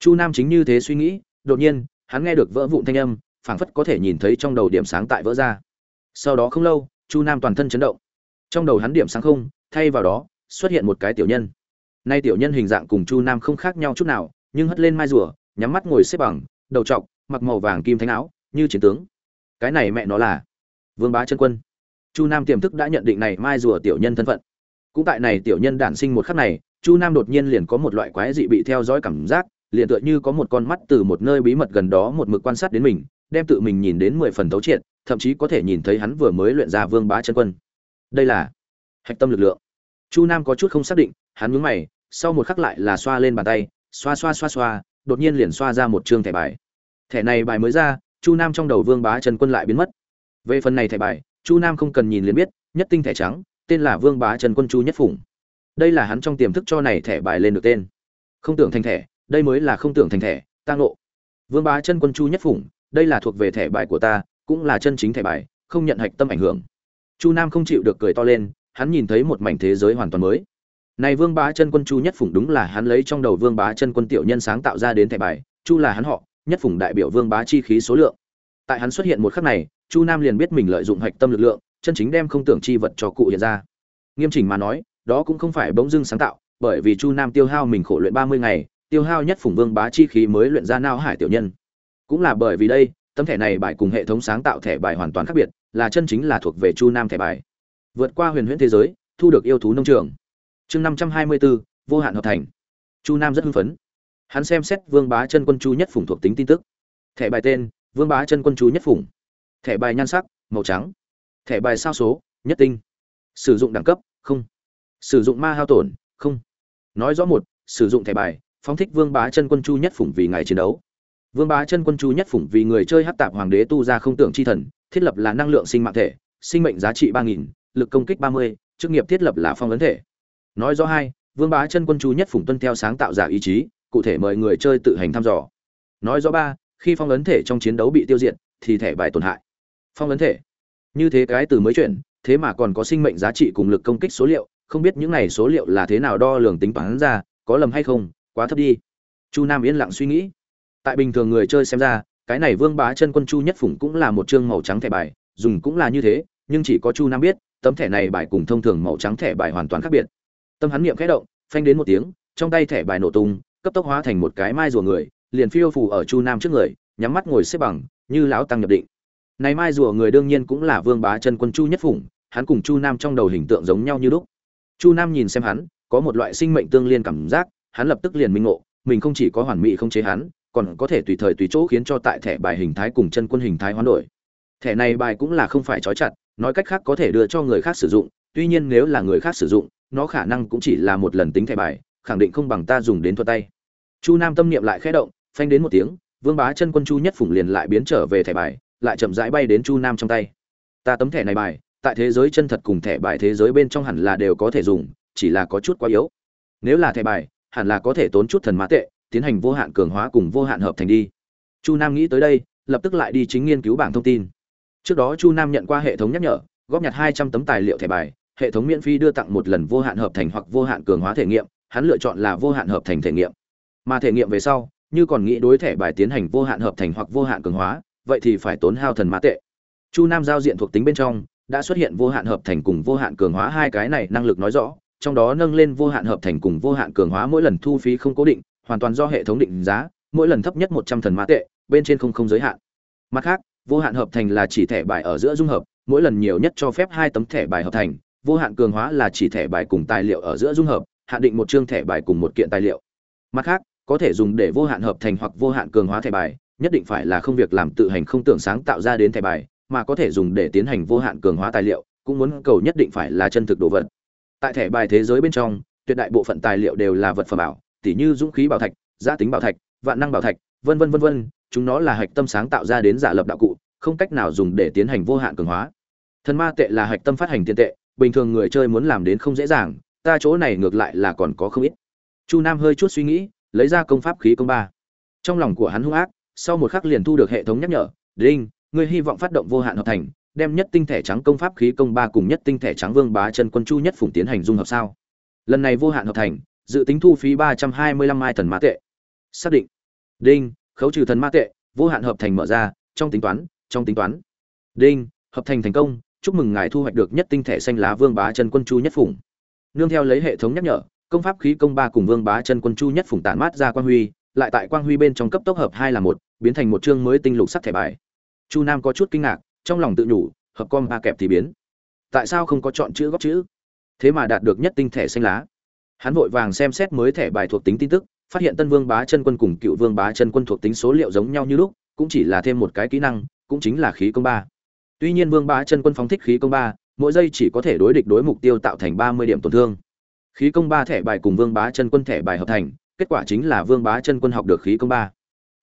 Chu nam chính như thế suy nghĩ, đột nhiên, hắn nghe được vỡ vụn thanh âm, phảng phất có thể nhìn thấy trong đầu điểm sáng tại vỡ ra. Sau đó không lâu, chu nam toàn thân chấn động. Trong đầu hắn điểm sáng không, thay vào đó, xuất hiện một cái tiểu nhân. Nay tiểu nhân hình dạng cùng chu nam không khác nhau chút nào, nhưng hất lên mai rùa, nhắm mắt ngồi xếp bằng, đầu trọc, mặc màu vàng kim thánh áo, như chiến tướng. Cái này mẹ nó là vương bá chân quân chu nam tiềm thức đã nhận định này mai rùa tiểu nhân thân phận. Cũng tại này tiểu nhân đản sinh một khắc này, chu nam đột nhiên liền có một loại quái dị bị theo dõi cảm giác, liền tựa như có một con mắt từ một nơi bí mật gần đó một mực quan sát đến mình, đem tự mình nhìn đến mười phần thấu triệt, thậm chí có thể nhìn thấy hắn vừa mới luyện ra vương bá chân quân. Đây là hạch tâm lực lượng. Chu nam có chút không xác định, hắn nhướng mày, sau một khắc lại là xoa lên bàn tay, xoa xoa xoa xoa, đột nhiên liền xoa ra một chương thẻ bài. Thẻ này bài mới ra, chu nam trong đầu vương bá trần quân lại biến mất. Về phần này thẻ bài chu nam không cần nhìn liền biết, nhất tinh thẻ trắng, tên là vương bá trần quân chu nhất phủng đây là hắn trong tiềm thức cho này thẻ bài lên được tên. Không tưởng thành thẻ, đây mới là không tưởng thành thẻ tăng nộ vương bá chân quân chu nhất phủng đây là thuộc về thẻ bài của ta, cũng là chân chính thẻ bài, không nhận hạch tâm ảnh hưởng. Chu nam không chịu được cười to lên, hắn nhìn thấy một mảnh thế giới hoàn toàn mới. Này vương bá chân quân chu nhất phủng đúng là hắn lấy trong đầu vương bá chân quân tiểu nhân sáng tạo ra đến thẻ bài, chu là hắn họ, nhất phủng đại biểu vương bá chi khí số lượng. Tại hắn xuất hiện một khắc này chu nam liền biết mình lợi dụng hạch tâm lực lượng, chân chính đem không tưởng chi vật cho cụ hiện ra. Nghiêm chỉnh mà nói, đó cũng không phải bỗng dưng sáng tạo, bởi vì chu nam tiêu hao mình khổ luyện ba mươi ngày, tiêu hao nhất phủng vương bá chi khí mới luyện ra nao hải tiểu nhân. Cũng là bởi vì đây, tấm thẻ này bài cùng hệ thống sáng tạo thẻ bài hoàn toàn khác biệt, là chân chính là thuộc về chu nam thẻ bài. Vượt qua huyền huyễn thế giới, thu được yêu thú nông trường. Chương năm trăm hai mươi bốn vô hạn hợp thành. Chu nam rất hưng phấn. Hắn xem xét vương bá chân quân chu nhất phủng thuộc tính tin tức. Thẻ bài tên, vương bá chân quân chu nhất phủng thẻ bài nhan sắc, màu trắng. Thẻ bài sao số, nhất tinh. Sử dụng đẳng cấp, không. Sử dụng ma hao tổn, không. Nói rõ một, sử dụng thẻ bài, phóng thích vương bá chân quân chu nhất phủng vì ngày chiến đấu. Vương bá chân quân chu nhất phủng vì người chơi hát tạp hoàng đế tu ra không tưởng chi thần, thiết lập là năng lượng sinh mạng thể, sinh mệnh giá trị ba nghìn, lực công kích ba mươi, chức nghiệp thiết lập là phong ấn thể. Nói rõ hai, vương bá chân quân chu nhất phủng tuân theo sáng tạo giả ý chí, cụ thể mời người chơi tự hành thăm dò. Nói rõ ba, khi phong ấn thể trong chiến đấu bị tiêu diệt, thì thẻ bài tổn hại phong ấn thể. Như thế cái từ mới chuyển, thế mà còn có sinh mệnh giá trị cùng lực công kích số liệu, không biết những này số liệu là thế nào đo lường tính toán ra, có lầm hay không, quá thấp đi. Chu nam yên lặng suy nghĩ. Tại bình thường người chơi xem ra, cái này vương bá chân quân chu nhất phủng cũng là một chương màu trắng thẻ bài, dùng cũng là như thế, nhưng chỉ có chu nam biết, tấm thẻ này bài cùng thông thường màu trắng thẻ bài hoàn toàn khác biệt. Tâm hắn niệm khẽ động, phanh đến một tiếng, trong tay thẻ bài nổ tung, cấp tốc hóa thành một cái mai rùa người, liền phiêu phù ở chu nam trước người, nhắm mắt ngồi xếp bằng, như lão tăng nhập định này mai rùa người đương nhiên cũng là vương bá chân quân chu nhất phủng hắn cùng chu nam trong đầu hình tượng giống nhau như lúc. Chu nam nhìn xem hắn, có một loại sinh mệnh tương liên cảm giác, hắn lập tức liền minh ngộ, mình không chỉ có hoàn mỹ không chế hắn, còn có thể tùy thời tùy chỗ khiến cho tại thẻ bài hình thái cùng chân quân hình thái hoán đổi. Thẻ này bài cũng là không phải trói chặt, nói cách khác có thể đưa cho người khác sử dụng, tuy nhiên nếu là người khác sử dụng, nó khả năng cũng chỉ là một lần tính thẻ bài, khẳng định không bằng ta dùng đến thuật tay. Chu nam tâm niệm lại khẽ động, phanh đến một tiếng, vương bá chân quân chu nhất phủng liền lại biến trở về thẻ bài lại chậm rãi bay đến chu nam trong tay. Ta tấm thẻ này bài, tại thế giới chân thật cùng thẻ bài thế giới bên trong hẳn là đều có thể dùng, chỉ là có chút quá yếu. Nếu là thẻ bài, hẳn là có thể tốn chút thần mã tệ, tiến hành vô hạn cường hóa cùng vô hạn hợp thành đi. Chu nam nghĩ tới đây, lập tức lại đi chính nghiên cứu bảng thông tin. Trước đó chu nam nhận qua hệ thống nhắc nhở, góp nhặt hai trăm tấm tài liệu thẻ bài, hệ thống miễn phí đưa tặng một lần vô hạn hợp thành hoặc vô hạn cường hóa thể nghiệm, hắn lựa chọn là vô hạn hợp thành thể nghiệm. Mà thể nghiệm về sau, như còn nghĩ đối thẻ bài tiến hành vô hạn hợp thành hoặc vô hạn cường hóa vậy thì phải tốn hao thần mã tệ. Chu nam giao diện thuộc tính bên trong, đã xuất hiện vô hạn hợp thành cùng vô hạn cường hóa hai cái này năng lực nói rõ, trong đó nâng lên vô hạn hợp thành cùng vô hạn cường hóa mỗi lần thu phí không cố định, hoàn toàn do hệ thống định giá, mỗi lần thấp nhất một trăm thần mã tệ, bên trên không không giới hạn. Mặt khác, vô hạn hợp thành là chỉ thẻ bài ở giữa dung hợp, mỗi lần nhiều nhất cho phép hai tấm thẻ bài hợp thành, vô hạn cường hóa là chỉ thẻ bài cùng tài liệu ở giữa dung hợp, hạn định một chương thẻ bài cùng một kiện tài liệu. Mặt khác, có thể dùng để vô hạn hợp thành hoặc vô hạn cường hóa thẻ bài nhất định phải là không việc làm tự hành không tưởng sáng tạo ra đến thẻ bài, mà có thể dùng để tiến hành vô hạn cường hóa tài liệu, cũng muốn cầu nhất định phải là chân thực đồ vật. Tại thẻ bài thế giới bên trong, tuyệt đại bộ phận tài liệu đều là vật phẩm bảo, tỉ như dũng khí bảo thạch gia tính bảo thạch, vạn năng bảo thạch, vân vân vân vân, chúng nó là hạch tâm sáng tạo ra đến giả lập đạo cụ, không cách nào dùng để tiến hành vô hạn cường hóa. Thần ma tệ là hạch tâm phát hành tiền tệ, bình thường người chơi muốn làm đến không dễ dàng, ta chỗ này ngược lại là còn có không ít. Chu nam hơi chút suy nghĩ, lấy ra công pháp khí công ba. Trong lòng của hắn hung ác sau một khắc liền thu được hệ thống nhắc nhở, đinh, ngươi hy vọng phát động vô hạn hợp thành, đem nhất tinh thể trắng công pháp khí công ba cùng nhất tinh thể trắng vương bá chân quân chu nhất phụng tiến hành dung hợp sao? Lần này vô hạn hợp thành, dự tính thu phí ba trăm hai mươi lăm mai thần ma tệ. Xác định. Đinh, khấu trừ thần ma tệ, vô hạn hợp thành mở ra, trong tính toán, trong tính toán. Đinh, hợp thành thành công, chúc mừng ngài thu hoạch được nhất tinh thể xanh lá vương bá chân quân chu nhất phủng nương theo lấy hệ thống nhắc nhở, công pháp khí công ba cùng vương bá chân quân chu nhất phủng tản mát ra quang huy, lại tại quang huy bên trong cấp tốc hợp hai là một biến thành một chương mới tinh lục sắc thẻ bài. Chu nam có chút kinh ngạc, trong lòng tự nhủ, hợp com ba kẹp thì biến. Tại sao không có chọn chữ góp chữ? Thế mà đạt được nhất tinh thẻ xanh lá. Hắn vội vàng xem xét mới thẻ bài thuộc tính tin tức, phát hiện tân vương bá chân quân cùng cựu vương bá chân quân thuộc tính số liệu giống nhau như lúc, cũng chỉ là thêm một cái kỹ năng, cũng chính là khí công ba. Tuy nhiên vương bá chân quân phóng thích khí công ba, mỗi giây chỉ có thể đối địch đối mục tiêu tạo thành ba mươi điểm tổn thương. Khí công ba thẻ bài cùng vương bá chân quân thẻ bài hợp thành, kết quả chính là vương bá chân quân học được khí công ba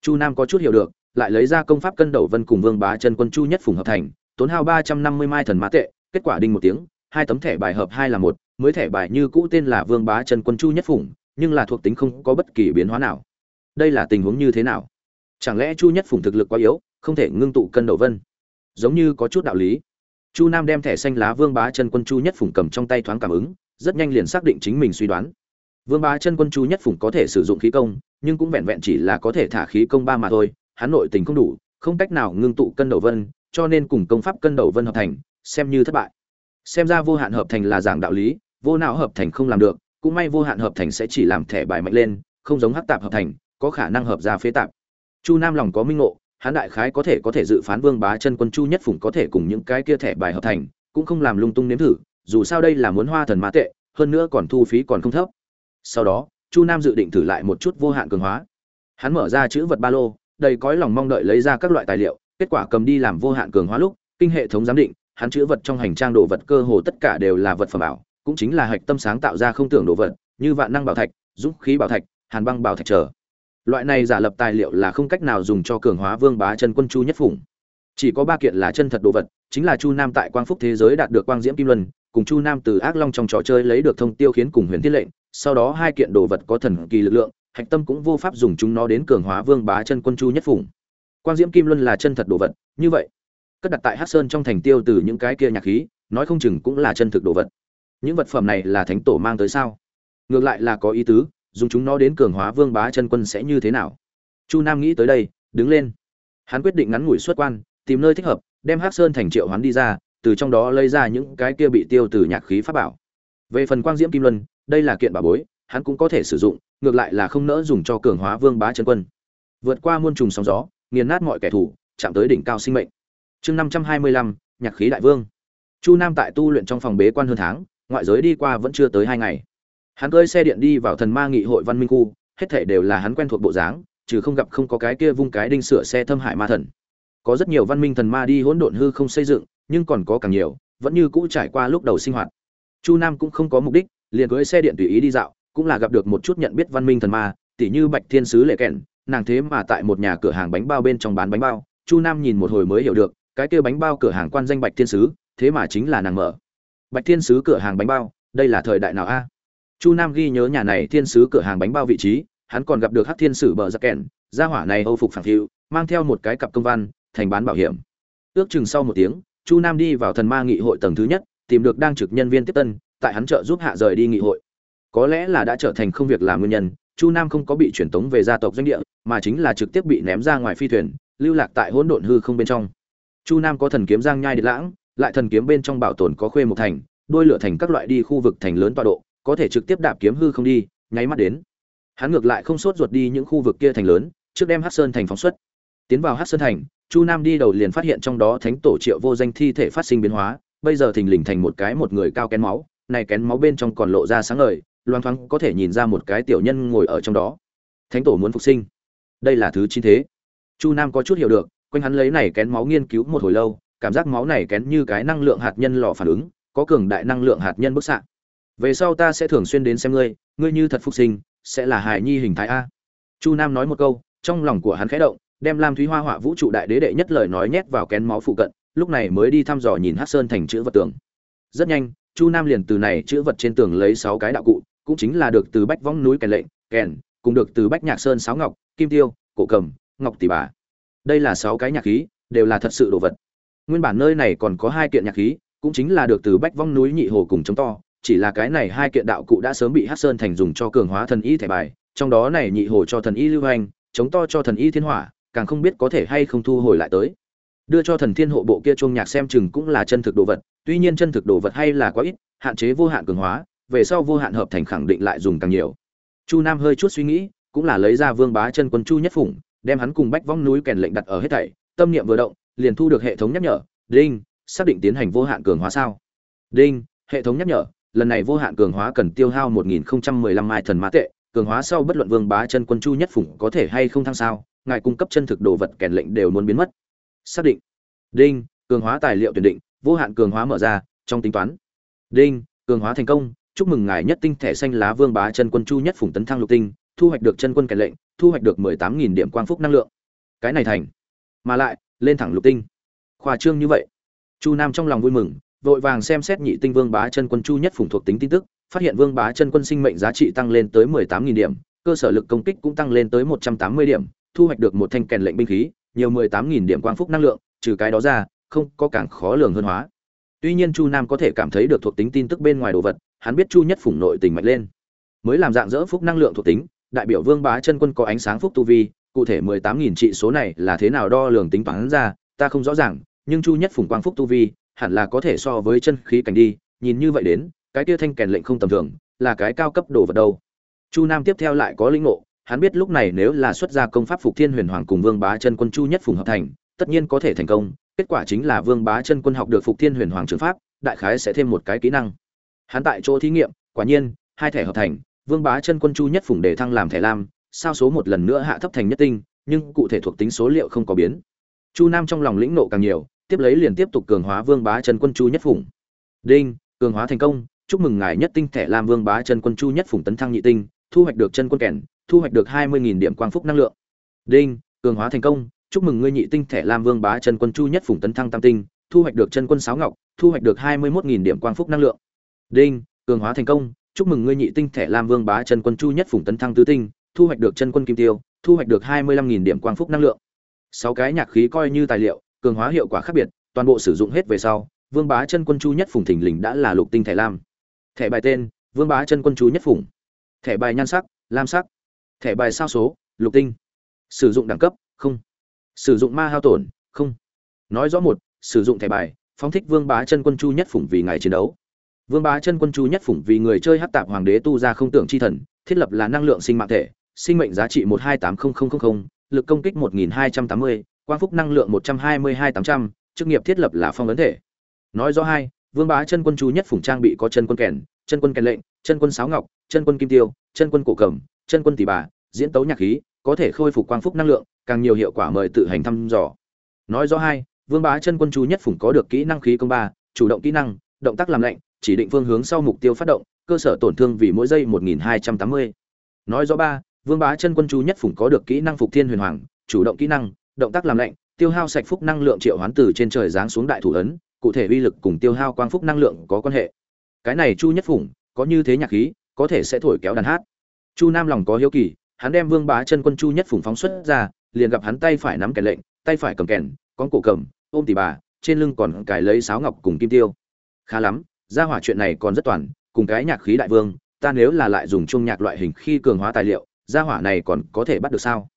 chu nam có chút hiểu được, lại lấy ra công pháp cân đầu vân cùng vương bá chân quân chu nhất phùng hợp thành, tốn hao ba trăm năm mươi mai thần mã tệ, kết quả đinh một tiếng, hai tấm thẻ bài hợp hai là một, mới thẻ bài như cũ tên là vương bá chân quân chu nhất phùng, nhưng là thuộc tính không có bất kỳ biến hóa nào. Đây là tình huống như thế nào? Chẳng lẽ chu nhất phùng thực lực quá yếu, không thể ngưng tụ cân đầu vân? Giống như có chút đạo lý. Chu nam đem thẻ xanh lá vương bá chân quân chu nhất phùng cầm trong tay thoáng cảm ứng, rất nhanh liền xác định chính mình suy đoán vương bá chân quân chu nhất phùng có thể sử dụng khí công, nhưng cũng vẹn vẹn chỉ là có thể thả khí công ba mà thôi, hắn nội tình không đủ, không cách nào ngưng tụ cân đầu vân, cho nên cùng công pháp cân đầu vân hợp thành, xem như thất bại. Xem ra vô hạn hợp thành là giảng đạo lý, vô não hợp thành không làm được, cũng may vô hạn hợp thành sẽ chỉ làm thẻ bài mạnh lên, không giống hắc tạp hợp thành, có khả năng hợp ra phế tạp. Chu nam lòng có minh ngộ, hắn đại khái có thể có thể dự phán vương bá chân quân chu nhất phùng có thể cùng những cái kia thẻ bài hợp thành, cũng không làm lung tung nếm thử, dù sao đây là muốn hoa thần mã tệ, hơn nữa còn thu phí còn không thấp sau đó, chu nam dự định thử lại một chút vô hạn cường hóa. Hắn mở ra chữ vật ba lô, đầy cõi lòng mong đợi lấy ra các loại tài liệu, kết quả cầm đi làm vô hạn cường hóa lúc, kinh hệ thống giám định, hắn chữ vật trong hành trang đồ vật cơ hồ tất cả đều là vật phẩm ảo, cũng chính là hạch tâm sáng tạo ra không tưởng đồ vật, như vạn năng bảo thạch, dũng khí bảo thạch, hàn băng bảo thạch trở loại này giả lập tài liệu là không cách nào dùng cho cường hóa vương bá chân quân chu nhất phủng chỉ có ba kiện là chân thật đồ vật, chính là chu nam tại quang phúc thế giới đạt được quang diễm kim luân cùng chu nam từ ác long trong trò chơi lấy được thông tiêu khiến cùng huyền thiết lệnh, sau đó hai kiện đồ vật có thần kỳ lực lượng, hạch tâm cũng vô pháp dùng chúng nó đến cường hóa vương bá chân quân chu nhất phủng Quan diễm kim luân là chân thật đồ vật, như vậy, cất đặt tại hát sơn trong thành tiêu từ những cái kia nhạc khí, nói không chừng cũng là chân thực đồ vật. Những vật phẩm này là thánh tổ mang tới sao? Ngược lại là có ý tứ, dùng chúng nó đến cường hóa vương bá chân quân sẽ như thế nào? Chu nam nghĩ tới đây, đứng lên. Hắn quyết định ngắn ngủi xuất quan, tìm nơi thích hợp, đem hắc sơn thành triệu hoán đi ra từ trong đó lấy ra những cái kia bị tiêu từ nhạc khí pháp bảo. Về phần quang diễm kim luân, đây là kiện bảo bối, hắn cũng có thể sử dụng, ngược lại là không nỡ dùng cho cường hóa vương bá chân quân. Vượt qua muôn trùng sóng gió, nghiền nát mọi kẻ thù, chạm tới đỉnh cao sinh mệnh. Chương năm trăm hai mươi lăm, nhạc khí đại vương. Chu nam tại tu luyện trong phòng bế quan hơn tháng, ngoại giới đi qua vẫn chưa tới hai ngày. Hắn cơi xe điện đi vào thần ma nghị hội văn minh khu, hết thể đều là hắn quen thuộc bộ dáng, trừ không gặp không có cái kia vung cái đinh sửa xe thâm hại ma thần. Có rất nhiều văn minh thần ma đi hỗn độn hư không xây dựng nhưng còn có càng nhiều, vẫn như cũ trải qua lúc đầu sinh hoạt. Chu nam cũng không có mục đích, liền cưới xe điện tùy ý đi dạo, cũng là gặp được một chút nhận biết văn minh thần ma, tỉ như bạch thiên sứ lệ kèn, nàng thế mà tại một nhà cửa hàng bánh bao bên trong bán bánh bao. Chu nam nhìn một hồi mới hiểu được, cái kia bánh bao cửa hàng quan danh bạch thiên sứ, thế mà chính là nàng mở. Bạch thiên sứ cửa hàng bánh bao, đây là thời đại nào a? Chu nam ghi nhớ nhà này thiên sứ cửa hàng bánh bao vị trí, hắn còn gặp được hát thiên sử bờ giặc kèn, gia hỏa này âu phục phản thiệu mang theo một cái cặp công văn, thành bán bảo hiểm. Ước chừng sau một tiếng chu nam đi vào thần ma nghị hội tầng thứ nhất, tìm được đang trực nhân viên tiếp tân, tại hắn trợ giúp hạ rời đi nghị hội. Có lẽ là đã trở thành không việc làm nguyên nhân, chu nam không có bị truyền tống về gia tộc doanh địa, mà chính là trực tiếp bị ném ra ngoài phi thuyền, lưu lạc tại hỗn độn hư không bên trong. Chu nam có thần kiếm giang nhai địch lãng, lại thần kiếm bên trong bảo tồn có khuê một thành, đôi lửa thành các loại đi khu vực thành lớn tọa độ, có thể trực tiếp đạp kiếm hư không đi, nháy mắt đến. Hắn ngược lại không sốt ruột đi những khu vực kia thành lớn, trước đem hát sơn thành phóng xuất. Tiến vào hát sơn thành chu nam đi đầu liền phát hiện trong đó thánh tổ triệu vô danh thi thể phát sinh biến hóa, bây giờ thình lình thành một cái một người cao kén máu, này kén máu bên trong còn lộ ra sáng ngời, loang thoáng có thể nhìn ra một cái tiểu nhân ngồi ở trong đó. Thánh tổ muốn phục sinh. Đây là thứ chín thế. Chu nam có chút hiểu được, quanh hắn lấy này kén máu nghiên cứu một hồi lâu, cảm giác máu này kén như cái năng lượng hạt nhân lò phản ứng, có cường đại năng lượng hạt nhân bức xạ. Về sau ta sẽ thường xuyên đến xem ngươi ngươi như thật phục sinh, sẽ là hài nhi hình thái a. Chu nam nói một câu, trong lòng của hắn khẽ động đem lam thúy hoa họa vũ trụ đại đế đệ nhất lời nói nhét vào kén máu phụ cận, lúc này mới đi thăm dò nhìn hát sơn thành chữ vật tường. Rất nhanh, chu nam liền từ này chữ vật trên tường lấy sáu cái đạo cụ, cũng chính là được từ bách võng núi kèn lệnh, kèn, cùng được từ bách nhạc sơn sáo ngọc, kim tiêu, cổ cầm, ngọc tỷ bà. Đây là sáu cái nhạc khí, đều là thật sự đồ vật. Nguyên bản nơi này còn có hai kiện nhạc khí, cũng chính là được từ bách vong núi nhị hồ cùng chống to, chỉ là cái này hai kiện đạo cụ đã sớm bị hát sơn thành dùng cho cường hóa thần y thẻ bài, trong đó này nhị hồ cho thần y lưu hành, chống to cho thần y thiên hỏa càng không biết có thể hay không thu hồi lại tới. Đưa cho thần thiên hộ bộ kia chuông nhạc xem chừng cũng là chân thực đồ vật tuy nhiên chân thực đồ vật hay là quá ít hạn chế vô hạn cường hóa về sau vô hạn hợp thành khẳng định lại dùng càng nhiều. Chu nam hơi chút suy nghĩ cũng là lấy ra vương bá chân quân chu nhất phủng đem hắn cùng bách vong núi kèn lệnh đặt ở hết thảy tâm niệm vừa động liền thu được hệ thống nhắc nhở đinh xác định tiến hành vô hạn cường hóa sao? Đinh hệ thống nhắc nhở lần này vô hạn cường hóa cần tiêu hao 1015 mai thần mã tệ, cường hóa sau bất luận vương bá chân quân chu nhất phụng có thể hay không thăng sao, ngài cung cấp chân thực đồ vật kèn lệnh đều muốn biến mất. Xác định. Đinh, cường hóa tài liệu tuyển định, vô hạn cường hóa mở ra, trong tính toán. Đinh cường hóa thành công chúc mừng ngài nhất tinh thẻ xanh lá vương bá chân quân chu nhất phùng tấn thăng lục tinh thu hoạch được chân quân kèn lệnh thu hoạch được mười tám nghìn điểm quang phúc năng lượng. Cái này thành. Mà lại lên thẳng lục tinh. Khoa trương như vậy. Chu nam trong lòng vui mừng vội vàng xem xét nhị tinh vương bá chân quân chu nhất phùng thuộc tính tin tức phát hiện vương bá chân quân sinh mệnh giá trị tăng lên tới mười tám nghìn điểm cơ sở lực công kích cũng tăng lên tới một trăm tám mươi điểm thu hoạch được một thanh kèn lệnh binh khí, nhiều mười tám nghìn điểm quang phúc năng lượng, trừ cái đó ra, không có càng khó lường hơn hóa. Tuy nhiên chu nam có thể cảm thấy được thuộc tính tin tức bên ngoài đồ vật, hắn biết chu nhất phủng nội tình mạnh lên. Mới làm dạng dỡ phúc năng lượng thuộc tính, đại biểu vương bá chân quân có ánh sáng phúc tu vi, cụ thể mười tám nghìn trị số này là thế nào đo lường tính toán ra, ta không rõ ràng, nhưng chu nhất phủng quang phúc tu vi, hẳn là có thể so với chân khí cảnh đi, nhìn như vậy đến, cái kia thanh kèn lệnh không tầm thường, là cái cao cấp đồ vật đâu. Chu nam tiếp theo lại có lĩnh ngộ hắn biết lúc này nếu là xuất ra công pháp phục thiên huyền hoàng cùng vương bá chân quân chu nhất phùng hợp thành, tất nhiên có thể thành công, kết quả chính là vương bá chân quân học được phục thiên huyền hoàng trường pháp, đại khái sẽ thêm một cái kỹ năng. Hắn tại chỗ thí nghiệm, quả nhiên, hai thẻ hợp thành, vương bá chân quân chu nhất phùng để thăng làm thẻ lam, sao số một lần nữa hạ thấp thành nhất tinh, nhưng cụ thể thuộc tính số liệu không có biến. Chu nam trong lòng lĩnh nộ càng nhiều, tiếp lấy liền tiếp tục cường hóa vương bá chân quân chu nhất phùng. Đinh, cường hóa thành công, chúc mừng ngài nhất tinh thẻ lam vương bá chân quân chu nhất phùng tấn thăng nhị tinh, thu hoạch được chân quân kèn thu hoạch được hai mươi điểm quang phúc năng lượng. Đinh, cường hóa thành công. Chúc mừng ngươi nhị tinh thẻ lam vương bá chân quân chu nhất phùng tấn thăng tam tinh, thu hoạch được chân quân sáo ngọc, thu hoạch được hai mươi một điểm quang phúc năng lượng. Đinh, cường hóa thành công. Chúc mừng ngươi nhị tinh thẻ lam vương bá chân quân chu nhất phùng tấn thăng tứ tinh, thu hoạch được chân quân kim tiêu, thu hoạch được hai mươi lăm điểm quang phúc năng lượng. Sáu cái nhạc khí coi như tài liệu, cường hóa hiệu quả khác biệt, toàn bộ sử dụng hết về sau, vương bá chân quân chu nhất phùng thình lình đã là lục tinh thẻ lam. Thẻ bài tên, vương bá chân quân chu nhất phùng. Thẻ bài nhan sắc, lam sắc thẻ bài sao số, lục tinh. Sử dụng đẳng cấp, không. Sử dụng ma hao tổn, không. Nói rõ một, sử dụng thẻ bài, phóng thích vương bá chân quân chu nhất phủng vì ngày chiến đấu. Vương bá chân quân chu nhất phủng vì người chơi hát tạp hoàng đế tu ra không tưởng chi thần, thiết lập là năng lượng sinh mạng thể, sinh mệnh giá trị một hai tám nghìn lực công kích một nghìn hai trăm tám mươi, quang phúc năng lượng một trăm hai mươi hai tám trăm, chức nghiệp thiết lập là phong ấn thể. Nói rõ hai, vương bá chân quân chu nhất phủng trang bị có chân quân kèn, chân quân kèn lệnh, chân quân sáo ngọc, chân quân kim tiêu, chân quân cổ cầm chân quân tỷ bà, diễn tấu nhạc khí, có thể khôi phục quang phúc năng lượng, càng nhiều hiệu quả mời tự hành thăm dò. Nói rõ hai, vương bá chân quân chú nhất phủng có được kỹ năng khí công ba, chủ động kỹ năng, động tác làm lạnh, chỉ định phương hướng sau mục tiêu phát động, cơ sở tổn thương vì mỗi giây một nghìn hai trăm tám mươi. Nói rõ ba, vương bá chân quân chú nhất phủng có được kỹ năng phục thiên huyền hoàng, chủ động kỹ năng, động tác làm lạnh, tiêu hao sạch phúc năng lượng triệu hoán từ trên trời giáng xuống đại thủ ấn, cụ thể uy lực cùng tiêu hao quang phúc năng lượng có quan hệ. Cái này chu nhất phủng, có như thế nhạc khí, có thể sẽ thổi kéo đàn hát chu nam lòng có hiếu kỳ, hắn đem vương bá chân quân chu nhất phùng phóng xuất ra, liền gặp hắn tay phải nắm kèn lệnh, tay phải cầm kèn, con cổ cầm, ôm tỉ bà, trên lưng còn cài lấy sáo ngọc cùng kim tiêu. Khá lắm, gia hỏa chuyện này còn rất toàn, cùng cái nhạc khí đại vương, ta nếu là lại dùng chung nhạc loại hình khi cường hóa tài liệu, gia hỏa này còn có thể bắt được sao?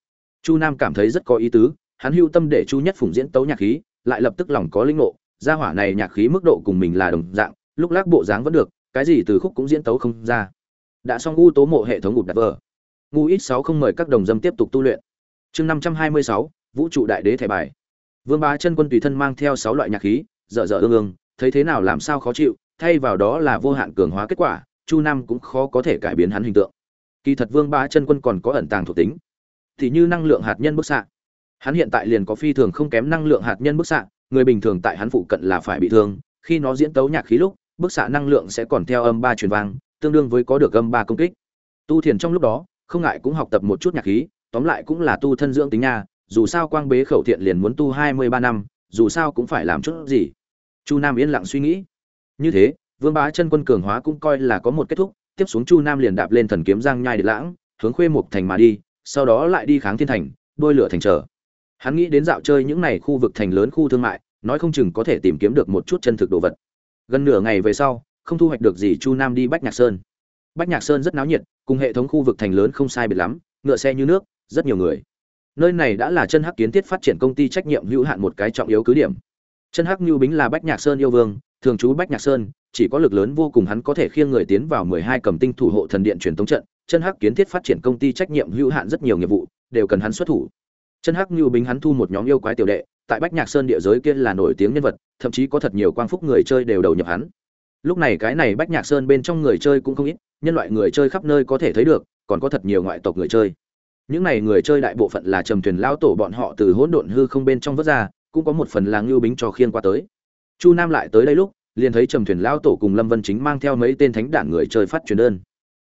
Chu nam cảm thấy rất có ý tứ, hắn hưu tâm để chu nhất phùng diễn tấu nhạc khí, lại lập tức lòng có linh ngộ, gia hỏa này nhạc khí mức độ cùng mình là đồng dạng, lúc lác bộ dáng vẫn được, cái gì từ khúc cũng diễn tấu không ra đã xong u tố mộ hệ thống ngụp đặt vờ. Ngu ít sáu không mời các đồng dâm tiếp tục tu luyện. Chương năm trăm hai mươi sáu, vũ trụ đại đế thẻ bài. Vương bá chân quân tùy thân mang theo sáu loại nhạc khí, dở dở ương ương, thấy thế nào làm sao khó chịu, thay vào đó là vô hạn cường hóa kết quả, chu nam cũng khó có thể cải biến hắn hình tượng. Kỳ thật vương bá chân quân còn có ẩn tàng thuộc tính. Thì như năng lượng hạt nhân bức xạ. Hắn hiện tại liền có phi thường không kém năng lượng hạt nhân bức xạ, người bình thường tại hắn phụ cận là phải bị thương, khi nó diễn tấu nhạc khí lúc, bức xạ năng lượng sẽ còn theo âm ba truyền vang tương đương với có được âm ba công kích. Tu thiền trong lúc đó, không ngại cũng học tập một chút nhạc khí, tóm lại cũng là tu thân dưỡng tính nha, dù sao quang bế khẩu thiện liền muốn tu hai mươi ba năm, dù sao cũng phải làm chút gì. Chu nam yên lặng suy nghĩ. Như thế, vương bá chân quân cường hóa cũng coi là có một kết thúc, tiếp xuống chu nam liền đạp lên thần kiếm giang nhai địa lãng, hướng khuê mục thành mà đi, sau đó lại đi kháng thiên thành, đôi lửa thành trở. Hắn nghĩ đến dạo chơi những n à y khu vực thành lớn khu thương mại, nói không chừng có thể tìm kiếm được một chút chân thực đồ vật. Gần nửa ngày về sau không thu hoạch được gì chu nam đi bách nhạc sơn. Bách nhạc sơn rất náo nhiệt, cùng hệ thống khu vực thành lớn không sai biệt lắm, ngựa xe như nước, rất nhiều người. Nơi này đã là chân hắc kiến thiết phát triển công ty trách nhiệm hữu hạn một cái trọng yếu cứ điểm. Chân hắc như bính là bách nhạc sơn yêu vương, thường trú bách nhạc sơn, chỉ có lực lớn vô cùng hắn có thể khiêng người tiến vào mười hai cầm tinh thủ hộ thần điện truyền tống trận. Chân hắc kiến thiết phát triển công ty trách nhiệm hữu hạn rất nhiều nghiệp vụ, đều cần hắn xuất thủ. Chân hắc như bính hắn thu một nhóm yêu quái tiểu đệ, tại bách nhạc sơn địa giới kia là nổi tiếng nhân vật, thậm chí có thật nhiều quang phúc người chơi đều đầu nhập hắn lúc này cái này bách nhạc sơn bên trong người chơi cũng không ít, nhân loại người chơi khắp nơi có thể thấy được, còn có thật nhiều ngoại tộc người chơi. Những này người chơi đại bộ phận là trầm thuyền lao tổ bọn họ từ hỗn độn hư không bên trong vớt ra, cũng có một phần là ngưu bính cho khiên qua tới. Chu nam lại tới đây lúc, liền thấy trầm thuyền lão tổ cùng lâm vân chính mang theo mấy tên thánh đản người chơi phát truyền đơn.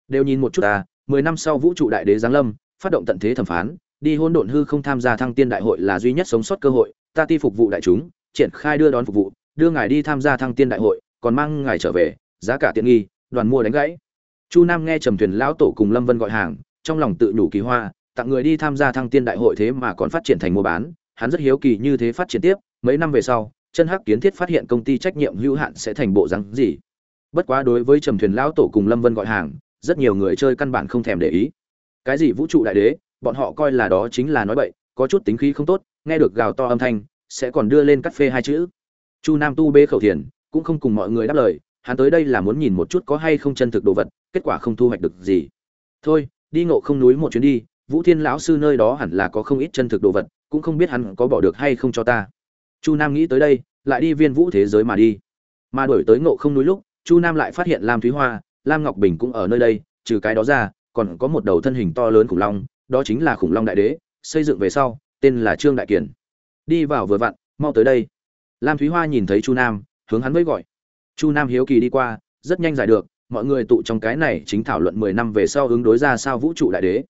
Đều nhìn một chút ta mười năm sau vũ trụ đại đế giáng lâm, phát động tận thế thẩm phán, đi hôn độn hư không tham gia thăng tiên đại hội là duy nhất sống sót cơ hội, ta ti phục vụ đại chúng, triển khai đưa đón phục vụ, đưa ngài đi tham gia thăng tiên đại hội còn mang ngài trở về, giá cả tiện nghi, đoàn mua đánh gãy. Chu nam nghe trầm thuyền lão tổ cùng lâm vân gọi hàng, trong lòng tự nhủ kỳ hoa, tặng người đi tham gia thăng tiên đại hội thế mà còn phát triển thành mua bán, hắn rất hiếu kỳ như thế phát triển tiếp, mấy năm về sau, chân hắc kiến thiết phát hiện công ty trách nhiệm hữu hạn sẽ thành bộ rắn gì. Bất quá đối với trầm thuyền lão tổ cùng lâm vân gọi hàng, rất nhiều người chơi căn bản không thèm để ý. Cái gì vũ trụ đại đế, bọn họ coi là đó chính là nói bậy, có chút tính khí không tốt, nghe được gào to âm thanh, sẽ còn đưa lên cắt phê hai chữ. Chu nam tu bê khẩu thiền cũng không cùng mọi người đáp lời, hắn tới đây là muốn nhìn một chút có hay không chân thực đồ vật, kết quả không thu hoạch được gì. Thôi, đi ngộ không núi một chuyến đi, vũ thiên lão sư nơi đó hẳn là có không ít chân thực đồ vật, cũng không biết hắn có bỏ được hay không cho ta. Chu nam nghĩ tới đây, lại đi viên vũ thế giới mà đi. Mà đổi tới ngộ không núi lúc, chu nam lại phát hiện lam thúy hoa, lam ngọc bình cũng ở nơi đây, trừ cái đó ra, còn có một đầu thân hình to lớn khủng long, đó chính là khủng long đại đế, xây dựng về sau, tên là trương đại kiển. Đi vào vừa vặn, mau tới đây. Lam thúy hoa nhìn thấy chu nam hướng hắn với gọi. Chu nam hiếu kỳ đi qua, rất nhanh giải được, mọi người tụ trong cái này chính thảo luận mười năm về sau ứng đối ra sao vũ trụ đại đế.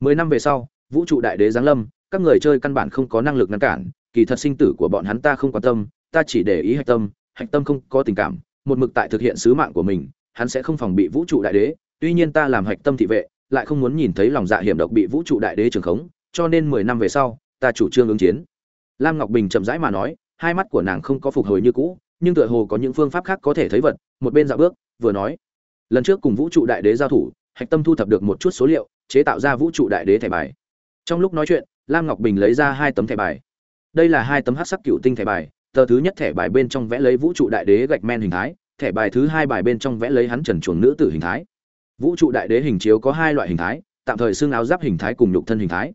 Mười năm về sau, vũ trụ đại đế giáng lâm, các người chơi căn bản không có năng lực ngăn cản, kỳ thật sinh tử của bọn hắn ta không quan tâm, ta chỉ để ý hạch tâm hạch tâm không có tình cảm, một mực tại thực hiện sứ mạng của mình, hắn sẽ không phòng bị vũ trụ đại đế, tuy nhiên ta làm hạch tâm thị vệ, lại không muốn nhìn thấy lòng dạ hiểm độc bị vũ trụ đại đế trường khống, cho nên mười năm về sau, ta chủ trương ứng chiến. Lam ngọc bình chậm rãi mà nói, hai mắt của nàng không có phục hồi như cũ nhưng tựa hồ có những phương pháp khác có thể thấy vật, một bên dạo bước, vừa nói, lần trước cùng vũ trụ đại đế giao thủ, hạch tâm thu thập được một chút số liệu, chế tạo ra vũ trụ đại đế thẻ bài. Trong lúc nói chuyện, lam ngọc bình lấy ra hai tấm thẻ bài. Đây là hai tấm hát sắc cựu tinh thẻ bài, tờ thứ nhất thẻ bài bên trong vẽ lấy vũ trụ đại đế gạch men hình thái, thẻ bài thứ hai bài bên trong vẽ lấy hắn trần chuồng nữ tử hình thái. Vũ trụ đại đế hình chiếu có hai loại hình thái, tạm thời xương áo giáp hình thái cùng nhục thân hình thái.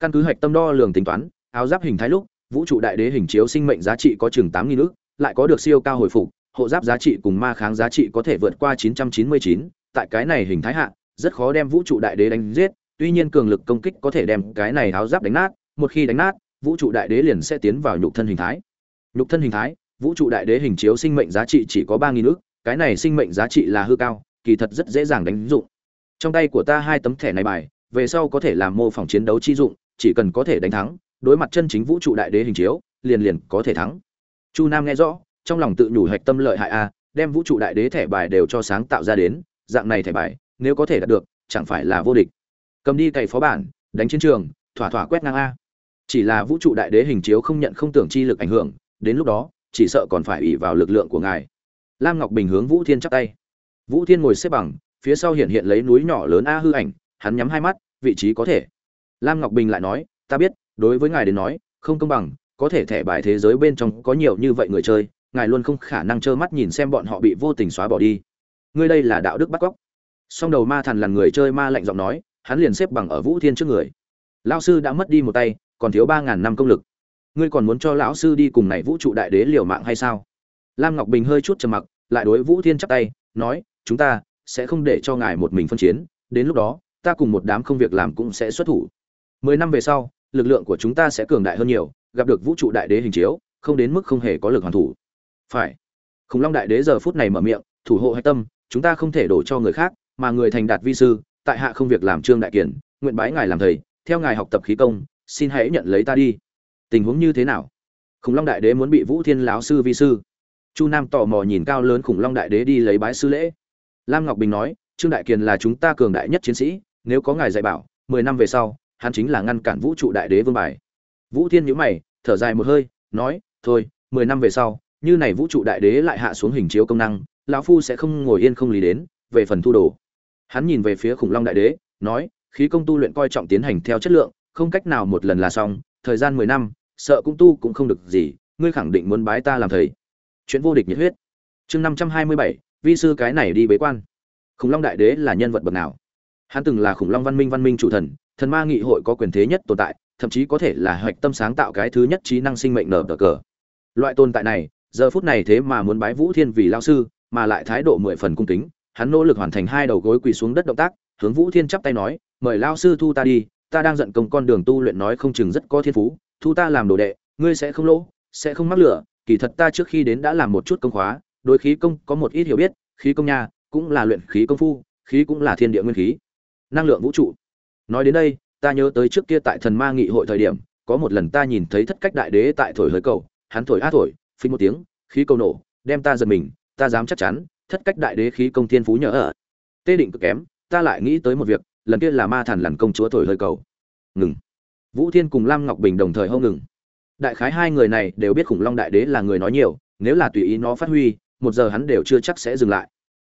Căn cứ hạch tâm đo lường tính toán, áo giáp hình thái lúc, vũ trụ đại đế hình chiếu sinh mệnh giá trị có chừng tám nghìn ước lại có được siêu cao hồi phục hộ giáp giá trị cùng ma kháng giá trị có thể vượt qua 999, tại cái này hình thái hạ, rất khó đem vũ trụ đại đế đánh giết, tuy nhiên cường lực công kích có thể đem cái này áo giáp đánh nát, một khi đánh nát, vũ trụ đại đế liền sẽ tiến vào nhục thân hình thái. Nhục thân hình thái, vũ trụ đại đế hình chiếu sinh mệnh giá trị chỉ có 3000 nước. cái này sinh mệnh giá trị là hư cao, kỳ thật rất dễ dàng đánh dụng. Trong tay của ta hai tấm thẻ này bài, về sau có thể làm mô phỏng chiến đấu chi dụng, chỉ cần có thể đánh thắng, đối mặt chân chính vũ trụ đại đế hình chiếu, liền liền có thể thắng. Chu Nam nghe rõ, trong lòng tự nhủ hạch tâm lợi hại a, đem vũ trụ đại đế thẻ bài đều cho sáng tạo ra đến, dạng này thẻ bài, nếu có thể đạt được, chẳng phải là vô địch. Cầm đi cày phó bản, đánh chiến trường, thỏa thỏa quét ngang a. Chỉ là vũ trụ đại đế hình chiếu không nhận không tưởng chi lực ảnh hưởng, đến lúc đó, chỉ sợ còn phải ủy vào lực lượng của ngài. Lam Ngọc Bình hướng Vũ Thiên chắp tay. Vũ Thiên ngồi xếp bằng, phía sau hiện hiện lấy núi nhỏ lớn a hư ảnh, hắn nhắm hai mắt, vị trí có thể. Lam Ngọc Bình lại nói, ta biết, đối với ngài đến nói, không công bằng, có thể thẻ bài thế giới bên trong có nhiều như vậy người chơi, ngài luôn không khả năng trơ mắt nhìn xem bọn họ bị vô tình xóa bỏ đi. Ngươi đây là đạo đức bắt cóc. Song đầu ma thần là người chơi ma lạnh giọng nói hắn liền xếp bằng ở vũ thiên trước người. Lão sư đã mất đi một tay còn thiếu ba ngàn năm công lực. Ngươi còn muốn cho lão sư đi cùng này vũ trụ đại đế liều mạng hay sao? Lam ngọc bình hơi chút trầm mặc lại đối vũ thiên chắp tay nói chúng ta sẽ không để cho ngài một mình phân chiến đến lúc đó ta cùng một đám không việc làm cũng sẽ xuất thủ. Mười năm về sau lực lượng của chúng ta sẽ cường đại hơn nhiều gặp được vũ trụ đại đế hình chiếu, không đến mức không hề có lực hoàn thủ. Phải. Khủng long đại đế giờ phút này mở miệng, thủ hộ hạch tâm, chúng ta không thể đổ cho người khác, mà người thành đạt vi sư, tại hạ không việc làm trương đại kiển, nguyện bái ngài làm thầy, theo ngài học tập khí công, xin hãy nhận lấy ta đi. Tình huống như thế nào? Khủng long đại đế muốn bị vũ thiên lão sư vi sư. Chu nam tò mò nhìn cao lớn khủng long đại đế đi lấy bái sư lễ. Lam ngọc bình nói, trương đại kiền là chúng ta cường đại nhất chiến sĩ, nếu có ngài dạy bảo, mười năm về sau, hắn chính là ngăn cản vũ trụ đại đế vương bài vũ thiên nhíu mày, thở dài một hơi, nói, thôi, mười năm về sau, như này vũ trụ đại đế lại hạ xuống hình chiếu công năng, lão phu sẽ không ngồi yên không lý đến, về phần thu đồ. Hắn nhìn về phía khủng long đại đế, nói, khí công tu luyện coi trọng tiến hành theo chất lượng, không cách nào một lần là xong, thời gian mười năm, sợ cũng tu cũng không được gì, ngươi khẳng định muốn bái ta làm thầy. Chuyện vô địch nhiệt huyết. Chương năm trăm hai mươi bảy, vi sư cái này đi bế quan. Khủng long đại đế là nhân vật bậc nào? Hắn từng là khủng long văn minh văn minh chủ thần thần ma nghị hội có quyền thế nhất tồn tại thậm chí có thể là hoạch tâm sáng tạo cái thứ nhất trí năng sinh mệnh nở cờ. Loại tồn tại này giờ phút này thế mà muốn bái Vũ Thiên vì lao sư, mà lại thái độ mười phần cung kính, hắn nỗ lực hoàn thành hai đầu gối quỳ xuống đất động tác, hướng Vũ Thiên chắp tay nói, "Mời lao sư thu ta đi, ta đang giận công con đường tu luyện nói không chừng rất có thiên phú, thu ta làm đồ đệ, ngươi sẽ không lỗ, sẽ không mắc lửa, kỳ thật ta trước khi đến đã làm một chút công khóa, đối khí công có một ít hiểu biết khí công nha cũng là luyện khí công phu khí cũng là thiên địa nguyên khí. Năng lượng vũ trụ. Nói đến đây ta nhớ tới trước kia tại thần ma nghị hội thời điểm, có một lần ta nhìn thấy thất cách đại đế tại thổi hơi cầu, hắn thổi á thổi, phình một tiếng, khí cầu nổ, đem ta giật mình, ta dám chắc chắn, thất cách đại đế khí công thiên phú nhờ ở. Tê định cực kém, ta lại nghĩ tới một việc, lần kia là ma thần lằn công chúa thổi hơi cầu. Ngừng. Vũ thiên cùng lam ngọc bình đồng thời hông ngừng. Đại khái hai người này đều biết khủng long đại đế là người nói nhiều, nếu là tùy ý nó phát huy, một giờ hắn đều chưa chắc sẽ dừng lại.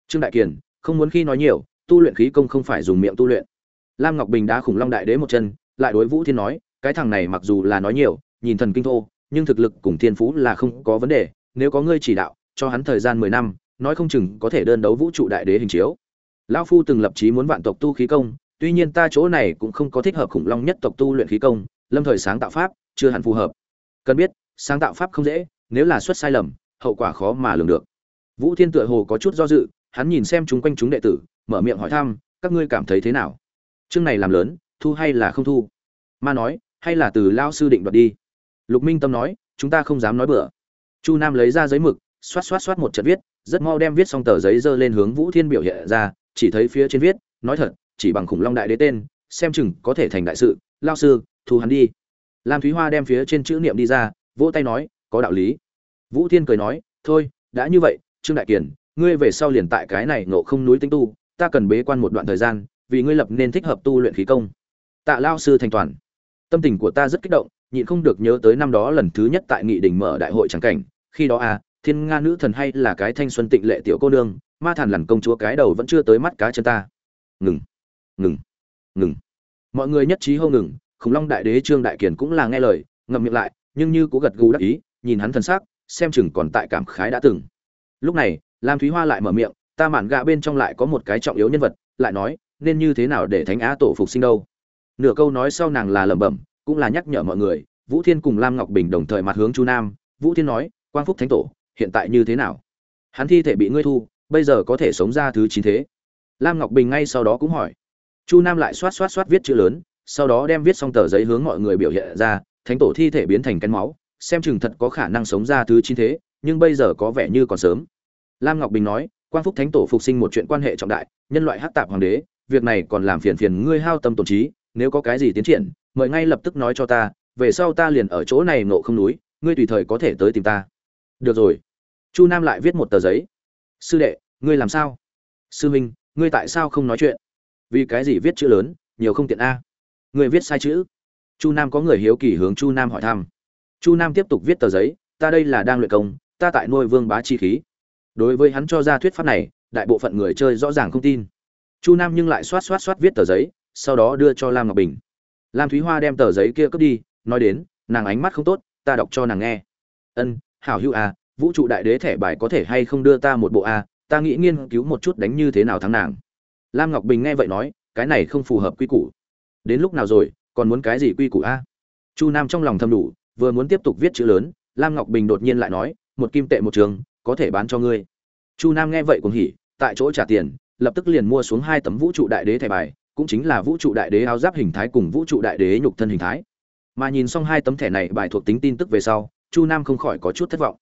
Trương đại kiền, không muốn khi nói nhiều, tu luyện khí công không phải dùng miệng tu luyện lam ngọc bình đã khủng long đại đế một chân, lại đối vũ thiên nói, cái thằng này mặc dù là nói nhiều, nhìn thần kinh thô, nhưng thực lực cùng thiên phú là không có vấn đề, nếu có ngươi chỉ đạo, cho hắn thời gian mười năm, nói không chừng có thể đơn đấu vũ trụ đại đế hình chiếu. Lão phu từng lập chí muốn vạn tộc tu khí công, tuy nhiên ta chỗ này cũng không có thích hợp khủng long nhất tộc tu luyện khí công, lâm thời sáng tạo pháp, chưa hẳn phù hợp. Cần biết, sáng tạo pháp không dễ, nếu là xuất sai lầm, hậu quả khó mà lường được. Vũ thiên tựa hồ có chút do dự, hắn nhìn xem chúng quanh chúng đệ tử, mở miệng hỏi thăm, các ngươi cảm thấy thế nào? Chương này làm lớn, thu hay là không thu? Ma nói, hay là từ lao sư định đoạt đi? Lục minh tâm nói, chúng ta không dám nói bừa. Chu nam lấy ra giấy mực, xoát xoát xoát một trận viết, rất mau đem viết xong tờ giấy dơ lên hướng vũ thiên biểu hiện ra, chỉ thấy phía trên viết, nói thật, chỉ bằng khủng long đại đế tên, xem chừng có thể thành đại sự lao sư, thu hắn đi. Lam thúy hoa đem phía trên chữ niệm đi ra, vỗ tay nói, có đạo lý. Vũ thiên cười nói, thôi, đã như vậy, trương đại kiển, ngươi về sau liền tại cái này nộ không núi tinh tu, ta cần bế quan một đoạn thời gian vì ngươi lập nên thích hợp tu luyện khí công. Tạ lao sư thành toàn. Tâm tình của ta rất kích động, nhịn không được nhớ tới năm đó lần thứ nhất tại nghị đình mở đại hội trắng cảnh. Khi đó à thiên nga nữ thần hay là cái thanh xuân tịnh lệ tiểu cô nương, ma thần lằn công chúa cái đầu vẫn chưa tới mắt cá chân ta. Ngừng ngừng ngừng. Mọi người nhất trí hô ngừng, khủng long đại đế trương đại kiền cũng là nghe lời, ngậm miệng lại, nhưng như cố gật gù đắc ý, nhìn hắn thân xác xem chừng còn tại cảm khái đã từng. Lúc này, lam thúy hoa lại mở miệng, ta mạn gạ bên trong lại có một cái trọng yếu nhân vật, lại nói nên như thế nào để thánh á tổ phục sinh đâu? Nửa câu nói sau nàng là lẩm bẩm, cũng là nhắc nhở mọi người, vũ thiên cùng lam ngọc bình đồng thời mặt hướng chu nam. Vũ thiên nói, quang phúc thánh tổ, hiện tại như thế nào? Hắn thi thể bị ngươi thu, bây giờ có thể sống ra thứ chín thế. Lam ngọc bình ngay sau đó cũng hỏi. Chu nam lại xoát xoát xoát viết chữ lớn, sau đó đem viết xong tờ giấy hướng mọi người biểu hiện ra, thánh tổ thi thể biến thành cánh máu, xem chừng thật có khả năng sống ra thứ chín thế, nhưng bây giờ có vẻ như còn sớm. Lam ngọc bình nói, quang phúc thánh tổ phục sinh một chuyện quan hệ trọng đại, nhân loại hắc tạp hoàng đế việc này còn làm phiền phiền ngươi hao tâm tổn trí, nếu có cái gì tiến triển, mời ngay lập tức nói cho ta, về sau ta liền ở chỗ này nộ không núi, ngươi tùy thời có thể tới tìm ta. Được rồi. Chu nam lại viết một tờ giấy. Sư đệ, ngươi làm sao? Sư huynh ngươi tại sao không nói chuyện? Vì cái gì viết chữ lớn, nhiều không tiện a. Ngươi viết sai chữ. Chu nam có người hiếu kỳ hướng chu nam hỏi thăm. Chu nam tiếp tục viết tờ giấy, ta đây là đang luyện công, ta tại nuôi vương bá chi khí. Đối với hắn cho ra thuyết pháp này, đại bộ phận người chơi rõ ràng không tin chu nam nhưng lại xoát xoát xoát viết tờ giấy, sau đó đưa cho lam ngọc bình. Lam thúy hoa đem tờ giấy kia cướp đi, nói đến, nàng ánh mắt không tốt, ta đọc cho nàng nghe. Ân, hảo hữu à vũ trụ đại đế thẻ bài có thể hay không đưa ta một bộ a ta nghĩ nghiên cứu một chút đánh như thế nào thắng nàng. Lam ngọc bình nghe vậy nói, cái này không phù hợp quy củ. Đến lúc nào rồi, còn muốn cái gì quy củ a chu nam trong lòng thầm đủ, vừa muốn tiếp tục viết chữ lớn, lam ngọc bình đột nhiên lại nói, một kim tệ một trường, có thể bán cho ngươi. Chu nam nghe vậy cũng hỉ, tại chỗ trả tiền lập tức liền mua xuống hai tấm vũ trụ đại đế thẻ bài, cũng chính là vũ trụ đại đế áo giáp hình thái cùng vũ trụ đại đế nhục thân hình thái. Mà nhìn xong hai tấm thẻ này bài thuộc tính tin tức về sau, chu nam không khỏi có chút thất vọng.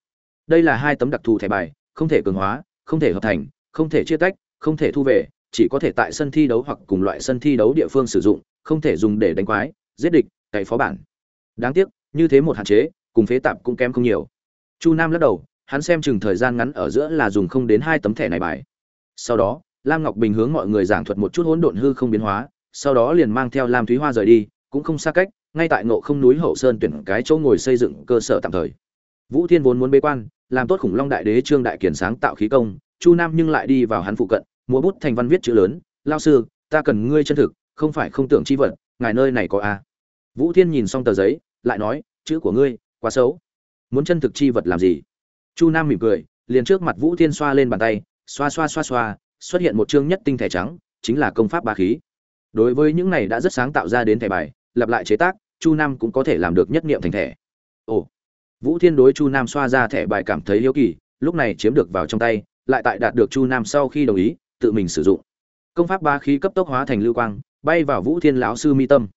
Đây là hai tấm đặc thù thẻ bài, không thể cường hóa, không thể hợp thành, không thể chia tách, không thể thu về, chỉ có thể tại sân thi đấu hoặc cùng loại sân thi đấu địa phương sử dụng, không thể dùng để đánh quái, giết địch, cày phó bản. Đáng tiếc, như thế một hạn chế, cùng phế tạp cũng kém không nhiều. Chu nam lắc đầu, hắn xem chừng thời gian ngắn ở giữa là dùng không đến hai tấm thẻ này bài. Sau đó lam ngọc bình hướng mọi người giảng thuật một chút hỗn độn hư không biến hóa, sau đó liền mang theo lam thúy hoa rời đi, cũng không xa cách, ngay tại ngộ không núi hậu sơn tuyển cái chỗ ngồi xây dựng cơ sở tạm thời. Vũ thiên vốn muốn bế quan, làm tốt khủng long đại đế trương đại kiền sáng tạo khí công, chu nam nhưng lại đi vào hắn phụ cận, múa bút thành văn viết chữ lớn, lao sư, ta cần ngươi chân thực, không phải không tưởng chi vật, ngài nơi này có a? Vũ thiên nhìn xong tờ giấy, lại nói, chữ của ngươi, quá xấu. Muốn chân thực chi vật làm gì? Chu nam mỉm cười, liền trước mặt vũ thiên xoa lên bàn tay, xoa xoa xoa xoa xuất hiện một chương nhất tinh thể trắng, chính là công pháp ba khí. Đối với những này đã rất sáng tạo ra đến thẻ bài, lặp lại chế tác, chu nam cũng có thể làm được nhất niệm thành thẻ. Ồ, vũ thiên đối chu nam xoa ra thẻ bài cảm thấy hiếu kỳ, lúc này chiếm được vào trong tay, lại tại đạt được chu nam sau khi đồng ý, tự mình sử dụng. Công pháp ba khí cấp tốc hóa thành lưu quang, bay vào vũ thiên lão sư mi tâm.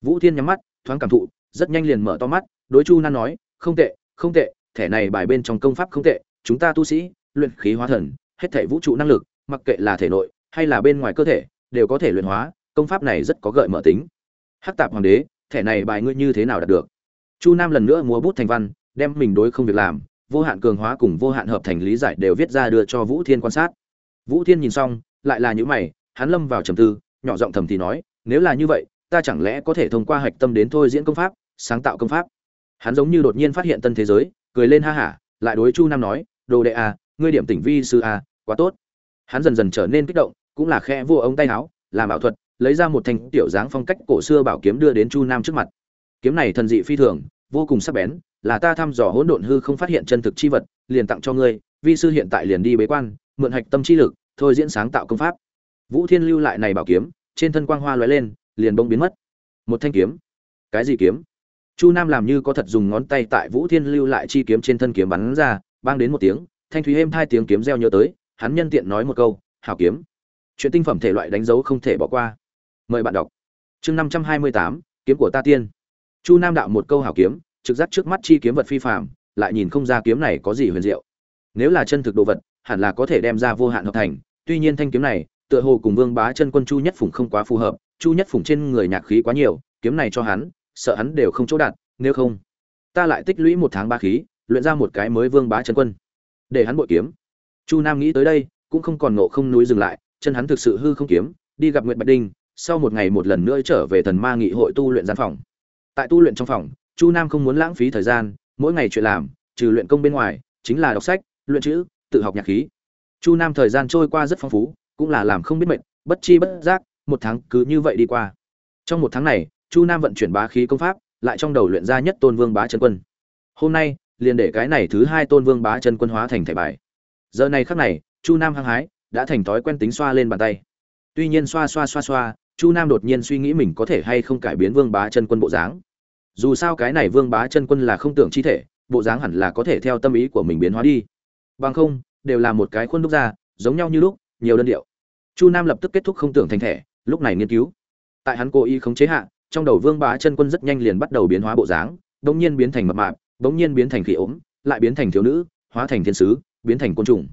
Vũ thiên nhắm mắt, thoáng cảm thụ, rất nhanh liền mở to mắt, đối chu nam nói, không tệ không tệ, thẻ này bài bên trong công pháp không tệ, chúng ta tu sĩ, luyện khí hóa thần, hết thể vũ trụ năng lực mặc kệ là thể nội hay là bên ngoài cơ thể, đều có thể luyện hóa, công pháp này rất có gợi mở tính. Hắc tạp hoàng đế, thẻ này bài ngươi như thế nào đạt được? Chu nam lần nữa múa bút thành văn, đem mình đối không việc làm, vô hạn cường hóa cùng vô hạn hợp thành lý giải đều viết ra đưa cho vũ thiên quan sát. Vũ thiên nhìn xong, lại là những mày, hắn lâm vào trầm tư, nhỏ giọng thầm thì nói, nếu là như vậy, ta chẳng lẽ có thể thông qua hạch tâm đến thôi diễn công pháp, sáng tạo công pháp? Hắn giống như đột nhiên phát hiện tân thế giới, cười lên ha hả, lại đối chu nam nói, đồ đệ à ngươi điểm tỉnh vi sư à quá tốt hắn dần dần trở nên kích động, cũng là khe vua ống tay áo, làm ảo thuật, lấy ra một thanh tiểu dáng phong cách cổ xưa bảo kiếm đưa đến chu nam trước mặt. Kiếm này thần dị phi thường, vô cùng sắc bén, là ta thăm dò hỗn độn hư không phát hiện chân thực chi vật, liền tặng cho ngươi, vi sư hiện tại liền đi bế quan, mượn hạch tâm chi lực, thôi diễn sáng tạo công pháp. Vũ thiên lưu lại này bảo kiếm, trên thân quang hoa lóe lên, liền bông biến mất. Một thanh kiếm. Cái gì kiếm? Chu nam làm như có thật dùng ngón tay tại vũ thiên lưu lại chi kiếm trên thân kiếm bắn ra, bang đến một tiếng, thanh thúy êm hai tiếng kiếm reo nhớ tới hắn nhân tiện nói một câu, hảo kiếm, chuyện tinh phẩm thể loại đánh dấu không thể bỏ qua. Mời bạn đọc. Chương năm trăm hai mươi tám, kiếm của ta tiên. Chu nam đạo một câu hảo kiếm, trực giác trước mắt chi kiếm vật phi phạm lại nhìn không ra kiếm này có gì huyền diệu. Nếu là chân thực đồ vật, hẳn là có thể đem ra vô hạn hợp thành. Tuy nhiên thanh kiếm này, tựa hồ cùng vương bá chân quân chu nhất phùng không quá phù hợp, chu nhất phùng trên người nhạc khí quá nhiều, kiếm này cho hắn, sợ hắn đều không chỗ đạt, nếu không, ta lại tích lũy một tháng ba khí, luyện ra một cái mới vương bá chân quân. Để hắn bội kiếm chu nam nghĩ tới đây, cũng không còn nộ không núi dừng lại, chân hắn thực sự hư không kiếm, đi gặp Nguyệt bạch đinh, sau một ngày một lần nữa trở về thần ma nghị hội tu luyện gian phòng. Tại tu luyện trong phòng, chu nam không muốn lãng phí thời gian, mỗi ngày chuyện làm, trừ luyện công bên ngoài, chính là đọc sách, luyện chữ, tự học nhạc khí. Chu nam thời gian trôi qua rất phong phú, cũng là làm không biết mệt, bất chi bất giác, một tháng cứ như vậy đi qua. Trong một tháng này, chu nam vận chuyển bá khí công pháp, lại trong đầu luyện ra nhất tôn vương bá chân quân. Hôm nay, liền để cái này thứ hai tôn vương bá chân quân hóa thành thẻ bài giờ này khắc này, chu nam hăng hái, đã thành thói quen tính xoa lên bàn tay. Tuy nhiên xoa xoa xoa xoa, chu nam đột nhiên suy nghĩ mình có thể hay không cải biến vương bá chân quân bộ dáng. Dù sao cái này vương bá chân quân là không tưởng chi thể, bộ dáng hẳn là có thể theo tâm ý của mình biến hóa đi. Bằng không, đều là một cái khuôn đúc ra, giống nhau như lúc, nhiều đơn điệu. Chu nam lập tức kết thúc không tưởng thành thẻ, lúc này nghiên cứu. Tại hắn cố ý khống chế hạ, trong đầu vương bá chân quân rất nhanh liền bắt đầu biến hóa bộ dáng bỗng nhiên biến thành mập mạp bỗng nhiên biến thành khỉ ốm, lại biến thành thiếu nữ, hóa thành thiên sứ biến thành côn trùng.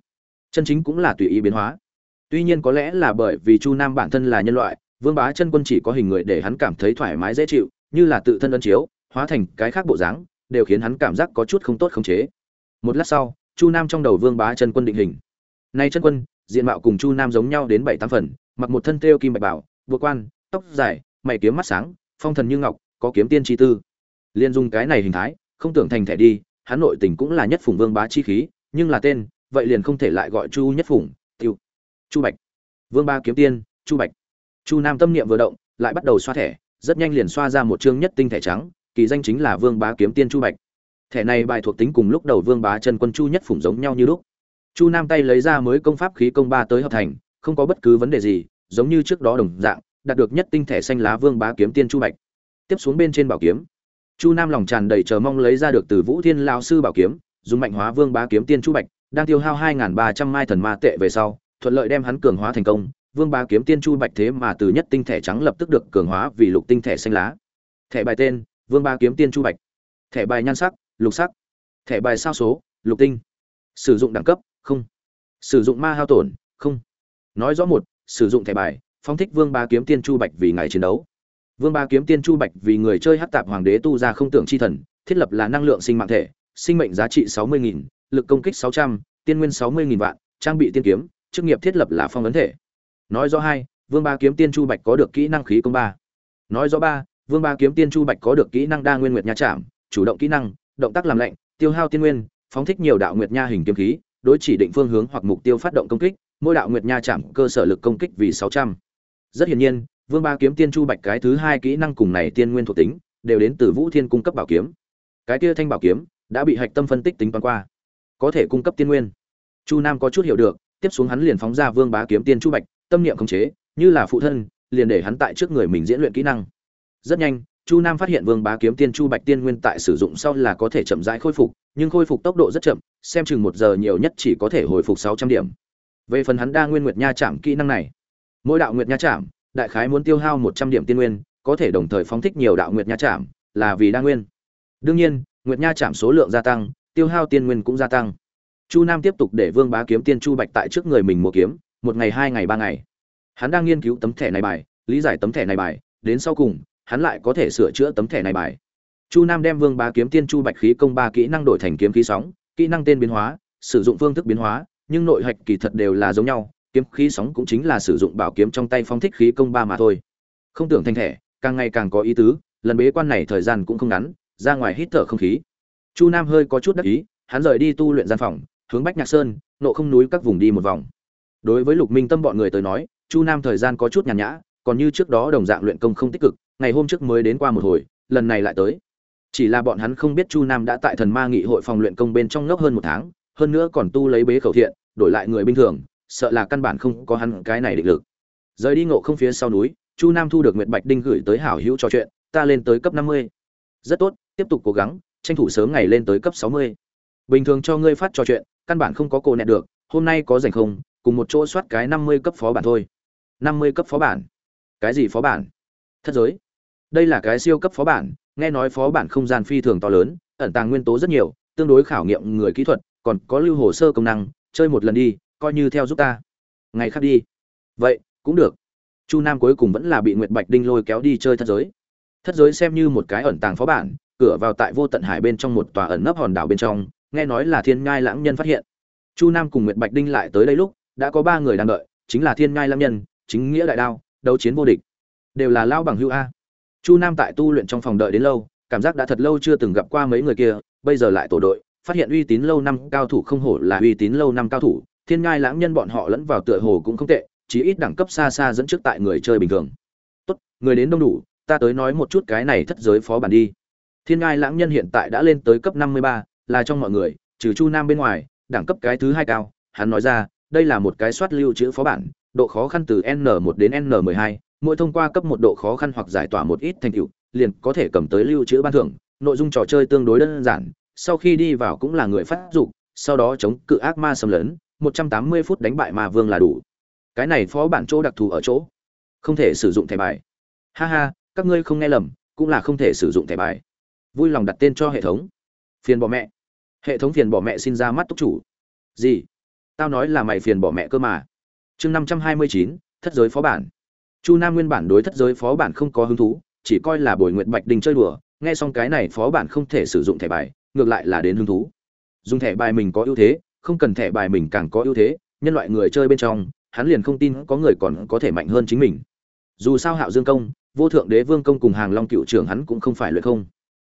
Chân chính cũng là tùy ý biến hóa. Tuy nhiên có lẽ là bởi vì chu nam bản thân là nhân loại, vương bá chân quân chỉ có hình người để hắn cảm thấy thoải mái dễ chịu, như là tự thân ân chiếu, hóa thành cái khác bộ dáng, đều khiến hắn cảm giác có chút không tốt khống chế. Một lát sau, chu nam trong đầu vương bá chân quân định hình. Nay chân quân, diện mạo cùng chu nam giống nhau đến bảy tám phần, mặc một thân têu kim bạch bảo, vừa quan, tóc dài, mày kiếm mắt sáng, phong thần như ngọc, có kiếm tiên chi tư. Liên dùng cái này hình thái, không tưởng thành thẻ đi, hắn nội tình cũng là nhất phùng vương bá chi khí nhưng là tên, vậy liền không thể lại gọi chu nhất phủng tiêu chu bạch. Vương ba kiếm tiên, chu bạch. Chu nam tâm niệm vừa động, lại bắt đầu xoa thẻ, rất nhanh liền xoa ra một chương nhất tinh thẻ trắng, kỳ danh chính là vương bá kiếm tiên chu bạch. Thẻ này bài thuộc tính cùng lúc đầu vương bá chân quân chu nhất phủng giống nhau như lúc. Chu nam tay lấy ra mới công pháp khí công ba tới hợp thành, không có bất cứ vấn đề gì, giống như trước đó đồng dạng, đạt được nhất tinh thẻ xanh lá vương bá kiếm tiên chu bạch. Tiếp xuống bên trên bảo kiếm. Chu nam lòng tràn đầy chờ mong lấy ra được từ vũ thiên lao sư bảo kiếm dùng mạnh hóa vương bá kiếm tiên chu bạch, đang tiêu hao hai ba trăm mai thần ma tệ về sau, thuận lợi đem hắn cường hóa thành công. Vương bá kiếm tiên chu bạch thế mà từ nhất tinh thẻ trắng lập tức được cường hóa vì lục tinh thẻ xanh lá. Thẻ bài tên, vương bá kiếm tiên chu bạch. Thẻ bài nhan sắc, lục sắc. Thẻ bài sao số, lục tinh. Sử dụng đẳng cấp, không. Sử dụng ma hao tổn, không. Nói rõ một, sử dụng thẻ bài, phong thích vương ba kiếm tiên chu bạch vì ngày chiến đấu. Vương ba kiếm tiên chu bạch vì người chơi hát tạp hoàng đế tu ra không tưởng chi thần, thiết lập là năng lượng sinh mạng thể sinh mệnh giá trị sáu mươi nghìn, lực công kích sáu trăm, tiên nguyên sáu mươi nghìn vạn, trang bị tiên kiếm, chức nghiệp thiết lập là phong ấn thể. Nói rõ hai, vương ba kiếm tiên chu bạch có được kỹ năng khí công ba. Nói rõ ba, vương ba kiếm tiên chu bạch có được kỹ năng đa nguyên nguyệt nha chạm chủ động kỹ năng, động tác làm lạnh, tiêu hao tiên nguyên, phóng thích nhiều đạo nguyệt nha hình kiếm khí, đối chỉ định phương hướng hoặc mục tiêu phát động công kích, mỗi đạo nguyệt nha chạm cơ sở lực công kích vì sáu trăm. Rất hiển nhiên, vương ba kiếm tiên chu bạch cái thứ hai kỹ năng cùng này tiên nguyên thuộc tính, đều đến từ vũ thiên cung cấp bảo kiếm. Cái kia thanh bảo kiếm đã bị hạch tâm phân tích tính toán qua. Có thể cung cấp tiên nguyên. Chu nam có chút hiểu được, tiếp xuống hắn liền phóng ra vương bá kiếm tiên chu bạch, tâm niệm khống chế, như là phụ thân, liền để hắn tại trước người mình diễn luyện kỹ năng. Rất nhanh, chu nam phát hiện vương bá kiếm tiên chu bạch tiên nguyên tại sử dụng sau là có thể chậm rãi khôi phục, nhưng khôi phục tốc độ rất chậm, xem chừng một giờ nhiều nhất chỉ có thể hồi phục sáu trăm điểm. Về phần hắn đa nguyên nguyệt nha chạm kỹ năng này, mỗi đạo nguyệt nha chạm đại khái muốn tiêu hao một trăm điểm tiên nguyên, có thể đồng thời phóng thích nhiều đạo nguyệt nha chạm là vì đa nguyên. Đương nhiên nguyệt nha chạm số lượng gia tăng, tiêu hao tiên nguyên cũng gia tăng. Chu nam tiếp tục để vương bá kiếm tiên chu bạch tại trước người mình mua kiếm, một ngày, hai ngày, ba ngày. Hắn đang nghiên cứu tấm thẻ này bài, lý giải tấm thẻ này bài, đến sau cùng, hắn lại có thể sửa chữa tấm thẻ này bài. Chu nam đem vương bá kiếm tiên chu bạch khí công ba kỹ năng đổi thành kiếm khí sóng, kỹ năng tên biến hóa, sử dụng phương thức biến hóa, nhưng nội hạch kỳ thật đều là giống nhau, kiếm khí sóng cũng chính là sử dụng bảo kiếm trong tay phong thích khí công ba mà thôi. Không tưởng thành thẻ, càng ngày càng có ý tứ, lần bế quan này thời gian cũng không ngắn ra ngoài hít thở không khí. Chu nam hơi có chút đắc ý, hắn rời đi tu luyện gian phòng, hướng bách nhạc sơn, nộ không núi các vùng đi một vòng. Đối với lục minh tâm bọn người tới nói, chu nam thời gian có chút nhàn nhã, còn như trước đó đồng dạng luyện công không tích cực, ngày hôm trước mới đến qua một hồi, lần này lại tới. Chỉ là bọn hắn không biết chu nam đã tại thần ma nghị hội phòng luyện công bên trong ngốc hơn một tháng, hơn nữa còn tu lấy bế khẩu thiện, đổi lại người bình thường, sợ là căn bản không có hắn cái này định lực. Rời đi ngộ không phía sau núi, chu nam thu được nguyệt bạch đinh gửi tới hảo hữu trò chuyện, ta lên tới cấp năm mươi. Rất tốt tiếp tục cố gắng, tranh thủ sớm ngày lên tới cấp sáu mươi. Bình thường cho ngươi phát trò chuyện, căn bản không có cô nẹt được, hôm nay có dành không, cùng một chỗ soát cái năm mươi cấp phó bản thôi. Năm mươi cấp phó bản. Cái gì phó bản? Thất giới. Đây là cái siêu cấp phó bản, nghe nói phó bản không gian phi thường to lớn, ẩn tàng nguyên tố rất nhiều, tương đối khảo nghiệm người kỹ thuật, còn có lưu hồ sơ công năng, chơi một lần đi, coi như theo giúp ta. Ngày khác đi. Vậy, cũng được. Chu nam cuối cùng vẫn là bị nguyệt bạch đinh lôi kéo đi chơi thất giới. Thất giới xem như một cái ẩn tàng phó bản cửa vào tại vô tận hải bên trong một tòa ẩn nấp hòn đảo bên trong, nghe nói là thiên ngai lãng nhân phát hiện. Chu nam cùng nguyệt bạch đinh lại tới đây lúc, đã có ba người đang đợi, chính là thiên ngai lãng nhân, chính nghĩa đại đao, đấu chiến vô địch. Đều là lao bằng hữu a. Chu nam tại tu luyện trong phòng đợi đến lâu, cảm giác đã thật lâu chưa từng gặp qua mấy người kia, bây giờ lại tổ đội, phát hiện uy tín lâu năm cao thủ không hổ là uy tín lâu năm cao thủ, thiên ngai lãng nhân bọn họ lẫn vào tựa hồ cũng không tệ, chí ít đẳng cấp xa xa dẫn trước tại người chơi bình thường. Tốt, người đến đông đủ, ta tới nói một chút cái này thất giới phó bản đi thiên ngai lãng nhân hiện tại đã lên tới cấp năm mươi ba, là trong mọi người, trừ chu nam bên ngoài, đẳng cấp cái thứ hai cao. Hắn nói ra, đây là một cái soát lưu trữ phó bản, độ khó khăn từ n 1 đến n 12 mỗi thông qua cấp một độ khó khăn hoặc giải tỏa một ít thành tựu, liền có thể cầm tới lưu trữ ban thưởng. Nội dung trò chơi tương đối đơn giản, sau khi đi vào cũng là người phát dục, sau đó chống cự ác ma xâm lấn 180 phút đánh bại ma vương là đủ. Cái này phó bản chỗ đặc thù ở chỗ. Không thể sử dụng thẻ bài. Ha ha, các ngươi không nghe lầm, cũng là không thể sử dụng thẻ bài vui lòng đặt tên cho hệ thống. Phiền bỏ mẹ. Hệ thống phiền bỏ mẹ xin ra mắt túc chủ. Gì? Tao nói là mày phiền bỏ mẹ cơ mà. Chương năm trăm hai mươi chín, thất giới phó bản. Chu nam nguyên bản đối thất giới phó bản không có hứng thú, chỉ coi là bồi nguyện bạch đình chơi đùa, nghe xong cái này phó bản không thể sử dụng thẻ bài, ngược lại là đến hứng thú. Dùng thẻ bài mình có ưu thế, không cần thẻ bài mình càng có ưu thế, nhân loại người chơi bên trong, hắn liền không tin có người còn có thể mạnh hơn chính mình. Dù sao hạo dương công, vô thượng đế vương công cùng hàng long cựu trưởng hắn cũng không phải luyện không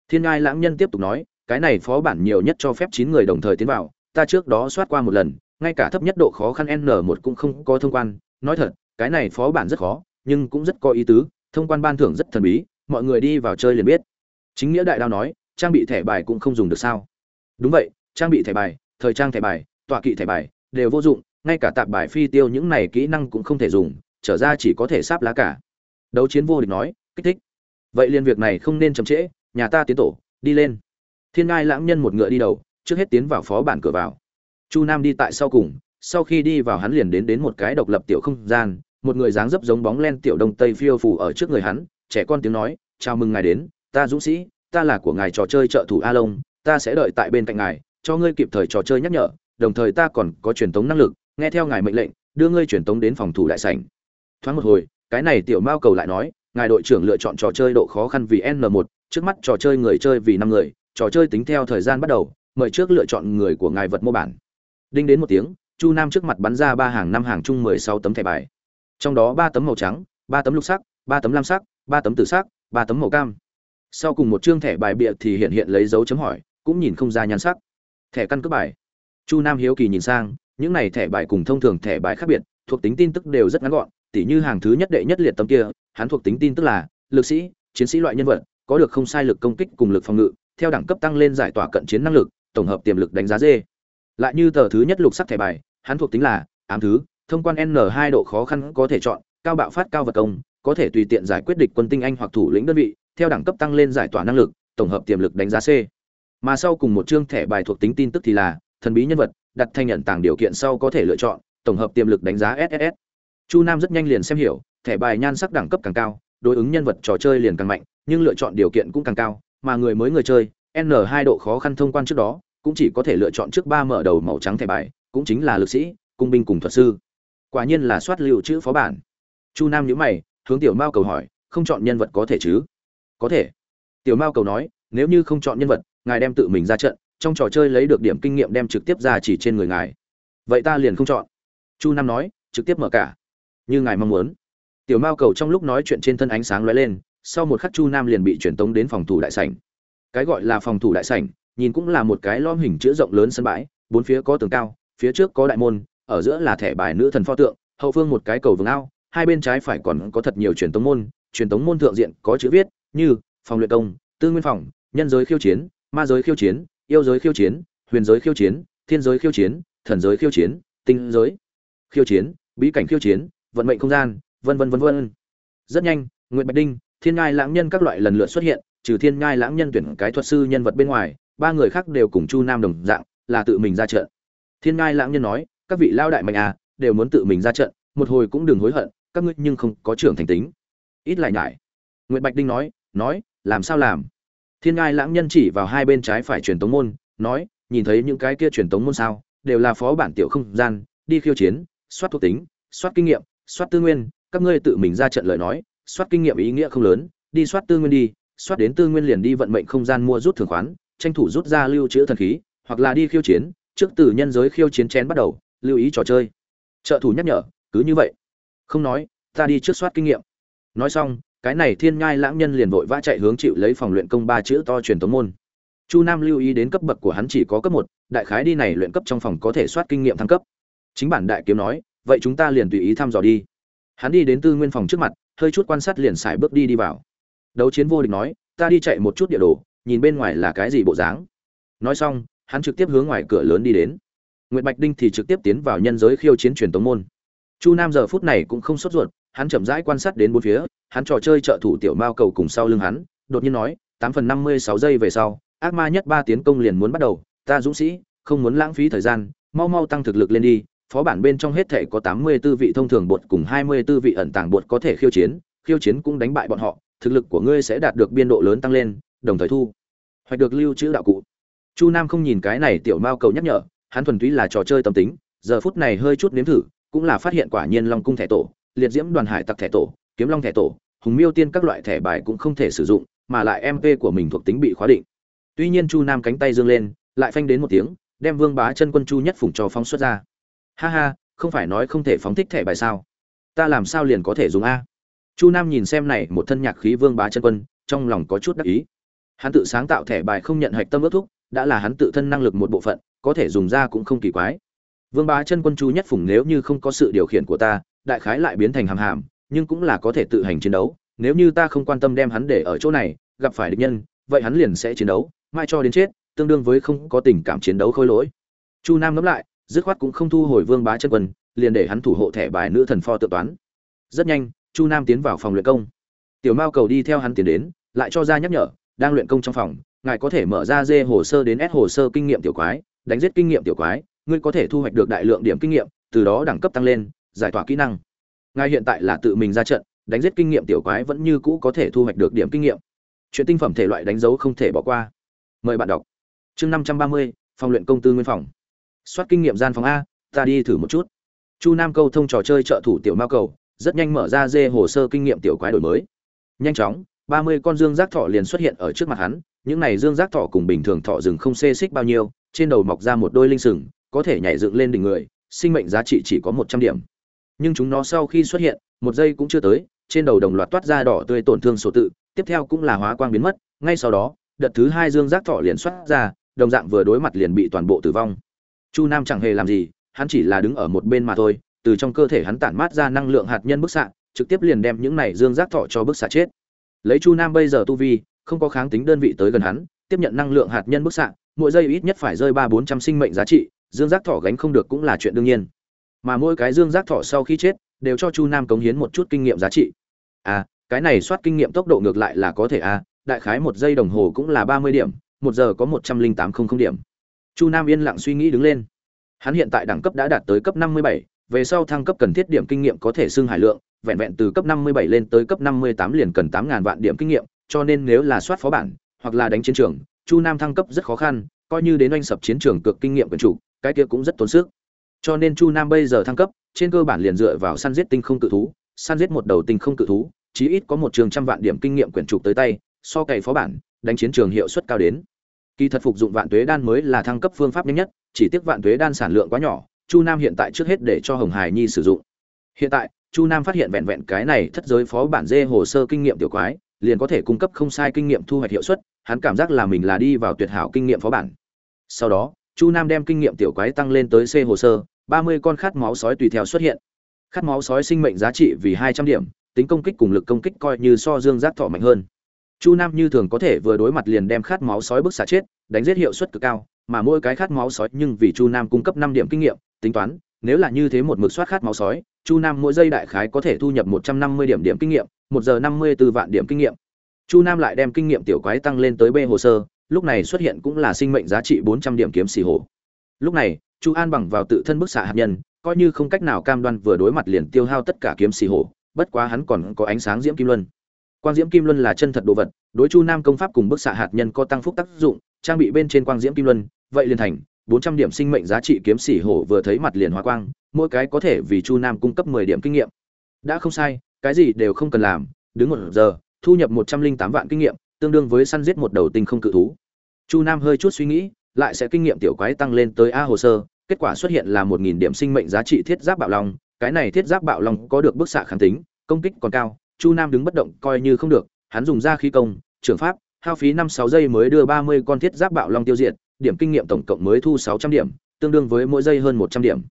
thiên ngai lãng nhân tiếp tục nói, cái này phó bản nhiều nhất cho phép chín người đồng thời tiến vào, ta trước đó soát qua một lần, ngay cả thấp nhất độ khó khăn n một cũng không có thông quan. Nói thật, cái này phó bản rất khó, nhưng cũng rất có ý tứ, thông quan ban thưởng rất thần bí, mọi người đi vào chơi liền biết. Chính nghĩa đại đao nói, trang bị thẻ bài cũng không dùng được sao? Đúng vậy, trang bị thẻ bài, thời trang thẻ bài, tọa kỵ thẻ bài đều vô dụng, ngay cả tạp bài phi tiêu những này kỹ năng cũng không thể dùng, trở ra chỉ có thể sáp lá cả. Đấu chiến vô địch nói, kích thích. Vậy liên việc này không nên chậm trễ nhà ta tiến tổ, đi lên. Thiên ngai lãng nhân một ngựa đi đầu, trước hết tiến vào phó bản cửa vào. Chu nam đi tại sau cùng, sau khi đi vào hắn liền đến đến một cái độc lập tiểu không gian, một người dáng dấp giống bóng len tiểu đông tây phiêu phủ ở trước người hắn, trẻ con tiếng nói, chào mừng ngài đến, ta dũng sĩ, ta là của ngài trò chơi trợ thủ a lông ta sẽ đợi tại bên cạnh ngài, cho ngươi kịp thời trò chơi nhắc nhở, đồng thời ta còn có truyền tống năng lực, nghe theo ngài mệnh lệnh, đưa ngươi truyền tống đến phòng thủ đại sảnh. Thoáng một hồi, cái này tiểu mao cầu lại nói, ngài đội trưởng lựa chọn trò chơi độ khó khăn vì n 1 trước mắt trò chơi người chơi vì năm người, trò chơi tính theo thời gian bắt đầu, mời trước lựa chọn người của ngài vật mô bản. Đinh đến một tiếng, chu nam trước mặt bắn ra ba hàng năm hàng chung mười sáu tấm thẻ bài. Trong đó ba tấm màu trắng, ba tấm lục sắc, ba tấm lam sắc, ba tấm tử sắc, ba tấm màu cam. Sau cùng một chương thẻ bài bịa thì hiện hiện lấy dấu chấm hỏi, cũng nhìn không ra nhan sắc. Thẻ căn cước bài. Chu nam hiếu kỳ nhìn sang, những này thẻ bài cùng thông thường thẻ bài khác biệt, thuộc tính tin tức đều rất ngắn gọn, tỉ như hàng thứ nhất đệ nhất liệt tấm kia, hắn thuộc tính tin tức là, lực sĩ, chiến sĩ loại nhân vật có được không sai lực công kích cùng lực phòng ngự, theo đẳng cấp tăng lên giải tỏa cận chiến năng lực, tổng hợp tiềm lực đánh giá D. Lại như tờ thứ nhất lục sắc thẻ bài, hắn thuộc tính là ám thứ, thông quan n 2 độ khó khăn có thể chọn, cao bạo phát cao vật công, có thể tùy tiện giải quyết địch quân tinh anh hoặc thủ lĩnh đơn vị, theo đẳng cấp tăng lên giải tỏa năng lực, tổng hợp tiềm lực đánh giá c. Mà sau cùng một chương thẻ bài thuộc tính tin tức thì là thần bí nhân vật, đặt thanh nhận tàng điều kiện sau có thể lựa chọn, tổng hợp tiềm lực đánh giá sss chu nam rất nhanh liền xem hiểu, thẻ bài nhan sắc đẳng cấp càng cao, đối ứng nhân vật trò chơi liền càng mạnh nhưng lựa chọn điều kiện cũng càng cao, mà người mới người chơi, n 2 độ khó khăn thông quan trước đó, cũng chỉ có thể lựa chọn trước ba mở đầu màu trắng thẻ bài, cũng chính là lực sĩ, cung binh cùng thuật sư. Quả nhiên là soát lưu chữ phó bản. Chu nam nhíu mày, hướng tiểu mao cầu hỏi, không chọn nhân vật có thể chứ? Có thể. Tiểu mao cầu nói, nếu như không chọn nhân vật, ngài đem tự mình ra trận, trong trò chơi lấy được điểm kinh nghiệm đem trực tiếp ra chỉ trên người ngài. Vậy ta liền không chọn. Chu nam nói, trực tiếp mở cả. Như ngài mong muốn. Tiểu mao cầu trong lúc nói chuyện trên thân ánh sáng lóe lên sau một khắc chu nam liền bị truyền tống đến phòng thủ đại sảnh. Cái gọi là phòng thủ đại sảnh, nhìn cũng là một cái lom hình chữ rộng lớn sân bãi, bốn phía có tường cao, phía trước có đại môn, ở giữa là thẻ bài nữ thần pho tượng, hậu phương một cái cầu vừng ao, hai bên trái phải còn có thật nhiều truyền tống môn, truyền tống môn thượng diện có chữ viết như phòng luyện công, tư nguyên phòng, nhân giới khiêu chiến, ma giới khiêu chiến, yêu giới khiêu chiến, huyền giới khiêu chiến, thiên giới khiêu chiến, thần giới khiêu chiến, tinh giới khiêu chiến, bí cảnh khiêu chiến, vận mệnh không gian, vân vân vân vân. Rất nhanh nguyễn bạch đinh thiên ngai lãng nhân các loại lần lượt xuất hiện, trừ thiên ngai lãng nhân tuyển cái thuật sư nhân vật bên ngoài, ba người khác đều cùng chu nam đồng dạng, là tự mình ra trận. Thiên ngai lãng nhân nói, các vị lao đại mạnh à đều muốn tự mình ra trận, một hồi cũng đừng hối hận, các ngươi nhưng không có trưởng thành tính. Ít lại nhải. Nguyễn bạch đinh nói nói, làm sao làm? Thiên ngai lãng nhân chỉ vào hai bên trái phải truyền tống môn, nói, nhìn thấy những cái kia truyền tống môn sao, đều là phó bản tiểu không gian, đi khiêu chiến, soát thuộc tính, soát kinh nghiệm, soát tư nguyên, các ngươi tự mình ra trận lời nói soát kinh nghiệm ý nghĩa không lớn, đi soát tư nguyên đi, soát đến tư nguyên liền đi vận mệnh không gian mua rút thường khoán, tranh thủ rút ra lưu trữ thần khí, hoặc là đi khiêu chiến, trước từ nhân giới khiêu chiến chén bắt đầu, lưu ý trò chơi. Trợ thủ nhắc nhở, cứ như vậy. Không nói, ta đi trước soát kinh nghiệm. Nói xong, cái này thiên nhai lãng nhân liền vội vã chạy hướng chịu lấy phòng luyện công ba chữ to truyền tống môn. Chu nam lưu ý đến cấp bậc của hắn chỉ có cấp một, đại khái đi này luyện cấp trong phòng có thể soát kinh nghiệm thăng cấp. Chính bản đại kiếm nói, vậy chúng ta liền tùy ý thăm dò đi. Hắn đi đến tư nguyên phòng trước mặt hơi chút quan sát liền xài bước đi đi vào. Đấu chiến vô địch nói, ta đi chạy một chút địa đồ, nhìn bên ngoài là cái gì bộ dáng. Nói xong, hắn trực tiếp hướng ngoài cửa lớn đi đến. Nguyệt bạch đinh thì trực tiếp tiến vào nhân giới khiêu chiến truyền tống môn. Chu nam giờ phút này cũng không sốt ruột, hắn chậm rãi quan sát đến bốn phía, hắn trò chơi trợ thủ tiểu mao cầu cùng sau lưng hắn, đột nhiên nói, tám phần năm mươi sáu giây về sau, ác ma nhất ba tiến công liền muốn bắt đầu, ta dũng sĩ, không muốn lãng phí thời gian, mau mau tăng thực lực lên đi phó bản bên trong hết thể có tám mươi 84 vị thông thường bột cùng hai mươi 24 vị ẩn tàng bột có thể khiêu chiến, khiêu chiến cũng đánh bại bọn họ, thực lực của ngươi sẽ đạt được biên độ lớn tăng lên, đồng thời thu hoạch được lưu trữ đạo cụ. Chu Nam không nhìn cái này tiểu mao cầu nhắc nhở, hắn thuần túy là trò chơi tâm tính, giờ phút này hơi chút nếm thử, cũng là phát hiện quả nhiên Long cung thẻ tổ, liệt diễm đoàn hải tặc thẻ tổ, kiếm long thẻ tổ, hùng miêu tiên các loại thẻ bài cũng không thể sử dụng, mà lại MP của mình thuộc tính bị khóa định. Tuy nhiên Chu Nam cánh tay dương lên, lại phanh đến một tiếng, đem Vương Bá chân quân Chu nhất phụng cho phóng xuất ra ha ha, không phải nói không thể phóng thích thẻ bài sao? Ta làm sao liền có thể dùng a? Chu nam nhìn xem này một thân nhạc khí vương bá chân quân, trong lòng có chút đắc ý. Hắn tự sáng tạo thẻ bài không nhận hạch tâm ước thúc, đã là hắn tự thân năng lực một bộ phận, có thể dùng ra cũng không kỳ quái. Vương bá chân quân chu nhất phủng nếu như không có sự điều khiển của ta, đại khái lại biến thành hàm hàm, nhưng cũng là có thể tự hành chiến đấu. Nếu như ta không quan tâm đem hắn để ở chỗ này, gặp phải địch nhân, vậy hắn liền sẽ chiến đấu, mai cho đến chết, tương đương với không có tình cảm chiến đấu khôi lỗi. Chu nam ngẫm lại dứt khoát cũng không thu hồi vương bá chân quân, liền để hắn thủ hộ thẻ bài nữ thần pho tự toán. Rất nhanh, chu nam tiến vào phòng luyện công. Tiểu mao cầu đi theo hắn tiến đến, lại cho ra nhắc nhở, đang luyện công trong phòng, ngài có thể mở ra dê hồ sơ đến s hồ sơ kinh nghiệm tiểu quái, đánh giết kinh nghiệm tiểu quái, ngươi có thể thu hoạch được đại lượng điểm kinh nghiệm, từ đó đẳng cấp tăng lên, giải tỏa kỹ năng. Ngài hiện tại là tự mình ra trận, đánh giết kinh nghiệm tiểu quái vẫn như cũ có thể thu hoạch được điểm kinh nghiệm. Chuyện tinh phẩm thể loại đánh dấu không thể bỏ qua. Mời bạn đọc. Chương năm trăm ba mươi, phòng luyện công tư nguyên phòng soát kinh nghiệm gian phòng a, ta đi thử một chút. Chu nam câu thông trò chơi trợ thủ tiểu mao cầu, rất nhanh mở ra dê hồ sơ kinh nghiệm tiểu quái đổi mới. Nhanh chóng, ba mươi con dương giác thọ liền xuất hiện ở trước mặt hắn, những này dương giác thọ cùng bình thường thọ rừng không xê xích bao nhiêu, trên đầu mọc ra một đôi linh sừng, có thể nhảy dựng lên đỉnh người, sinh mệnh giá trị chỉ có một trăm điểm. Nhưng chúng nó sau khi xuất hiện, một giây cũng chưa tới, trên đầu đồng loạt toát ra đỏ tươi tổn thương sổ tự, tiếp theo cũng là hóa quang biến mất, ngay sau đó, đợt thứ hai dương giác thọ liền xuất ra, đồng dạng vừa đối mặt liền bị toàn bộ tử vong chu nam chẳng hề làm gì, hắn chỉ là đứng ở một bên mà thôi, từ trong cơ thể hắn tản mát ra năng lượng hạt nhân bức xạ, trực tiếp liền đem những này dương giác thọ cho bức xạ chết. Lấy chu nam bây giờ tu vi, không có kháng tính đơn vị tới gần hắn, tiếp nhận năng lượng hạt nhân bức xạ, mỗi giây ít nhất phải rơi ba bốn trăm sinh mệnh giá trị, dương giác thọ gánh không được cũng là chuyện đương nhiên. Mà mỗi cái dương giác thọ sau khi chết, đều cho chu nam cống hiến một chút kinh nghiệm giá trị. À cái này soát kinh nghiệm tốc độ ngược lại là có thể à đại khái một giây đồng hồ cũng là ba mươi điểm, một giờ có một trăm linh tám không không điểm chu nam yên lặng suy nghĩ đứng lên. Hắn hiện tại đẳng cấp đã đạt tới cấp năm mươi bảy, về sau thăng cấp cần thiết điểm kinh nghiệm có thể xưng hải lượng, vẹn vẹn từ cấp năm mươi bảy lên tới cấp năm mươi tám liền cần tám ngàn vạn điểm kinh nghiệm, cho nên nếu là soát phó bản, hoặc là đánh chiến trường, chu nam thăng cấp rất khó khăn, coi như đến oanh sập chiến trường cực kinh nghiệm quyền chủ, cái kia cũng rất tốn sức. Cho nên chu nam bây giờ thăng cấp, trên cơ bản liền dựa vào săn giết tinh không cự thú, săn giết một đầu tinh không cự thú, chí ít có một trường trăm vạn điểm kinh nghiệm quyển trục tới tay, so cày phó bản, đánh chiến trường hiệu suất cao đến kỳ thật phục dụng vạn tuế đan mới là thăng cấp phương pháp nhanh nhất, chỉ tiếc vạn tuế đan sản lượng quá nhỏ, chu nam hiện tại trước hết để cho hồng hải nhi sử dụng. Hiện tại, chu nam phát hiện vẹn vẹn cái này thất giới phó bản dê hồ sơ kinh nghiệm tiểu quái, liền có thể cung cấp không sai kinh nghiệm thu hoạch hiệu suất, hắn cảm giác là mình là đi vào tuyệt hảo kinh nghiệm phó bản. Sau đó, chu nam đem kinh nghiệm tiểu quái tăng lên tới c hồ sơ, ba mươi con khát máu sói tùy theo xuất hiện. Khát máu sói sinh mệnh giá trị vì hai trăm điểm, tính công kích cùng lực công kích coi như so dương giác thọ mạnh hơn chu nam như thường có thể vừa đối mặt liền đem khát máu sói bức xạ chết, đánh giết hiệu suất cực cao, mà mỗi cái khát máu sói nhưng vì chu nam cung cấp năm điểm kinh nghiệm, tính toán, nếu là như thế một mực soát khát máu sói, chu nam mỗi giây đại khái có thể thu nhập một trăm năm mươi điểm điểm kinh nghiệm, một giờ năm mươi b vạn điểm kinh nghiệm. Chu nam lại đem kinh nghiệm tiểu quái tăng lên tới b hồ sơ, lúc này xuất hiện cũng là sinh mệnh giá trị bốn trăm điểm kiếm xì hồ. Lúc này, chu an bằng vào tự thân bức xạ hạt nhân, coi như không cách nào cam đoan vừa đối mặt liền tiêu hao tất cả kiếm xì hồ, bất quá hắn còn có ánh sáng diễm kim luân quang diễm kim luân là chân thật đồ vật, đối chu nam công pháp cùng bức xạ hạt nhân có tăng phúc tác dụng, trang bị bên trên quang diễm kim luân, vậy liền thành, bốn trăm điểm sinh mệnh giá trị kiếm xỉ hổ vừa thấy mặt liền hóa quang, mỗi cái có thể vì chu nam cung cấp mười điểm kinh nghiệm. Đã không sai, cái gì đều không cần làm, đứng một giờ, thu nhập một trăm linh tám vạn kinh nghiệm, tương đương với săn giết một đầu tinh không cự thú. Chu nam hơi chút suy nghĩ, lại sẽ kinh nghiệm tiểu quái tăng lên tới a hồ sơ, kết quả xuất hiện là một nghìn điểm sinh mệnh giá trị thiết giáp bạo long, cái này thiết giáp bạo long có được bức xạ kháng tính, công kích còn cao chu nam đứng bất động, coi như không được, hắn dùng ra khí công, trường pháp, hao phí năm sáu giây mới đưa ba mươi con thiết giáp bạo long tiêu diệt, điểm kinh nghiệm tổng cộng mới thu sáu trăm điểm, tương đương với mỗi giây hơn một trăm điểm.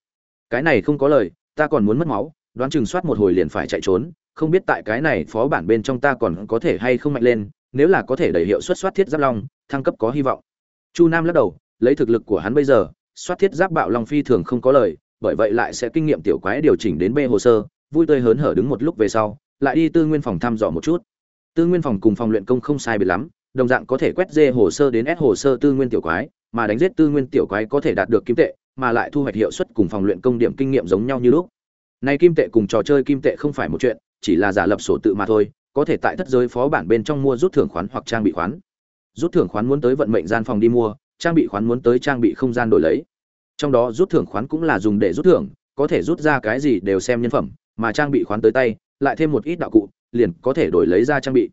Cái này không có lời, ta còn muốn mất máu, đoán chừng soát một hồi liền phải chạy trốn, không biết tại cái này phó bản bên trong ta còn có thể hay không mạnh lên, nếu là có thể đẩy hiệu suất soát thiết giáp long, thăng cấp có hy vọng. Chu nam lắc đầu, lấy thực lực của hắn bây giờ, soát thiết giáp bạo long phi thường không có lời, bởi vậy lại sẽ kinh nghiệm tiểu quái điều chỉnh đến b hồ sơ, vui tươi hớn hở đứng một lúc về sau lại đi tư nguyên phòng thăm dò một chút. Tư nguyên phòng cùng phòng luyện công không sai biệt lắm, đồng dạng có thể quét dê hồ sơ đến s hồ sơ tư nguyên tiểu quái, mà đánh giết tư nguyên tiểu quái có thể đạt được kim tệ, mà lại thu hoạch hiệu suất cùng phòng luyện công điểm kinh nghiệm giống nhau như lúc. Này kim tệ cùng trò chơi kim tệ không phải một chuyện, chỉ là giả lập sổ tự mà thôi, có thể tại thất giới phó bản bên trong mua rút thưởng khoán hoặc trang bị khoán. Rút thưởng khoán muốn tới vận mệnh gian phòng đi mua, trang bị khoán muốn tới trang bị không gian đổi lấy. Trong đó rút thưởng khoán cũng là dùng để rút thưởng, có thể rút ra cái gì đều xem nhân phẩm, mà trang bị khoán tới tay lại thêm một ít đạo cụ, liền có thể đổi lấy ra trang bị.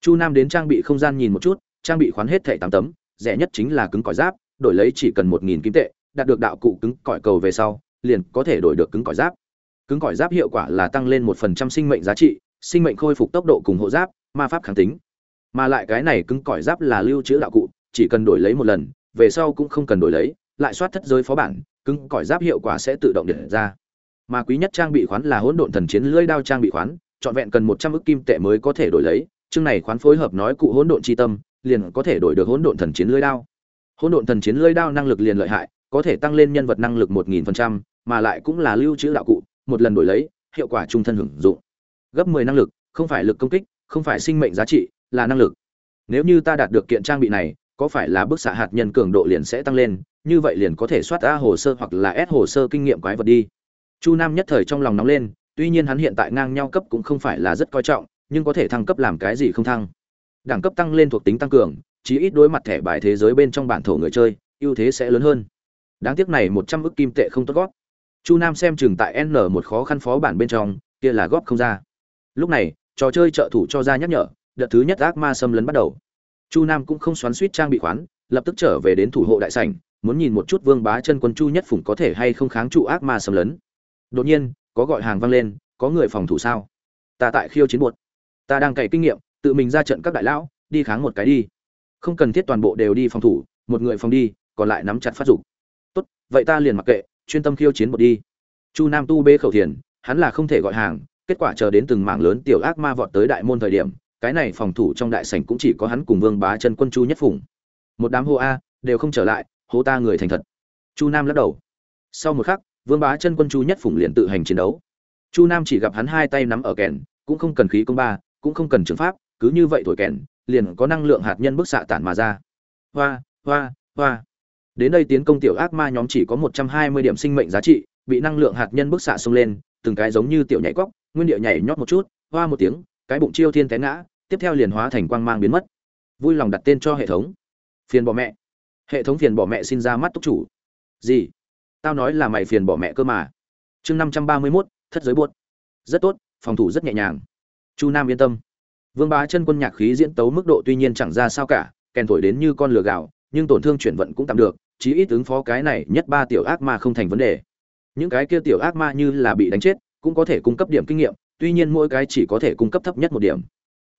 Chu nam đến trang bị không gian nhìn một chút, trang bị khoán hết thẻ tám tấm, rẻ nhất chính là cứng cỏi giáp, đổi lấy chỉ cần một nghìn kim tệ, đạt được đạo cụ cứng cỏi cầu về sau, liền có thể đổi được cứng cỏi giáp. Cứng cỏi giáp hiệu quả là tăng lên một phần trăm sinh mệnh giá trị, sinh mệnh khôi phục tốc độ cùng hộ giáp, ma pháp kháng tính. Mà lại cái này cứng cỏi giáp là lưu trữ đạo cụ, chỉ cần đổi lấy một lần, về sau cũng không cần đổi lấy, lại soát thất giới phó bản, cứng cỏi giáp hiệu quả sẽ tự động điện ra mà quý nhất trang bị khoán là hỗn độn thần chiến lưỡi đao trang bị khoán, trọn vẹn cần một trăm ức kim tệ mới có thể đổi lấy, chương này khoán phối hợp nói cụ hỗn độn chi tâm, liền có thể đổi được hỗn độn thần chiến lưỡi đao. Hỗn độn thần chiến lưỡi đao năng lực liền lợi hại, có thể tăng lên nhân vật năng lực một nghìn phần trăm, mà lại cũng là lưu trữ đạo cụ, một lần đổi lấy, hiệu quả trung thân hưởng dụng. Gấp mười năng lực, không phải lực công kích, không phải sinh mệnh giá trị, là năng lực. Nếu như ta đạt được kiện trang bị này, có phải là bức xạ hạt nhân cường độ liền sẽ tăng lên, như vậy liền có thể soát a hồ sơ hoặc là s hồ sơ kinh nghiệm quái vật đi chu nam nhất thời trong lòng nóng lên, tuy nhiên hắn hiện tại ngang nhau cấp cũng không phải là rất coi trọng, nhưng có thể thăng cấp làm cái gì không thăng. Đẳng cấp tăng lên thuộc tính tăng cường, chí ít đối mặt thẻ bài thế giới bên trong bản thổ người chơi, ưu thế sẽ lớn hơn. Đáng tiếc này một trăm ức kim tệ không tốt góp. chu nam xem chừng tại n một khó khăn phó bản bên trong, kia là góp không ra. Lúc này, trò chơi trợ thủ cho ra nhắc nhở, đợt thứ nhất ác ma xâm lấn bắt đầu. Chu nam cũng không xoắn suýt trang bị khoán, lập tức trở về đến thủ hộ đại sảnh, muốn nhìn một chút vương bá chân quân chu nhất phủng có thể hay không kháng trụ ác ma xâm lấn đột nhiên, có gọi hàng vang lên, có người phòng thủ sao? Ta tại khiêu chiến buột. Ta đang cày kinh nghiệm, tự mình ra trận các đại lão, đi kháng một cái đi. Không cần thiết toàn bộ đều đi phòng thủ, một người phòng đi, còn lại nắm chặt phát dục. Tốt, vậy ta liền mặc kệ, chuyên tâm khiêu chiến một đi. Chu nam tu bê khẩu thiền, hắn là không thể gọi hàng, kết quả chờ đến từng mảng lớn tiểu ác ma vọt tới đại môn thời điểm, cái này phòng thủ trong đại sảnh cũng chỉ có hắn cùng vương bá chân quân chu nhất phủng một đám hô a, đều không trở lại, hố ta người thành thật. Chu nam lắc đầu. Sau một khắc vương bá chân quân chu nhất phủng liền tự hành chiến đấu. Chu nam chỉ gặp hắn hai tay nắm ở kèn, cũng không cần khí công ba, cũng không cần trường pháp, cứ như vậy thổi kèn, liền có năng lượng hạt nhân bức xạ tản mà ra. Hoa hoa hoa. Đến đây tiến công tiểu ác ma nhóm chỉ có một trăm hai mươi điểm sinh mệnh giá trị, bị năng lượng hạt nhân bức xạ xông lên, từng cái giống như tiểu nhảy cóc, nguyên địa nhảy nhót một chút, hoa một tiếng, cái bụng chiêu thiên té ngã, tiếp theo liền hóa thành quang mang biến mất. Vui lòng đặt tên cho hệ thống. Phiền bỏ mẹ. Hệ thống phiền bỏ mẹ xin ra mắt túc chủ. Gì? Tao nói là mày phiền bỏ mẹ cơ mà. Chương năm trăm ba mươi mốt, thất giới buốt. Rất tốt, phòng thủ rất nhẹ nhàng. Chu nam yên tâm. Vương bá chân quân nhạc khí diễn tấu mức độ tuy nhiên chẳng ra sao cả, kèn thổi đến như con lừa gạo, nhưng tổn thương chuyển vận cũng tạm được, chí ít ứng phó cái này nhất ba tiểu ác ma không thành vấn đề. Những cái kia tiểu ác ma như là bị đánh chết, cũng có thể cung cấp điểm kinh nghiệm, tuy nhiên mỗi cái chỉ có thể cung cấp thấp nhất một điểm.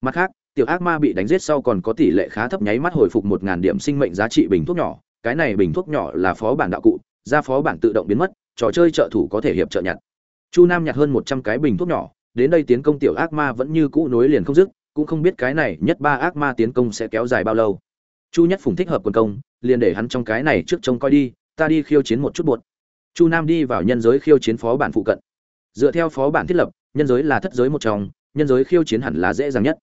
Mặt khác, tiểu ác ma bị đánh giết sau còn có tỷ lệ khá thấp nháy mắt hồi phục một ngàn điểm sinh mệnh giá trị bình thuốc nhỏ, cái này bình thuốc nhỏ là phó bản đạo cụ ra phó bản tự động biến mất, trò chơi trợ thủ có thể hiệp trợ nhặt. Chu nam nhặt hơn một trăm cái bình thuốc nhỏ, đến đây tiến công tiểu ác ma vẫn như cũ nối liền không dứt, cũng không biết cái này nhất ba ác ma tiến công sẽ kéo dài bao lâu. Chu nhất phùng thích hợp quân công, liền để hắn trong cái này trước trông coi đi, ta đi khiêu chiến một chút bột chu nam đi vào nhân giới khiêu chiến phó bản phụ cận. Dựa theo phó bản thiết lập, nhân giới là thất giới một trong, nhân giới khiêu chiến hẳn là dễ dàng nhất.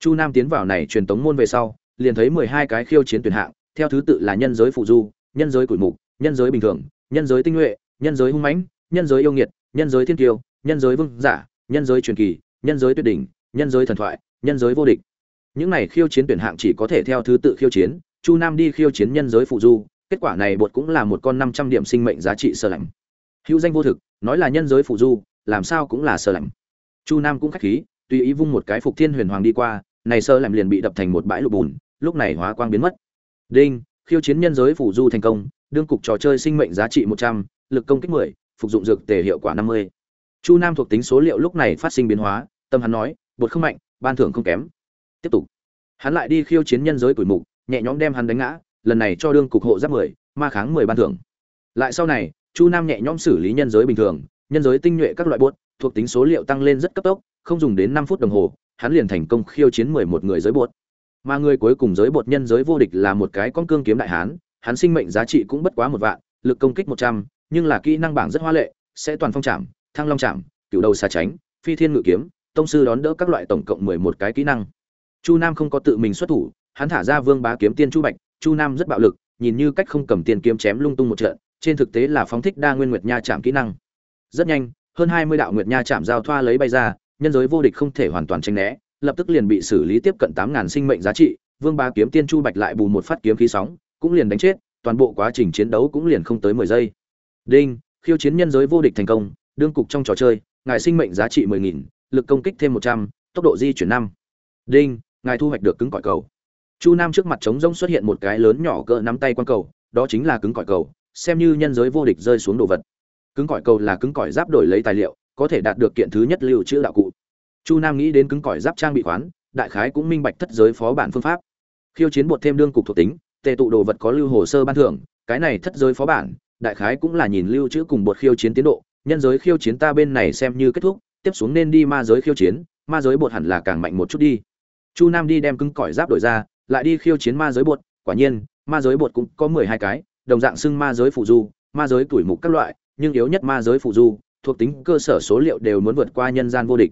Chu nam tiến vào này truyền tống môn về sau, liền thấy mười hai cái khiêu chiến tuyển hạng, theo thứ tự là nhân giới phụ du, nhân giới củi mục nhân giới bình thường nhân giới tinh nhuệ nhân giới hung mãnh nhân giới yêu nghiệt nhân giới thiên kiêu nhân giới vương giả nhân giới truyền kỳ nhân giới tuyệt đỉnh nhân giới thần thoại nhân giới vô địch những này khiêu chiến tuyển hạng chỉ có thể theo thứ tự khiêu chiến chu nam đi khiêu chiến nhân giới phụ du kết quả này bột cũng là một con năm trăm điểm sinh mệnh giá trị sơ lạnh hữu danh vô thực nói là nhân giới phụ du làm sao cũng là sơ lạnh chu nam cũng khách khí tùy ý vung một cái phục thiên huyền hoàng đi qua này sơ lạnh liền bị đập thành một bãi lục bùn lúc này hóa quang biến mất đinh khiêu chiến nhân giới phụ du thành công đương cục trò chơi sinh mệnh giá trị một trăm, lực công kích mười, phục dụng dược tề hiệu quả năm mươi. Chu nam thuộc tính số liệu lúc này phát sinh biến hóa, tâm hắn nói, bột không mạnh, ban thưởng không kém. Tiếp tục. Hắn lại đi khiêu chiến nhân giới tuổi mục, nhẹ nhõm đem hắn đánh ngã, lần này cho đương cục hộ giáp mười, ma kháng mười ban thưởng. Lại sau này, chu nam nhẹ nhõm xử lý nhân giới bình thường, nhân giới tinh nhuệ các loại bột, thuộc tính số liệu tăng lên rất cấp tốc, không dùng đến năm phút đồng hồ, hắn liền thành công khiêu chiến mười một người giới bột. Mà người cuối cùng giới bột nhân giới vô địch là một cái con cương kiếm đại hán hắn sinh mệnh giá trị cũng bất quá một vạn lực công kích một trăm nhưng là kỹ năng bảng rất hoa lệ sẽ toàn phong trảm, thăng long trảm, cựu đầu xà tránh phi thiên ngự kiếm tông sư đón đỡ các loại tổng cộng mười một cái kỹ năng. Chu nam không có tự mình xuất thủ hắn thả ra vương bá kiếm tiên chu bạch chu nam rất bạo lực nhìn như cách không cầm tiền kiếm chém lung tung một trận trên thực tế là phóng thích đa nguyên nguyệt nha chạm kỹ năng. Rất nhanh hơn hai mươi đạo nguyệt nha chạm giao thoa lấy bay ra nhân giới vô địch không thể hoàn toàn tranh né lập tức liền bị xử lý tiếp cận tám ngàn sinh mệnh giá trị vương bá kiếm tiên chu bạch lại bù một phát kiếm khí sóng cũng liền đánh chết, toàn bộ quá trình chiến đấu cũng liền không tới mười giây. Đinh, khiêu chiến nhân giới vô địch thành công, đương cục trong trò chơi, ngài sinh mệnh giá trị mười nghìn, lực công kích thêm một trăm, tốc độ di chuyển năm. Đinh, ngài thu hoạch được cứng cỏi cầu. Chu nam trước mặt trống rông xuất hiện một cái lớn nhỏ cỡ nắm tay quan cầu, đó chính là cứng cỏi cầu, xem như nhân giới vô địch rơi xuống đồ vật. Cứng cỏi cầu là cứng cỏi giáp đổi lấy tài liệu, có thể đạt được kiện thứ nhất lưu trữ đạo cụ. Chu nam nghĩ đến cứng cỏi giáp trang bị khoán, đại khái cũng minh bạch thất giới phó bản phương pháp. Khiêu chiến bột thêm đương cục thuộc tính tề tụ đồ vật có lưu hồ sơ ban thưởng, cái này thất giới phó bản, đại khái cũng là nhìn lưu trữ cùng bột khiêu chiến tiến độ, nhân giới khiêu chiến ta bên này xem như kết thúc, tiếp xuống nên đi ma giới khiêu chiến, ma giới bột hẳn là càng mạnh một chút đi. Chu nam đi đem cứng cỏi giáp đổi ra, lại đi khiêu chiến ma giới bột, quả nhiên, ma giới bột cũng có mười hai cái, đồng dạng xưng ma giới phụ du, ma giới tuổi mục các loại, nhưng yếu nhất ma giới phụ du, thuộc tính cơ sở số liệu đều muốn vượt qua nhân gian vô địch.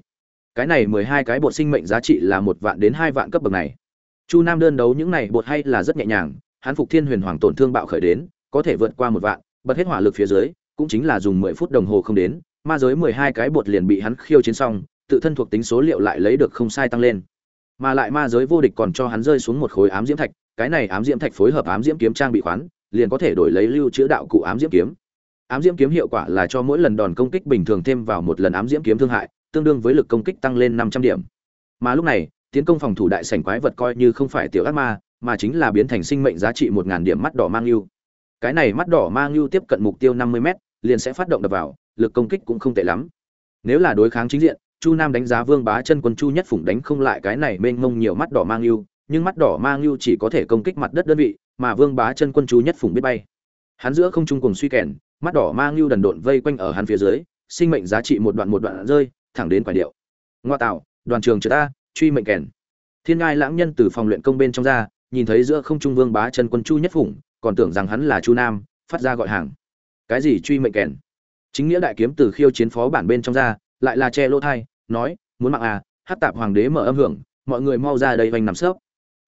Cái này mười hai cái bột sinh mệnh giá trị là một vạn đến hai vạn cấp bậc này chu nam đơn đấu những này bột hay là rất nhẹ nhàng, hắn phục thiên huyền hoàng tổn thương bạo khởi đến, có thể vượt qua một vạn, bật hết hỏa lực phía dưới, cũng chính là dùng mười phút đồng hồ không đến, ma giới mười hai cái bột liền bị hắn khiêu chiến xong, tự thân thuộc tính số liệu lại lấy được không sai tăng lên. Mà lại ma giới vô địch còn cho hắn rơi xuống một khối ám diễm thạch, cái này ám diễm thạch phối hợp ám diễm kiếm trang bị khoán, liền có thể đổi lấy lưu chữa đạo cụ ám diễm kiếm. Ám diễm kiếm hiệu quả là cho mỗi lần đòn công kích bình thường thêm vào một lần ám diễm kiếm thương hại, tương đương với lực công kích tăng lên năm trăm điểm. Mà lúc này tiến công phòng thủ đại sảnh quái vật coi như không phải tiểu ác ma, mà chính là biến thành sinh mệnh giá trị một ngàn điểm mắt đỏ mang lưu cái này mắt đỏ mang lưu tiếp cận mục tiêu năm mươi m liền sẽ phát động đập vào, lực công kích cũng không tệ lắm. Nếu là đối kháng chính diện, chu nam đánh giá vương bá chân quân chu nhất phủng đánh không lại cái này mênh mông nhiều mắt đỏ mang lưu nhưng mắt đỏ mang lưu chỉ có thể công kích mặt đất đơn vị, mà vương bá chân quân chu nhất phủng biết bay. Hắn giữa không trung cùng suy kèn, mắt đỏ mang lưu đần độn vây quanh ở hắn phía dưới, sinh mệnh giá trị một đoạn một đoạn rơi, thẳng đến quả điệu. Ngoa tạo, đoàn trường chờ ta truy mệnh kèn. Thiên ngai lãng nhân từ phòng luyện công bên trong ra nhìn thấy giữa không trung vương bá chân quân chu nhất phủng còn tưởng rằng hắn là chu nam phát ra gọi hàng. Cái gì truy mệnh kèn? Chính nghĩa đại kiếm từ khiêu chiến phó bản bên trong ra lại là che lỗ thai nói muốn mạng à hát tạp hoàng đế mở âm hưởng mọi người mau ra đây vanh nằm sấp.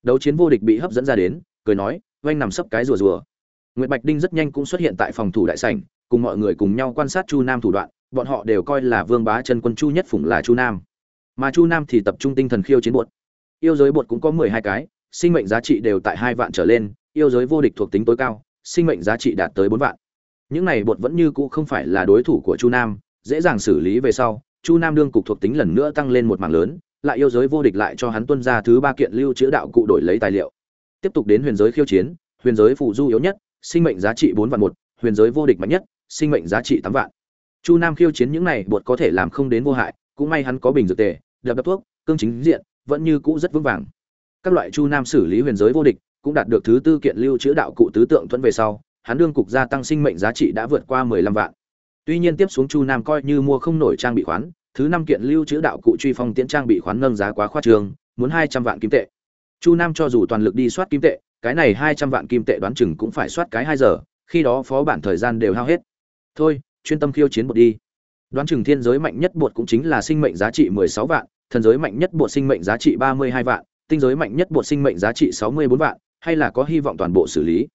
Đấu chiến vô địch bị hấp dẫn ra đến cười nói vanh nằm sấp cái rùa rùa. Nguyệt Bạch Đinh rất nhanh cũng xuất hiện tại phòng thủ đại sảnh, cùng mọi người cùng nhau quan sát Chu Nam thủ đoạn, bọn họ đều coi là Vương Bá chân quân Chu Nhất Phụng là Chu Nam. Mà Chu Nam thì tập trung tinh thần khiêu chiến bột. Yêu giới bột cũng có mười hai cái, sinh mệnh giá trị đều tại hai vạn trở lên, yêu giới vô địch thuộc tính tối cao sinh mệnh giá trị đạt tới bốn vạn. Những này bột vẫn như cũ không phải là đối thủ của chu nam dễ dàng xử lý về sau chu nam đương cục thuộc tính lần nữa tăng lên một mảng lớn lại yêu giới vô địch lại cho hắn tuân ra thứ ba kiện lưu chữ đạo cụ đổi lấy tài liệu. Tiếp tục đến huyền giới khiêu chiến huyền giới phụ du yếu nhất sinh mệnh giá trị bốn vạn một huyền giới vô địch mạnh nhất sinh mệnh giá trị tám vạn. Chu nam khiêu chiến những này bột có thể làm không đến vô hại cũng may hắn có bình dược tề đập đập thuốc, cương chính diện, vẫn như cũ rất vững vàng. Các loại chu nam xử lý huyền giới vô địch cũng đạt được thứ tư kiện lưu trữ đạo cụ tứ tượng thuẫn về sau, hắn đương cục gia tăng sinh mệnh giá trị đã vượt qua mười lăm vạn. Tuy nhiên tiếp xuống chu nam coi như mua không nổi trang bị khoán, thứ năm kiện lưu trữ đạo cụ truy phong tiễn trang bị khoán nâng giá quá khoa trường, muốn hai trăm vạn kim tệ. Chu nam cho dù toàn lực đi soát kim tệ, cái này hai trăm vạn kim tệ đoán chừng cũng phải soát cái hai giờ, khi đó phó bản thời gian đều hao hết. Thôi, chuyên tâm khiêu chiến một đi đoán chừng thiên giới mạnh nhất bột cũng chính là sinh mệnh giá trị mười sáu vạn, thần giới mạnh nhất bột sinh mệnh giá trị ba mươi hai vạn, tinh giới mạnh nhất bột sinh mệnh giá trị sáu mươi bốn vạn, hay là có hy vọng toàn bộ xử lý?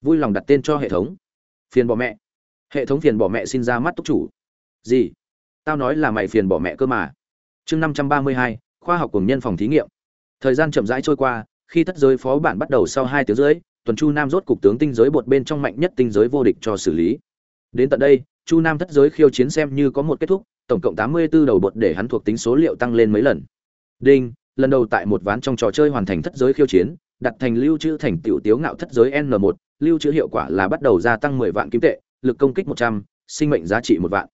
Vui lòng đặt tên cho hệ thống. Phiền bỏ mẹ. Hệ thống phiền bỏ mẹ xin ra mắt tốc chủ. Gì? Tao nói là mày phiền bỏ mẹ cơ mà. Chương năm trăm ba mươi hai, khoa học cùng nhân phòng thí nghiệm. Thời gian chậm rãi trôi qua, khi thất giới phó bản bắt đầu sau hai tiếng rưỡi, tuần chu nam rốt cục tướng tinh giới bột bên trong mạnh nhất tinh giới vô địch cho xử lý. Đến tận đây chu nam thất giới khiêu chiến xem như có một kết thúc tổng cộng tám mươi 84 đầu bột để hắn thuộc tính số liệu tăng lên mấy lần. Đinh lần đầu tại một ván trong trò chơi hoàn thành thất giới khiêu chiến đặt thành lưu trữ thành tiểu tiếu ngạo thất giới n 1 lưu trữ hiệu quả là bắt đầu gia tăng 10 vạn kim tệ lực công kích 100, sinh mệnh giá trị một vạn.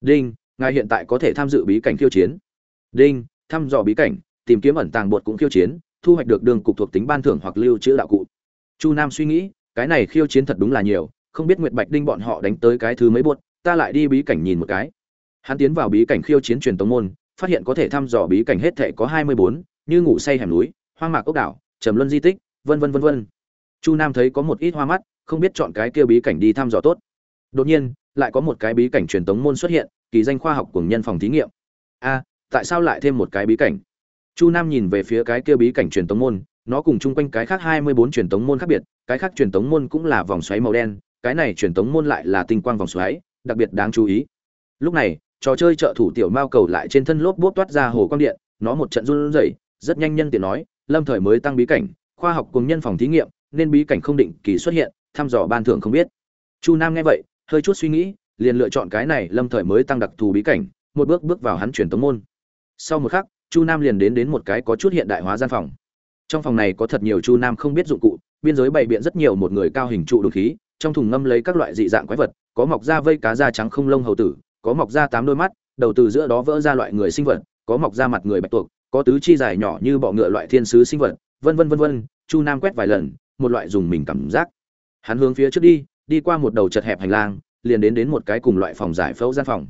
Đinh ngài hiện tại có thể tham dự bí cảnh khiêu chiến. Đinh thăm dò bí cảnh tìm kiếm ẩn tàng bột cũng khiêu chiến thu hoạch được đường cục thuộc tính ban thưởng hoặc lưu trữ đạo cụ. Chu nam suy nghĩ cái này khiêu chiến thật đúng là nhiều không biết nguyệt bạch đinh bọn họ đánh tới cái thứ mấy bột ta lại đi bí cảnh nhìn một cái. Hắn tiến vào bí cảnh khiêu chiến truyền tống môn, phát hiện có thể thăm dò bí cảnh hết thể có hai mươi bốn, như ngủ say hẻm núi, hoang mạc ốc đảo, trầm luân di tích, vân vân vân vân. Chu nam thấy có một ít hoa mắt, không biết chọn cái kia bí cảnh đi thăm dò tốt. Đột nhiên, lại có một cái bí cảnh truyền tống môn xuất hiện, kỳ danh khoa học của nhân phòng thí nghiệm. A, tại sao lại thêm một cái bí cảnh? Chu nam nhìn về phía cái kia bí cảnh truyền tống môn, nó cùng chung quanh cái khác hai mươi bốn truyền tống môn khác biệt, cái khác truyền tống môn cũng là vòng xoáy màu đen, cái này truyền tống môn lại là tinh quang vòng xoáy đặc biệt đáng chú ý. Lúc này, trò chơi trợ thủ tiểu mao cầu lại trên thân lốp bốp toát ra hồ quang điện, nó một trận run rẩy, rất nhanh nhân tiện nói, lâm thời mới tăng bí cảnh, khoa học cùng nhân phòng thí nghiệm, nên bí cảnh không định kỳ xuất hiện, thăm dò ban thưởng không biết. Chu nam nghe vậy, hơi chút suy nghĩ, liền lựa chọn cái này lâm thời mới tăng đặc thù bí cảnh, một bước bước vào hắn truyền tống môn. Sau một khắc, chu nam liền đến đến một cái có chút hiện đại hóa gian phòng. Trong phòng này có thật nhiều chu nam không biết dụng cụ, biên giới bày biện rất nhiều một người cao hình trụ đột khí trong thùng ngâm lấy các loại dị dạng quái vật, có mọc ra vây cá da trắng không lông hầu tử, có mọc ra tám đôi mắt, đầu từ giữa đó vỡ ra loại người sinh vật, có mọc ra mặt người bạch tuộc, có tứ chi dài nhỏ như bọ ngựa loại thiên sứ sinh vật, vân vân vân vân, chu nam quét vài lần, một loại dùng mình cảm giác. Hắn hướng phía trước đi đi qua một đầu chật hẹp hành lang, liền đến đến một cái cùng loại phòng giải phẫu gian phòng.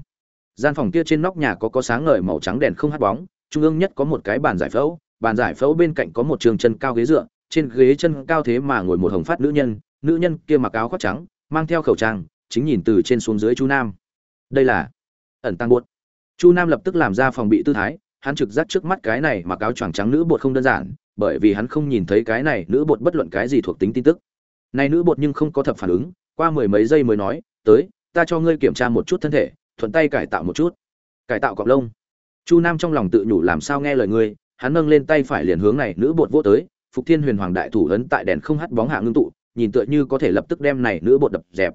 Gian phòng kia trên nóc nhà có có sáng ngời màu trắng đèn không hắt bóng, trung ương nhất có một cái bàn giải phẫu, bàn giải phẫu bên cạnh có một trường chân cao ghế dựa, trên ghế chân cao thế mà ngồi một hồng phát nữ nhân nữ nhân kia mặc áo khoác trắng, mang theo khẩu trang, chính nhìn từ trên xuống dưới chu nam. Đây là ẩn tăng buốt chu nam lập tức làm ra phòng bị tư thái, hắn trực giác trước mắt cái này mặc áo choàng trắng nữ bột không đơn giản, bởi vì hắn không nhìn thấy cái này nữ bột bất luận cái gì thuộc tính tin tức. Này nữ bột nhưng không có thập phản ứng, qua mười mấy giây mới nói, tới, ta cho ngươi kiểm tra một chút thân thể, thuận tay cải tạo một chút. Cải tạo cọc lông. Chu nam trong lòng tự nhủ làm sao nghe lời ngươi, hắn nâng lên tay phải liền hướng này nữ bột vô tới, phục thiên huyền hoàng đại thủ ấn tại đèn không hắt bóng hạ ngưng tụ nhìn tựa như có thể lập tức đem này nữ bột đập dẹp.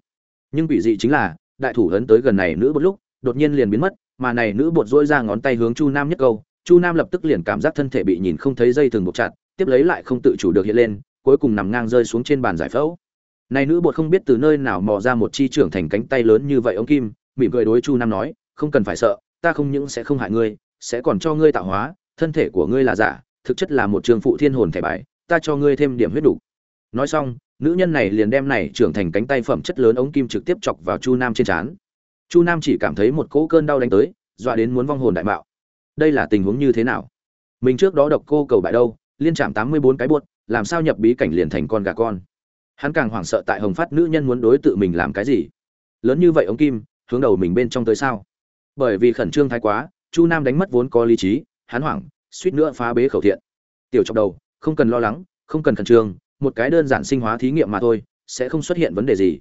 Nhưng bị dị chính là, đại thủ ấn tới gần này nữ bột lúc, đột nhiên liền biến mất, mà này nữ bột dỗi ra ngón tay hướng chu nam nhất câu, chu nam lập tức liền cảm giác thân thể bị nhìn không thấy dây thừng buộc chặt, tiếp lấy lại không tự chủ được hiện lên, cuối cùng nằm ngang rơi xuống trên bàn giải phẫu. Này nữ bột không biết từ nơi nào mò ra một chi trưởng thành cánh tay lớn như vậy ông kim, mỉm cười đối chu nam nói, không cần phải sợ, ta không những sẽ không hại ngươi, sẽ còn cho ngươi tạo hóa, thân thể của ngươi là giả, thực chất là một trường phụ thiên hồn thẻ bài, ta cho ngươi thêm điểm huyết đủ. Nói xong nữ nhân này liền đem này trưởng thành cánh tay phẩm chất lớn ống kim trực tiếp chọc vào chu nam trên trán. Chu nam chỉ cảm thấy một cỗ cơn đau đánh tới, dọa đến muốn vong hồn đại mạo. Đây là tình huống như thế nào? Mình trước đó độc cô cầu bại đâu, liên chạm tám mươi bốn cái buốt, làm sao nhập bí cảnh liền thành con gà con? Hắn càng hoảng sợ tại hồng phát nữ nhân muốn đối tự mình làm cái gì? Lớn như vậy ống kim, hướng đầu mình bên trong tới sao? Bởi vì khẩn trương thái quá, chu nam đánh mất vốn có lý trí, hắn hoảng, suýt nữa phá bế khẩu thiện. Tiểu trong đầu, không cần lo lắng, không cần khẩn trương một cái đơn giản sinh hóa thí nghiệm mà thôi, sẽ không xuất hiện vấn đề gì.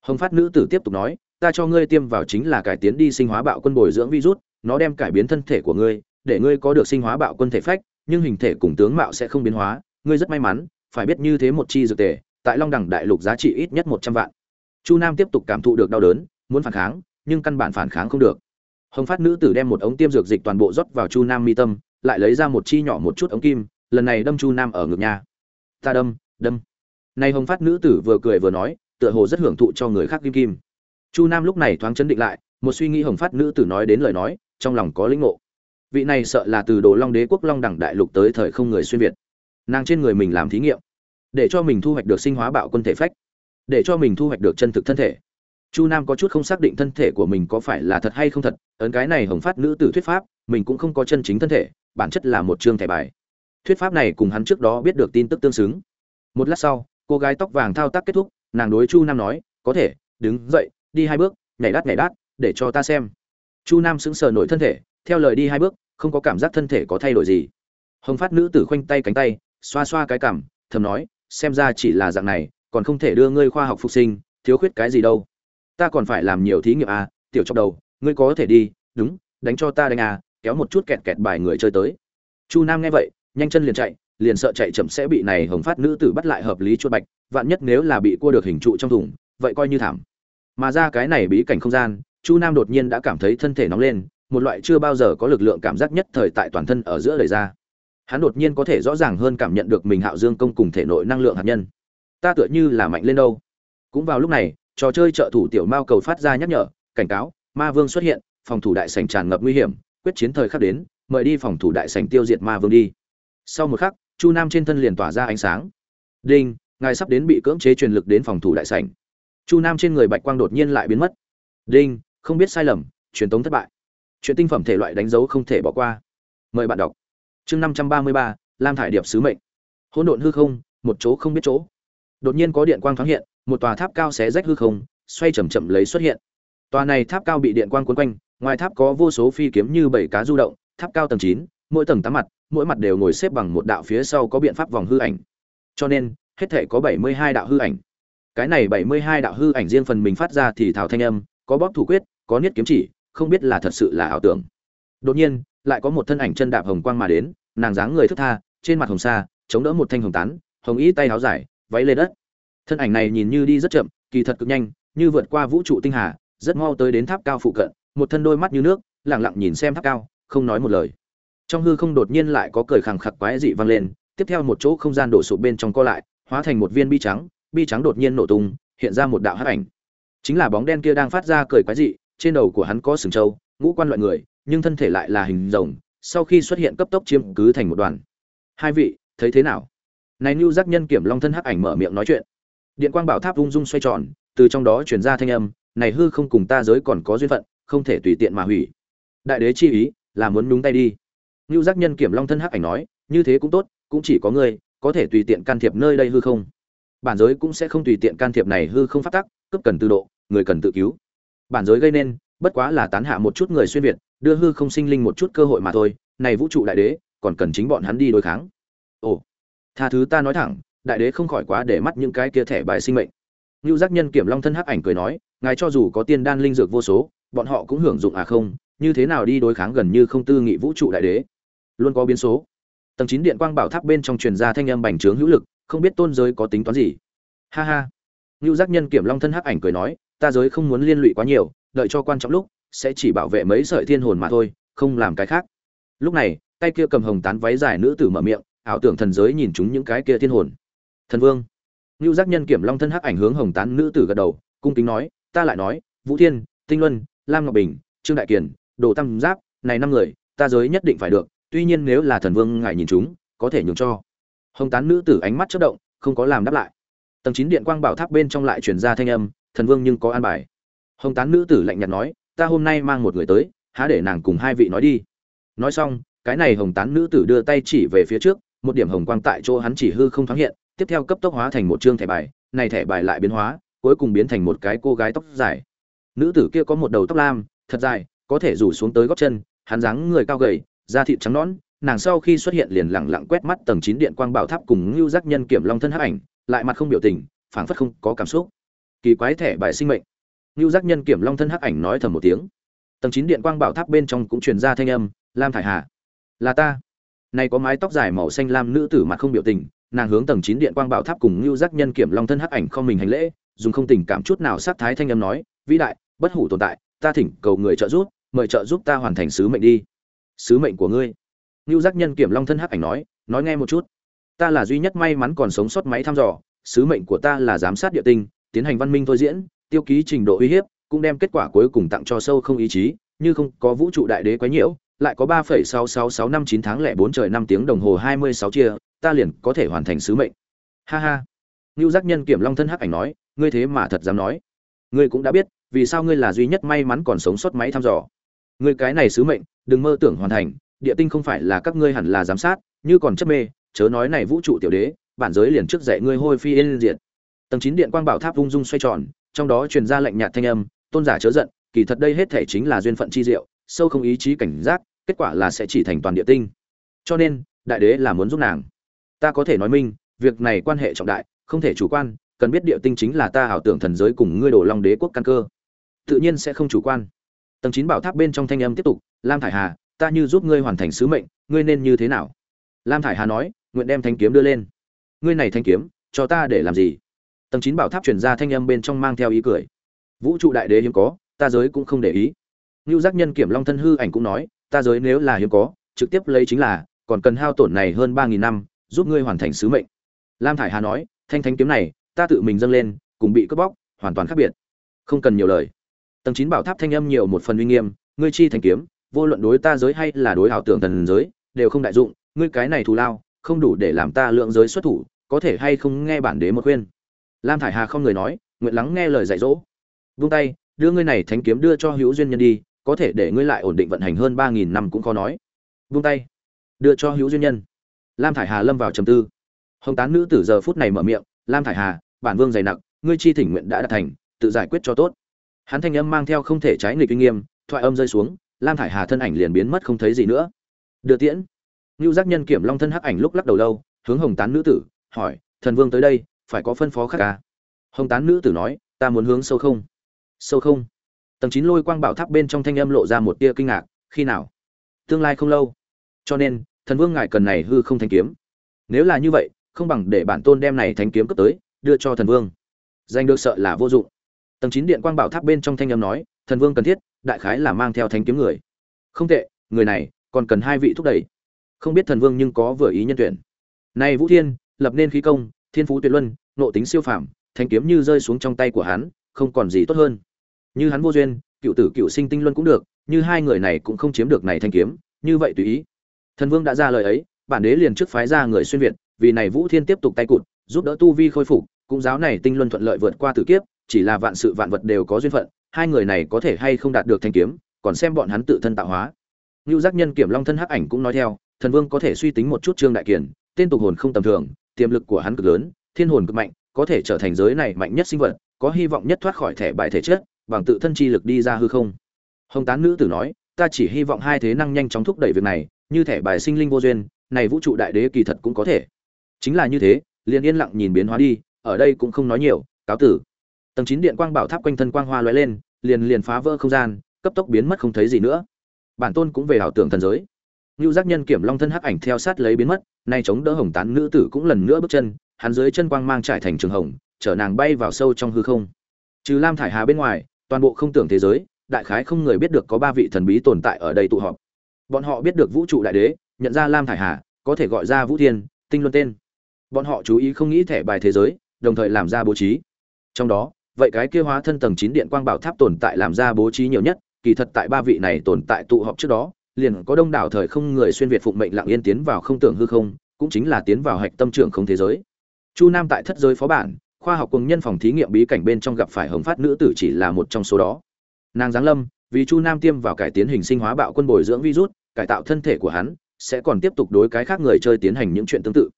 Hồng phát nữ tử tiếp tục nói, ta cho ngươi tiêm vào chính là cải tiến đi sinh hóa bạo quân bồi dưỡng virus, nó đem cải biến thân thể của ngươi, để ngươi có được sinh hóa bạo quân thể phách, nhưng hình thể cùng tướng mạo sẽ không biến hóa, ngươi rất may mắn, phải biết như thế một chi dược tề, tại long đẳng đại lục giá trị ít nhất một trăm vạn. Chu nam tiếp tục cảm thụ được đau đớn, muốn phản kháng, nhưng căn bản phản kháng không được. Hồng phát nữ tử đem một ống tiêm dược dịch toàn bộ rót vào chu nam mi tâm, lại lấy ra một chi nhỏ một chút ống kim, lần này đâm chu nam ở ngực nhà ta đâm đâm. Nay hồng phát nữ tử vừa cười vừa nói, tựa hồ rất hưởng thụ cho người khác kim kim. Chu nam lúc này thoáng chấn định lại, một suy nghĩ hồng phát nữ tử nói đến lời nói, trong lòng có lĩnh ngộ. Vị này sợ là từ đồ long đế quốc long đẳng đại lục tới thời không người xuyên việt. Nàng trên người mình làm thí nghiệm, để cho mình thu hoạch được sinh hóa bạo quân thể phách, để cho mình thu hoạch được chân thực thân thể. Chu nam có chút không xác định thân thể của mình có phải là thật hay không thật, ấn cái này hồng phát nữ tử thuyết pháp, mình cũng không có chân chính thân thể, bản chất là một chương thẻ bài. Thuyết pháp này cùng hắn trước đó biết được tin tức tương xứng một lát sau, cô gái tóc vàng thao tác kết thúc, nàng đối chu nam nói, có thể, đứng dậy, đi hai bước, nhảy đát nhảy đát, để cho ta xem. Chu nam sững sờ nổi thân thể, theo lời đi hai bước, không có cảm giác thân thể có thay đổi gì. Hồng phát nữ tử khoanh tay cánh tay, xoa xoa cái cảm, thầm nói, xem ra chỉ là dạng này, còn không thể đưa ngươi khoa học phục sinh, thiếu khuyết cái gì đâu. Ta còn phải làm nhiều thí nghiệm à tiểu trong đầu, ngươi có thể đi, đúng, đánh cho ta đánh à kéo một chút kẹt kẹt bài người chơi tới. Chu nam nghe vậy, nhanh chân liền chạy liền sợ chạy chậm sẽ bị này hồng phát nữ tử bắt lại hợp lý chuột bạch, vạn nhất nếu là bị cua được hình trụ trong thùng, vậy coi như thảm. Mà ra cái này bí cảnh không gian, chu nam đột nhiên đã cảm thấy thân thể nóng lên, một loại chưa bao giờ có lực lượng cảm giác nhất thời tại toàn thân ở giữa lời ra. Hắn đột nhiên có thể rõ ràng hơn cảm nhận được mình hạo dương công cùng thể nội năng lượng hạt nhân. Ta tựa như là mạnh lên đâu. Cũng vào lúc này, trò chơi trợ thủ tiểu mao cầu phát ra nhắc nhở, cảnh cáo, ma vương xuất hiện, phòng thủ đại sảnh tràn ngập nguy hiểm, quyết chiến thời khắc đến, mời đi phòng thủ đại sảnh tiêu diệt ma vương đi. Sau một khắc chu nam trên thân liền tỏa ra ánh sáng. Đinh, ngài sắp đến bị cưỡng chế truyền lực đến phòng thủ đại sảnh. Chu nam trên người bạch quang đột nhiên lại biến mất. Đinh, không biết sai lầm, truyền tống thất bại. Chuyện tinh phẩm thể loại đánh dấu không thể bỏ qua. Mời bạn đọc. Chương năm trăm ba mươi ba, lam thải điệp sứ mệnh. Hỗn độn hư không, một chỗ không biết chỗ. Đột nhiên có điện quang thoáng hiện, một tòa tháp cao xé rách hư không, xoay chậm chậm lấy xuất hiện. Tòa này tháp cao bị điện quang cuốn quanh, ngoài tháp có vô số phi kiếm như bảy cá du động, tháp cao tầng chín, mỗi tầng tám mặt mỗi mặt đều ngồi xếp bằng một đạo phía sau có biện pháp vòng hư ảnh. Cho nên, hết thể có bảy mươi hai đạo hư ảnh. Cái này bảy mươi hai đạo hư ảnh riêng phần mình phát ra thì thảo thanh âm, có bóp thủ quyết, có niết kiếm chỉ, không biết là thật sự là ảo tưởng. Đột nhiên, lại có một thân ảnh chân đạp hồng quang mà đến, nàng dáng người thức tha, trên mặt hồng sa, chống đỡ một thanh hồng tán, hồng ý tay áo dài, váy lên đất. Thân ảnh này nhìn như đi rất chậm, kỳ thật cực nhanh, như vượt qua vũ trụ tinh hà, rất mau tới đến tháp cao phụ cận, một thân đôi mắt như nước lẳng lặng nhìn xem tháp cao, không nói một lời trong hư không đột nhiên lại có cười khẳng khặc quái dị vang lên, tiếp theo một chỗ không gian đổ sụp bên trong co lại, hóa thành một viên bi trắng bi trắng đột nhiên nổ tung, hiện ra một đạo hắc ảnh. Chính là bóng đen kia đang phát ra cười quái dị, trên đầu của hắn có sừng trâu, ngũ quan loại người, nhưng thân thể lại là hình rồng, sau khi xuất hiện cấp tốc chiếm cứ thành một đoàn. Hai vị, thấy thế nào? Này lưu giác nhân kiểm long thân hắc ảnh mở miệng nói chuyện. Điện quang bảo tháp ung dung xoay tròn, từ trong đó truyền ra thanh âm, này hư không cùng ta giới còn có duyên phận, không thể tùy tiện mà hủy. Đại đế chi ý, là muốn đúng tay đi lưu giác nhân kiểm long thân hắc ảnh nói như thế cũng tốt cũng chỉ có ngươi có thể tùy tiện can thiệp nơi đây hư không. Bản giới cũng sẽ không tùy tiện can thiệp này hư không phát tắc cấp cần tự độ người cần tự cứu. Bản giới gây nên bất quá là tán hạ một chút người xuyên việt đưa hư không sinh linh một chút cơ hội mà thôi này vũ trụ đại đế còn cần chính bọn hắn đi đối kháng. Ồ tha thứ ta nói thẳng đại đế không khỏi quá để mắt những cái kia thẻ bài sinh mệnh. Nưu Giác Nhân kiểm Long thân hắc ảnh cười nói, ngài cho dù có tiên đan linh dược vô số, bọn họ cũng hưởng dụng à không, như thế nào đi đối kháng gần như không tư nghị vũ trụ đại đế. Luôn có biến số. Tầng chín điện quang bảo tháp bên trong truyền ra thanh âm bành trướng hữu lực, không biết tôn giới có tính toán gì. Ha ha. Nưu Giác Nhân kiểm Long thân hắc ảnh cười nói, ta giới không muốn liên lụy quá nhiều, đợi cho quan trọng lúc, sẽ chỉ bảo vệ mấy sợi thiên hồn mà thôi, không làm cái khác. Lúc này, tay kia cầm hồng tán váy dài nữ tử mở miệng, ảo tưởng thần giới nhìn chúng những cái kia thiên hồn. Thần Vương Nưu Giác Nhân kiểm Long thân hắc ảnh hướng Hồng Tán nữ tử gật đầu, cung kính nói, ta lại nói, Vũ Thiên, Tinh Luân, Lam Ngọc Bình, Trương Đại Kiền, Đồ Tam Giáp, này năm người, ta giới nhất định phải được, tuy nhiên nếu là thần vương ngài nhìn chúng, có thể nhường cho. Hồng Tán nữ tử ánh mắt chớp động, không có làm đáp lại. Tầng chín điện quang bảo tháp bên trong lại truyền ra thanh âm, thần vương nhưng có an bài. Hồng Tán nữ tử lạnh nhạt nói, ta hôm nay mang một người tới, há để nàng cùng hai vị nói đi. Nói xong, cái này Hồng Tán nữ tử đưa tay chỉ về phía trước, một điểm hồng quang tại chỗ hắn chỉ hư không thoáng hiện, tiếp theo cấp tốc hóa thành một chương thẻ bài, này thẻ bài lại biến hóa, cuối cùng biến thành một cái cô gái tóc dài. Nữ tử kia có một đầu tóc lam, thật dài, có thể rủ xuống tới gót chân, hắn dáng người cao gầy, da thịt trắng nõn, nàng sau khi xuất hiện liền lặng lặng quét mắt tầng 9 điện quang bảo tháp cùng Nưu Giác Nhân kiểm long thân hắc ảnh, lại mặt không biểu tình, phảng phất không có cảm xúc. Kỳ quái thẻ bài sinh mệnh. Nưu Giác Nhân kiểm long thân hắc ảnh nói thầm một tiếng. Tầng 9 điện quang bảo tháp bên trong cũng truyền ra thanh âm, Lam Thải Hà, là ta. Này có mái tóc dài màu xanh lam nữ tử mặt không biểu tình, nàng hướng tầng chín điện quang bảo tháp cùng lưu giác nhân kiểm long thân hắc ảnh không mình hành lễ dùng không tình cảm chút nào sát thái thanh âm nói vĩ đại bất hủ tồn tại ta thỉnh cầu người trợ giúp mời trợ giúp ta hoàn thành sứ mệnh đi sứ mệnh của ngươi. Lưu giác nhân kiểm long thân hắc ảnh nói nói nghe một chút. Ta là duy nhất may mắn còn sống sót máy thăm dò, sứ mệnh của ta là giám sát địa tinh, tiến hành văn minh thôi diễn, tiêu ký trình độ uy hiếp, cũng đem kết quả cuối cùng tặng cho sâu không ý chí, như không có vũ trụ đại đế quấy nhiễu, lại có ba phẩy sáu sáu sáu năm chín tháng lẻ bốn trời năm tiếng đồng hồ hai mươi sáu chia, ta liền có thể hoàn thành sứ mệnh. Ha ha. Ngưu giác nhân kiểm long thân hắc ảnh nói, ngươi thế mà thật dám nói. Ngươi cũng đã biết, vì sao ngươi là duy nhất may mắn còn sống sót máy thăm dò. Ngươi cái này sứ mệnh đừng mơ tưởng hoàn thành, địa tinh không phải là các ngươi hẳn là giám sát, như còn chấp mê, chớ nói này vũ trụ tiểu đế, bản giới liền trước dạy ngươi hôi phi yên diệt. Tầng chín điện quang bảo tháp ung dung xoay tròn, trong đó truyền ra lệnh nhạt thanh âm, tôn giả chớ giận, kỳ thật đây hết thể chính là duyên phận chi diệu, sâu không ý chí cảnh giác, kết quả là sẽ chỉ thành toàn địa tinh. Cho nên, đại đế là muốn giúp nàng. Ta có thể nói minh, việc này quan hệ trọng đại, không thể chủ quan, cần biết địa tinh chính là ta ảo tưởng thần giới cùng ngươi đổ long đế quốc căn cơ. Tự nhiên sẽ không chủ quan tầng chín bảo tháp bên trong thanh âm tiếp tục, lam thải hà, ta như giúp ngươi hoàn thành sứ mệnh, ngươi nên như thế nào? Lam thải hà nói, nguyện đem thanh kiếm đưa lên. Ngươi này thanh kiếm, cho ta để làm gì? Tầng chín bảo tháp chuyển ra thanh âm bên trong mang theo ý cười. Vũ trụ đại đế hiếm có, ta giới cũng không để ý. Ngưu giác nhân kiểm long thân hư ảnh cũng nói, ta giới nếu là hiếm có, trực tiếp lấy chính là, còn cần hao tổn này hơn ba nghìn năm, giúp ngươi hoàn thành sứ mệnh. Lam thải hà nói, thanh thanh kiếm này, ta tự mình dâng lên, cùng bị cướp bóc, hoàn toàn khác biệt. Không cần nhiều lời tầng chín bảo tháp thanh âm nhiều một phần uy nghiêm, ngươi chi thanh kiếm, vô luận đối ta giới hay là đối ảo tưởng thần giới, đều không đại dụng, ngươi cái này thù lao, không đủ để làm ta lượng giới xuất thủ, có thể hay không nghe bản đế một khuyên. Lam thải hà không người nói, nguyện lắng nghe lời dạy dỗ. Vung tay, đưa ngươi này thánh kiếm đưa cho hữu duyên nhân đi, có thể để ngươi lại ổn định vận hành hơn ba nghìn năm cũng khó nói. Vung tay, đưa cho hữu duyên nhân. Lam thải hà lâm vào trầm tư. Hồng tán nữ tử giờ phút này mở miệng, lam thải hà, bản vương dày nặng, ngươi chi thỉnh nguyện đã đạt thành, tự giải quyết cho tốt hắn thanh âm mang theo không thể trái nghịch uy nghiêm, thoại âm rơi xuống, lam thải hà thân ảnh liền biến mất không thấy gì nữa. Đưa tiễn. Ngưu giác nhân kiểm long thân hắc ảnh lúc lắc đầu lâu, hướng hồng tán nữ tử, hỏi, thần vương tới đây, phải có phân phó khác ca à? hồng tán nữ tử nói, ta muốn hướng sâu không. Sâu không? Tầng chín lôi quang bảo tháp bên trong thanh âm lộ ra một tia kinh ngạc, khi nào? Tương lai không lâu. Cho nên, thần vương ngài cần này hư không thanh kiếm. Nếu là như vậy, không bằng để bản tôn đem này thanh kiếm cấp tới, đưa cho thần vương. Danh được sợ là vô dụng tầng chín điện quang bảo tháp bên trong thanh âm nói, thần vương cần thiết, đại khái là mang theo thanh kiếm người. Không tệ, người này còn cần hai vị thúc đẩy. Không biết thần vương nhưng có vừa ý nhân tuyển. Này vũ thiên, lập nên khí công, thiên phú tuyệt luân nộ tính siêu phàm thanh kiếm như rơi xuống trong tay của hắn, không còn gì tốt hơn. Như hắn vô duyên, cựu tử cựu sinh tinh luân cũng được, như hai người này cũng không chiếm được này thanh kiếm, như vậy tùy ý. Thần vương đã ra lời ấy, bản đế liền trước phái ra người xuyên việt, vì này vũ thiên tiếp tục tay cụt, giúp đỡ tu vi khôi phục, cũng giáo này tinh luân thuận lợi vượt qua tử kiếp chỉ là vạn sự vạn vật đều có duyên phận hai người này có thể hay không đạt được thanh kiếm còn xem bọn hắn tự thân tạo hóa Nưu Giác Nhân Kiểm Long thân hắc ảnh cũng nói theo, Thần Vương có thể suy tính một chút Trương Đại Kiền, tên tục hồn không tầm thường, tiềm lực của hắn cực lớn, thiên hồn cực mạnh, có thể trở thành giới này mạnh nhất sinh vật, có hy vọng nhất thoát khỏi thẻ bại thể chất, bằng tự thân chi lực đi ra hư không. Hồng Tán nữ tử nói, ta chỉ hy vọng hai thế năng nhanh chóng thúc đẩy việc này, như thẻ bài sinh linh vô duyên, này vũ trụ đại đế kỳ thật cũng có thể. Chính là như thế, liền yên lặng nhìn biến hóa đi, ở đây cũng không nói nhiều, cáo tử. Tầng chín điện quang bảo tháp quanh thân quang hoa lóe lên, liền liền phá vỡ không gian, cấp tốc biến mất không thấy gì nữa. Bản tôn cũng về ảo tưởng thần giới. Nưu giác nhân kiểm long thân hắc ảnh theo sát lấy biến mất, nay chống đỡ hồng tán nữ tử cũng lần nữa bước chân, hắn dưới chân quang mang trải thành trường hồng, chở nàng bay vào sâu trong hư không. Trừ Lam Thải Hà bên ngoài, toàn bộ không tưởng thế giới, đại khái không người biết được có ba vị thần bí tồn tại ở đây tụ họp. Bọn họ biết được vũ trụ đại đế, nhận ra Lam Thải Hà, có thể gọi ra Vũ Thiên, Tinh Luân tên. Bọn họ chú ý không nghĩ thẻ bài thế giới, đồng thời làm ra bố trí. Trong đó, vậy cái kia hóa thân tầng 9 điện quang bảo tháp tồn tại làm ra bố trí nhiều nhất, kỳ thật tại ba vị này tồn tại tụ họp trước đó, liền có đông đảo thời không người xuyên việt phụng mệnh lặng yên tiến vào không tưởng hư không, cũng chính là tiến vào hạch tâm trưởng không thế giới. Chu Nam tại thất giới phó bản, khoa học cùng nhân phòng thí nghiệm bí cảnh bên trong gặp phải hồng phát nữ tử chỉ là một trong số đó. Nàng giáng lâm, vì Chu Nam tiêm vào cải tiến hình sinh hóa bạo quân bồi dưỡng virus, cải tạo thân thể của hắn, sẽ còn tiếp tục đối cái khác người chơi tiến hành những chuyện tương tự.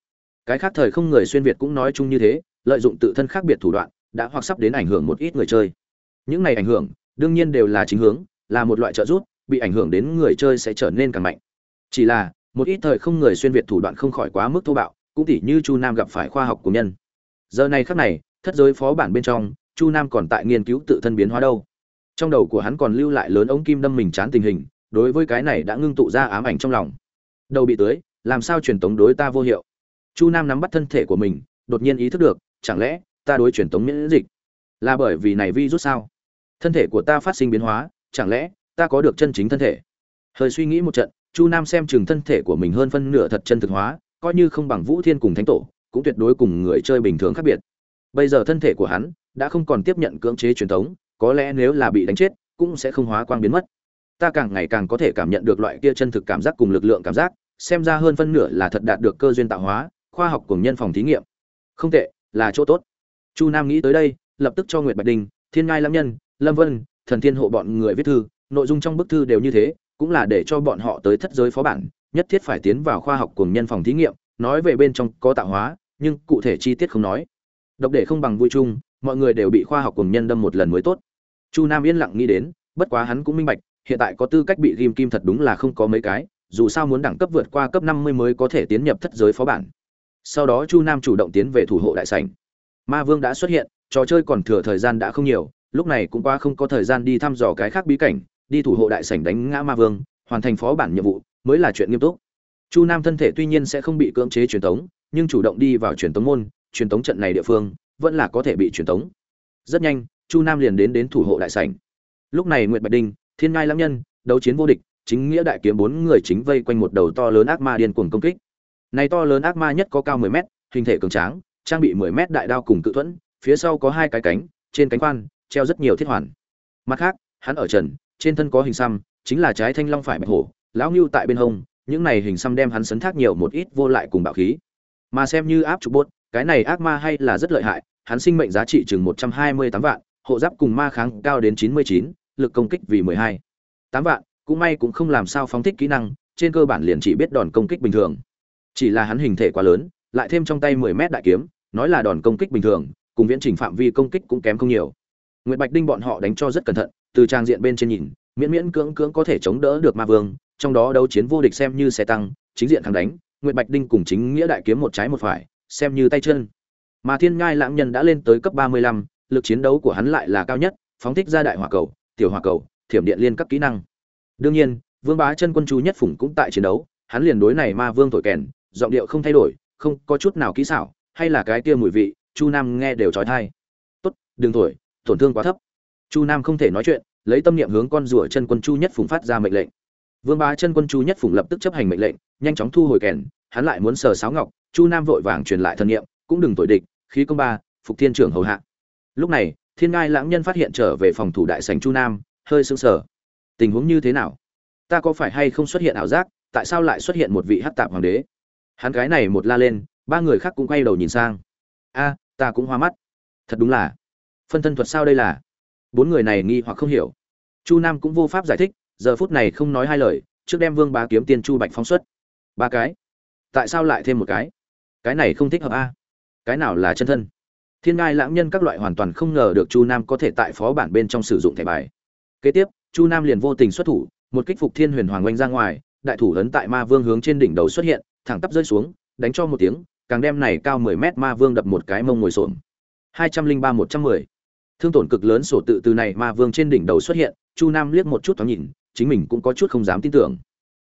Cái khác thời không người xuyên việt cũng nói chung như thế, lợi dụng tự thân khác biệt thủ đoạn, đã hoặc sắp đến ảnh hưởng một ít người chơi. Những này ảnh hưởng, đương nhiên đều là chính hướng, là một loại trợ giúp, bị ảnh hưởng đến người chơi sẽ trở nên càng mạnh. Chỉ là, một ít thời không người xuyên việt thủ đoạn không khỏi quá mức thô bạo, cũng tỉ như Chu Nam gặp phải khoa học của nhân. Giờ này khắc này, thất giới phó bản bên trong, Chu Nam còn tại nghiên cứu tự thân biến hóa đâu. Trong đầu của hắn còn lưu lại lớn ống kim đâm mình chán tình hình, đối với cái này đã ngưng tụ ra ám ảnh trong lòng. Đầu bị tưới, làm sao truyền tống đối ta vô hiệu. chu nam nắm bắt thân thể của mình đột nhiên ý thức được chẳng lẽ ta đối truyền tống miễn dịch. Là bởi vì này vi rút sao? Thân thể của ta phát sinh biến hóa, chẳng lẽ ta có được chân chính thân thể? Hơi suy nghĩ một trận, chu nam xem chừng thân thể của mình hơn phân nửa thật chân thực hóa, coi như không bằng vũ thiên cùng thánh tổ, cũng tuyệt đối cùng người chơi bình thường khác biệt. Bây giờ thân thể của hắn đã không còn tiếp nhận cưỡng chế truyền thống có lẽ nếu là bị đánh chết, cũng sẽ không hóa quang biến mất. Ta càng ngày càng có thể cảm nhận được loại kia chân thực cảm giác cùng lực lượng cảm giác, xem ra hơn phân nửa là thật đạt được cơ duyên tạo hóa, khoa học cùng nhân phòng thí nghiệm. Không tệ, là chỗ tốt chu nam nghĩ tới đây, lập tức cho nguyệt bạch đình, thiên ngai lâm nhân, lâm vân, thần thiên hộ bọn người viết thư. Nội dung trong bức thư đều như thế, cũng là để cho bọn họ tới thất giới phó bản, nhất thiết phải tiến vào khoa học cùng nhân phòng thí nghiệm, nói về bên trong có tạo hóa, nhưng cụ thể chi tiết không nói. Độc để không bằng vui chung, mọi người đều bị khoa học cùng nhân đâm một lần mới tốt. Chu nam yên lặng nghĩ đến, bất quá hắn cũng minh bạch, hiện tại có tư cách bị ghim kim thật đúng là không có mấy cái, dù sao muốn đẳng cấp vượt qua cấp năm mươi mới có thể tiến nhập thất giới phó bản. Sau đó chu nam chủ động tiến về thủ hộ đại sảnh ma vương đã xuất hiện, trò chơi còn thừa thời gian đã không nhiều, lúc này cũng qua không có thời gian đi thăm dò cái khác bí cảnh, đi thủ hộ đại sảnh đánh ngã ma vương, hoàn thành phó bản nhiệm vụ, mới là chuyện nghiêm túc. Chu nam thân thể tuy nhiên sẽ không bị cưỡng chế truyền tống, nhưng chủ động đi vào truyền tống môn, truyền tống trận này địa phương, vẫn là có thể bị truyền tống. Rất nhanh, chu nam liền đến đến thủ hộ đại sảnh. Lúc này nguyệt bạch đinh, thiên ngai lãng nhân, đấu chiến vô địch, chính nghĩa đại kiếm bốn người chính vây quanh một đầu to lớn ác ma điên cuồng công kích. Này to lớn ác ma nhất có cao 10 mét, hình thể cường tráng trang bị 10 mét đại đao cùng cự thuẫn, phía sau có hai cái cánh, trên cánh quan treo rất nhiều thiết hoàn. Mặt khác, hắn ở trần, trên thân có hình xăm, chính là trái thanh long phải bạch hổ, lão ngưu tại bên hông, những này hình xăm đem hắn sấn thác nhiều một ít vô lại cùng bạo khí. Mà xem như áp trục bốt, cái này ác ma hay là rất lợi hại, hắn sinh mệnh giá trị chừng một trăm hai mươi tám vạn, hộ giáp cùng ma kháng cao đến chín mươi chín, lực công kích vì mười hai. Tám vạn, cũng may cũng không làm sao phóng thích kỹ năng, trên cơ bản liền chỉ biết đòn công kích bình thường. Chỉ là hắn hình thể quá lớn, lại thêm trong tay mười mét đại kiếm nói là đòn công kích bình thường cùng viễn trình phạm vi công kích cũng kém không nhiều Nguyệt Bạch Đinh bọn họ đánh cho rất cẩn thận, từ trang diện bên trên nhìn, miễn miễn cưỡng cưỡng có thể chống đỡ được Ma Vương, trong đó đấu chiến vô địch xem như xe tăng, chính diện thắng đánh, Nguyệt Bạch Đinh cùng chính nghĩa đại kiếm một trái một phải, xem như tay chân. Mà Thiên Ngai Lãng Nhân đã lên tới cấp 35, lực chiến đấu của hắn lại là cao nhất, phóng thích ra đại hỏa cầu, tiểu hỏa cầu, thiểm điện liên các kỹ năng. Đương nhiên, Vương Bá Chân Quân chú Nhất Phụng cũng tại chiến đấu, hắn liền đối này Ma Vương thổi kèn, giọng điệu không thay đổi, không có chút nào kỹ xảo, hay là cái kia mùi vị, Chu Nam nghe đều chói tai. "Tốt, đừng thổi, tổn thương quá thấp." Chu Nam không thể nói chuyện, lấy tâm niệm hướng con rùa chân quân Chu Nhất Phùng phát ra mệnh lệnh. Vương Bá chân quân Chu Nhất Phùng lập tức chấp hành mệnh lệnh, nhanh chóng thu hồi kèn, hắn lại muốn sờ sáo ngọc, Chu Nam vội vàng truyền lại thân niệm, cũng đừng tội địch, khí công ba, phục thiên trưởng hầu hạ. Lúc này, Thiên Ngai lãng nhân phát hiện trở về phòng thủ đại sảnh Chu Nam, hơi sững sờ. Tình huống như thế nào? Ta có phải hay không xuất hiện ảo giác, tại sao lại xuất hiện một vị hắc tạp hoàng đế? Hắn cái này một la lên, ba người khác cũng quay đầu nhìn sang. A, ta cũng hoa mắt. Thật đúng là. Phân thân thuật sao đây là? Bốn người này nghi hoặc không hiểu. Chu Nam cũng vô pháp giải thích, giờ phút này không nói hai lời, trước đem Vương Bá kiếm tiên Chu Bạch phóng xuất. Ba cái. Tại sao lại thêm một cái? Cái này không thích hợp a. Cái nào là chân thân? Thiên Ngai lãng nhân các loại hoàn toàn không ngờ được Chu Nam có thể tại phó bản bên trong sử dụng thẻ bài. Kế tiếp, Chu Nam liền vô tình xuất thủ, một kích phục Thiên Huyền Hoàng oanh ra ngoài, đại thủ lớn tại Ma Vương hướng trên đỉnh đầu xuất hiện, thẳng tắp rơi xuống, đánh cho một tiếng, càng đem này cao 10 mét Ma Vương đập một cái mông ngồi xổm. 203-110. Thương tổn cực lớn sổ tự từ này Ma Vương trên đỉnh đầu xuất hiện, Chu Nam liếc một chút thoáng nhìn, chính mình cũng có chút không dám tin tưởng.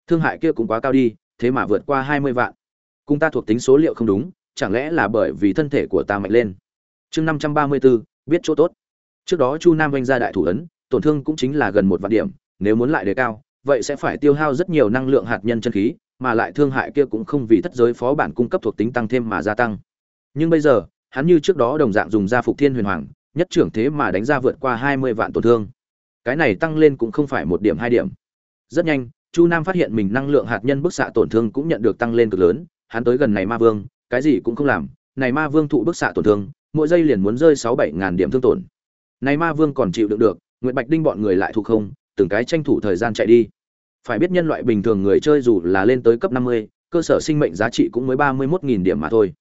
Thương hại kia cũng quá cao đi, thế mà vượt qua 20 vạn. Cùng ta thuộc tính số liệu không đúng, chẳng lẽ là bởi vì thân thể của ta mạnh lên? Chương 534, biết chỗ tốt. Trước đó Chu Nam vành ra đại thủ ấn, tổn thương cũng chính là gần một vạn điểm, nếu muốn lại đề cao, vậy sẽ phải tiêu hao rất nhiều năng lượng hạt nhân chân khí, mà lại thương hại kia cũng không vì thất giới phó bản cung cấp thuộc tính tăng thêm mà gia tăng. Nhưng bây giờ, hắn như trước đó đồng dạng dùng ra phục thiên huyền hoàng, nhất trưởng thế mà đánh ra vượt qua 20 vạn tổn thương. Cái này tăng lên cũng không phải một điểm hai điểm. Rất nhanh, Chu Nam phát hiện mình năng lượng hạt nhân bức xạ tổn thương cũng nhận được tăng lên cực lớn, hắn tới gần này ma vương, cái gì cũng không làm, này ma vương thụ bức xạ tổn thương, mỗi giây liền muốn rơi 6 7 ngàn điểm thương tổn. Này ma vương còn chịu đựng được, Nguyệt Bạch Đinh bọn người lại thu không, từng cái tranh thủ thời gian chạy đi. Phải biết nhân loại bình thường người chơi dù là lên tới cấp 50, cơ sở sinh mệnh giá trị cũng mới 31000 điểm mà thôi.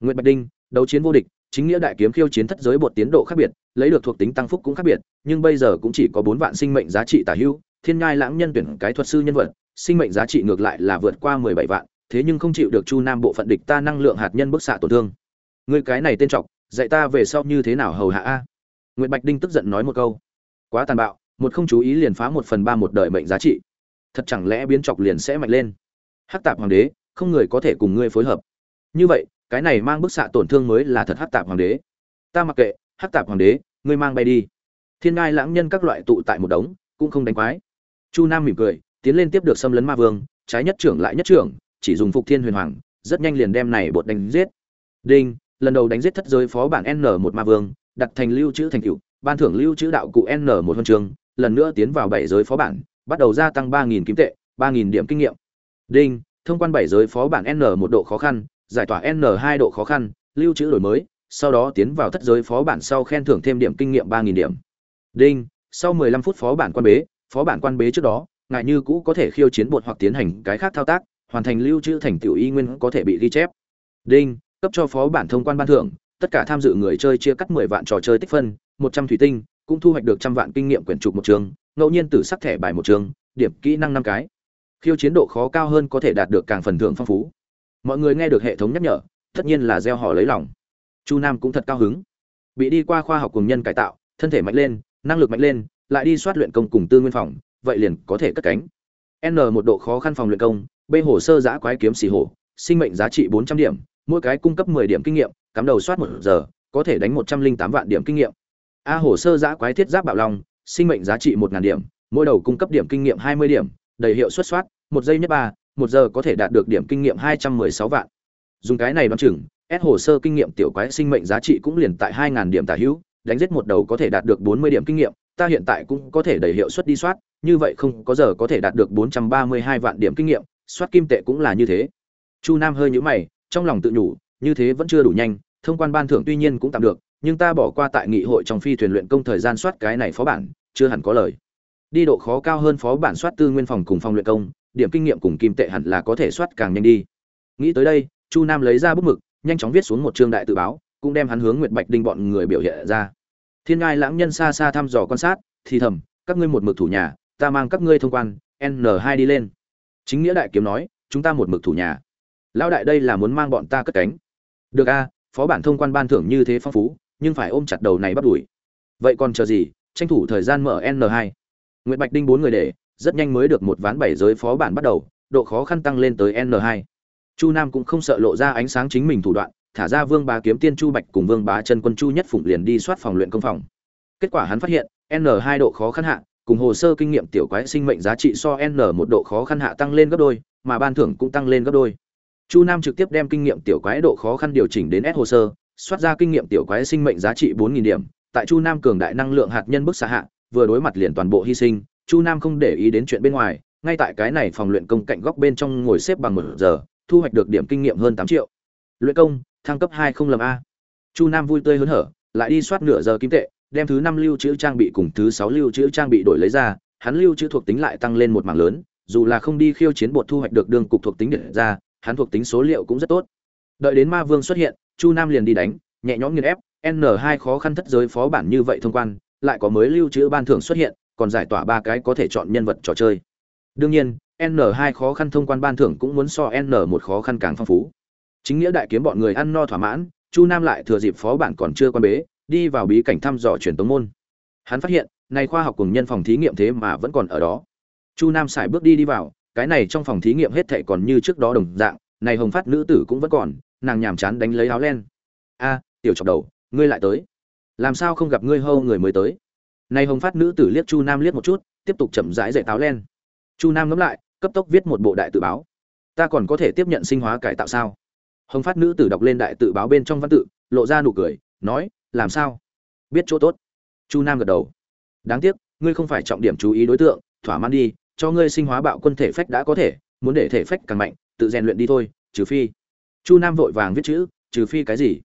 Nguyệt Bạch Đinh, đấu chiến vô địch, chính nghĩa đại kiếm khiêu chiến thất giới bột tiến độ khác biệt, lấy được thuộc tính tăng phúc cũng khác biệt, nhưng bây giờ cũng chỉ có 4 vạn sinh mệnh giá trị tả hữu, Thiên Nhai lãng nhân tuyển cái thuật sư nhân vật, sinh mệnh giá trị ngược lại là vượt qua 17 vạn, thế nhưng không chịu được Chu Nam bộ phận địch ta năng lượng hạt nhân bức xạ tổn thương. Ngươi cái này tên trọng, dạy ta về sau như thế nào hầu hạ a? Nguyệt Bạch Đinh tức giận nói một câu. Quá tàn bạo, một không chú ý liền phá một phần ba một đời mệnh giá trị. Thật chẳng lẽ biến chọc liền sẽ mạnh lên? Hắc tạp hoàng đế, không người có thể cùng ngươi phối hợp. Như vậy, cái này mang bức xạ tổn thương mới là thật hắc tạp hoàng đế ta mặc kệ hắc tạp hoàng đế ngươi mang bay đi thiên ngai lãng nhân các loại tụ tại một đống cũng không đánh quái chu nam mỉm cười tiến lên tiếp được xâm lấn ma vương trái nhất trưởng lại nhất trưởng chỉ dùng phục thiên huyền hoàng rất nhanh liền đem này bột đánh giết đinh lần đầu đánh giết thất giới phó bản n một ma vương đặt thành lưu trữ thành cựu ban thưởng lưu trữ đạo cụ n một huân trường lần nữa tiến vào bảy giới phó bản bắt đầu gia tăng ba nghìn kim tệ, ba nghìn điểm kinh nghiệm. Đinh, thông quan bảy giới phó bản n một độ khó khăn, giải tỏa n hai độ khó khăn, lưu trữ đổi mới, sau đó tiến vào thất giới phó bản sau khen thưởng thêm điểm kinh nghiệm ba nghìn điểm. Đinh, sau mười lăm phút phó bản quan bế, phó bản quan bế trước đó, ngài như cũ có thể khiêu chiến bột hoặc tiến hành cái khác thao tác, hoàn thành lưu trữ thành tiểu y nguyên có thể bị ghi chép. Đinh, cấp cho phó bản thông quan ban thưởng, tất cả tham dự người chơi chia cắt mười vạn trò chơi tích phân, một trăm thủy tinh, cũng thu hoạch được trăm vạn kinh nghiệm quyển trục một trường ngẫu nhiên tử sắc thẻ bài một trường, điểm kỹ năng năm cái. Khiêu chiến độ khó cao hơn có thể đạt được càng phần thưởng phong phú. Mọi người nghe được hệ thống nhắc nhở, tất nhiên là gieo họ lấy lòng. Chu nam cũng thật cao hứng. Bị đi qua khoa học cùng nhân cải tạo, thân thể mạnh lên, năng lực mạnh lên, lại đi soát luyện công cùng tư nguyên phòng, vậy liền có thể cất cánh. N một độ khó khăn phòng luyện công, b hồ sơ giã quái kiếm xì hổ sinh mệnh giá trị bốn trăm điểm, mỗi cái cung cấp mười điểm kinh nghiệm, cắm đầu soát một giờ, có thể đánh một trăm linh tám vạn điểm kinh nghiệm. A hồ sơ giã quái thiết giáp bạo long sinh mệnh giá trị một ngàn điểm mỗi đầu cung cấp điểm kinh nghiệm hai mươi điểm đầy hiệu suất soát một giây nhất ba một giờ có thể đạt được điểm kinh nghiệm hai trăm mười sáu vạn dùng cái này đoán chừng S hồ sơ kinh nghiệm tiểu quái sinh mệnh giá trị cũng liền tại 2000 điểm tả hữu, đánh giết một đầu có thể đạt được 40 điểm kinh nghiệm, ta hiện tại cũng có thể đầy hiệu suất đi soát, như vậy không có giờ có thể đạt được 432 vạn điểm kinh nghiệm, soát kim tệ cũng là như thế. Chu Nam hơi nhíu mày, trong lòng tự nhủ, như thế vẫn chưa đủ nhanh, thông quan ban thưởng tuy nhiên cũng tạm được, nhưng ta bỏ qua tại nghị hội trong phi thuyền luyện công thời gian soát cái này phó bản, chưa hẳn có lời. Đi độ khó cao hơn phó bản soát tư nguyên phòng cùng phòng luyện công, điểm kinh nghiệm cùng kim tệ hẳn là có thể soát càng nhanh đi. Nghĩ tới đây, Chu Nam lấy ra bút mực, nhanh chóng viết xuống một chương đại tự báo, cũng đem hắn hướng Nguyệt Bạch Đinh bọn người biểu hiện ra. Thiên Ngai lãng nhân xa xa thăm dò quan sát, thì thầm, các ngươi một mực thủ nhà, ta mang các ngươi thông quan, N2 đi lên. Chính nghĩa đại kiếm nói, chúng ta một mực thủ nhà. Lão đại đây là muốn mang bọn ta cất cánh. Được a, phó bản thông quan ban thưởng như thế phong phú, nhưng phải ôm chặt đầu này bắt đuổi. Vậy còn chờ gì, tranh thủ thời gian mở N2. Nguyệt Bạch Đinh bốn người để, rất nhanh mới được một ván bảy giới phó bản bắt đầu, độ khó khăn tăng lên tới N2 chu nam cũng không sợ lộ ra ánh sáng chính mình thủ đoạn thả ra vương bá kiếm tiên chu bạch cùng vương bá chân quân chu nhất phụng liền đi soát phòng luyện công phòng kết quả hắn phát hiện N2 độ khó khăn hạ cùng hồ sơ kinh nghiệm tiểu quái sinh mệnh giá trị so N1 độ khó khăn hạ tăng lên gấp đôi mà ban thưởng cũng tăng lên gấp đôi chu nam trực tiếp đem kinh nghiệm tiểu quái độ khó khăn điều chỉnh đến s hồ sơ soát ra kinh nghiệm tiểu quái sinh mệnh giá trị bốn nghìn điểm, tại chu nam cường đại năng lượng hạt nhân bức xạ hạ, vừa đối mặt liền toàn bộ hy sinh, chu nam không để ý đến chuyện bên ngoài, ngay tại cái này phòng luyện công cạnh góc bên trong ngồi xếp bằng một giờ, thu hoạch được điểm kinh nghiệm hơn tám triệu. Luyện công, thăng cấp hai không lầm a. Chu nam vui tươi hớn hở, lại đi soát nửa giờ kim tệ, đem thứ năm lưu trữ trang bị cùng thứ sáu lưu trữ trang bị đổi lấy ra, hắn lưu trữ thuộc tính lại tăng lên một mảng lớn, dù là không đi khiêu chiến bột thu hoạch được đường cục thuộc tính để ra, hắn thuộc tính số liệu cũng rất tốt. Đợi đến ma vương xuất hiện chu nam liền đi đánh nhẹ nhõm nghiền ép n hai khó khăn thất giới phó bản như vậy thông quan lại có mới lưu trữ ban thưởng xuất hiện còn giải tỏa ba cái có thể chọn nhân vật trò chơi đương nhiên N2 khó khăn thông quan ban thưởng cũng muốn so N1 khó khăn càng phong phú. Chính nghĩa đại kiếm bọn người ăn no thỏa mãn, Chu Nam lại thừa dịp phó bản còn chưa quan bế, đi vào bí cảnh thăm dò truyền tống môn. Hắn phát hiện, này khoa học cùng nhân phòng thí nghiệm thế mà vẫn còn ở đó. Chu Nam xài bước đi đi vào, cái này trong phòng thí nghiệm hết thảy còn như trước đó đồng dạng, này hồng phát nữ tử cũng vẫn còn, nàng nhàm chán đánh lấy áo len. A, tiểu chọc đầu, ngươi lại tới. Làm sao không gặp ngươi hâu người mới tới? Này hồng phát nữ tử liếc Chu Nam liếc một chút, tiếp tục chậm rãi giải táo len. Chu Nam ngẫm lại, cấp tốc viết một bộ đại tự báo ta còn có thể tiếp nhận sinh hóa cải tạo sao hồng phát nữ tử đọc lên đại tự báo bên trong văn tự lộ ra nụ cười nói làm sao biết chỗ tốt chu nam gật đầu đáng tiếc ngươi không phải trọng điểm chú ý đối tượng thỏa mãn đi cho ngươi sinh hóa bạo quân thể phách đã có thể muốn để thể phách càng mạnh tự rèn luyện đi thôi trừ phi chu nam vội vàng viết chữ, trừ phi cái gì?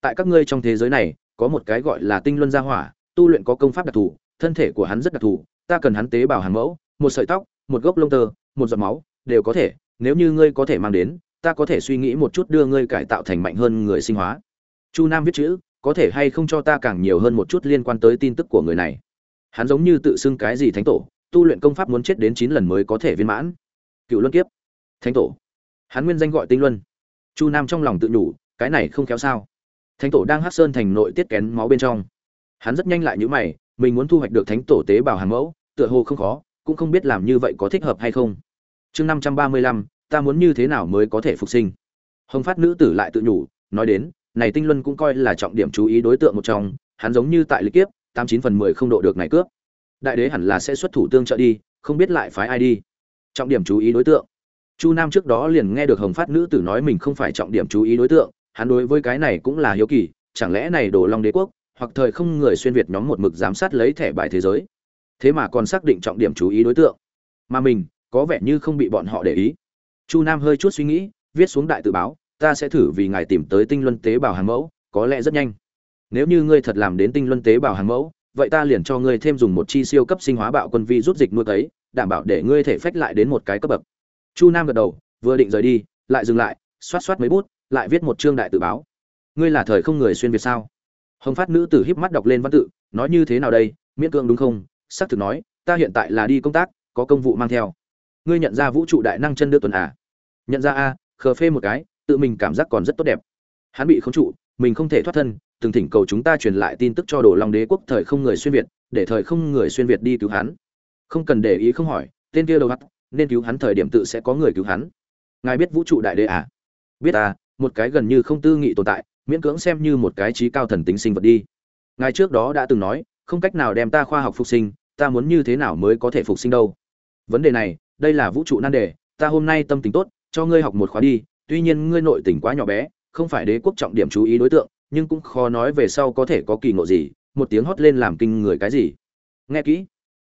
Tại các ngươi trong thế giới này, có một cái gọi là tinh luân gia hỏa, tu luyện có công pháp đặc thù, thân thể của hắn rất đặc thù, ta cần hắn tế bào hàn mẫu, một sợi tóc, một gốc lông tơ, một giọt máu, đều có thể, nếu như ngươi có thể mang đến, ta có thể suy nghĩ một chút đưa ngươi cải tạo thành mạnh hơn người sinh hóa. Chu nam viết chữ, có thể hay không cho ta càng nhiều hơn một chút liên quan tới tin tức của người này? Hắn giống như tự xưng cái gì thánh tổ, tu luyện công pháp muốn chết đến chín lần mới có thể viên mãn. Cựu luân kiếp. Thánh tổ. Hắn nguyên danh gọi tinh luân chu nam trong lòng tự nhủ, cái này không kéo sao. Thánh tổ đang hát sơn thành nội tiết kén máu bên trong. Hắn rất nhanh lại nhữ mày, mình muốn thu hoạch được thánh tổ tế bào hàng mẫu, tựa hồ không khó, cũng không biết làm như vậy có thích hợp hay không. Chương năm trăm ba mươi lăm, ta muốn như thế nào mới có thể phục sinh? Hồng phát nữ tử lại tự nhủ, nói đến, này tinh luân cũng coi là trọng điểm chú ý đối tượng một trong, hắn giống như tại lịch kiếp, tám chín phần mười không độ được này cướp. Đại đế hẳn là sẽ xuất thủ tương trợ đi, không biết lại phái ai đi. Trọng điểm chú ý đối tượng chu nam trước đó liền nghe được hồng phát nữ tử nói mình không phải trọng điểm chú ý đối tượng, hắn đối với cái này cũng là hiếu kỳ, chẳng lẽ này đổ long đế quốc, hoặc thời không người xuyên việt nhóm một mực giám sát lấy thẻ bài thế giới. Thế mà còn xác định trọng điểm chú ý đối tượng. Mà mình, có vẻ như không bị bọn họ để ý. Chu nam hơi chút suy nghĩ, viết xuống đại tự báo, ta sẽ thử vì ngài tìm tới tinh luân tế bào hàng mẫu, có lẽ rất nhanh. Nếu như ngươi thật làm đến tinh luân tế bào hàng mẫu, vậy ta liền cho ngươi thêm dùng một chi siêu cấp sinh hóa bạo quân vi rút dịch nuôi cấy, đảm bảo để ngươi thể phách lại đến một cái cấp bậc chu nam gật đầu, vừa định rời đi, lại dừng lại, xoát xoát mấy bút, lại viết một chương đại tự báo. Ngươi là thời không người xuyên việt sao? Hồng phát nữ tử híp mắt đọc lên văn tự, nói như thế nào đây, miễn cưỡng đúng không? Xác thực nói, ta hiện tại là đi công tác, có công vụ mang theo. Ngươi nhận ra vũ trụ đại năng chân đưa tuần à? Nhận ra a, khờ phê một cái, tự mình cảm giác còn rất tốt đẹp. Hắn bị không trụ, mình không thể thoát thân, từng thỉnh cầu chúng ta truyền lại tin tức cho đồ long đế quốc thời không người xuyên việt, để thời không người xuyên việt đi cứu hắn. Không cần để ý không hỏi, tên kia đầu bắt nên cứu hắn thời điểm tự sẽ có người cứu hắn. Ngài biết vũ trụ đại đế à? Biết à một cái gần như không tư nghị tồn tại, miễn cưỡng xem như một cái trí cao thần tính sinh vật đi. Ngài trước đó đã từng nói, không cách nào đem ta khoa học phục sinh, ta muốn như thế nào mới có thể phục sinh đâu? Vấn đề này, đây là vũ trụ nan đề, ta hôm nay tâm tính tốt, cho ngươi học một khóa đi, tuy nhiên ngươi nội tình quá nhỏ bé, không phải đế quốc trọng điểm chú ý đối tượng, nhưng cũng khó nói về sau có thể có kỳ ngộ gì, một tiếng hót lên làm kinh người cái gì. Nghe kỹ.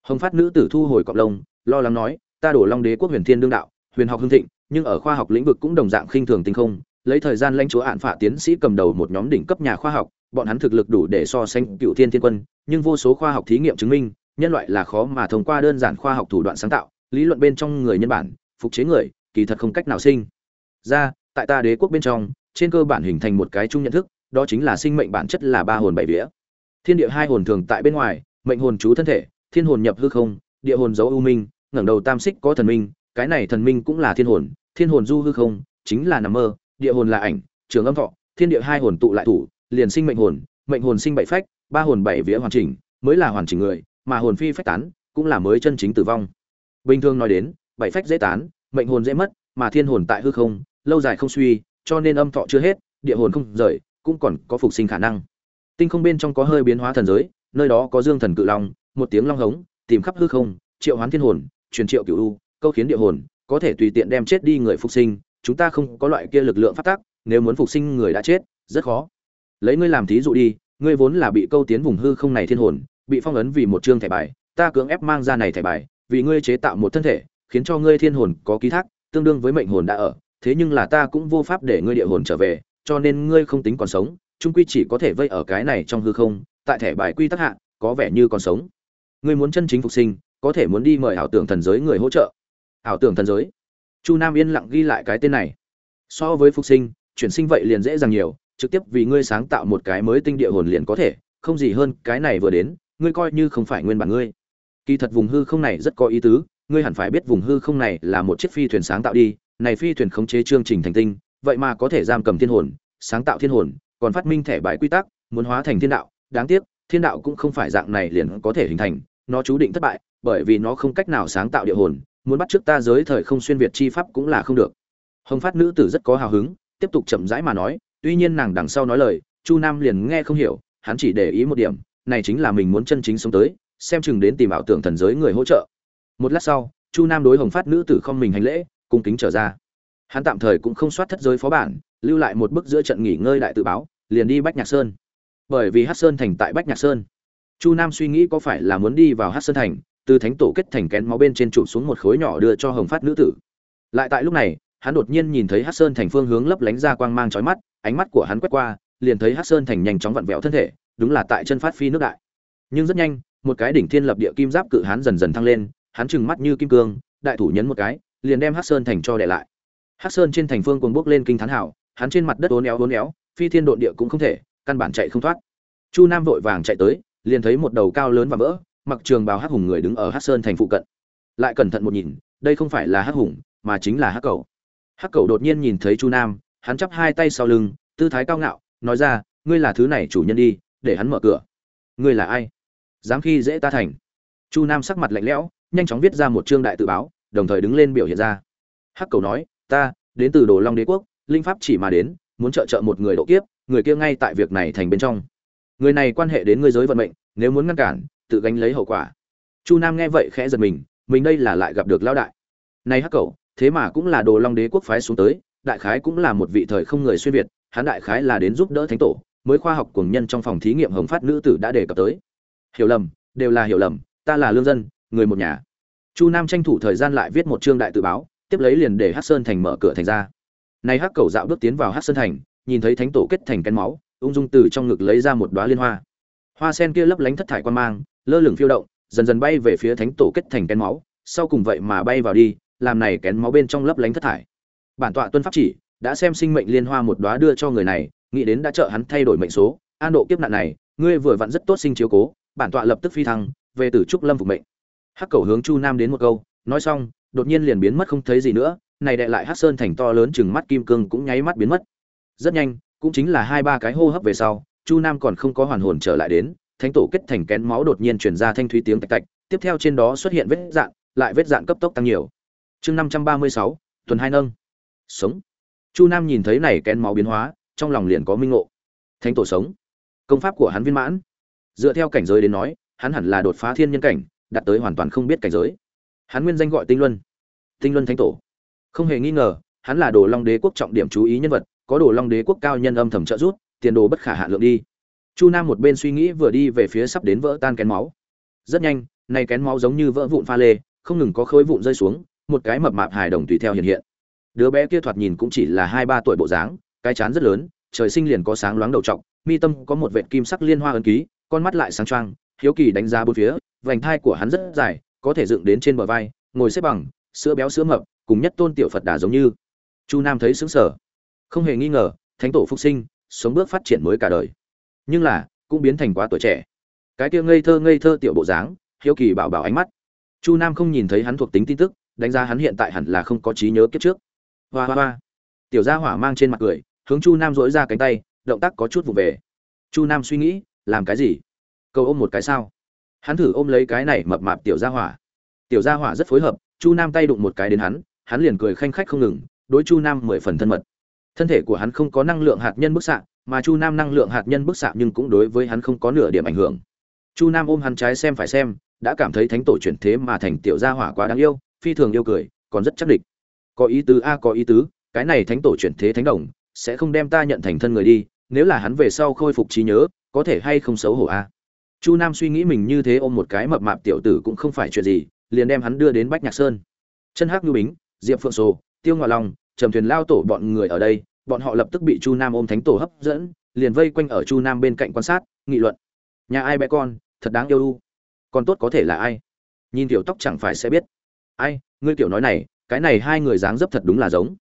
Hồng phát nữ tử thu hồi cọc lông, lo lắng nói ta đổ long đế quốc huyền thiên đương đạo, huyền học hưng thịnh, nhưng ở khoa học lĩnh vực cũng đồng dạng khinh thường tinh không, lấy thời gian lãnh chúa hạn phạ tiến sĩ cầm đầu một nhóm đỉnh cấp nhà khoa học, bọn hắn thực lực đủ để so sánh cựu thiên thiên quân, nhưng vô số khoa học thí nghiệm chứng minh, nhân loại là khó mà thông qua đơn giản khoa học thủ đoạn sáng tạo, lý luận bên trong người nhân bản, phục chế người, kỳ thật không cách nào sinh. Ra, tại ta đế quốc bên trong, trên cơ bản hình thành một cái chung nhận thức, đó chính là sinh mệnh bản chất là ba hồn bảy vía. Thiên địa hai hồn thường tại bên ngoài, mệnh hồn chú thân thể, thiên hồn nhập hư không, địa hồn giấu ưu minh ngẩng đầu tam xích có thần minh, cái này thần minh cũng là thiên hồn thiên hồn du hư không, chính là nằm mơ, địa hồn là ảnh, trường âm thọ, thiên địa hai hồn tụ lại thủ, liền sinh mệnh hồn mệnh hồn sinh bảy phách, ba hồn bảy vía hoàn chỉnh, mới là hoàn chỉnh người, mà hồn phi phách tán, cũng là mới chân chính tử vong. Bình thường nói đến, bảy phách dễ tán, mệnh hồn dễ mất, mà thiên hồn tại hư không, lâu dài không suy, cho nên âm thọ chưa hết, địa hồn không rời, cũng còn có phục sinh khả năng. Tinh không bên trong có hơi biến hóa thần giới, nơi đó có dương thần cự long, một tiếng long hống, tìm khắp hư không, triệu hoán thiên hồn truyền triệu cửu u, câu khiến địa hồn, có thể tùy tiện đem chết đi người phục sinh, chúng ta không có loại kia lực lượng phát tác, nếu muốn phục sinh người đã chết, rất khó. Lấy ngươi làm thí dụ đi, ngươi vốn là bị câu tiến vùng hư không này thiên hồn, bị phong ấn vì một chương thẻ bài, ta cưỡng ép mang ra này thẻ bài, vì ngươi chế tạo một thân thể, khiến cho ngươi thiên hồn có ký thác, tương đương với mệnh hồn đã ở, thế nhưng là ta cũng vô pháp để ngươi địa hồn trở về, cho nên ngươi không tính còn sống trung quy chỉ có thể vây ở cái này trong hư không, tại thẻ bài quy tắc hạ, có vẻ như còn sống. Ngươi muốn chân chính phục sinh có thể muốn đi mời ảo tưởng thần giới người hỗ trợ. Ảo tưởng thần giới. Chu nam yên lặng ghi lại cái tên này. So với phục sinh, chuyển sinh vậy liền dễ dàng nhiều, trực tiếp vì ngươi sáng tạo một cái mới tinh địa hồn liền có thể, không gì hơn cái này vừa đến, ngươi coi như không phải nguyên bản ngươi. Kỳ thật vùng hư không này rất có ý tứ, ngươi hẳn phải biết vùng hư không này là một chiếc phi thuyền sáng tạo đi, này phi thuyền khống chế chương trình thành tinh, vậy mà có thể giam cầm thiên hồn, sáng tạo thiên hồn, còn phát minh thẻ bài quy tắc, muốn hóa thành thiên đạo. Đáng tiếc, thiên đạo cũng không phải dạng này liền có thể hình thành, nó chú định thất bại bởi vì nó không cách nào sáng tạo địa hồn, muốn bắt trước ta giới thời không xuyên việt chi pháp cũng là không được. Hồng phát nữ tử rất có hào hứng, tiếp tục chậm rãi mà nói, tuy nhiên nàng đằng sau nói lời, chu nam liền nghe không hiểu, hắn chỉ để ý một điểm, này chính là mình muốn chân chính sống tới, xem chừng đến tìm ảo tưởng thần giới người hỗ trợ. Một lát sau, chu nam đối hồng phát nữ tử không mình hành lễ, cung kính trở ra. Hắn tạm thời cũng không soát thất giới phó bản, lưu lại một bức giữa trận nghỉ ngơi đại tự báo, liền đi bách nhạc sơn. Bởi vì hát sơn thành tại bách nhạc sơn. Chu nam suy nghĩ có phải là muốn đi vào hát sơn thành từ thánh tổ kết thành kén máu bên trên trụ xuống một khối nhỏ đưa cho hồng phát nữ tử. Lại tại lúc này, hắn đột nhiên nhìn thấy hát sơn thành phương hướng lấp lánh ra quang mang trói mắt, ánh mắt của hắn quét qua, liền thấy hát sơn thành nhanh chóng vặn vẹo thân thể, đúng là tại chân phát phi nước đại. Nhưng rất nhanh, một cái đỉnh thiên lập địa kim giáp cự hắn dần dần thăng lên, hắn trừng mắt như kim cương, đại thủ nhấn một cái, liền đem hát sơn thành cho đẻ lại. Hát sơn trên thành phương cuồng bước lên kinh thán hảo, hắn trên mặt đất uốn éo uốn éo, phi thiên độn địa cũng không thể, căn bản chạy không thoát. Chu nam vội vàng chạy tới, liền thấy một đầu cao lớn và vỡ mặc trường bào hắc hùng người đứng ở hắc sơn thành phụ cận. Lại cẩn thận một nhìn, đây không phải là hắc hùng, mà chính là hắc cầu. Hắc cầu đột nhiên nhìn thấy chu nam, hắn chắp hai tay sau lưng, tư thái cao ngạo, nói ra, ngươi là thứ này chủ nhân đi, để hắn mở cửa. Ngươi là ai? Dám khi dễ ta thành. Chu nam sắc mặt lạnh lẽo, nhanh chóng viết ra một chương đại tự báo, đồng thời đứng lên biểu hiện ra. Hắc cầu nói, ta, đến từ đồ long đế quốc, linh pháp chỉ mà đến, muốn trợ trợ một người độ kiếp, người kia ngay tại việc này thành bên trong. Người này quan hệ đến ngươi giới vận mệnh, nếu muốn ngăn cản tự gánh lấy hậu quả. Chu nam nghe vậy khẽ giật mình mình đây là lại gặp được lão đại. Này hắc cẩu, thế mà cũng là đồ long đế quốc phái xuống tới, đại khái cũng là một vị thời không người xuyên việt, hắn đại khái là đến giúp đỡ thánh tổ, mới khoa học cuồng nhân trong phòng thí nghiệm hồng phát nữ tử đã đề cập tới. Hiểu lầm, đều là hiểu lầm, ta là lương dân, người một nhà. Chu nam tranh thủ thời gian lại viết một chương đại tự báo, tiếp lấy liền để hát sơn thành mở cửa thành ra. Nay hắc cầu dạo bước tiến vào hát sơn thành, nhìn thấy thánh tổ kết thành kén máu, ung dung từ trong ngực lấy ra một đoá liên hoa hoa sen kia lấp lánh thất thải quan mang, lơ lửng phiêu động, dần dần bay về phía thánh tổ kết thành kén máu, sau cùng vậy mà bay vào đi, làm này kén máu bên trong lấp lánh thất thải. Bản tọa tuân pháp chỉ, đã xem sinh mệnh liên hoa một đóa đưa cho người này, nghĩ đến đã trợ hắn thay đổi mệnh số, an độ kiếp nạn này, ngươi vừa vặn rất tốt sinh chiếu cố, bản tọa lập tức phi thăng, về tử trúc lâm phục mệnh. Hắc cầu hướng chu nam đến một câu, nói xong, đột nhiên liền biến mất không thấy gì nữa, này đệ lại hắc sơn thành to lớn chừng mắt kim cương cũng nháy mắt biến mất. Rất nhanh, cũng chính là hai ba cái hô hấp về sau chu nam còn không có hoàn hồn trở lại đến, thánh tổ kết thành kén máu đột nhiên truyền ra thanh thúy tiếng tạch tạch, tiếp theo trên đó xuất hiện vết dạn, lại vết dạn cấp tốc tăng nhiều. Chương năm trăm ba mươi sáu, tuần hai nâng. Sống. Chu nam nhìn thấy này kén máu biến hóa, trong lòng liền có minh ngộ. Thánh tổ sống. Công pháp của hắn viên mãn. Dựa theo cảnh giới đến nói, hắn hẳn là đột phá thiên nhân cảnh, đạt tới hoàn toàn không biết cảnh giới. Hắn nguyên danh gọi tinh luân. Tinh luân thánh tổ. Không hề nghi ngờ, hắn là đồ long đế quốc trọng điểm chú ý nhân vật, có đồ long đế quốc cao nhân âm thầm trợ giúp tiền đồ bất khả hạn lượng đi. Chu nam một bên suy nghĩ vừa đi về phía sắp đến vỡ tan kén máu. Rất nhanh này kén máu giống như vỡ vụn pha lê, không ngừng có khối vụn rơi xuống, một cái mập mạp hài đồng tùy theo hiện hiện. Đứa bé kia thoạt nhìn cũng chỉ là hai ba tuổi bộ dáng, cái chán rất lớn, trời sinh liền có sáng loáng đầu trọc, mi tâm có một vệt kim sắc liên hoa ấn ký, con mắt lại sáng choang, hiếu kỳ đánh giá bốn phía, vành thai của hắn rất dài, có thể dựng đến trên bờ vai, ngồi xếp bằng, sữa béo sữa mập, cùng nhất tôn tiểu phật đà giống như. Chu nam thấy sững sở không hề nghi ngờ, thánh tổ phục sinh sống bước phát triển mới cả đời. Nhưng là, cũng biến thành quá tuổi trẻ. Cái kia ngây thơ ngây thơ tiểu bộ dáng, hiếu kỳ bảo bảo ánh mắt. Chu nam không nhìn thấy hắn thuộc tính tin tức, đánh giá hắn hiện tại hẳn là không có trí nhớ kiếp trước. Hoa hoa hoa. Tiểu gia hỏa mang trên mặt cười, hướng chu nam dỗi ra cánh tay, động tác có chút vụ về. Chu nam suy nghĩ, làm cái gì? Cầu ôm một cái sao? Hắn thử ôm lấy cái này mập mạp tiểu gia hỏa. Tiểu gia hỏa rất phối hợp, chu nam tay đụng một cái đến hắn hắn liền cười khanh khách không ngừng, đối chu nam mười phần thân mật thân thể của hắn không có năng lượng hạt nhân bức xạ, mà chu nam năng lượng hạt nhân bức xạ nhưng cũng đối với hắn không có nửa điểm ảnh hưởng. Chu nam ôm hắn trái xem phải xem, đã cảm thấy thánh tổ chuyển thế mà thành tiểu gia hỏa quá đáng yêu, phi thường yêu cười, còn rất chắc địch. Có ý tứ a, có ý tứ, cái này thánh tổ chuyển thế thánh đồng, sẽ không đem ta nhận thành thân người đi, nếu là hắn về sau khôi phục trí nhớ, có thể hay không xấu hổ a? Chu nam suy nghĩ mình như thế ôm một cái mập mạp tiểu tử cũng không phải chuyện gì, liền đem hắn đưa đến bách nhạc sơn. Chân hắc nhu bính, diệp phượng sồ, tiêu Ngọa long trầm thuyền lao tổ bọn người ở đây, bọn họ lập tức bị chu nam ôm thánh tổ hấp dẫn, liền vây quanh ở chu nam bên cạnh quan sát, nghị luận. Nhà ai bé con, thật đáng yêu u. Con tốt có thể là ai? Nhìn tiểu tóc chẳng phải sẽ biết. Ai, ngươi tiểu nói này, cái này hai người dáng dấp thật đúng là giống.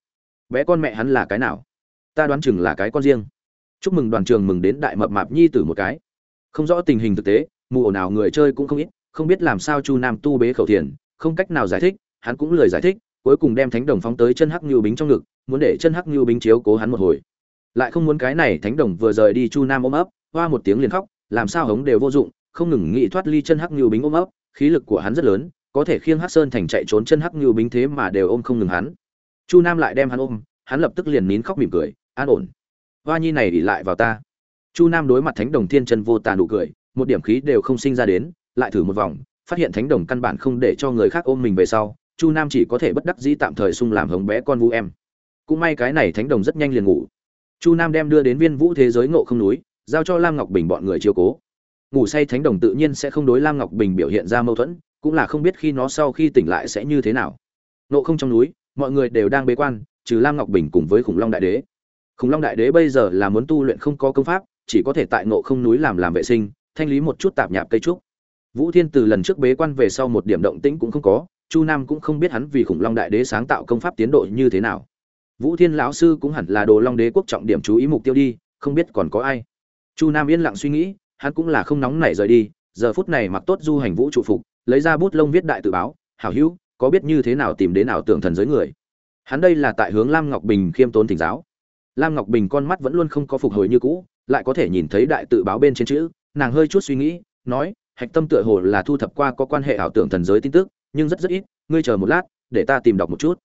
Bé con mẹ hắn là cái nào? Ta đoán chừng là cái con riêng. Chúc mừng đoàn trường mừng đến đại mập mạp nhi tử một cái. Không rõ tình hình thực tế, mù ổ nào người chơi cũng không ít, không biết làm sao chu nam tu bế khẩu thiền, không cách nào giải thích, hắn cũng lười giải thích cuối cùng đem thánh đồng phóng tới chân hắc nhu bính trong ngực, muốn để chân hắc nhu bính chiếu cố hắn một hồi. Lại không muốn cái này thánh đồng vừa rời đi chu nam ôm ấp, hoa một tiếng liền khóc, làm sao hống đều vô dụng, không ngừng nghĩ thoát ly chân hắc nhu bính ôm ấp, khí lực của hắn rất lớn, có thể khiêng hắc sơn thành chạy trốn chân hắc nhu bính thế mà đều ôm không ngừng hắn. Chu nam lại đem hắn ôm, hắn lập tức liền nín khóc mỉm cười, an ổn. Hoa nhi này ỉ lại vào ta. Chu nam đối mặt thánh đồng thiên chân vô tàn nụ cười, một điểm khí đều không sinh ra đến, lại thử một vòng, phát hiện thánh đồng căn bản không để cho người khác ôm mình về sau chu nam chỉ có thể bất đắc dĩ tạm thời sung làm hống bé con vu em. Cũng may cái này thánh đồng rất nhanh liền ngủ. Chu nam đem đưa đến viên vũ thế giới ngộ không núi, giao cho lam ngọc bình bọn người chiếu cố. Ngủ say thánh đồng tự nhiên sẽ không đối lam ngọc bình biểu hiện ra mâu thuẫn, cũng là không biết khi nó sau khi tỉnh lại sẽ như thế nào. Ngộ không trong núi, mọi người đều đang bế quan, trừ lam ngọc bình cùng với khủng long đại đế. Khủng long đại đế bây giờ là muốn tu luyện không có công pháp, chỉ có thể tại ngộ không núi làm làm vệ sinh, thanh lý một chút tạp nhạp cây trúc. Vũ thiên từ lần trước bế quan về sau một điểm động tĩnh cũng không có chu nam cũng không biết hắn vì khủng long đại đế sáng tạo công pháp tiến độ như thế nào. Vũ thiên lão sư cũng hẳn là đồ long đế quốc trọng điểm chú ý mục tiêu đi, không biết còn có ai. Chu nam yên lặng suy nghĩ, hắn cũng là không nóng nảy rời đi, giờ phút này mặc tốt du hành vũ trụ phục, lấy ra bút lông viết đại tự báo, hảo hữu, có biết như thế nào tìm đến ảo tưởng thần giới người? Hắn đây là tại hướng lam ngọc bình khiêm tốn thỉnh giáo. Lam ngọc bình con mắt vẫn luôn không có phục hồi như cũ, lại có thể nhìn thấy đại tự báo bên trên chữ, nàng hơi chút suy nghĩ, nói, hạch tâm tựa hồ là thu thập qua có quan hệ ảo tưởng thần giới tin tức nhưng rất rất ít, ngươi chờ một lát, để ta tìm đọc một chút.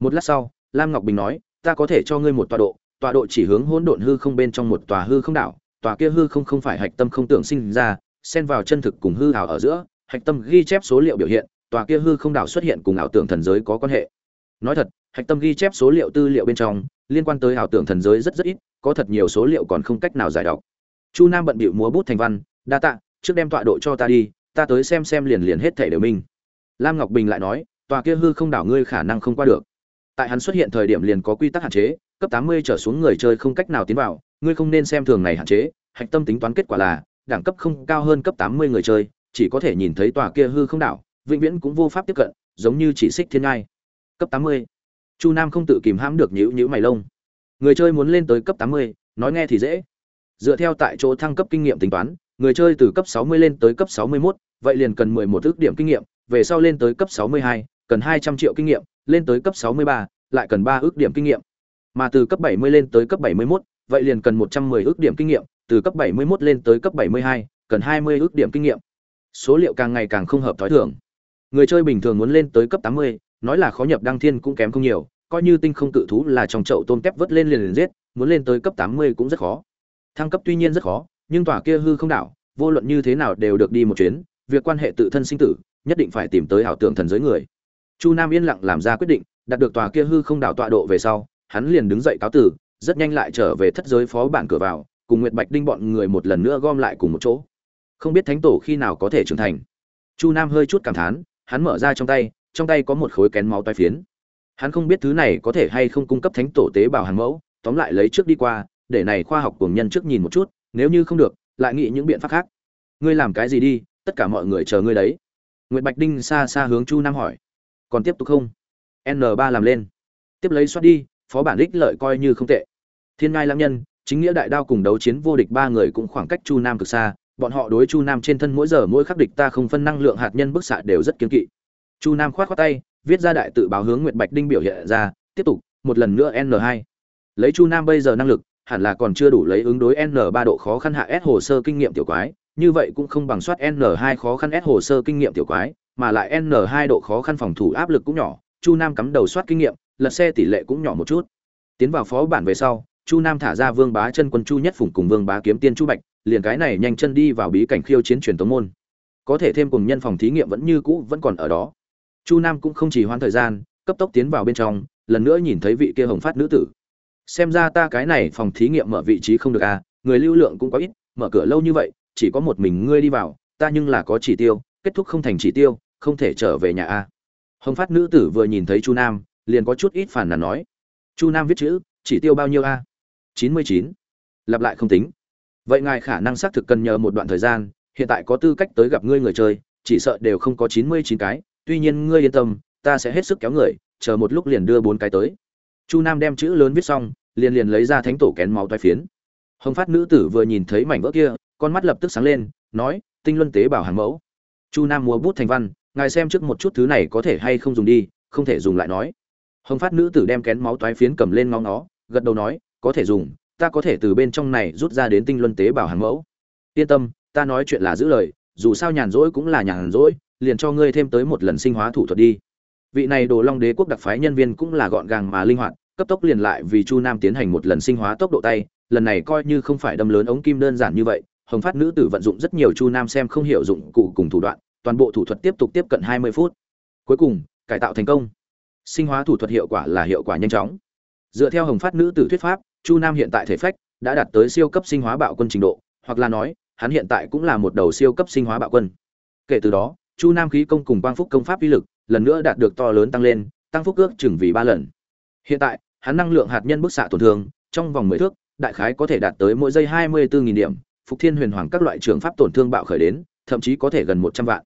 Một lát sau, lam ngọc bình nói, ta có thể cho ngươi một tọa độ tọa độ chỉ hướng hỗn độn hư không bên trong một tòa hư không đảo, tòa kia hư không không phải hạch tâm không tưởng sinh ra, xen vào chân thực cùng hư ảo ở giữa, hạch tâm ghi chép số liệu biểu hiện, tòa kia hư không đảo xuất hiện cùng ảo tưởng thần giới có quan hệ. Nói thật, hạch tâm ghi chép số liệu tư liệu bên trong, liên quan tới ảo tưởng thần giới rất rất ít, có thật nhiều số liệu còn không cách nào giải đọc. Chu nam bận bịu múa bút thành văn, đa tạ, trước đem tọa độ cho ta đi, ta tới xem xem liền liền hết thể đều minh lam ngọc bình lại nói tòa kia hư không đảo ngươi khả năng không qua được. Tại hắn xuất hiện thời điểm liền có quy tắc hạn chế cấp tám mươi trở xuống người chơi không cách nào tiến vào ngươi không nên xem thường này hạn chế hạch tâm tính toán kết quả là đẳng cấp không cao hơn cấp tám mươi người chơi chỉ có thể nhìn thấy tòa kia hư không đảo vĩnh viễn cũng vô pháp tiếp cận giống như chỉ xích thiên ngai. Cấp tám mươi. Chu nam không tự kìm hãm được nhíu nhíu mày lông. Người chơi muốn lên tới cấp tám mươi nói nghe thì dễ. Dựa theo tại chỗ thăng cấp kinh nghiệm tính toán người chơi từ cấp sáu mươi lên tới cấp sáu mươi 61, vậy liền cần mười một ước điểm kinh nghiệm về sau lên tới cấp sáu mươi hai cần hai trăm triệu kinh nghiệm lên tới cấp sáu mươi ba lại cần 3 ước điểm kinh nghiệm. Mà từ cấp bảy mươi lên tới cấp 71, vậy liền cần một trăm mười ước điểm kinh nghiệm từ cấp 71 lên tới cấp bảy mươi hai cần hai mươi ước điểm kinh nghiệm. Số liệu càng ngày càng không hợp thói thường. Người chơi bình thường muốn lên tới cấp 80, nói là khó nhập đăng thiên cũng kém không nhiều coi như tinh không tự thú là trong chậu tôm tép vớt lên liền liền giết muốn lên tới cấp 80 cũng rất khó. Thăng cấp tuy nhiên rất khó nhưng tòa kia hư không đảo vô luận như thế nào đều được đi một chuyến việc quan hệ tự thân sinh tử nhất định phải tìm tới ảo tưởng thần giới người. Chu nam yên lặng làm ra quyết định, đạt được tòa kia hư không đảo tọa độ về sau, hắn liền đứng dậy cáo tử rất nhanh lại trở về thất giới phó bản cửa vào, cùng nguyệt bạch đinh bọn người một lần nữa gom lại cùng một chỗ. Không biết thánh tổ khi nào có thể trưởng thành. Chu nam hơi chút cảm thán, hắn mở ra trong tay trong tay có một khối kén máu toai phiến. Hắn không biết thứ này có thể hay không cung cấp thánh tổ tế bào hàng mẫu, tóm lại lấy trước đi qua, để này khoa học cùng nhân trước nhìn một chút, nếu như không được, lại nghĩ những biện pháp khác. Ngươi làm cái gì đi, tất cả mọi người chờ ngươi đấy. Nguyệt Bạch Đinh xa xa hướng Chu Nam hỏi, còn tiếp tục không? N3 làm lên. Tiếp lấy xoát đi, phó bản đích lợi coi như không tệ. Thiên Ngai Lãng Nhân, chính nghĩa đại đao cùng đấu chiến vô địch ba người cũng khoảng cách Chu Nam cực xa, bọn họ đối chu nam trên thân mỗi giờ mỗi khắc địch ta không phân năng lượng hạt nhân bức xạ đều rất kiên kỵ chu nam khoát khoát tay viết ra đại tự báo hướng nguyệt bạch đinh biểu hiện ra tiếp tục một lần nữa n 2 lấy chu nam bây giờ năng lực hẳn là còn chưa đủ lấy ứng đối n 3 độ khó khăn hạ s hồ sơ kinh nghiệm tiểu quái như vậy cũng không bằng soát n 2 khó khăn s hồ sơ kinh nghiệm tiểu quái, mà lại n 2 độ khó khăn phòng thủ áp lực cũng nhỏ, chu nam cắm đầu soát kinh nghiệm, lật xe tỷ lệ cũng nhỏ một chút. Tiến vào phó bản về sau, chu nam thả ra vương bá chân quân chu nhất phùng cùng vương bá kiếm tiên chu bạch, liền cái này nhanh chân đi vào bí cảnh khiêu chiến truyền tống môn. Có thể thêm cùng nhân phòng thí nghiệm vẫn như cũ vẫn còn ở đó. Chu nam cũng không chỉ hoãn thời gian, cấp tốc tiến vào bên trong, lần nữa nhìn thấy vị kia hồng phát nữ tử. Xem ra ta cái này phòng thí nghiệm mở vị trí không được à người lưu lượng cũng có ít, mở cửa lâu như vậy chỉ có một mình ngươi đi vào, ta nhưng là có chỉ tiêu, kết thúc không thành chỉ tiêu, không thể trở về nhà a. Hồng phát nữ tử vừa nhìn thấy chu nam, liền có chút ít phản nàn nói. Chu nam viết chữ, chỉ tiêu bao nhiêu a? Chín mươi chín. Lặp lại không tính. Vậy ngài khả năng xác thực cần nhờ một đoạn thời gian, hiện tại có tư cách tới gặp ngươi người chơi, chỉ sợ đều không có chín mươi chín cái, tuy nhiên ngươi yên tâm, ta sẽ hết sức kéo người, chờ một lúc liền đưa bốn cái tới. Chu nam đem chữ lớn viết xong, liền liền lấy ra thánh tổ kén máu toai phiến. Hồng phát nữ tử vừa nhìn thấy mảnh vỡ kia con mắt lập tức sáng lên, nói, tinh luân tế bảo hàn mẫu, chu nam mua bút thành văn, ngài xem trước một chút thứ này có thể hay không dùng đi, không thể dùng lại nói. Hồng phát nữ tử đem kén máu toái phiến cầm lên ngó ngó, gật đầu nói, có thể dùng, ta có thể từ bên trong này rút ra đến tinh luân tế bảo hàng mẫu. Yên tâm, ta nói chuyện là giữ lời, dù sao nhàn rỗi cũng là nhàn rỗi, liền cho ngươi thêm tới một lần sinh hóa thủ thuật đi. Vị này đồ long đế quốc đặc phái nhân viên cũng là gọn gàng mà linh hoạt, cấp tốc liền lại vì chu nam tiến hành một lần sinh hóa tốc độ tay, lần này coi như không phải đâm lớn ống kim đơn giản như vậy hồng phát nữ tử vận dụng rất nhiều chu nam xem không hiểu dụng cụ cùng thủ đoạn, toàn bộ thủ thuật tiếp tục tiếp cận hai mươi phút. Cuối cùng, cải tạo thành công. Sinh hóa thủ thuật hiệu quả là hiệu quả nhanh chóng. Dựa theo hồng phát nữ tử thuyết pháp, chu nam hiện tại thể phách đã đạt tới siêu cấp sinh hóa bạo quân trình độ, hoặc là nói, hắn hiện tại cũng là một đầu siêu cấp sinh hóa bạo quân. Kể từ đó, chu nam khí công cùng quang phúc công pháp uy lực lần nữa đạt được to lớn tăng lên, tăng phúc ước chừng vì ba lần. Hiện tại, hắn năng lượng hạt nhân bức xạ tổn thương, trong vòng mười thước, đại khái có thể đạt tới mỗi giây hai mươi bốn điểm phục thiên huyền hoàng các loại trường pháp tổn thương bạo khởi đến, thậm chí có thể gần một trăm vạn.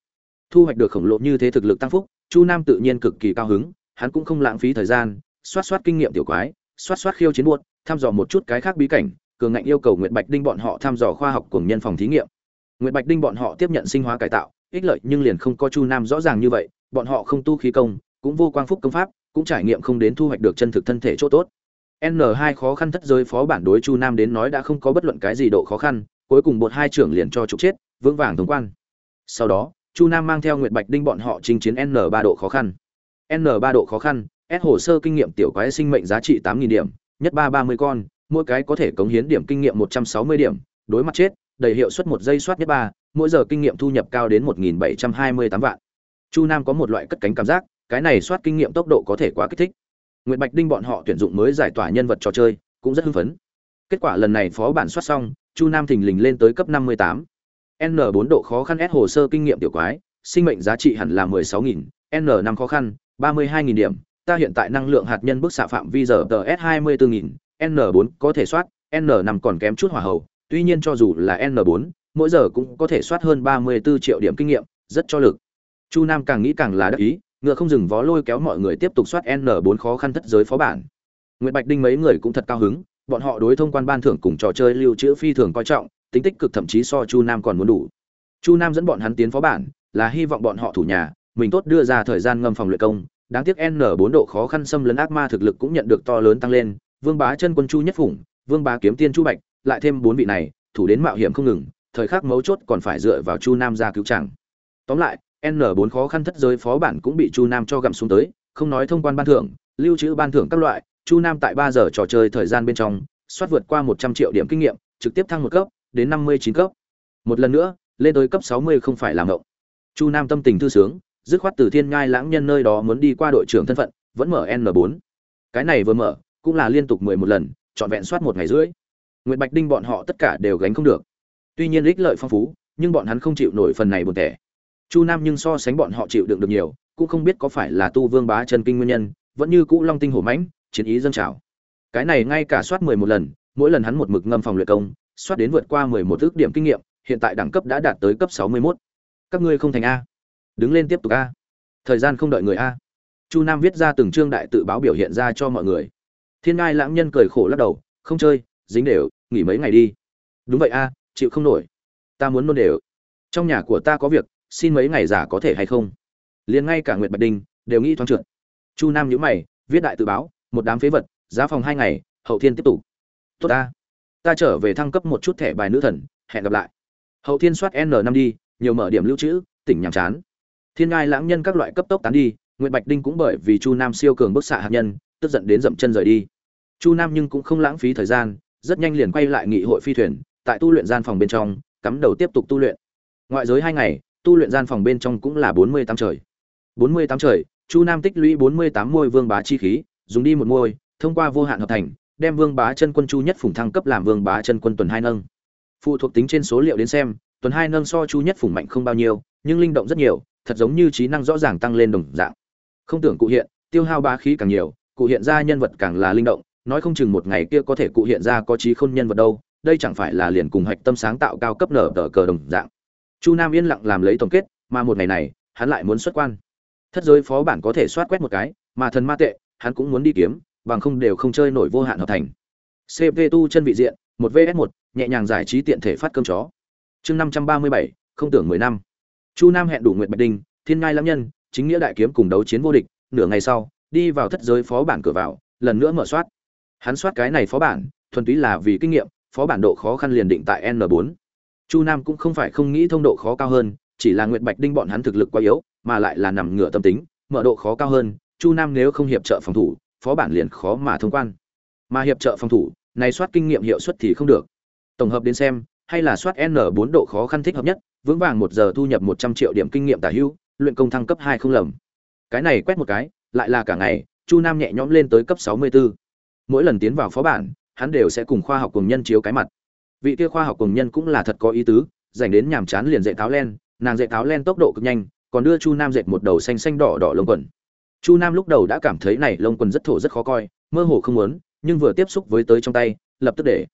Thu hoạch được khổng lồ như thế thực lực tăng phúc, chu nam tự nhiên cực kỳ cao hứng, hắn cũng không lãng phí thời gian, xoát xoát kinh nghiệm tiểu quái, xoát xoát khiêu chiến buốt, thăm dò một chút cái khác bí cảnh, cường ngạnh yêu cầu nguyệt bạch đinh bọn họ thăm dò khoa học cùng nhân phòng thí nghiệm. Nguyệt bạch đinh bọn họ tiếp nhận sinh hóa cải tạo, ích lợi nhưng liền không có chu nam rõ ràng như vậy, bọn họ không tu khí công, cũng vô quang phúc công pháp, cũng trải nghiệm không đến thu hoạch được chân thực thân thể chỗ tốt. N 2 khó khăn thất giới phó bản đối chu nam đến nói đã không có bất luận cái gì độ khó khăn cuối cùng bột hai trưởng liền cho trục chết vững vàng thống quan sau đó chu nam mang theo nguyệt bạch đinh bọn họ chinh chiến n 3 độ khó khăn n 3 độ khó khăn S hồ sơ kinh nghiệm tiểu quái sinh mệnh giá trị 8000 điểm, nhất ba ba mươi con, mỗi cái có thể cống hiến điểm kinh nghiệm 160 điểm, đối mặt chết, đầy hiệu suất một giây soát nhất ba, mỗi giờ kinh nghiệm thu nhập cao đến 1728 vạn. Chu Nam có một loại cất cánh cảm giác, cái này soát kinh nghiệm tốc độ có thể quá kích thích. Nguyệt Bạch Đinh bọn họ tuyển dụng mới giải tỏa nhân vật trò chơi, cũng rất hưng phấn. Kết quả lần này phó bản soát xong, Chu Nam thình lình lên tới cấp 58. N4 độ khó khăn S hồ sơ kinh nghiệm tiểu quái, sinh mệnh giá trị hẳn là 16000, N5 khó khăn, 32000 điểm, ta hiện tại năng lượng hạt nhân bức xạ phạm vi giờ TS 24000, N4 có thể soát, N5 còn kém chút hỏa hầu. tuy nhiên cho dù là N4, mỗi giờ cũng có thể soát hơn 34 triệu điểm kinh nghiệm, rất cho lực. Chu Nam càng nghĩ càng là đắc ý, ngựa không dừng vó lôi kéo mọi người tiếp tục soát N4 khó khăn thất giới phó bản. Nguyệt Bạch Đinh mấy người cũng thật cao hứng, bọn họ đối thông quan ban thưởng cùng trò chơi lưu trữ phi thường coi trọng, tính tích cực thậm chí so Chu Nam còn muốn đủ. Chu Nam dẫn bọn hắn tiến phó bản, là hy vọng bọn họ thủ nhà, mình tốt đưa ra thời gian ngâm phòng luyện công, đáng tiếc N4 độ khó khăn xâm lấn ác ma thực lực cũng nhận được to lớn tăng lên, Vương Bá chân quân Chu Nhất Phụng, Vương Bá kiếm tiên Chu Bạch, lại thêm bốn vị này, thủ đến mạo hiểm không ngừng, thời khắc mấu chốt còn phải dựa vào Chu Nam ra cứu chẳng. Tóm lại, N4 khó khăn thất giới phó bản cũng bị Chu Nam cho gặm xuống tới, không nói thông quan ban thưởng, lưu trữ ban thưởng các loại, Chu Nam tại 3 giờ trò chơi thời gian bên trong, soát vượt qua 100 triệu điểm kinh nghiệm, trực tiếp thăng một cấp, đến 59 cấp. Một lần nữa, lên tới cấp 60 không phải là ngộng. Chu Nam tâm tình thư sướng, dứt khoát từ Thiên Ngai lãng nhân nơi đó muốn đi qua đội trưởng thân phận, vẫn mở N4. Cái này vừa mở, cũng là liên tục 11 lần, chọn vẹn soát một ngày rưỡi. Nguyệt Bạch Đinh bọn họ tất cả đều gánh không được. Tuy nhiên ích lợi phong phú, nhưng bọn hắn không chịu nổi phần này buồn tẻ. Chu Nam nhưng so sánh bọn họ chịu đựng được nhiều, cũng không biết có phải là tu vương bá chân kinh nguyên nhân, vẫn như cũ long tinh hổ mãnh, chiến ý dâng trào. Cái này ngay cả soát 11 lần, mỗi lần hắn một mực ngâm phòng luyện công, soát đến vượt qua 11 ước điểm kinh nghiệm, hiện tại đẳng cấp đã đạt tới cấp 61. Các ngươi không thành a? Đứng lên tiếp tục a. Thời gian không đợi người a. Chu Nam viết ra từng chương đại tự báo biểu hiện ra cho mọi người. Thiên Ngai lãng nhân cười khổ lắc đầu, không chơi, dính đều, nghỉ mấy ngày đi. Đúng vậy a, chịu không nổi. Ta muốn nôn đều. Trong nhà của ta có việc, xin mấy ngày giả có thể hay không? Liền ngay cả Nguyệt Bạch Đình đều nghĩ thoáng trượt. Chu Nam nhíu mày, viết đại tự báo, một đám phế vật, giá phòng hai ngày, hậu thiên tiếp tục. Tốt ta. Ta trở về thăng cấp một chút thẻ bài nữ thần, hẹn gặp lại. Hậu thiên soát n năm đi, nhiều mở điểm lưu trữ, tỉnh nhàm chán. Thiên ngai lãng nhân các loại cấp tốc tán đi, Nguyệt Bạch Đinh cũng bởi vì Chu Nam siêu cường bức xạ hạt nhân, tức giận đến dậm chân rời đi. Chu Nam nhưng cũng không lãng phí thời gian, rất nhanh liền quay lại nghị hội phi thuyền, tại tu luyện gian phòng bên trong, cắm đầu tiếp tục tu luyện. Ngoại giới hai ngày, tu luyện gian phòng bên trong cũng là bốn mươi tám trời. bốn mươi tám trời, Chu Nam tích lũy bốn mươi tám môi vương bá chi khí, dùng đi một môi, thông qua vô hạn hợp thành, đem vương bá chân quân Chu nhất phùng thăng cấp làm vương bá chân quân tuần hai nâng. Phụ thuộc tính trên số liệu đến xem, tuần hai nâng so Chu nhất phùng mạnh không bao nhiêu, nhưng linh động rất nhiều, thật giống như trí năng rõ ràng tăng lên đồng dạng. Không tưởng cụ hiện, tiêu hao bá khí càng nhiều, cụ hiện ra nhân vật càng là linh động, nói không chừng một ngày kia có thể cụ hiện ra có trí khôn nhân vật đâu, đây chẳng phải là liền cùng hạch tâm sáng tạo cao cấp nở tờ cờ đồng dạng. Chu Nam yên lặng làm lấy tổng kết, mà một ngày này, hắn lại muốn xuất quan. Thất giới phó bản có thể soát quét một cái, mà thần ma tệ, hắn cũng muốn đi kiếm, bằng không đều không chơi nổi vô hạn hợp thành. cp tu chân vị diện, một vs một, nhẹ nhàng giải trí tiện thể phát cơm chó. Chương năm trăm ba mươi bảy, không tưởng mười năm. Chu Nam hẹn đủ nguyện Bạch Đinh, Thiên Ngai Lãng Nhân, chính nghĩa đại kiếm cùng đấu chiến vô địch, nửa ngày sau, đi vào thất giới phó bản cửa vào, lần nữa mở soát. Hắn soát cái này phó bản, thuần túy là vì kinh nghiệm, phó bản độ khó khăn liền định tại N4. Chu Nam cũng không phải không nghĩ thông độ khó cao hơn, chỉ là nguyện Bạch Đinh bọn hắn thực lực quá yếu, mà lại là nằm ngửa tâm tính, mở độ khó cao hơn, Chu Nam nếu không hiệp trợ phòng thủ, phó bản liền khó mà thông quan. Mà hiệp trợ phòng thủ, này soát kinh nghiệm hiệu suất thì không được. Tổng hợp đến xem, hay là soát N4 độ khó khăn thích hợp nhất, vững vàng một giờ thu nhập 100 triệu điểm kinh nghiệm tả hữu, luyện công thăng cấp 2 không lầm. Cái này quét một cái, lại là cả ngày, Chu Nam nhẹ nhõm lên tới cấp 64. Mỗi lần tiến vào phó bản, hắn đều sẽ cùng khoa học cùng nhân chiếu cái mặt. Vị kia khoa học cùng nhân cũng là thật có ý tứ, dành đến nhàm chán liền dạy táo len, nàng dạy táo len tốc độ cực nhanh, còn đưa Chu Nam dệt một đầu xanh xanh đỏ đỏ lông quần. Chu Nam lúc đầu đã cảm thấy này lông quần rất thổ rất khó coi, mơ hồ không muốn, nhưng vừa tiếp xúc với tới trong tay, lập tức để.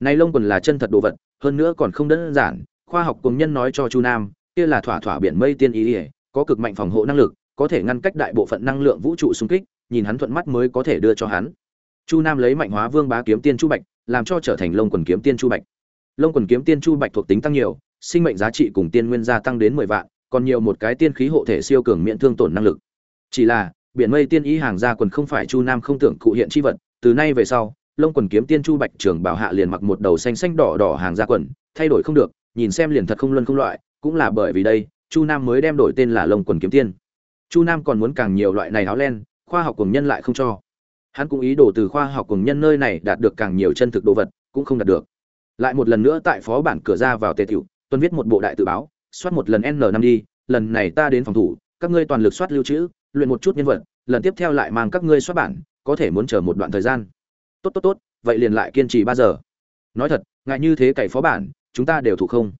Này lông quần là chân thật đồ vật, hơn nữa còn không đơn giản, khoa học cùng nhân nói cho Chu Nam, kia là thỏa thỏa biển mây tiên ý, ỉa có cực mạnh phòng hộ năng lực, có thể ngăn cách đại bộ phận năng lượng vũ trụ xung kích, nhìn hắn thuận mắt mới có thể đưa cho hắn. Chu Nam lấy mạnh hóa vương bá kiếm tiên chu bạch, làm cho trở thành lông quần kiếm tiên chu bạch. Lông quần kiếm tiên chu bạch thuộc tính tăng nhiều, sinh mệnh giá trị cùng tiên nguyên gia tăng đến mười vạn, còn nhiều một cái tiên khí hộ thể siêu cường miễn thương tổn năng lực. Chỉ là, biển mây tiên ý hàng gia quần không phải Chu Nam không tưởng cụ hiện chi vật, từ nay về sau, lông quần kiếm tiên chu bạch trưởng bảo hạ liền mặc một đầu xanh xanh đỏ đỏ hàng gia quần, thay đổi không được, nhìn xem liền thật không luân không loại, cũng là bởi vì đây, Chu Nam mới đem đổi tên là lông quần kiếm tiên. Chu Nam còn muốn càng nhiều loại này áo len, khoa học cùng nhân lại không cho. hắn cũng ý đồ từ khoa học cùng nhân nơi này đạt được càng nhiều chân thực đồ vật cũng không đạt được lại một lần nữa tại phó bản cửa ra vào tề tiểu tuân viết một bộ đại tự báo soát một lần n năm đi lần này ta đến phòng thủ các ngươi toàn lực soát lưu trữ luyện một chút nhân vật, lần tiếp theo lại mang các ngươi soát bản, có thể muốn chờ một đoạn thời gian. Tốt tốt tốt, vậy liền lại kiên trì ba giờ. Nói thật, ngại như thế cày phó bản, chúng ta đều thủ không.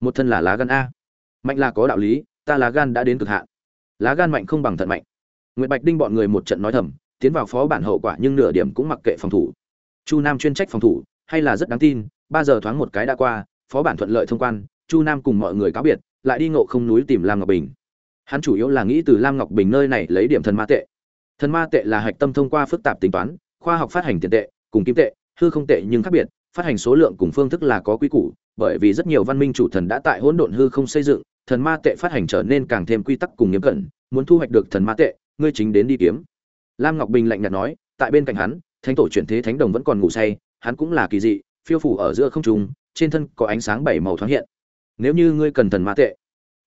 Một thân là lá gan a. Mạnh là có đạo lý, ta lá gan đã đến cực hạn. Lá gan mạnh không bằng thận mạnh. Nguyễn bạch đinh bọn người một trận nói thầm, tiến vào phó bản hậu quả nhưng nửa điểm cũng mặc kệ phòng thủ. Chu nam chuyên trách phòng thủ, hay là rất đáng tin, ba giờ thoáng một cái đã qua, phó bản thuận lợi thông quan, chu nam cùng mọi người cáo biệt, lại đi ngộ không núi tìm lam ngọc bình hắn chủ yếu là nghĩ từ lam ngọc bình nơi này lấy điểm thần ma tệ. Thần ma tệ là hạch tâm thông qua phức tạp tính toán, khoa học phát hành tiền tệ, cùng kim tệ, hư không tệ nhưng khác biệt, phát hành số lượng cùng phương thức là có quy củ, bởi vì rất nhiều văn minh chủ thần đã tại hỗn độn hư không xây dựng, thần ma tệ phát hành trở nên càng thêm quy tắc cùng nghiêm cẩn, muốn thu hoạch được thần ma tệ, ngươi chính đến đi kiếm. Lam ngọc bình lạnh nhạt nói, tại bên cạnh hắn, thánh tổ chuyển thế thánh đồng vẫn còn ngủ say, hắn cũng là kỳ dị, phiêu phủ ở giữa không trung, trên thân có ánh sáng bảy màu thoáng hiện. Nếu như ngươi cần thần ma tệ,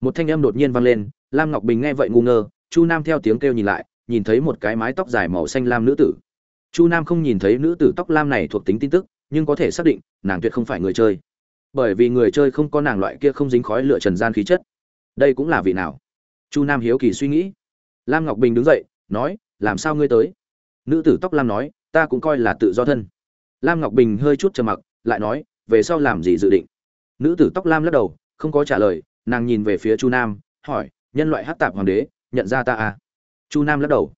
một thanh âm đột nhiên vang lên lam ngọc bình nghe vậy ngu ngơ, chu nam theo tiếng kêu nhìn lại, nhìn thấy một cái mái tóc dài màu xanh lam nữ tử. Chu nam không nhìn thấy nữ tử tóc lam này thuộc tính tin tức, nhưng có thể xác định, nàng tuyệt không phải người chơi. Bởi vì người chơi không có nàng loại kia không dính khói lửa trần gian khí chất. Đây cũng là vị nào? Chu nam hiếu kỳ suy nghĩ. Lam ngọc bình đứng dậy, nói, làm sao ngươi tới? Nữ tử tóc lam nói, ta cũng coi là tự do thân. Lam ngọc bình hơi chút trầm mặc, lại nói, về sau làm gì dự định? Nữ tử tóc lam lắc đầu, không có trả lời, nàng nhìn về phía chu nam, hỏi nhân loại hát tạp hoàng đế, nhận ra ta à? Chu nam lắc đầu.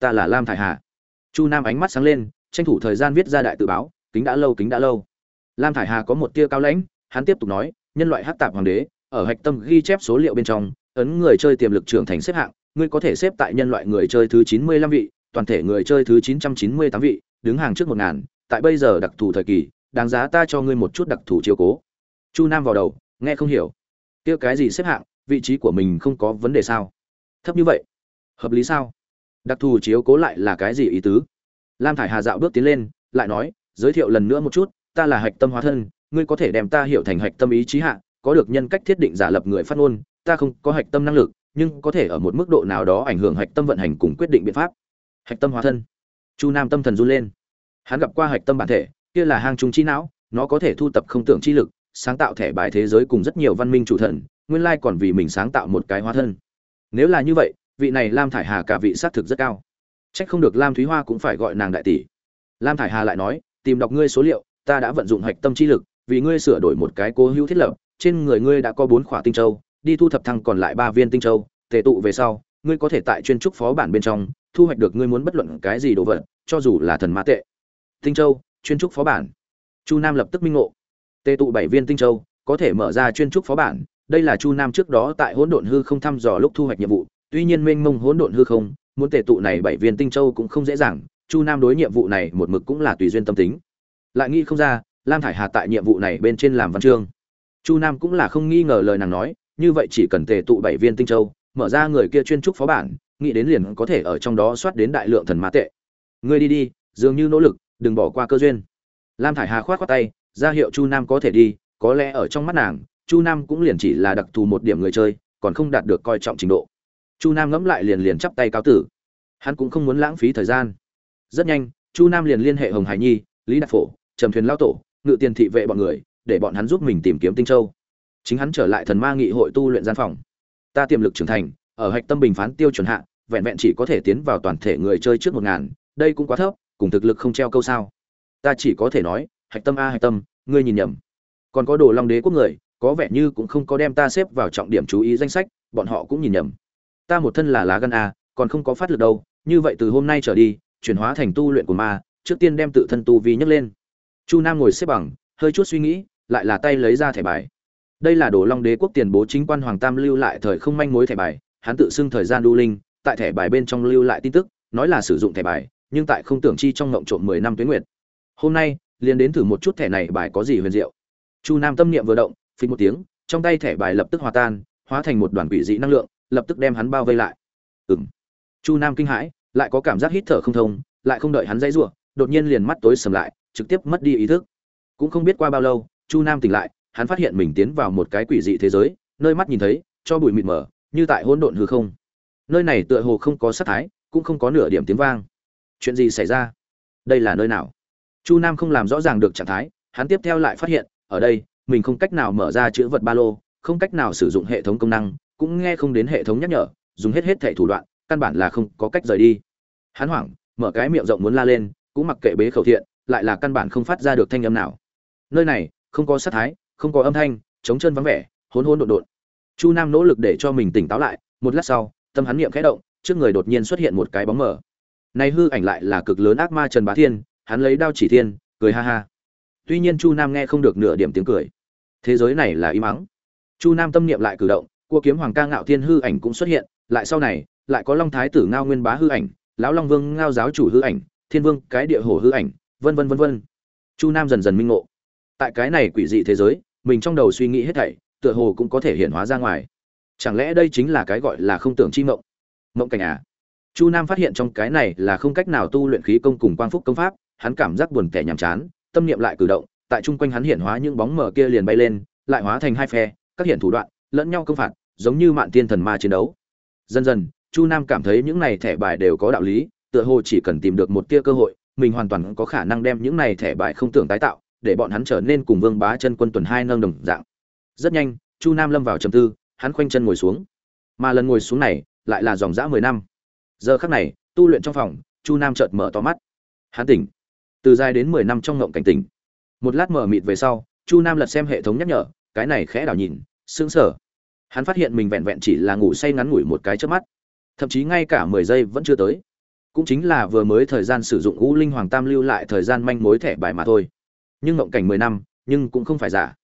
Ta là lam thải hà. Chu nam ánh mắt sáng lên, tranh thủ thời gian viết ra đại tự báo, kính đã lâu, kính đã lâu. Lam thải hà có một tia cao lãnh, hắn tiếp tục nói, nhân loại hát tạp hoàng đế, ở hạch tâm ghi chép số liệu bên trong, ấn người chơi tiềm lực trưởng thành xếp hạng, ngươi có thể xếp tại nhân loại người chơi thứ chín mươi lăm vị, toàn thể người chơi thứ chín trăm chín mươi tám vị, đứng hàng trước một ngàn, tại bây giờ đặc thù thời kỳ, đáng giá ta cho ngươi một chút đặc thù chiếu cố. Chu nam vào đầu, nghe không hiểu. Kia cái gì xếp hạng vị trí của mình không có vấn đề sao? Thấp như vậy, hợp lý sao? Đặc thù chiếu cố lại là cái gì ý tứ? Lam thải hà dạo bước tiến lên, lại nói, giới thiệu lần nữa một chút, ta là hạch tâm hóa thân, ngươi có thể đem ta hiểu thành hạch tâm ý chí hạ, có được nhân cách thiết định giả lập người phát ngôn, ta không có hạch tâm năng lực, nhưng có thể ở một mức độ nào đó ảnh hưởng hạch tâm vận hành cùng quyết định biện pháp. Hạch tâm hóa thân. Chu nam tâm thần run lên. Hắn gặp qua hạch tâm bản thể, kia là hang trung trí não, nó có thể thu tập không tưởng chi lực, sáng tạo thẻ bài thế giới cùng rất nhiều văn minh chủ thần nguyên lai còn vì mình sáng tạo một cái hóa thân. Nếu là như vậy, vị này lam thải hà cả vị sát thực rất cao. Trách không được lam thúy hoa cũng phải gọi nàng đại tỷ. Lam thải hà lại nói, tìm đọc ngươi số liệu, ta đã vận dụng hạch tâm chi lực, vì ngươi sửa đổi một cái cố hữu thiết lập, trên người ngươi đã có bốn khỏa tinh châu, đi thu thập thăng còn lại ba viên tinh châu, tề tụ về sau, ngươi có thể tại chuyên trúc phó bản bên trong, thu hoạch được ngươi muốn bất luận cái gì đồ vật, cho dù là thần mã tệ. Tinh châu, chuyên trúc phó bản. Chu nam lập tức minh ngộ. Tề tụ bảy viên tinh châu, có thể mở ra chuyên trúc phó bản đây là chu nam trước đó tại hỗn độn hư không thăm dò lúc thu hoạch nhiệm vụ, tuy nhiên mênh mông hỗn độn hư không, muốn tề tụ này bảy viên tinh châu cũng không dễ dàng, chu nam đối nhiệm vụ này một mực cũng là tùy duyên tâm tính. Lại nghĩ không ra, lam thải hà tại nhiệm vụ này bên trên làm văn chương. Chu nam cũng là không nghi ngờ lời nàng nói, như vậy chỉ cần tề tụ bảy viên tinh châu, mở ra người kia chuyên trúc phó bản, nghĩ đến liền có thể ở trong đó soát đến đại lượng thần mã tệ. Ngươi đi đi, dường như nỗ lực, đừng bỏ qua cơ duyên. Lam thải hà khoát khoát tay, ra hiệu chu nam có thể đi, có lẽ ở trong mắt nàng chu nam cũng liền chỉ là đặc thù một điểm người chơi, còn không đạt được coi trọng trình độ. Chu nam ngẫm lại liền liền chắp tay cáo tử. Hắn cũng không muốn lãng phí thời gian. Rất nhanh, chu nam liền liên hệ hồng hải nhi, lý đạt phổ, trầm thuyền lao tổ, ngự tiền thị vệ bọn người, để bọn hắn giúp mình tìm kiếm tinh châu. Chính hắn trở lại thần ma nghị hội tu luyện gian phòng. Ta tiềm lực trưởng thành, ở hạch tâm bình phán tiêu chuẩn hạ, vẹn vẹn chỉ có thể tiến vào toàn thể người chơi trước một ngàn, đây cũng quá thấp, cùng thực lực không treo câu sao. Ta chỉ có thể nói, hạch tâm a hạch tâm, ngươi nhìn nhầm. Còn có đồ long đế quốc người có vẻ như cũng không có đem ta xếp vào trọng điểm chú ý danh sách, bọn họ cũng nhìn nhầm. Ta một thân là lá gan a, còn không có phát lực đâu, như vậy từ hôm nay trở đi, chuyển hóa thành tu luyện của ma, trước tiên đem tự thân tu vi nhấc lên. Chu nam ngồi xếp bằng, hơi chút suy nghĩ, lại là tay lấy ra thẻ bài. Đây là đồ long đế quốc tiền bố chính quan hoàng tam lưu lại thời không manh mối thẻ bài, hắn tự xưng thời gian đu linh, tại thẻ bài bên trong lưu lại tin tức, nói là sử dụng thẻ bài, nhưng tại không tưởng chi trong ngộng trộm mười năm tuyến nguyệt. Hôm nay, liền đến thử một chút thẻ này bài có gì huyền diệu. Chu nam tâm niệm vừa động phình một tiếng, trong tay thẻ bài lập tức hòa tan, hóa thành một đoàn quỷ dị năng lượng, lập tức đem hắn bao vây lại. Ừng chu nam kinh hãi, lại có cảm giác hít thở không thông, lại không đợi hắn dãy rủa, đột nhiên liền mắt tối sầm lại, trực tiếp mất đi ý thức. Cũng không biết qua bao lâu, chu nam tỉnh lại, hắn phát hiện mình tiến vào một cái quỷ dị thế giới, nơi mắt nhìn thấy, cho bụi mịt mờ, như tại hỗn độn hư không. Nơi này tựa hồ không có sắc thái, cũng không có nửa điểm tiếng vang. Chuyện gì xảy ra? Đây là nơi nào? Chu nam không làm rõ ràng được trạng thái, hắn tiếp theo lại phát hiện, ở đây mình không cách nào mở ra chữ vật ba lô, không cách nào sử dụng hệ thống công năng, cũng nghe không đến hệ thống nhắc nhở, dùng hết hết thẻ thủ đoạn, căn bản là không có cách rời đi. Hắn hoảng, mở cái miệng rộng muốn la lên, cũng mặc kệ bế khẩu thiện, lại là căn bản không phát ra được thanh âm nào. Nơi này, không có sát thái, không có âm thanh chống chân vắng vẻ, hỗn hỗn độn độn. Chu nam nỗ lực để cho mình tỉnh táo lại, một lát sau, tâm hắn niệm khẽ động, trước người đột nhiên xuất hiện một cái bóng mờ. Này hư ảnh lại là cực lớn ác ma trần bá thiên, hắn lấy đao chỉ thiên, cười ha ha. Tuy nhiên chu nam nghe không được nửa điểm tiếng cười thế giới này là im mắng chu nam tâm niệm lại cử động, cua kiếm hoàng ca ngạo thiên hư ảnh cũng xuất hiện, lại sau này, lại có long thái tử ngao nguyên bá hư ảnh, lão long vương ngao giáo chủ hư ảnh, thiên vương cái địa hồ hư ảnh, vân vân vân vân. Chu nam dần dần minh ngộ. Tại cái này quỷ dị thế giới, mình trong đầu suy nghĩ hết thảy, tựa hồ cũng có thể hiện hóa ra ngoài. Chẳng lẽ đây chính là cái gọi là không tưởng chi mộng? Mộng cảnh à? Chu nam phát hiện trong cái này là không cách nào tu luyện khí công cùng quang phúc công pháp, hắn cảm giác buồn tẻ nhàm chán, tâm niệm lại cử động tại chung quanh hắn hiện hóa những bóng mờ kia liền bay lên, lại hóa thành hai phe, các hiện thủ đoạn, lẫn nhau công phạt, giống như mạn tiên thần ma chiến đấu. Dần dần, chu nam cảm thấy những này thẻ bài đều có đạo lý, tựa hồ chỉ cần tìm được một tia cơ hội, mình hoàn toàn có khả năng đem những này thẻ bài không tưởng tái tạo, để bọn hắn trở nên cùng vương bá chân quân tuần hai nâng đồng dạng. Rất nhanh, chu nam lâm vào trầm tư, hắn khoanh chân ngồi xuống. Mà lần ngồi xuống này, lại là dòng dã mười năm. Giờ khắc này, tu luyện trong phòng, chu nam chợt mở to mắt. Hắn tỉnh. Từ dài đến mười năm trong ngộng cảnh tỉnh một lát mở mịt về sau, chu nam lật xem hệ thống nhắc nhở, cái này khẽ đảo nhìn, sững sờ. Hắn phát hiện mình vẹn vẹn chỉ là ngủ say ngắn ngủi một cái trước mắt. Thậm chí ngay cả mười giây vẫn chưa tới. Cũng chính là vừa mới thời gian sử dụng u linh hoàng tam lưu lại thời gian manh mối thẻ bài mà thôi. Nhưng ngộng cảnh mười năm, nhưng cũng không phải giả.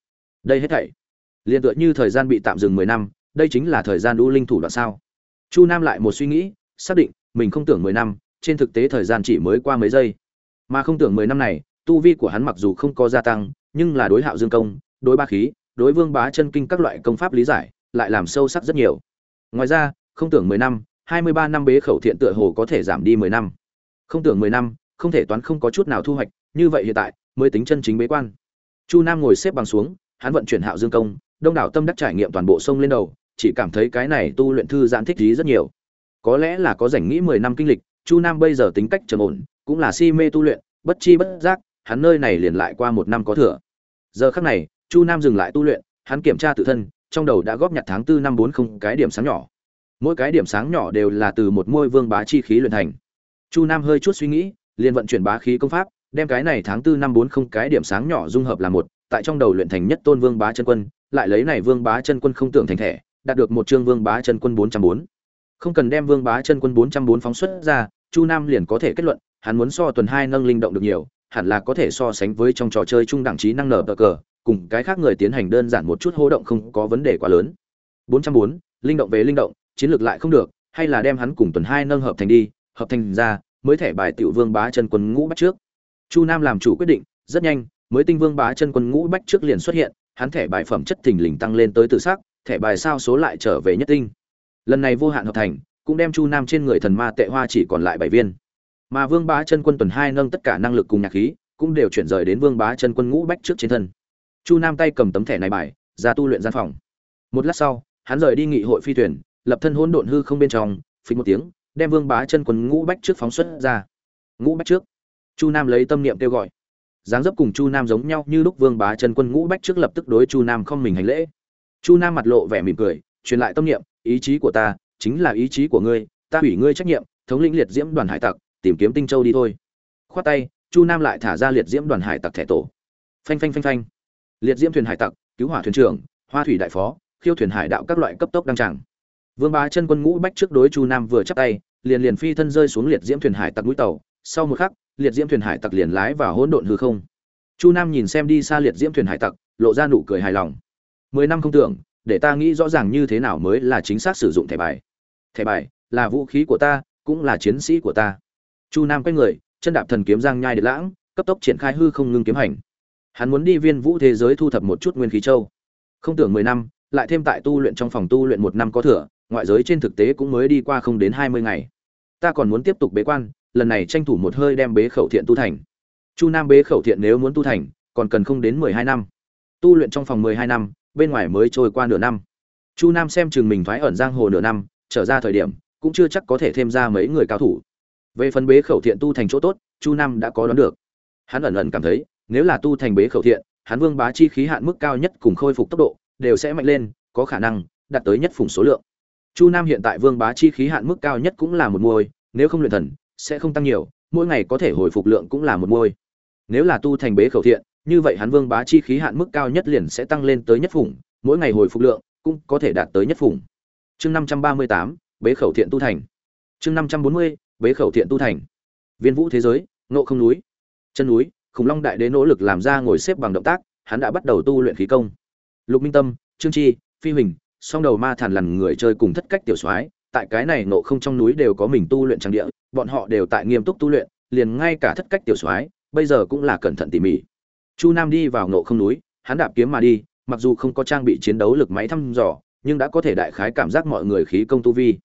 Đây hết thảy. Liền tựa như thời gian bị tạm dừng mười năm, đây chính là thời gian u linh thủ đoạn sao? Chu nam lại một suy nghĩ, xác định, mình không tưởng mười năm, trên thực tế thời gian chỉ mới qua mấy giây. Mà không tưởng mười năm này tu vi của hắn mặc dù không có gia tăng, nhưng là đối hạo dương công, đối ba khí, đối vương bá chân kinh các loại công pháp lý giải, lại làm sâu sắc rất nhiều. Ngoài ra, không tưởng mười năm, hai mươi ba năm bế khẩu thiện tựa hồ có thể giảm đi mười năm. Không tưởng mười năm, không thể toán không có chút nào thu hoạch, như vậy hiện tại, mới tính chân chính bế quan. Chu nam ngồi xếp bằng xuống, hắn vận chuyển hạo dương công, đông đảo tâm đắc trải nghiệm toàn bộ sông lên đầu, chỉ cảm thấy cái này tu luyện thư giãn thích trí rất nhiều. Có lẽ là có rảnh nghĩ mười năm kinh lịch, chu nam bây giờ tính cách trầm ổn, cũng là si mê tu luyện, bất chi bất giác hắn nơi này liền lại qua một năm có thừa. Giờ khắc này, chu nam dừng lại tu luyện, hắn kiểm tra tự thân, trong đầu đã góp nhặt tháng tư năm bốn không cái điểm sáng nhỏ. Mỗi cái điểm sáng nhỏ đều là từ một môi vương bá chi khí luyện thành. Chu nam hơi chút suy nghĩ, liền vận chuyển bá khí công pháp, đem cái này tháng tư năm bốn không cái điểm sáng nhỏ dung hợp là một, tại trong đầu luyện thành nhất tôn vương bá chân quân, lại lấy này vương bá chân quân không tưởng thành thể đạt được một chương vương bá chân quân bốn trăm bốn. Không cần đem vương bá chân quân bốn trăm bốn phóng xuất ra, chu nam liền có thể kết luận, hắn muốn so tuần hai nâng linh động được nhiều hẳn là có thể so sánh với trong trò chơi trung đẳng trí năng nở cờ, cùng cái khác người tiến hành đơn giản một chút hô động không có vấn đề quá lớn. bốn trăm bốn, linh động về linh động, chiến lược lại không được, hay là đem hắn cùng tuần hai nâng hợp thành đi, hợp thành ra, mới thẻ bài tiểu vương bá chân quân ngũ bắt trước. Chu nam làm chủ quyết định, rất nhanh, mới tinh vương bá chân quân ngũ bách trước liền xuất hiện, hắn thẻ bài phẩm chất thình lình tăng lên tới tự sắc, thẻ bài sao số lại trở về nhất tinh. Lần này vô hạn hợp thành, cũng đem chu nam trên người thần ma tệ hoa chỉ còn lại bảy viên mà vương bá chân quân tuần hai nâng tất cả năng lực cùng nhạc khí, cũng đều chuyển rời đến vương bá chân quân ngũ bách trước trên thân. Chu nam tay cầm tấm thẻ này bài, ra tu luyện gian phòng. Một lát sau, hắn rời đi nghị hội phi thuyền, lập thân hỗn độn hư không bên trong, phình một tiếng, đem vương bá chân quân ngũ bách trước phóng xuất ra. Ngũ bách trước. Chu nam lấy tâm niệm kêu gọi. Dáng dấp cùng chu nam giống nhau như lúc vương bá chân quân ngũ bách trước lập tức đối chu nam không mình hành lễ. Chu nam mặt lộ vẻ mỉm cười, truyền lại tâm niệm, ý chí của ta chính là ý chí của ngươi, ta hủy ngươi trách nhiệm, thống lĩnh liệt diễm đoàn hải tặc tìm kiếm tinh châu đi thôi. Khoát tay, chu nam lại thả ra liệt diễm đoàn hải tặc thẻ tổ. Phanh phanh phanh phanh. Liệt diễm thuyền hải tặc, cứu hỏa thuyền trưởng, hoa thủy đại phó, khiêu thuyền hải đạo các loại cấp tốc đăng tràng. Vương bá chân quân ngũ bách trước đối chu nam vừa chắp tay, liền liền phi thân rơi xuống liệt diễm thuyền hải tặc mũi tàu. Sau một khắc, liệt diễm thuyền hải tặc liền lái và hỗn độn hư không. Chu nam nhìn xem đi xa liệt diễm thuyền hải tặc, lộ ra nụ cười hài lòng. Mười năm không tưởng, để ta nghĩ rõ ràng như thế nào mới là chính xác sử dụng thẻ bài. Thẻ bài là vũ khí của ta, cũng là chiến sĩ của ta chu nam quay người, chân đạp thần kiếm giang nhai để lãng, cấp tốc triển khai hư không ngưng kiếm hành. Hắn muốn đi viên vũ thế giới thu thập một chút nguyên khí châu. Không tưởng mười năm, lại thêm tại tu luyện trong phòng tu luyện một năm có thừa, ngoại giới trên thực tế cũng mới đi qua không đến hai mươi ngày. Ta còn muốn tiếp tục bế quan, lần này tranh thủ một hơi đem bế khẩu thiện tu thành. Chu nam bế khẩu thiện nếu muốn tu thành, còn cần không đến mười hai năm. Tu luyện trong phòng mười hai năm, bên ngoài mới trôi qua nửa năm. Chu nam xem chừng mình thoái ẩn giang hồ nửa năm, trở ra thời điểm, cũng chưa chắc có thể thêm ra mấy người cao thủ về phần bế khẩu thiện tu thành chỗ tốt, chu nam đã có đoán được. Hắn ẩn ẩn cảm thấy, nếu là tu thành bế khẩu thiện, hắn vương bá chi khí hạn mức cao nhất cùng khôi phục tốc độ, đều sẽ mạnh lên, có khả năng đạt tới nhất phùng số lượng. Chu nam hiện tại vương bá chi khí hạn mức cao nhất cũng là một môi, nếu không luyện thần, sẽ không tăng nhiều, mỗi ngày có thể hồi phục lượng cũng là một môi. Nếu là tu thành bế khẩu thiện, như vậy hắn vương bá chi khí hạn mức cao nhất liền sẽ tăng lên tới nhất phủng mỗi ngày hồi phục lượng cũng có thể đạt tới nhất phủng chương năm trăm ba mươi tám, bế khẩu thiện tu thành. Chương năm trăm bốn mươi bế khẩu thiện tu thành. Viên vũ thế giới nộ không núi. Chân núi, khủng long đại đế nỗ lực làm ra ngồi xếp bằng động tác, hắn đã bắt đầu tu luyện khí công. Lục minh tâm, trương chi, phi huỳnh, song đầu ma thản lằn người chơi cùng thất cách tiểu soái, tại cái này nộ không trong núi đều có mình tu luyện trang địa, bọn họ đều tại nghiêm túc tu luyện, liền ngay cả thất cách tiểu soái, bây giờ cũng là cẩn thận tỉ mỉ. Chu nam đi vào nộ không núi, hắn đạp kiếm mà đi, mặc dù không có trang bị chiến đấu lực máy thăm dò, nhưng đã có thể đại khái cảm giác mọi người khí công tu vi.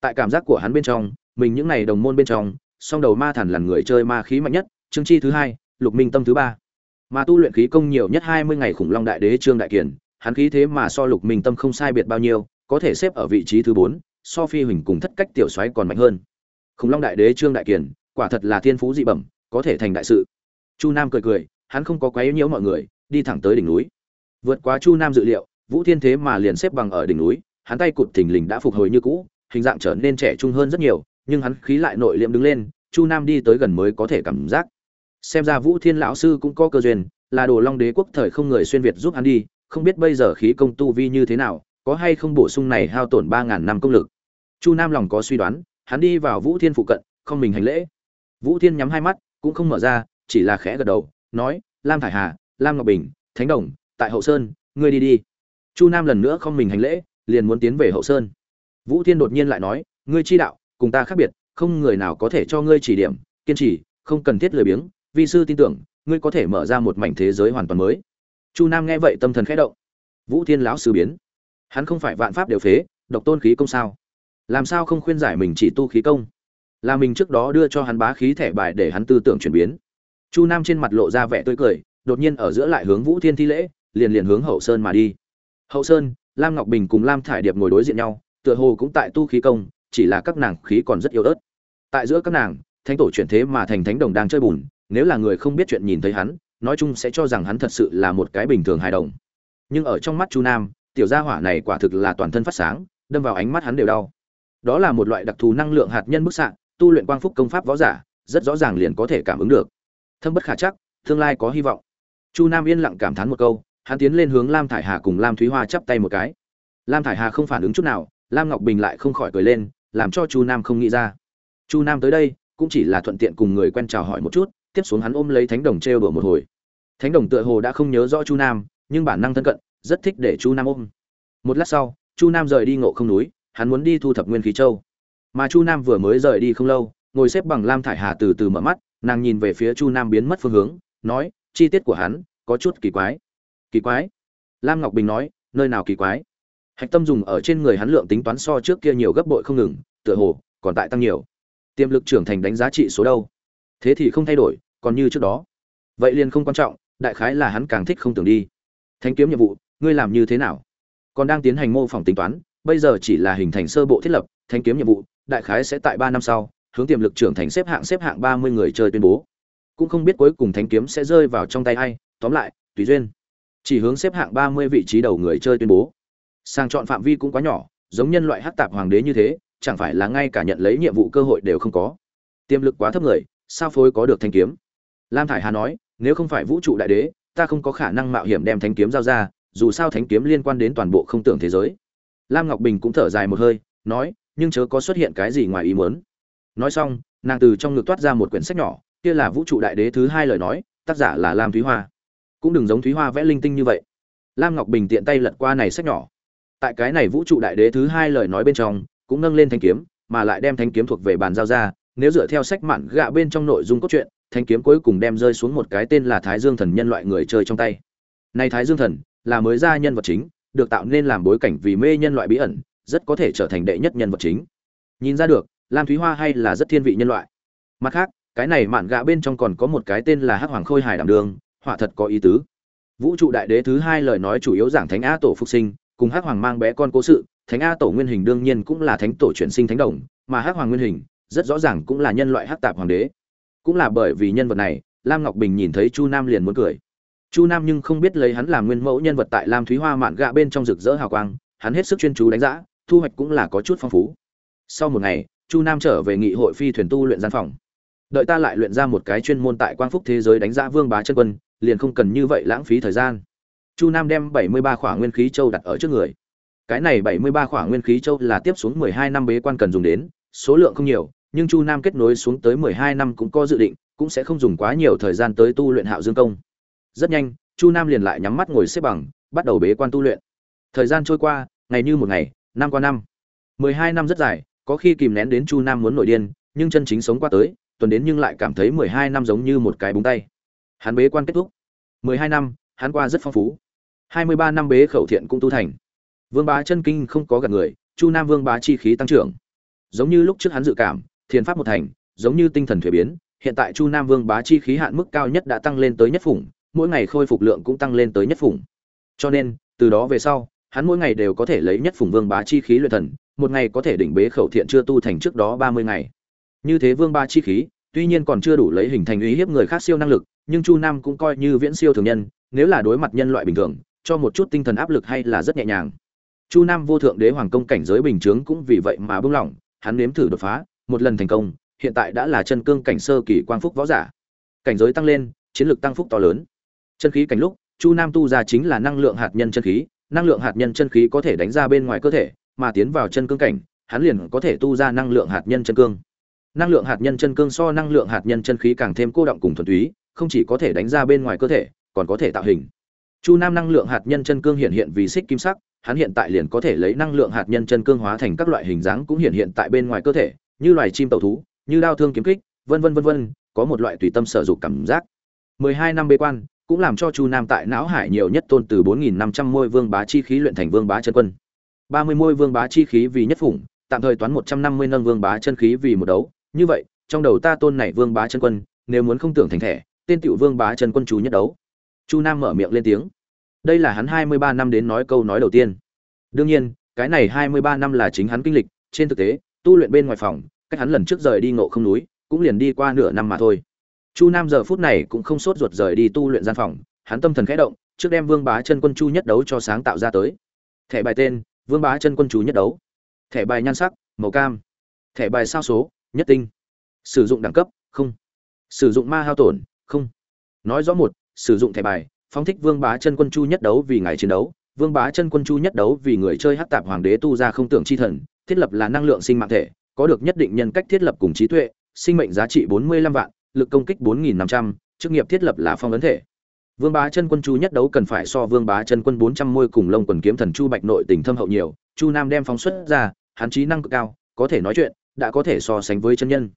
Tại cảm giác của hắn bên trong mình những này đồng môn bên trong, song đầu ma thần là người chơi ma khí mạnh nhất chương chi thứ hai, lục minh tâm thứ ba. Mà tu luyện khí công nhiều nhất hai mươi ngày khủng long đại đế trương đại kiền, hắn khí thế mà so lục minh tâm không sai biệt bao nhiêu, có thể xếp ở vị trí thứ bốn, so phi huỳnh cùng thất cách tiểu xoáy còn mạnh hơn. Khủng long đại đế trương đại kiền, quả thật là thiên phú dị bẩm, có thể thành đại sự. Chu nam cười cười, hắn không có quấy nhiễu mọi người, đi thẳng tới đỉnh núi. Vượt qua chu nam dự liệu, vũ thiên thế mà liền xếp bằng ở đỉnh núi, hắn tay cụt thình lình đã phục hồi như cũ, hình dạng trở nên trẻ trung hơn rất nhiều nhưng hắn khí lại nội liệm đứng lên, chu nam đi tới gần mới có thể cảm giác. Xem ra vũ thiên lão sư cũng có cơ duyên, là đồ long đế quốc thời không người xuyên việt giúp hắn đi, không biết bây giờ khí công tu vi như thế nào, có hay không bổ sung này hao tổn ba ngàn năm công lực. Chu nam lòng có suy đoán, hắn đi vào vũ thiên phụ cận, không mình hành lễ. Vũ thiên nhắm hai mắt, cũng không mở ra, chỉ là khẽ gật đầu, nói, lam thải hà, lam ngọc bình, thánh đồng, tại hậu sơn, ngươi đi đi. Chu nam lần nữa không mình hành lễ, liền muốn tiến về hậu sơn. Vũ thiên đột nhiên lại nói, ngươi chi đạo cùng ta khác biệt, không người nào có thể cho ngươi chỉ điểm, kiên trì, không cần thiết lười biếng, vi sư tin tưởng, ngươi có thể mở ra một mảnh thế giới hoàn toàn mới. Chu nam nghe vậy tâm thần khẽ động. Vũ thiên lão sư biến. Hắn không phải vạn pháp đều phế, độc tôn khí công sao? Làm sao không khuyên giải mình chỉ tu khí công? Là mình trước đó đưa cho hắn bá khí thẻ bài để hắn tư tưởng chuyển biến. Chu nam trên mặt lộ ra vẻ tươi cười, đột nhiên ở giữa lại hướng vũ thiên thi lễ, liền liền hướng hậu sơn mà đi. Hậu sơn, lam ngọc bình cùng lam thải điệp ngồi đối diện nhau, tựa hồ cũng tại tu khí công chỉ là các nàng khí còn rất yếu ớt. Tại giữa các nàng, thánh tổ chuyển thế mà thành thánh đồng đang chơi bùn, nếu là người không biết chuyện nhìn thấy hắn, nói chung sẽ cho rằng hắn thật sự là một cái bình thường hài đồng. Nhưng ở trong mắt chu nam, tiểu gia hỏa này quả thực là toàn thân phát sáng, đâm vào ánh mắt hắn đều đau. Đó là một loại đặc thù năng lượng hạt nhân bức xạ, tu luyện quang phúc công pháp võ giả, rất rõ ràng liền có thể cảm ứng được. Thâm bất khả chắc, tương lai có hy vọng. Chu nam yên lặng cảm thán một câu, hắn tiến lên hướng lam thải hà cùng lam thúy hoa chắp tay một cái. Lam thải hà không phản ứng chút nào, lam ngọc bình lại không khỏi cười lên làm cho chu nam không nghĩ ra. Chu nam tới đây, cũng chỉ là thuận tiện cùng người quen chào hỏi một chút, tiếp xuống hắn ôm lấy thánh đồng trêu đùa một hồi. Thánh đồng tựa hồ đã không nhớ rõ chu nam, nhưng bản năng thân cận, rất thích để chu nam ôm. Một lát sau, chu nam rời đi ngộ không núi, hắn muốn đi thu thập nguyên khí châu. Mà chu nam vừa mới rời đi không lâu, ngồi xếp bằng lam thải hà từ từ mở mắt, nàng nhìn về phía chu nam biến mất phương hướng, nói, chi tiết của hắn có chút kỳ quái. Kỳ quái? Lam ngọc bình nói, nơi nào kỳ quái? Hạch tâm dùng ở trên người hắn lượng tính toán so trước kia nhiều gấp bội không ngừng, tựa hồ, còn tại tăng nhiều. Tiềm lực trưởng thành đánh giá trị số đâu? Thế thì không thay đổi, còn như trước đó. Vậy liền không quan trọng, đại khái là hắn càng thích không tưởng đi. Thanh kiếm nhiệm vụ, ngươi làm như thế nào? Còn đang tiến hành mô phỏng tính toán, bây giờ chỉ là hình thành sơ bộ thiết lập, thanh kiếm nhiệm vụ, đại khái sẽ tại ba năm sau, hướng tiềm lực trưởng thành xếp hạng xếp hạng ba mươi người chơi tuyên bố. Cũng không biết cuối cùng thanh kiếm sẽ rơi vào trong tay ai, tóm lại, tùy duyên. Chỉ hướng xếp hạng ba mươi vị trí đầu người chơi tuyên bố sang chọn phạm vi cũng quá nhỏ, giống nhân loại hắc tạp hoàng đế như thế, chẳng phải là ngay cả nhận lấy nhiệm vụ cơ hội đều không có. Tiềm lực quá thấp người, sao phối có được thanh kiếm? Lam thải hà nói, nếu không phải vũ trụ đại đế, ta không có khả năng mạo hiểm đem thanh kiếm giao ra, dù sao thanh kiếm liên quan đến toàn bộ không tưởng thế giới. Lam ngọc bình cũng thở dài một hơi, nói, nhưng chớ có xuất hiện cái gì ngoài ý muốn. Nói xong, nàng từ trong ngực toát ra một quyển sách nhỏ, kia là vũ trụ đại đế thứ hai lời nói, tác giả là lam thúy hoa. Cũng đừng giống thúy hoa vẽ linh tinh như vậy. Lam ngọc bình tiện tay lật qua này sách nhỏ tại cái này vũ trụ đại đế thứ hai lời nói bên trong, cũng nâng lên thanh kiếm, mà lại đem thanh kiếm thuộc về bàn giao ra, nếu dựa theo sách mạn gạ bên trong nội dung cốt truyện, thanh kiếm cuối cùng đem rơi xuống một cái tên là thái dương thần nhân loại người chơi trong tay. Này thái dương thần, là mới ra nhân vật chính, được tạo nên làm bối cảnh vì mê nhân loại bí ẩn, rất có thể trở thành đệ nhất nhân vật chính. Nhìn ra được, lam thúy hoa hay là rất thiên vị nhân loại. Mặt khác, cái này mạn gạ bên trong còn có một cái tên là hắc hoàng khôi hải đảm đường, họa thật có ý tứ. Vũ trụ đại đế thứ hai lời nói chủ yếu giảng thánh a tổ phục sinh cùng hắc hoàng mang bé con cố sự, thánh a tổ nguyên hình đương nhiên cũng là thánh tổ chuyển sinh thánh đồng, mà hắc hoàng nguyên hình rất rõ ràng cũng là nhân loại hắc tạp hoàng đế. Cũng là bởi vì nhân vật này, lam ngọc bình nhìn thấy chu nam liền muốn cười. Chu nam nhưng không biết lấy hắn làm nguyên mẫu nhân vật tại lam thúy hoa mạn gạ bên trong rực rỡ hào quang, hắn hết sức chuyên chú đánh giá, thu hoạch cũng là có chút phong phú. Sau một ngày, chu nam trở về nghị hội phi thuyền tu luyện gian phòng. Đợi ta lại luyện ra một cái chuyên môn tại quang phúc thế giới đánh giá vương bá chân quân, liền không cần như vậy lãng phí thời gian chu nam đem bảy mươi ba khỏa nguyên khí châu đặt ở trước người. Cái này bảy mươi ba khỏa nguyên khí châu là tiếp xuống mười hai năm bế quan cần dùng đến, số lượng không nhiều, nhưng chu nam kết nối xuống tới mười hai năm cũng có dự định, cũng sẽ không dùng quá nhiều thời gian tới tu luyện hạo dương công. Rất nhanh, chu nam liền lại nhắm mắt ngồi xếp bằng, bắt đầu bế quan tu luyện. Thời gian trôi qua, ngày như một ngày, năm qua năm. mười hai năm rất dài, có khi kìm nén đến chu nam muốn nổi điên, nhưng chân chính sống qua tới, tuần đến nhưng lại cảm thấy mười hai năm giống như một cái búng tay. Hắn bế quan kết thúc. mười hai năm, hắn qua rất phong phú hai mươi ba năm bế khẩu thiện cũng tu thành. Vương bá chân kinh không có gặp người, chu nam vương bá chi khí tăng trưởng. Giống như lúc trước hắn dự cảm, thiền pháp một thành, giống như tinh thần thuế biến, hiện tại chu nam vương bá chi khí hạn mức cao nhất đã tăng lên tới nhất phủng, mỗi ngày khôi phục lượng cũng tăng lên tới nhất phủng. Cho nên, từ đó về sau, hắn mỗi ngày đều có thể lấy nhất phủng vương bá chi khí luyện thần, một ngày có thể đỉnh bế khẩu thiện chưa tu thành trước đó ba mươi ngày. Như thế vương bá chi khí, tuy nhiên còn chưa đủ lấy hình thành uy hiếp người khác siêu năng lực, nhưng chu nam cũng coi như viễn siêu thường nhân, nếu là đối mặt nhân loại bình thường cho một chút tinh thần áp lực hay là rất nhẹ nhàng. Chu nam vô thượng đế hoàng công cảnh giới bình chướng cũng vì vậy mà bung lỏng, hắn nếm thử đột phá, một lần thành công, hiện tại đã là chân cương cảnh sơ kỳ quang phúc võ giả. Cảnh giới tăng lên, chiến lược tăng phúc to lớn. Chân khí cảnh lúc, chu nam tu ra chính là năng lượng hạt nhân chân khí, năng lượng hạt nhân chân khí có thể đánh ra bên ngoài cơ thể, mà tiến vào chân cương cảnh, hắn liền có thể tu ra năng lượng hạt nhân chân cương. Năng lượng hạt nhân chân cương so năng lượng hạt nhân chân khí càng thêm cô động cùng thuần túy, không chỉ có thể đánh ra bên ngoài cơ thể, còn có thể tạo hình chu nam năng lượng hạt nhân chân cương hiện hiện vì xích kim sắc, hắn hiện tại liền có thể lấy năng lượng hạt nhân chân cương hóa thành các loại hình dáng cũng hiện hiện tại bên ngoài cơ thể, như loài chim tàu thú, như đao thương kiếm kích, vân vân vân vân, có một loại tùy tâm sở dục cảm giác. 12 năm bế quan, cũng làm cho chu nam tại não hải nhiều nhất tôn từ 4.500 môi vương bá chi khí luyện thành vương bá chân quân. 30 môi vương bá chi khí vì nhất phủng, tạm thời toán 150 nâng vương bá chân khí vì một đấu. Như vậy, trong đầu ta tôn này vương bá chân quân, nếu muốn không tưởng thành thẻ, tên tiểu vương bá chân quân chú nhất đấu chu nam mở miệng lên tiếng. Đây là hắn 23 năm đến nói câu nói đầu tiên. Đương nhiên, cái này 23 năm là chính hắn kinh lịch, trên thực tế, tu luyện bên ngoài phòng, cách hắn lần trước rời đi ngộ không núi, cũng liền đi qua nửa năm mà thôi. Chu nam giờ phút này cũng không sốt ruột rời đi tu luyện gian phòng, hắn tâm thần khẽ động, trước đem vương bá chân quân chu nhất đấu cho sáng tạo ra tới. Thẻ bài tên, vương bá chân quân chú nhất đấu. Thẻ bài nhan sắc, màu cam. Thẻ bài sao số, nhất tinh. Sử dụng đẳng cấp, không. Sử dụng ma hao tổn, không. Nói rõ một sử dụng thẻ bài, phóng thích vương bá chân quân chu nhất đấu vì ngày chiến đấu. Vương bá chân quân chu nhất đấu vì người chơi hắc tạp hoàng đế tu ra không tưởng chi thần, thiết lập là năng lượng sinh mạng thể, có được nhất định nhân cách thiết lập cùng trí tuệ, sinh mệnh giá trị bốn mươi lăm vạn, lực công kích bốn nghìn năm trăm, chức nghiệp thiết lập là phong ấn thể. Vương bá chân quân chu nhất đấu cần phải so vương bá chân quân bốn trăm môi cùng lông quần kiếm thần chu bạch nội tình thâm hậu nhiều, chu nam đem phóng xuất ra, hắn trí năng cực cao, có thể nói chuyện, đã có thể so sánh với chân nhân.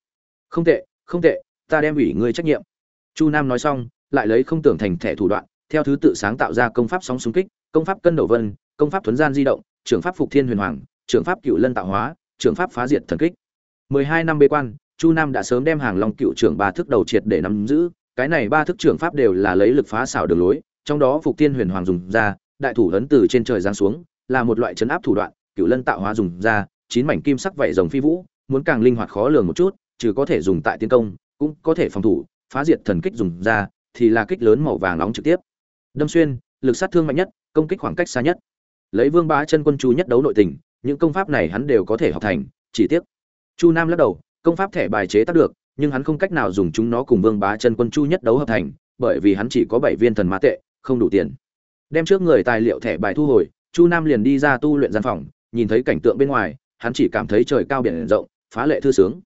Không tệ không tệ, ta đem ủy ngươi trách nhiệm. Chu nam nói xong lại lấy không tưởng thành thẻ thủ đoạn, theo thứ tự sáng tạo ra công pháp sóng xung kích, công pháp cân đầu vân, công pháp thuấn gian di động, trưởng pháp phục thiên huyền hoàng, trưởng pháp cựu lân tạo hóa, trưởng pháp phá diệt thần kích. Mười hai năm bế quan, chu nam đã sớm đem hàng long cựu trưởng ba thức đầu triệt để nắm giữ, cái này ba thức trưởng pháp đều là lấy lực phá xảo đường lối, trong đó phục thiên huyền hoàng dùng ra, đại thủ ấn từ trên trời giáng xuống, là một loại chấn áp thủ đoạn, cựu lân tạo hóa dùng ra, chín mảnh kim sắc vảy rồng phi vũ, muốn càng linh hoạt khó lường một chút, trừ có thể dùng tại tiến công, cũng có thể phòng thủ, phá diệt thần kích dùng ra thì là kích lớn màu vàng nóng trực tiếp. Đâm xuyên, lực sát thương mạnh nhất, công kích khoảng cách xa nhất. Lấy vương bá chân quân chu nhất đấu nội tình, những công pháp này hắn đều có thể học thành, chỉ tiếc. Chu nam lắc đầu, công pháp thẻ bài chế tác được, nhưng hắn không cách nào dùng chúng nó cùng vương bá chân quân chu nhất đấu hợp thành, bởi vì hắn chỉ có bảy viên thần mã tệ, không đủ tiền. Đem trước người tài liệu thẻ bài thu hồi, chu nam liền đi ra tu luyện gian phòng, nhìn thấy cảnh tượng bên ngoài, hắn chỉ cảm thấy trời cao biển rộng, phá lệ thư sướng.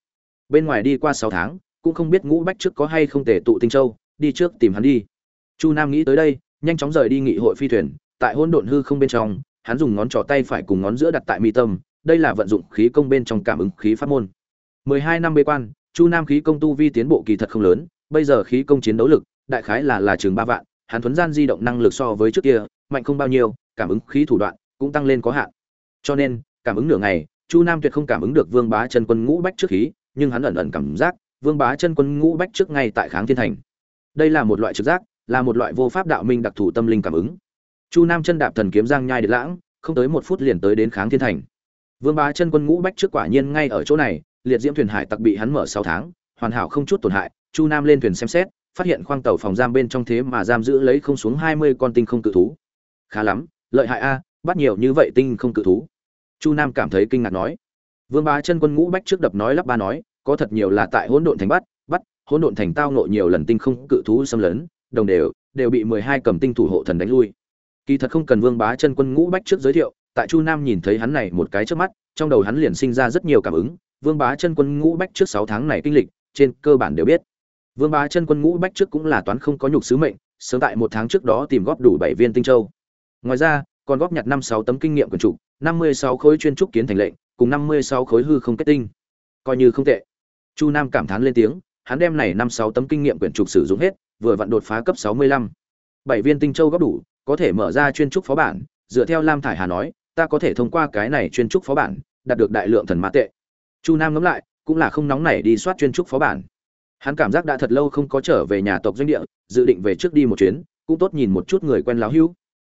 Bên ngoài đi qua sáu tháng, cũng không biết ngũ bách trước có hay không thể tụ tinh châu đi trước tìm hắn đi. Chu nam nghĩ tới đây, nhanh chóng rời đi nghị hội phi thuyền, tại hỗn độn hư không bên trong, hắn dùng ngón trỏ tay phải cùng ngón giữa đặt tại mi tâm, đây là vận dụng khí công bên trong cảm ứng khí pháp môn. Mười hai năm bế quan, chu nam khí công tu vi tiến bộ kỳ thật không lớn, bây giờ khí công chiến đấu lực, đại khái là là chừng ba vạn, hắn thuấn gian di động năng lực so với trước kia, mạnh không bao nhiêu, cảm ứng khí thủ đoạn cũng tăng lên có hạn. Cho nên, cảm ứng nửa ngày, chu nam tuyệt không cảm ứng được vương bá chân quân ngũ bách trước khí, nhưng hắn ẩn ẩn cảm giác, vương bá chân quân ngũ bách trước ngay tại kháng thiên thành đây là một loại trực giác, là một loại vô pháp đạo minh đặc thù tâm linh cảm ứng. Chu nam chân đạp thần kiếm giang nhai được lãng, không tới một phút liền tới đến kháng thiên thành. Vương bá chân quân ngũ bách trước quả nhiên ngay ở chỗ này, liệt diễm thuyền hải tặc bị hắn mở sáu tháng, hoàn hảo không chút tổn hại, chu nam lên thuyền xem xét, phát hiện khoang tàu phòng giam bên trong thế mà giam giữ lấy không xuống hai mươi con tinh không cự thú. Khá lắm, lợi hại a, bắt nhiều như vậy tinh không cự thú. Chu nam cảm thấy kinh ngạc nói. Vương bá chân quân ngũ bách trước đập nói lắp ba nói, có thật nhiều là tại hỗn độn thành bắt hỗn độn thành tao ngộ nhiều lần tinh không cự thú xâm lấn, đồng đều đều bị mười hai cầm tinh thủ hộ thần đánh lui. Kỳ thật không cần vương bá chân quân ngũ bách trước giới thiệu, tại chu nam nhìn thấy hắn này một cái trước mắt, trong đầu hắn liền sinh ra rất nhiều cảm ứng, vương bá chân quân ngũ bách trước sáu tháng này kinh lịch, trên cơ bản đều biết. Vương bá chân quân ngũ bách trước cũng là toán không có nhục sứ mệnh, sớm tại một tháng trước đó tìm góp đủ bảy viên tinh châu. Ngoài ra, còn góp nhặt năm sáu tấm kinh nghiệm quần chủ năm mươi sáu khối chuyên trúc kiến thành lệnh, cùng năm mươi sáu khối hư không kết tinh. Coi như không tệ. Chu nam cảm thán lên tiếng hắn đem này năm sáu tấm kinh nghiệm quyển trục sử dụng hết, vừa vặn đột phá cấp sáu mươi lăm. Bảy viên tinh châu góp đủ, có thể mở ra chuyên trúc phó bản, dựa theo lam thải hà nói, ta có thể thông qua cái này chuyên trúc phó bản, đạt được đại lượng thần mã tệ. Chu nam ngẫm lại, cũng là không nóng nảy đi soát chuyên trúc phó bản. Hắn cảm giác đã thật lâu không có trở về nhà tộc doanh địa, dự định về trước đi một chuyến, cũng tốt nhìn một chút người quen láo hữu.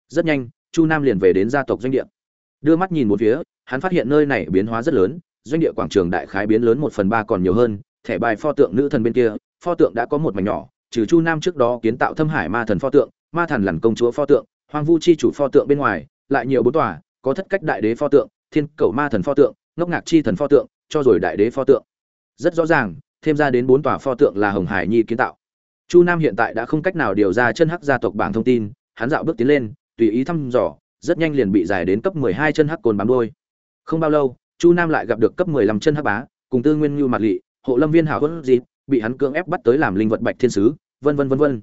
Rất nhanh, chu nam liền về đến gia tộc doanh địa. Đưa mắt nhìn một phía, hắn phát hiện nơi này biến hóa rất lớn, doanh địa quảng trường đại khái biến lớn một phần ba còn nhiều hơn thẻ bài pho tượng nữ thần bên kia pho tượng đã có một mảnh nhỏ trừ chu nam trước đó kiến tạo thâm hải ma thần pho tượng ma thần lằn công chúa pho tượng hoang vu chi chủ pho tượng bên ngoài lại nhiều bốn tòa có thất cách đại đế pho tượng thiên cầu ma thần pho tượng ngốc ngạc chi thần pho tượng cho rồi đại đế pho tượng rất rõ ràng thêm ra đến bốn tòa pho tượng là hồng hải nhi kiến tạo chu nam hiện tại đã không cách nào điều ra chân hắc gia tộc bảng thông tin hắn dạo bước tiến lên tùy ý thăm dò rất nhanh liền bị giải đến cấp 12 chân hắc cồn bám đuôi. Không bao lâu, Chu Nam lại gặp được cấp 15 chân hắc bá, cùng Tư Nguyên Như Mạt Lệ, hộ lâm viên hảo hỗn gì, bị hắn cưỡng ép bắt tới làm linh vật bạch thiên sứ, vân vân vân vân.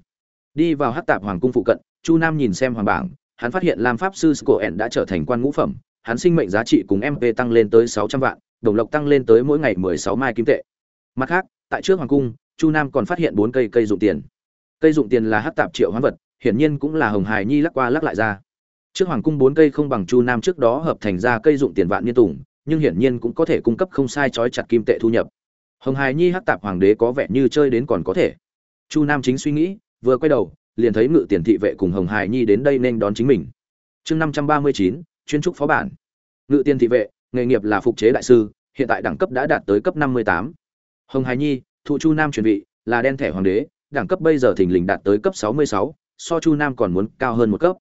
Đi vào hắc tạp hoàng cung phụ cận, Chu Nam nhìn xem hoàng bảng, hắn phát hiện Lam pháp sư Scoen đã trở thành quan ngũ phẩm, hắn sinh mệnh giá trị cùng MP tăng lên tới 600 vạn, đồng lộc tăng lên tới mỗi ngày 16 mai kim tệ. Mặt khác, tại trước hoàng cung, Chu Nam còn phát hiện bốn cây cây dụng tiền. Cây dụng tiền là hắc tạp triệu hoán vật, hiển nhiên cũng là hồng hài nhi lắc qua lắc lại ra trước hoàng cung bốn cây không bằng chu nam trước đó hợp thành ra cây dụng tiền vạn niên tùng nhưng hiển nhiên cũng có thể cung cấp không sai chói chặt kim tệ thu nhập hồng hài nhi hắc tạp hoàng đế có vẻ như chơi đến còn có thể. Chu nam chính suy nghĩ, vừa quay đầu, liền thấy ngự tiền thị vệ cùng hồng hài nhi đến đây nên đón chính mình. Chương năm trăm ba mươi chín, chuyên trúc phó bản. Ngự tiền thị vệ, nghề nghiệp là phục chế đại sư, hiện tại đẳng cấp đã đạt tới cấp năm mươi tám. Hồng hài nhi, thụ chu nam chuẩn vị, là đen thẻ hoàng đế, đẳng cấp bây giờ thình lình đạt tới cấp sáu mươi sáu, so chu nam còn muốn cao hơn một cấp.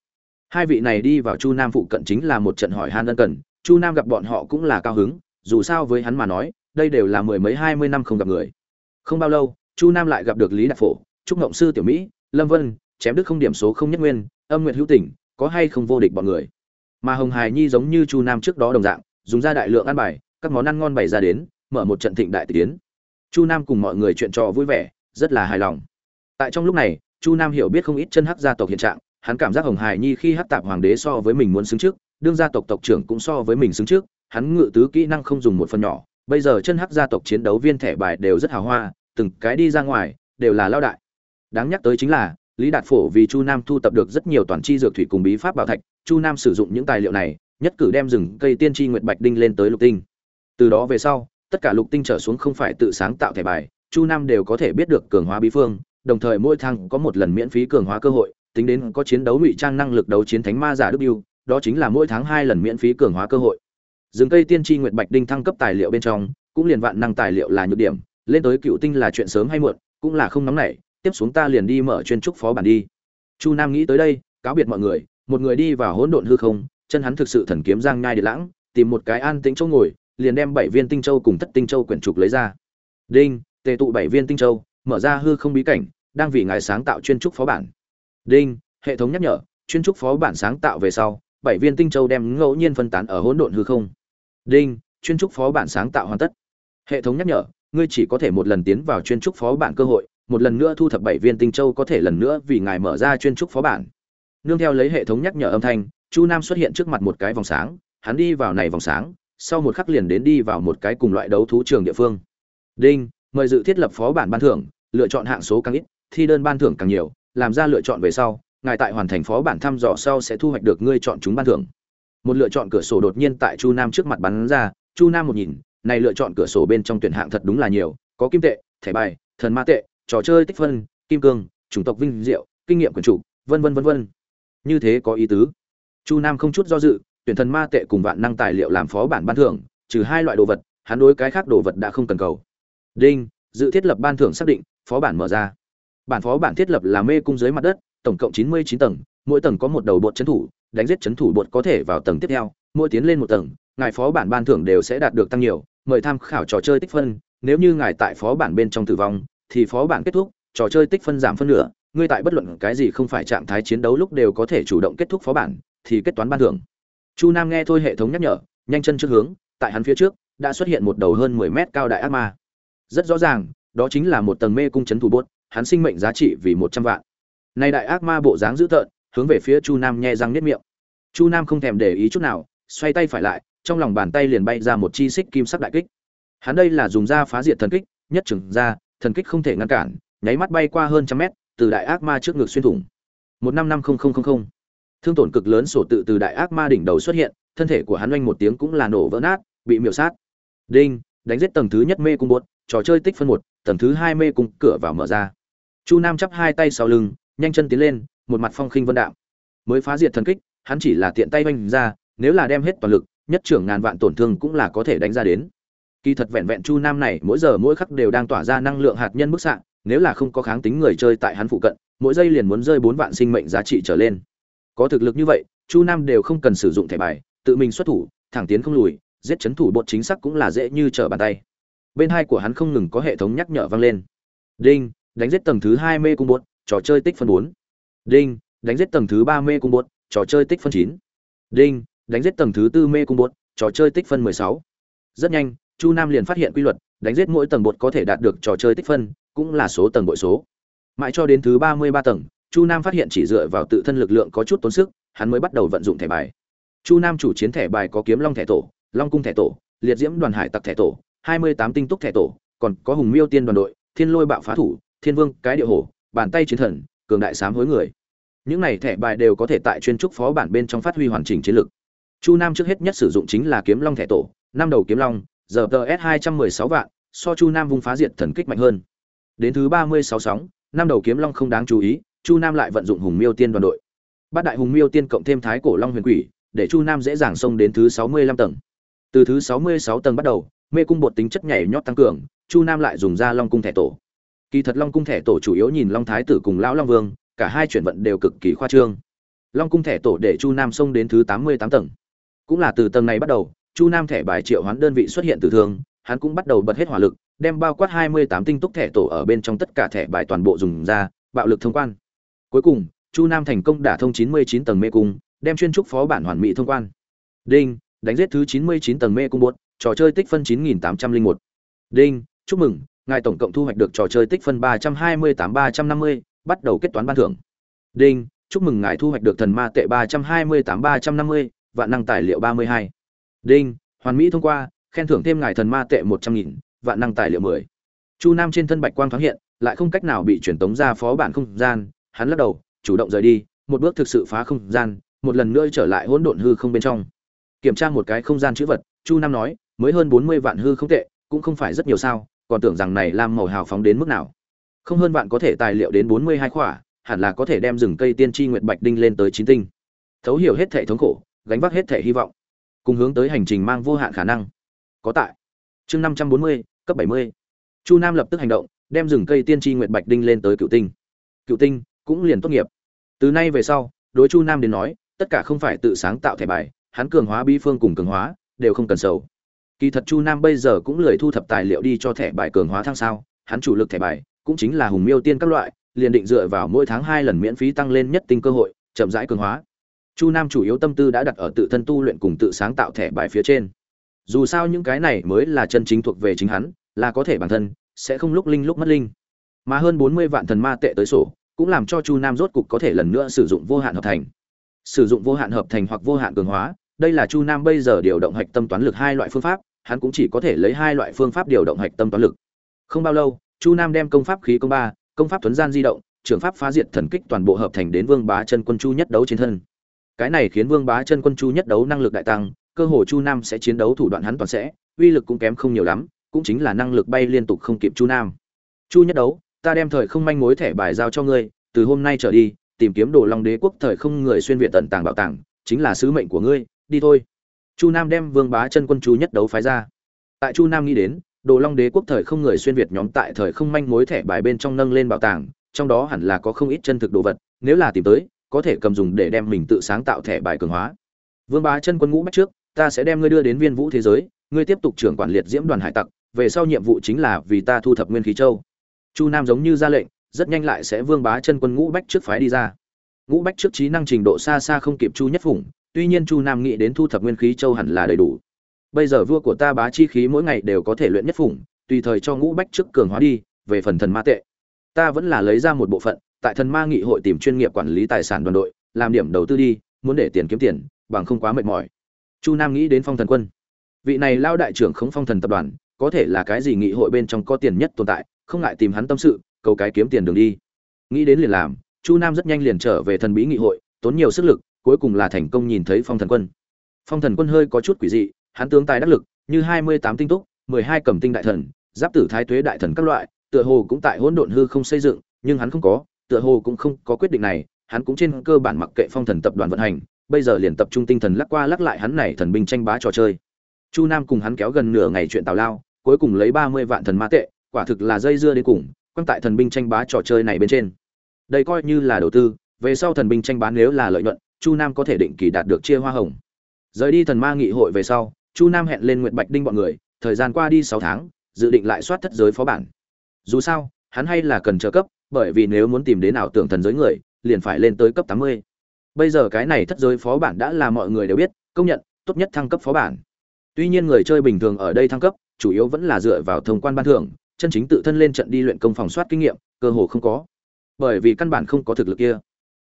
Hai vị này đi vào chu nam phụ cận chính là một trận hỏi han ân cần, chu nam gặp bọn họ cũng là cao hứng, dù sao với hắn mà nói đây đều là mười mấy, hai mươi năm không gặp người. Không bao lâu, chu nam lại gặp được lý đạt phổ, trúc ngộng sư tiểu mỹ, lâm vân, chém đức không điểm số không nhất nguyên, âm nguyện hữu tỉnh, có hay không vô địch bọn người. Mà hồng hài nhi giống như chu nam trước đó đồng dạng, dùng ra đại lượng ăn bài, các món ăn ngon bày ra đến, mở một trận thịnh đại tiến. Chu nam cùng mọi người chuyện trò vui vẻ, rất là hài lòng. Tại trong lúc này, chu nam hiểu biết không ít chân hắc gia tộc hiện trạng, hắn cảm giác hồng hải nhi khi hắc tạp hoàng đế so với mình muốn xứng trước, đương gia tộc tộc trưởng cũng so với mình xứng trước, hắn ngự tứ kỹ năng không dùng một phần nhỏ bây giờ chân hắc gia tộc chiến đấu viên thẻ bài đều rất hào hoa từng cái đi ra ngoài đều là lao đại. Đáng nhắc tới chính là lý đạt phổ vì chu nam thu tập được rất nhiều toàn chi dược thủy cùng bí pháp bảo thạch chu nam sử dụng những tài liệu này nhất cử đem rừng cây tiên tri nguyệt bạch đinh lên tới lục tinh. Từ đó về sau tất cả lục tinh trở xuống không phải tự sáng tạo thẻ bài chu nam đều có thể biết được cường hóa bí phương đồng thời mỗi thang có một lần miễn phí cường hóa cơ hội tính đến có chiến đấu ngụy trang năng lực đấu chiến thánh ma giả đức yêu, đó chính là mỗi tháng hai lần miễn phí cường hóa cơ hội rừng cây tiên tri nguyệt bạch đinh thăng cấp tài liệu bên trong cũng liền vạn năng tài liệu là nhược điểm lên tới cựu tinh là chuyện sớm hay muộn cũng là không nóng nảy tiếp xuống ta liền đi mở chuyên trúc phó bản đi. Chu nam nghĩ tới đây cáo biệt mọi người một người đi vào hỗn độn hư không chân hắn thực sự thần kiếm giang nhai địa lãng tìm một cái an tĩnh chỗ ngồi liền đem bảy viên tinh châu cùng thất tinh châu quyển trục lấy ra. Đinh tề tụ bảy viên tinh châu mở ra hư không bí cảnh đang vì ngài sáng tạo chuyên trúc phó bản. Đinh, hệ thống nhắc nhở, chuyên trúc phó bản sáng tạo về sau, bảy viên tinh châu đem ngẫu nhiên phân tán ở hỗn độn hư không. Đinh, chuyên trúc phó bản sáng tạo hoàn tất. Hệ thống nhắc nhở, ngươi chỉ có thể một lần tiến vào chuyên trúc phó bản cơ hội, một lần nữa thu thập bảy viên tinh châu có thể lần nữa vì ngài mở ra chuyên trúc phó bản. Nương theo lấy hệ thống nhắc nhở âm thanh, Chu Nam xuất hiện trước mặt một cái vòng sáng, hắn đi vào này vòng sáng, sau một khắc liền đến đi vào một cái cùng loại đấu thú trường địa phương. Đinh, mời dự thiết lập phó bản ban thưởng, lựa chọn hạng số càng ít, thi đơn ban thưởng càng nhiều, làm ra lựa chọn về sau ngài tại hoàn thành phó bản thăm dò sau sẽ thu hoạch được ngươi chọn chúng ban thưởng một lựa chọn cửa sổ đột nhiên tại chu nam trước mặt bắn ra. Chu nam một nhìn, này lựa chọn cửa sổ bên trong tuyển hạng thật đúng là nhiều. Có kim tệ, thẻ bài, thần ma tệ, trò chơi tích phân, kim cương, chủng tộc vinh diệu, kinh nghiệm quần chủ, vân vân vân vân. Như thế có ý tứ. Chu nam không chút do dự, tuyển thần ma tệ cùng vạn năng tài liệu làm phó bản ban thưởng, trừ hai loại đồ vật, hắn đối cái khác đồ vật đã không cần cầu. Đinh, dự thiết lập ban thưởng xác định, phó bản mở ra. Bản phó bản thiết lập là mê cung dưới mặt đất, tổng cộng chín mươi chín tầng, mỗi tầng có một đầu bột trấn thủ đánh giết chấn thủ bột có thể vào tầng tiếp theo, mỗi tiến lên một tầng, ngài phó bản ban thưởng đều sẽ đạt được tăng nhiều, mời tham khảo trò chơi tích phân, nếu như ngài tại phó bản bên trong tử vong, thì phó bản kết thúc, trò chơi tích phân giảm phân nửa, ngươi tại bất luận cái gì không phải trạng thái chiến đấu lúc đều có thể chủ động kết thúc phó bản, thì kết toán ban thưởng. Chu nam nghe thôi hệ thống nhắc nhở, nhanh chân trước hướng, tại hắn phía trước, đã xuất hiện một đầu hơn mười mét cao đại ác ma. Rất rõ ràng, đó chính là một tầng mê cung chấn thủ bốt hắn sinh mệnh giá trị vì một trăm vạn. Nay đại ác ma bộ dáng dữ tợn hướng về phía chu nam nhe răng nếp miệng. Chu nam không thèm để ý chút nào, xoay tay phải lại, trong lòng bàn tay liền bay ra một chi xích kim sắc đại kích. Hắn đây là dùng da phá diệt thần kích, nhất trừng ra thần kích không thể ngăn cản, nháy mắt bay qua hơn trăm mét, từ đại ác ma trước ngực xuyên thủng. Một năm năm không không không không. Thương tổn cực lớn sổ tự từ đại ác ma đỉnh đầu xuất hiện, thân thể của hắn oanh một tiếng cũng là nổ vỡ nát, bị miểu sát. Đinh, đánh giết tầng thứ nhất mê cung bột trò chơi tích phân một, tầng thứ hai mê cung cửa vào mở ra. Chu nam chắp hai tay sau lưng, nhanh chân tiến lên một mặt phong khinh vân đạm. Mới phá diệt thần kích, hắn chỉ là tiện tay vung ra, nếu là đem hết toàn lực, nhất trưởng ngàn vạn tổn thương cũng là có thể đánh ra đến. Kỳ thật vẹn vẹn chu nam này, mỗi giờ mỗi khắc đều đang tỏa ra năng lượng hạt nhân bức xạ, nếu là không có kháng tính người chơi tại hắn phụ cận, mỗi giây liền muốn rơi bốn vạn sinh mệnh giá trị trở lên. Có thực lực như vậy, chu nam đều không cần sử dụng thẻ bài, tự mình xuất thủ, thẳng tiến không lùi, giết chấn thủ bột chính xác cũng là dễ như trở bàn tay. Bên hai của hắn không ngừng có hệ thống nhắc nhở vang lên. Đinh, đánh giết tầng thứ hai mê cung bột, trò chơi tích phân bốn đinh, đánh giết tầng thứ ba mê cung bột, trò chơi tích phân chín. Đinh, đánh giết tầng thứ tư mê cung bột, trò chơi tích phân mười sáu. Rất nhanh, chu nam liền phát hiện quy luật, đánh giết mỗi tầng bột có thể đạt được trò chơi tích phân, cũng là số tầng bội số. Mãi cho đến thứ ba mươi ba tầng, chu nam phát hiện chỉ dựa vào tự thân lực lượng có chút tốn sức, hắn mới bắt đầu vận dụng thẻ bài. Chu nam chủ chiến thẻ bài có kiếm long thẻ tổ, long cung thẻ tổ, liệt diễm đoàn hải tặc thẻ tổ, hai mươi tám tinh túc thẻ tổ, còn có hùng miêu tiên đoàn đội, thiên lôi bạo phá thủ, thiên vương cái địa hổ, bàn tay chiến thần cường đại sám hối người. Những này thẻ bài đều có thể tại chuyên trúc phó bản bên trong phát huy hoàn chỉnh chiến lực chu nam trước hết nhất sử dụng chính là kiếm long thẻ tổ, năm đầu kiếm long giờ ts hai trăm mười sáu vạn, so chu nam vung phá diệt thần kích mạnh hơn. Đến thứ ba mươi sáu sóng, năm đầu kiếm long không đáng chú ý, chu nam lại vận dụng hùng miêu tiên đoàn đội. Bát đại hùng miêu tiên cộng thêm thái cổ long huyền quỷ, để chu nam dễ dàng xông đến thứ sáu mươi lăm tầng. Từ thứ sáu mươi sáu tầng bắt đầu, mê cung bột tính chất nhảy nhót tăng cường, chu nam lại dùng ra long cung thẻ tổ kỳ thật long cung thẻ tổ chủ yếu nhìn long thái tử cùng lão long vương, cả hai chuyển vận đều cực kỳ khoa trương. Long cung thẻ tổ để chu nam xông đến thứ tám mươi tám tầng. Cũng là từ tầng này bắt đầu, chu nam thẻ bài triệu hoán đơn vị xuất hiện từ thường hắn cũng bắt đầu bật hết hỏa lực, đem bao quát hai mươi tám tinh túc thẻ tổ ở bên trong tất cả thẻ bài toàn bộ dùng ra, bạo lực thông quan. Cuối cùng, chu nam thành công đả thông chín mươi chín tầng mê cung, đem chuyên trúc phó bản hoàn mỹ thông quan. Đinh, đánh giết thứ chín mươi chín tầng mê cung bột, trò chơi tích phân chín nghìn tám trăm linh một. Đinh, chúc mừng ngài tổng cộng thu hoạch được trò chơi tích phân ba trăm hai mươi tám, ba trăm năm mươi, bắt đầu kết toán ban thưởng. Đinh, chúc mừng ngài thu hoạch được thần ma tệ ba trăm hai mươi tám, ba trăm năm mươi, vạn năng tài liệu ba mươi hai. Đinh, hoàn mỹ thông qua, khen thưởng thêm ngài thần ma tệ một trăm nghìn, vạn năng tài liệu mười. Chu nam trên thân bạch quang thoáng hiện, lại không cách nào bị truyền tống ra phó bản không gian. Hắn lắc đầu, chủ động rời đi, một bước thực sự phá không gian, một lần nữa trở lại hỗn độn hư không bên trong. Kiểm tra một cái không gian chữ vật, chu nam nói, mới hơn bốn mươi vạn hư không tệ, cũng không phải rất nhiều sao còn tưởng rằng này làm màu hào phóng đến mức nào. Không hơn bạn có thể tài liệu đến bốn mươi hai khỏa, hẳn là có thể đem rừng cây tiên tri nguyệt bạch đinh lên tới chín tinh. Thấu hiểu hết thể thống khổ, gánh vác hết thể hy vọng. Cùng hướng tới hành trình mang vô hạn khả năng. Có tại. Chương năm trăm bốn mươi, cấp bảy mươi. Chu nam lập tức hành động, đem rừng cây tiên tri nguyệt bạch đinh lên tới cựu tinh. Cựu tinh cũng liền tốt nghiệp. Từ nay về sau, đối chu nam đến nói, tất cả không phải tự sáng tạo thẻ bài, hắn cường hóa bi phương cùng cường hóa, đều không cần sầu kỳ thật chu nam bây giờ cũng lười thu thập tài liệu đi cho thẻ bài cường hóa thăng sao, hắn chủ lực thẻ bài cũng chính là hùng miêu tiên các loại, liền định dựa vào mỗi tháng hai lần miễn phí tăng lên nhất tinh cơ hội, chậm rãi cường hóa. Chu nam chủ yếu tâm tư đã đặt ở tự thân tu luyện cùng tự sáng tạo thẻ bài phía trên. Dù sao những cái này mới là chân chính thuộc về chính hắn, là có thể bản thân, sẽ không lúc linh lúc mất linh. Mà hơn bốn mươi vạn thần ma tệ tới sổ, cũng làm cho chu nam rốt cục có thể lần nữa sử dụng vô hạn hợp thành. Sử dụng vô hạn hợp thành hoặc vô hạn cường hóa đây là chu nam bây giờ điều động hạch tâm toán lực hai loại phương pháp, hắn cũng chỉ có thể lấy hai loại phương pháp điều động hạch tâm toán lực. Không bao lâu, chu nam đem công pháp khí công ba, công pháp tuấn gian di động, trường pháp phá diệt thần kích toàn bộ hợp thành đến vương bá chân quân chu nhất đấu trên thân. Cái này khiến vương bá chân quân chu nhất đấu năng lực đại tăng, cơ hồ chu nam sẽ chiến đấu thủ đoạn hắn toàn sẽ, uy lực cũng kém không nhiều lắm, cũng chính là năng lực bay liên tục không kịp chu nam. Chu nhất đấu, ta đem thời không manh mối thẻ bài giao cho ngươi, từ hôm nay trở đi, tìm kiếm đồ long đế quốc thời không người xuyên việt tận tàng bảo tàng, chính là sứ mệnh của ngươi đi thôi chu nam đem vương bá chân quân chú nhất đấu phái ra tại chu nam nghĩ đến Đồ Long Đế quốc thời không người xuyên việt nhóm tại thời không manh mối thẻ bài bên trong nâng lên bảo tàng, trong đó hẳn là có không ít chân thực đồ vật, nếu là tìm tới, có thể cầm dùng để đem mình tự sáng tạo thẻ bài cường hóa. Vương Bá chân quân ngũ bách trước, ta sẽ đem ngươi đưa đến Viên Vũ thế giới, ngươi tiếp tục trưởng quản liệt diễm đoàn hải tặc, về sau nhiệm vụ chính là vì ta thu thập nguyên khí châu. Chu Nam giống như ra lệnh, rất nhanh lại sẽ Vương Bá chân quân ngũ bách trước phái đi ra. Ngũ bách trước trí năng trình độ xa xa không kịp Chu Nhất Phủng tuy nhiên Chu Nam nghĩ đến thu thập nguyên khí châu hẳn là đầy đủ. Bây giờ vua của ta bá chi khí mỗi ngày đều có thể luyện nhất phụng, tùy thời cho ngũ bách trước cường hóa đi, về phần thần ma tệ, ta vẫn là lấy ra một bộ phận, tại thần ma nghị hội tìm chuyên nghiệp quản lý tài sản đoàn đội, làm điểm đầu tư đi, muốn để tiền kiếm tiền, bằng không quá mệt mỏi. Chu Nam nghĩ đến Phong Thần Quân. Vị này lao đại trưởng khống Phong Thần tập đoàn, có thể là cái gì nghị hội bên trong có tiền nhất tồn tại, không ngại tìm hắn tâm sự, cầu cái kiếm tiền đường đi. Nghĩ đến liền làm, Chu Nam rất nhanh liền trở về thần bí nghị hội, tốn nhiều sức lực, cuối cùng là thành công nhìn thấy Phong Thần Quân. Phong Thần Quân hơi có chút quỷ dị, hắn tướng tài đắc lực, như hai mươi tám tinh túc, mười hai cầm tinh đại thần, giáp tử thái tuế đại thần các loại, tựa hồ cũng tại hỗn độn hư không xây dựng, nhưng hắn không có, tựa hồ cũng không có quyết định này, hắn cũng trên cơ bản mặc kệ phong thần tập đoàn vận hành, bây giờ liền tập trung tinh thần lắc qua lắc lại hắn này thần binh tranh bá trò chơi. Chu Nam cùng hắn kéo gần nửa ngày chuyện tào lao, cuối cùng lấy ba mươi vạn thần ma tệ, quả thực là dây dưa đến cùng, quan tại thần binh tranh bá trò chơi này bên trên. Đây coi như là đầu tư, về sau thần binh tranh bá nếu là lợi nhuận, Chu Nam có thể định kỳ đạt được chia hoa hồng. Rời đi thần ma nghị hội về sau, Chu Nam hẹn lên Nguyệt Bạch Đinh bọn người, thời gian qua đi sáu tháng, dự định lại soát thất giới phó bản. Dù sao, hắn hay là cần trợ cấp, bởi vì nếu muốn tìm đến ảo tưởng thần giới người, liền phải lên tới cấp 80. Bây giờ cái này thất giới phó bản đã là mọi người đều biết, công nhận, tốt nhất thăng cấp phó bản. Tuy nhiên người chơi bình thường ở đây thăng cấp, chủ yếu vẫn là dựa vào thông quan ban thưởng, chân chính tự thân lên trận đi luyện công phòng soát kinh nghiệm, cơ hồ không có. Bởi vì căn bản không có thực lực kia.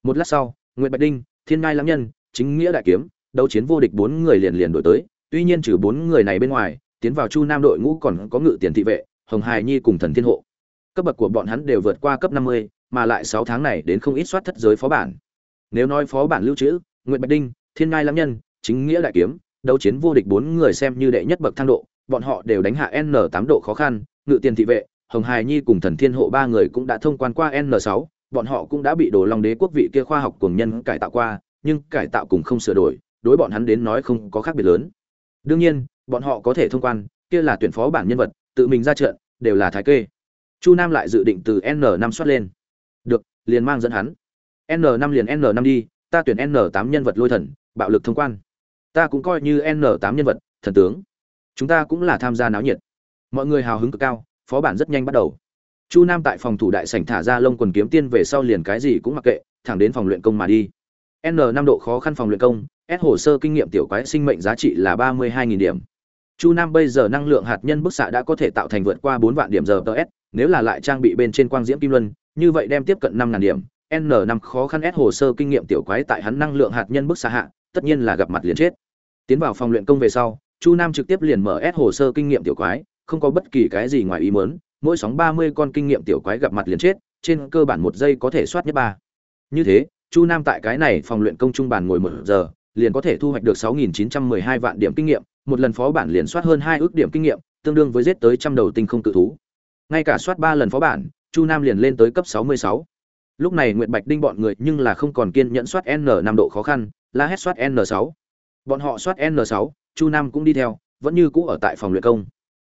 Một lát sau, Nguyệt Bạch Đinh, Thiên Ngai Lãng Nhân, chính nghĩa đại kiếm, đấu chiến vô địch bốn người liền liền đổi tới, tuy nhiên trừ bốn người này bên ngoài tiến vào chu nam đội ngũ còn có ngự tiền thị vệ hồng hài nhi cùng thần thiên hộ. Cấp bậc của bọn hắn đều vượt qua cấp năm mươi mà lại sáu tháng này đến không ít soát thất giới phó bản. Nếu nói phó bản lưu trữ nguyễn bạch đinh thiên ngai lãng nhân chính nghĩa đại kiếm đấu chiến vô địch bốn người xem như đệ nhất bậc thang độ bọn họ đều đánh hạ n tám độ khó khăn ngự tiền thị vệ hồng hài nhi cùng thần thiên hộ ba người cũng đã thông quan qua n sáu bọn họ cũng đã bị đồ long đế quốc vị kia khoa học cường nhân cải tạo qua, nhưng cải tạo cùng không sửa đổi, đối bọn hắn đến nói không có khác biệt lớn. Đương nhiên, bọn họ có thể thông quan, kia là tuyển phó bản nhân vật, tự mình ra trận, đều là thái kê. Chu nam lại dự định từ n năm xuất lên. Được, liền mang dẫn hắn. N năm liền n năm đi, ta tuyển n tám nhân vật lôi thần, bạo lực thông quan. Ta cũng coi như n tám nhân vật, thần tướng. Chúng ta cũng là tham gia náo nhiệt. Mọi người hào hứng cực cao, phó bản rất nhanh bắt đầu chu nam tại phòng thủ đại sảnh thả ra lông quần kiếm tiên về sau liền cái gì cũng mặc kệ thẳng đến phòng luyện công mà đi n năm độ khó khăn phòng luyện công S hồ sơ kinh nghiệm tiểu quái sinh mệnh giá trị là 32.000 điểm. Chu Nam bây giờ năng lượng hạt nhân bức xạ đã có thể tạo thành vượt qua 4 vạn điểm giờ TS, nếu là lại trang bị bên trên quang diễm kim luân, như vậy đem tiếp cận 5000 điểm. N5 khó khăn S hồ sơ kinh nghiệm tiểu quái tại hắn năng lượng hạt nhân bức xạ hạ, tất nhiên là gặp mặt liền chết. Tiến vào phòng luyện công về sau, Chu Nam trực tiếp liền mở S hồ sơ kinh nghiệm tiểu quái, không có bất kỳ cái gì ngoài ý muốn, mỗi sóng 30 con kinh nghiệm tiểu quái gặp mặt liền chết, trên cơ bản một giây có thể soát nhất ba. Như thế, Chu Nam tại cái này phòng luyện công trung bàn ngồi một giờ, liền có thể thu hoạch được 6.912 vạn điểm kinh nghiệm, một lần phó bản liền soát hơn hai ước điểm kinh nghiệm, tương đương với giết tới trăm đầu tinh không tự thú. Ngay cả soát ba lần phó bản, Chu Nam liền lên tới cấp 66. Lúc này Nguyệt Bạch Đinh bọn người nhưng là không còn kiên nhẫn soát N năm độ khó khăn, la hét soát N6. Bọn họ soát N6, Chu Nam cũng đi theo, vẫn như cũ ở tại phòng luyện công.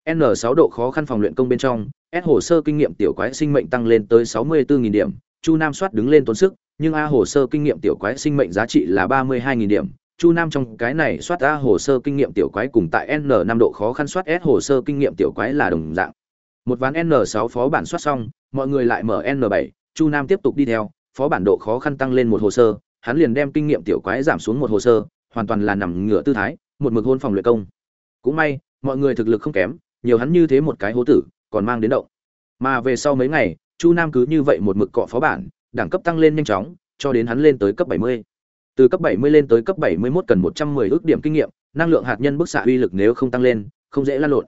N6 độ khó khăn phòng luyện công bên trong, S hồ sơ kinh nghiệm tiểu quái sinh mệnh tăng lên tới 64000 điểm, Chu Nam soát đứng lên tốn sức, nhưng a hồ sơ kinh nghiệm tiểu quái sinh mệnh giá trị là ba mươi hai nghìn điểm. Chu nam trong cái này soát a hồ sơ kinh nghiệm tiểu quái cùng tại n năm độ khó khăn soát s hồ sơ kinh nghiệm tiểu quái là đồng dạng. Một ván n sáu phó bản soát xong mọi người lại mở n bảy chu nam tiếp tục đi theo phó bản độ khó khăn tăng lên một hồ sơ hắn liền đem kinh nghiệm tiểu quái giảm xuống một hồ sơ hoàn toàn là nằm ngửa tư thái một mực hôn phòng luyện công. Cũng may mọi người thực lực không kém nhiều hắn như thế một cái hố tử còn mang đến động mà về sau mấy ngày chu nam cứ như vậy một mực cọ phó bản đẳng cấp tăng lên nhanh chóng, cho đến hắn lên tới cấp 70. Từ cấp 70 lên tới cấp 71 cần 110 ước điểm kinh nghiệm, năng lượng hạt nhân bức xạ uy lực nếu không tăng lên, không dễ lăn lộn.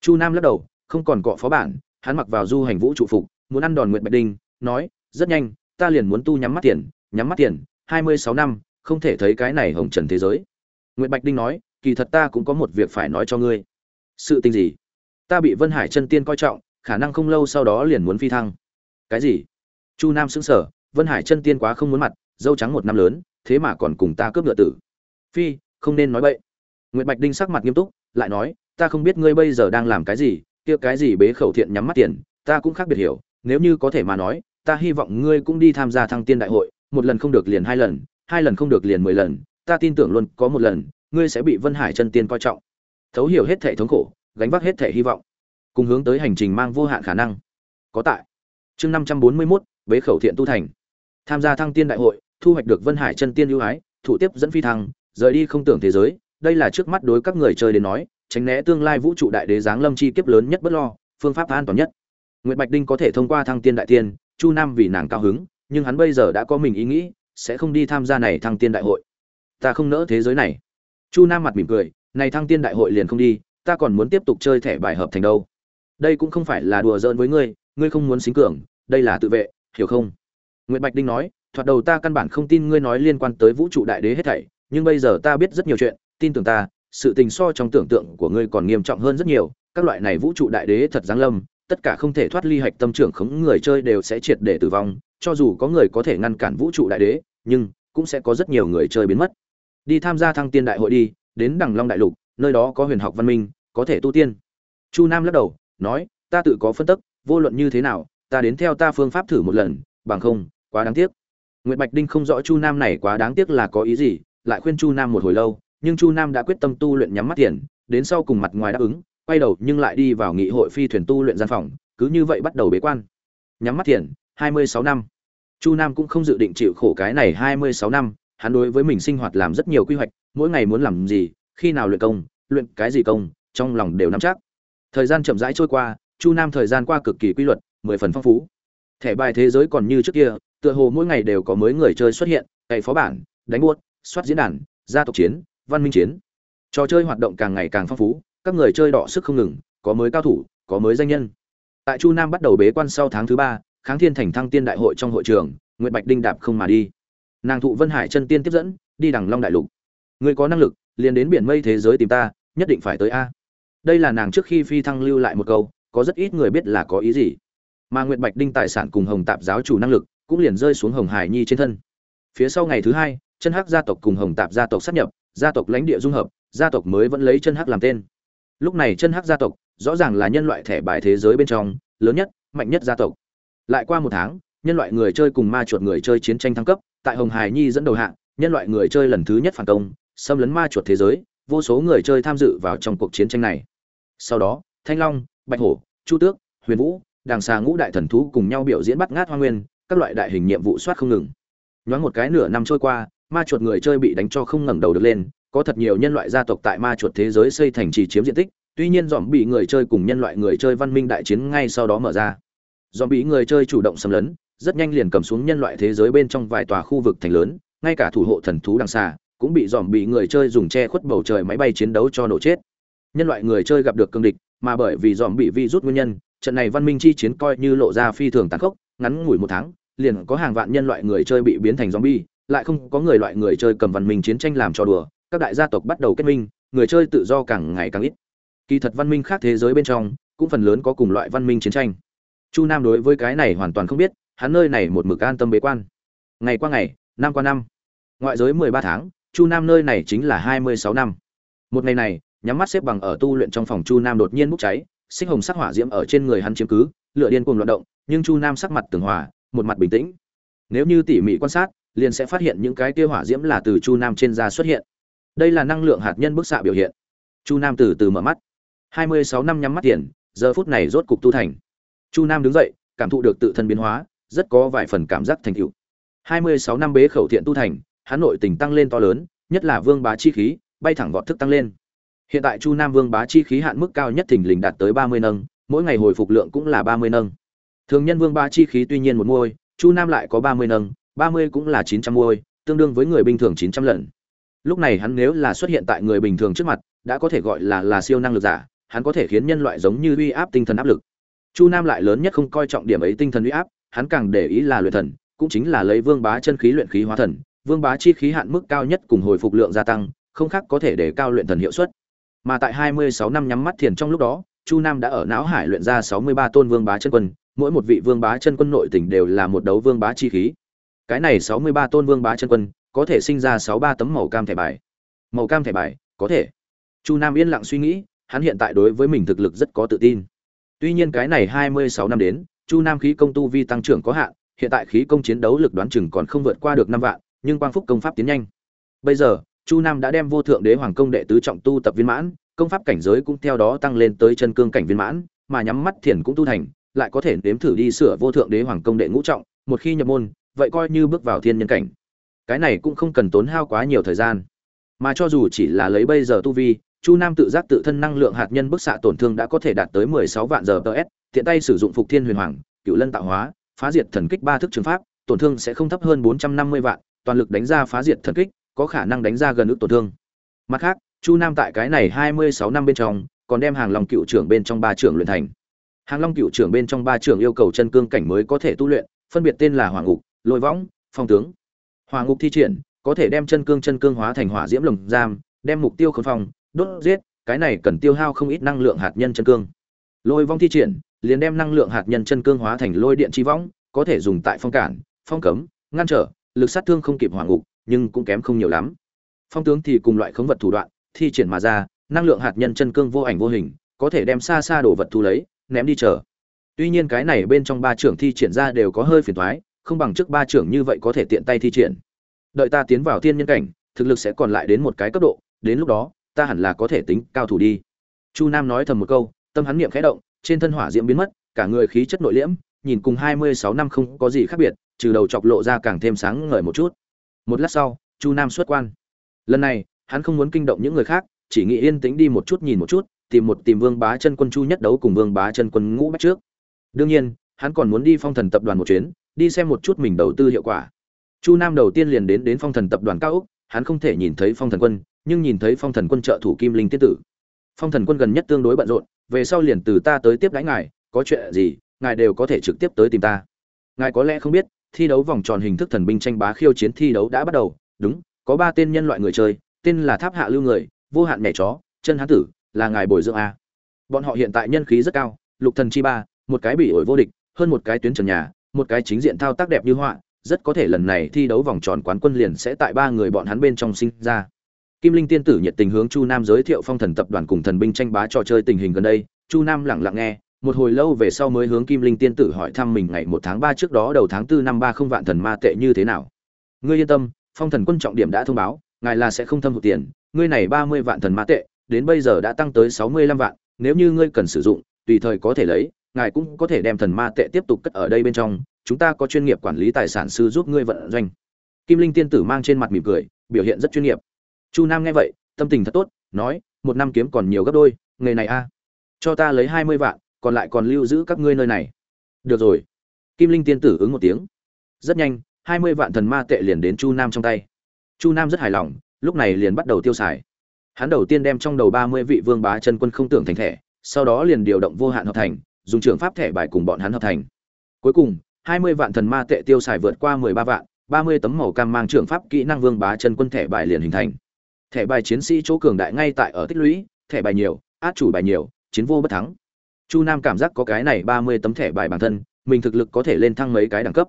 Chu Nam lắc đầu, không còn cọ phó bản, hắn mặc vào du hành vũ trụ phục, muốn ăn đòn Nguyệt Bạch Đinh, nói, rất nhanh, ta liền muốn tu nhắm mắt tiền, nhắm mắt tiền, 26 năm, không thể thấy cái này hồng trần thế giới. Nguyệt Bạch Đinh nói, kỳ thật ta cũng có một việc phải nói cho ngươi. Sự tình gì? Ta bị Vân Hải chân tiên coi trọng, khả năng không lâu sau đó liền muốn phi thăng. Cái gì? chu nam sững sờ vân hải chân tiên quá không muốn mặt dâu trắng một năm lớn thế mà còn cùng ta cướp ngựa tử phi không nên nói bậy nguyễn bạch đinh sắc mặt nghiêm túc lại nói ta không biết ngươi bây giờ đang làm cái gì kia cái gì bế khẩu thiện nhắm mắt tiền ta cũng khác biệt hiểu nếu như có thể mà nói ta hy vọng ngươi cũng đi tham gia thăng tiên đại hội một lần không được liền hai lần hai lần không được liền mười lần ta tin tưởng luôn có một lần ngươi sẽ bị vân hải chân tiên coi trọng thấu hiểu hết thể thống khổ gánh vác hết thể hy vọng cùng hướng tới hành trình mang vô hạn khả năng. Có tại. Chương năm trăm bốn mươi mốt bế khẩu thiện tu thành. Tham gia thăng tiên đại hội thu hoạch được vân hải chân tiên ưu ái thủ tiếp dẫn phi thăng rời đi không tưởng thế giới. Đây là trước mắt đối các người chơi đến nói tránh né tương lai vũ trụ đại đế giáng lâm chi kiếp lớn nhất bất lo phương pháp an toàn nhất. Nguyệt Bạch Đinh có thể thông qua thăng tiên đại tiên, Chu Nam vì nàng cao hứng, nhưng hắn bây giờ đã có mình ý nghĩ, sẽ không đi tham gia này thăng tiên đại hội. Ta không nỡ thế giới này. Chu Nam mặt mỉm cười, này thăng tiên đại hội liền không đi, ta còn muốn tiếp tục chơi thẻ bài hợp thành đâu. Đây cũng không phải là đùa giỡn với ngươi, ngươi không muốn xính cường, đây là tự vệ, hiểu không? Nguyệt Bạch Đinh nói, thoạt đầu ta căn bản không tin ngươi nói liên quan tới vũ trụ đại đế hết thảy, nhưng bây giờ ta biết rất nhiều chuyện, tin tưởng ta, sự tình so trong tưởng tượng của ngươi còn nghiêm trọng hơn rất nhiều, các loại này vũ trụ đại đế thật giáng lâm, tất cả không thể thoát ly hạch tâm trưởng khống người chơi đều sẽ triệt để tử vong, cho dù có người có thể ngăn cản vũ trụ đại đế, nhưng cũng sẽ có rất nhiều người chơi biến mất. Đi tham gia thăng tiên đại hội đi, đến Đằng Long đại lục, nơi đó có huyền học văn minh, có thể tu tiên. Chu Nam lắc đầu, nói, ta tự có phân tích, vô luận như thế nào, ta đến theo ta phương pháp thử một lần, bằng không, quá đáng tiếc. Nguyệt Bạch Đinh không rõ Chu Nam này quá đáng tiếc là có ý gì, lại khuyên Chu Nam một hồi lâu, nhưng Chu Nam đã quyết tâm tu luyện nhắm mắt tiền, đến sau cùng mặt ngoài đáp ứng, quay đầu nhưng lại đi vào nghị hội phi thuyền tu luyện gian phòng, cứ như vậy bắt đầu bế quan. Nhắm mắt thiền, 26 năm. Chu Nam cũng không dự định chịu khổ cái này 26 năm, hắn đối với mình sinh hoạt làm rất nhiều quy hoạch, mỗi ngày muốn làm gì, khi nào luyện công, luyện cái gì công, trong lòng đều nắm chắc. Thời gian chậm rãi trôi qua, Chu Nam thời gian qua cực kỳ quy luật, 10 phần phong phú. Thẻ bài thế giới còn như trước kia, tựa hồ mỗi ngày đều có mới người chơi xuất hiện, cày phó bản, đánh buốt, soát diễn đàn, gia tộc chiến, văn minh chiến. Trò chơi hoạt động càng ngày càng phong phú, các người chơi đọ sức không ngừng có mới cao thủ có mới danh nhân tại chu nam bắt đầu bế quan sau tháng thứ ba kháng thiên thành thăng tiên đại hội trong hội trường nguyễn bạch đinh đạp không mà đi nàng thụ vân hải chân tiên tiếp dẫn đi đằng long đại lục người có năng lực liền đến biển mây thế giới tìm ta, nhất định phải tới a. Đây là nàng trước khi phi thăng lưu lại một câu, có rất ít người biết là có ý gì. Mà nguyệt bạch đinh tài sản cùng hồng tạp giáo chủ năng lực cũng liền rơi xuống hồng hải nhi trên thân. Phía sau ngày thứ hai, chân hắc gia tộc cùng hồng tạp gia tộc sát nhập, gia tộc lãnh địa dung hợp, gia tộc mới vẫn lấy chân hắc làm tên. Lúc này chân hắc gia tộc rõ ràng là nhân loại thẻ bài thế giới bên trong lớn nhất, mạnh nhất gia tộc. Lại qua một tháng, nhân loại người chơi cùng ma chuột người chơi chiến tranh thăng cấp, tại hồng hải nhi dẫn đầu hạng nhân loại người chơi lần thứ nhất phản công xâm lấn ma chuột thế giới, vô số người chơi tham dự vào trong cuộc chiến tranh này. Sau đó, thanh long, bạch hổ, chu tước, huyền vũ đàng xà ngũ đại thần thú cùng nhau biểu diễn bắt ngát hoa nguyên, các loại đại hình nhiệm vụ soát không ngừng. Nhoáng một cái nửa năm trôi qua, ma chuột người chơi bị đánh cho không ngẩng đầu được lên, có thật nhiều nhân loại gia tộc tại ma chuột thế giới xây thành trì chiếm diện tích, tuy nhiên dòm bị người chơi cùng nhân loại người chơi văn minh đại chiến ngay sau đó mở ra. Dòm bị người chơi chủ động xâm lấn, rất nhanh liền cầm xuống nhân loại thế giới bên trong vài tòa khu vực thành lớn, ngay cả thủ hộ thần thú đằng xa cũng bị dòm bị người chơi dùng che khuất bầu trời máy bay chiến đấu cho nổ chết. Nhân loại người chơi gặp được cương địch mà bởi vì dòm bị vi rút nguyên nhân trận này văn minh chi chiến coi như lộ ra phi thường tàn khốc ngắn ngủi một tháng liền có hàng vạn nhân loại người chơi bị biến thành zombie, lại không có người loại người chơi cầm văn minh chiến tranh làm cho đùa, các đại gia tộc bắt đầu kết minh người chơi tự do càng ngày càng ít. Kỳ thật văn minh khác thế giới bên trong cũng phần lớn có cùng loại văn minh chiến tranh. Chu nam đối với cái này hoàn toàn không biết hắn nơi này một mực an tâm bế quan. Ngày qua ngày năm qua năm ngoại giới mười ba tháng chu nam nơi này chính là hai mươi sáu năm. Một ngày này, nhắm mắt xếp bằng ở tu luyện trong phòng chu nam đột nhiên bốc cháy sinh hồng sắc hỏa diễm ở trên người hắn chiếm cứ, lửa điên cuồng loạt động, nhưng chu nam sắc mặt tường hòa, một mặt bình tĩnh. Nếu như tỉ mỉ quan sát, liền sẽ phát hiện những cái kia hỏa diễm là từ chu nam trên da xuất hiện. Đây là năng lượng hạt nhân bức xạ biểu hiện. Chu nam từ từ mở mắt. hai mươi sáu năm nhắm mắt tiền, giờ phút này rốt cục tu thành. Chu nam đứng dậy, cảm thụ được tự thân biến hóa, rất có vài phần cảm giác thành tựu. hai mươi sáu năm bế khẩu thiện tu thành hắn nội tình tăng lên to lớn, nhất là vương bá chi khí, bay thẳng vọt thức tăng lên. Hiện tại chu nam vương bá chi khí hạn mức cao nhất thỉnh lình đạt tới ba mươi nâng, mỗi ngày hồi phục lượng cũng là ba mươi nâng. Thường nhân vương bá chi khí tuy nhiên một môi chu nam lại có ba mươi nâng, ba mươi cũng là chín trăm môi tương đương với người bình thường chín trăm lần. Lúc này hắn nếu là xuất hiện tại người bình thường trước mặt, đã có thể gọi là là siêu năng lực giả, hắn có thể khiến nhân loại giống như uy áp tinh thần áp lực. Chu nam lại lớn nhất không coi trọng điểm ấy tinh thần uy áp, hắn càng để ý là luyện thần, cũng chính là lấy vương bá chân khí luyện khí hóa thần vương bá chi khí hạn mức cao nhất cùng hồi phục lượng gia tăng không khác có thể để cao luyện thần hiệu suất. Mà tại 26 năm nhắm mắt thiền trong lúc đó chu nam đã ở não hải luyện ra 63 tôn vương bá chân quân mỗi một vị vương bá chân quân nội tình đều là một đấu vương bá chi khí. Cái này 63 tôn vương bá chân quân có thể sinh ra sáu ba tấm màu cam thẻ bài. Màu cam thẻ bài có thể. Chu nam yên lặng suy nghĩ hắn hiện tại đối với mình thực lực rất có tự tin. Tuy nhiên cái này 26 năm đến, Chu Nam khí công tu vi tăng trưởng có hạn, hiện tại khí công chiến đấu lực đoán chừng còn không vượt qua được 5 vạn, nhưng quang phúc công pháp tiến nhanh. Bây giờ, Chu Nam đã đem vô thượng đế hoàng công đệ tứ trọng tu tập viên mãn, công pháp cảnh giới cũng theo đó tăng lên tới chân cương cảnh viên mãn, mà nhắm mắt thiền cũng tu thành, lại có thể nếm thử đi sửa vô thượng đế hoàng công đệ ngũ trọng, một khi nhập môn, vậy coi như bước vào thiên nhân cảnh. Cái này cũng không cần tốn hao quá nhiều thời gian. Mà cho dù chỉ là lấy bây giờ tu vi, Chu Nam tự giác tự thân năng lượng hạt nhân bức xạ tổn thương đã có thể đạt tới 16 vạn giờ PS, tiện tay sử dụng Phục Thiên Huyền Hoàng, Cựu Lân tạo hóa, phá diệt thần kích ba thức trường pháp, tổn thương sẽ không thấp hơn 450 vạn, toàn lực đánh ra phá diệt thần kích, có khả năng đánh ra gần ức tổn thương. Mặt khác, Chu Nam tại cái này 26 năm bên trong, còn đem hàng Long Cựu trưởng bên trong ba trưởng luyện thành. Hàng Long Cựu trưởng bên trong ba trưởng yêu cầu chân cương cảnh mới có thể tu luyện, phân biệt tên là Hoàng Ngục, Lôi Võng, Phong tướng. Hoàng Ngục thi triển, có thể đem chân cương chân cương hóa thành hỏa diễm lồng giam, đem mục tiêu khốn phòng, đốt giết, cái này cần tiêu hao không ít năng lượng hạt nhân chân cương. Lôi Võng thi triển, liền đem năng lượng hạt nhân chân cương hóa thành lôi điện chi võng, có thể dùng tại phong cản, phong cấm, ngăn trở, lực sát thương không kịp hỏa ngục, nhưng cũng kém không nhiều lắm. Phong tướng thì cùng loại khống vật thủ đoạn, thi triển mà ra, năng lượng hạt nhân chân cương vô ảnh vô hình, có thể đem xa xa đồ vật thu lấy, ném đi chờ. Tuy nhiên cái này bên trong ba trưởng thi triển ra đều có hơi phiền toái, không bằng trước ba trưởng như vậy có thể tiện tay thi triển. Đợi ta tiến vào thiên nhân cảnh, thực lực sẽ còn lại đến một cái cấp độ, đến lúc đó, ta hẳn là có thể tính cao thủ đi. Chu Nam nói thầm một câu, tâm hắn niệm khẽ động, trên thân hỏa diễm biến mất, cả người khí chất nội liễm, nhìn cùng 26 năm không có gì khác biệt, trừ đầu chọc lộ ra càng thêm sáng ngời một chút. Một lát sau, Chu Nam xuất quan. Lần này, hắn không muốn kinh động những người khác, chỉ nghĩ yên tĩnh đi một chút nhìn một chút, tìm một tìm Vương Bá Chân Quân Chu nhất đấu cùng Vương Bá Chân Quân Ngũ Bách trước. Đương nhiên, hắn còn muốn đi Phong Thần tập đoàn một chuyến, đi xem một chút mình đầu tư hiệu quả. Chu Nam đầu tiên liền đến đến Phong Thần tập đoàn cao ốc, hắn không thể nhìn thấy Phong Thần Quân, nhưng nhìn thấy Phong Thần Quân trợ thủ Kim Linh Tiên tử. Phong Thần Quân gần nhất tương đối bận rộn, về sau liền từ ta tới tiếp đãi ngài, có chuyện gì, ngài đều có thể trực tiếp tới tìm ta. Ngài có lẽ không biết, thi đấu vòng tròn hình thức thần binh tranh bá khiêu chiến thi đấu đã bắt đầu, đúng, có ba tên nhân loại người chơi, tên là Tháp Hạ Lưu người, Vô Hạn Mẹ chó, Chân Hán tử, là ngài bồi dưỡng a. Bọn họ hiện tại nhân khí rất cao, Lục Thần chi ba, một cái bị ổi vô địch, hơn một cái tuyến trần nhà, một cái chính diện thao tác đẹp như họa, rất có thể lần này thi đấu vòng tròn quán quân liền sẽ tại ba người bọn hắn bên trong sinh ra. Kim Linh tiên tử nhiệt tình hướng Chu Nam giới thiệu Phong Thần tập đoàn cùng thần binh tranh bá trò chơi tình hình gần đây, Chu Nam lặng lặng nghe, một hồi lâu về sau mới hướng Kim Linh tiên tử hỏi thăm mình ngày một tháng ba trước đó đầu tháng tư năm ba không vạn thần ma tệ như thế nào. Ngươi yên tâm, Phong Thần quân trọng điểm đã thông báo, ngài là sẽ không thâm hụt tiền, ngươi này 30 vạn thần ma tệ, đến bây giờ đã tăng tới 65 vạn, nếu như ngươi cần sử dụng, tùy thời có thể lấy, ngài cũng có thể đem thần ma tệ tiếp tục cất ở đây bên trong, chúng ta có chuyên nghiệp quản lý tài sản sư giúp ngươi vận doanh. Kim Linh tiên tử mang trên mặt mỉm cười, biểu hiện rất chuyên nghiệp. Chu Nam nghe vậy, tâm tình thật tốt, nói, một năm kiếm còn nhiều gấp đôi, nghề này a, cho ta lấy 20 vạn, còn lại còn lưu giữ các ngươi nơi này. Được rồi. Kim Linh tiên tử ứng một tiếng. Rất nhanh, 20 vạn thần ma tệ liền đến Chu Nam trong tay. Chu Nam rất hài lòng, lúc này liền bắt đầu tiêu xài. Hắn đầu tiên đem trong đầu 30 vị vương bá chân quân không tưởng thành thẻ, sau đó liền điều động vô hạn hợp thành, dùng trường pháp thẻ bài cùng bọn hắn hợp thành. Cuối cùng, 20 vạn thần ma tệ tiêu xài vượt qua 13 vạn, 30 tấm màu cam mang trường pháp kỹ năng vương bá chân quân thẻ bài liền hình thành. Thẻ bài chiến sĩ chỗ cường đại ngay tại ở tích lũy, thẻ bài nhiều, át chủ bài nhiều, chiến vô bất thắng. Chu Nam cảm giác có cái này 30 tấm thẻ bài bản thân, mình thực lực có thể lên thăng mấy cái đẳng cấp.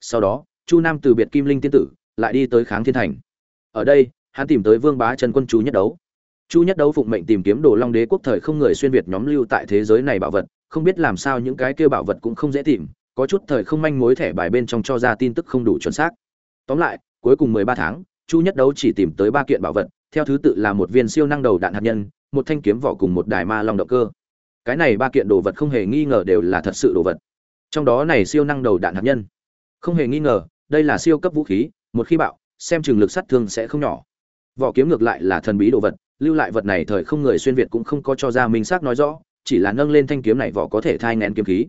Sau đó, Chu Nam từ biệt Kim Linh tiên tử, lại đi tới Kháng Thiên Thành. Ở đây, hắn tìm tới Vương Bá Trần Quân chú Nhất Đấu. Chu Nhất Đấu phụng mệnh tìm kiếm Đồ Long Đế quốc thời không người xuyên việt nhóm lưu tại thế giới này bảo vật, không biết làm sao những cái kia bảo vật cũng không dễ tìm, có chút thời không manh mối thẻ bài bên trong cho ra tin tức không đủ chuẩn xác. Tóm lại, cuối cùng 13 tháng, Chu Nhất Đấu chỉ tìm tới ba kiện bảo vật, theo thứ tự là một viên siêu năng đầu đạn hạt nhân, một thanh kiếm vỏ cùng một đài ma long động cơ. Cái này ba kiện đồ vật không hề nghi ngờ đều là thật sự đồ vật. Trong đó này siêu năng đầu đạn hạt nhân, không hề nghi ngờ, đây là siêu cấp vũ khí, một khi bạo, xem chừng lực sát thương sẽ không nhỏ. Vỏ kiếm ngược lại là thần bí đồ vật, lưu lại vật này thời không người xuyên việt cũng không có cho ra minh xác nói rõ, chỉ là nâng lên thanh kiếm này vỏ có thể thai nghén kiếm khí.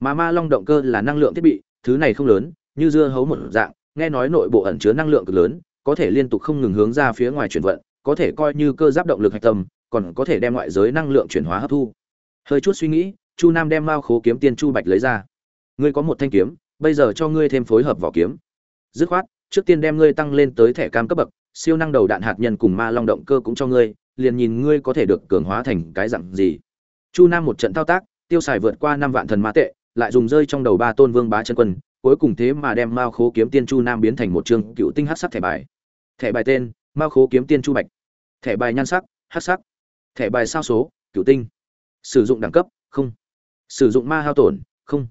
Mà ma long động cơ là năng lượng thiết bị, thứ này không lớn, như dưa hấu một dạng, nghe nói nội bộ ẩn chứa năng lượng cực lớn, có thể liên tục không ngừng hướng ra phía ngoài chuyển vận, có thể coi như cơ giáp động lực hạch tâm, còn có thể đem ngoại giới năng lượng chuyển hóa hấp thu. Hơi chút suy nghĩ, Chu Nam đem Mao Khố kiếm tiên Chu Bạch lấy ra. Ngươi có một thanh kiếm, bây giờ cho ngươi thêm phối hợp vỏ kiếm. Dứt khoát, trước tiên đem ngươi tăng lên tới thẻ cam cấp bậc, siêu năng đầu đạn hạt nhân cùng ma long động cơ cũng cho ngươi, liền nhìn ngươi có thể được cường hóa thành cái dạng gì. Chu Nam một trận thao tác, tiêu xài vượt qua năm vạn thần ma tệ, lại dùng rơi trong đầu ba tôn vương bá chân quân, cuối cùng thế mà đem Mao Khố kiếm tiên Chu Nam biến thành một chương cựu tinh hắc sắc thẻ bài. Thẻ bài tên: Mao Khố kiếm tiên Chu Bạch. Thẻ bài nhan sắc: hắc sắc. Thẻ bài sao số: cựu tinh. Sử dụng đẳng cấp: không. sử dụng ma hao tổn, không.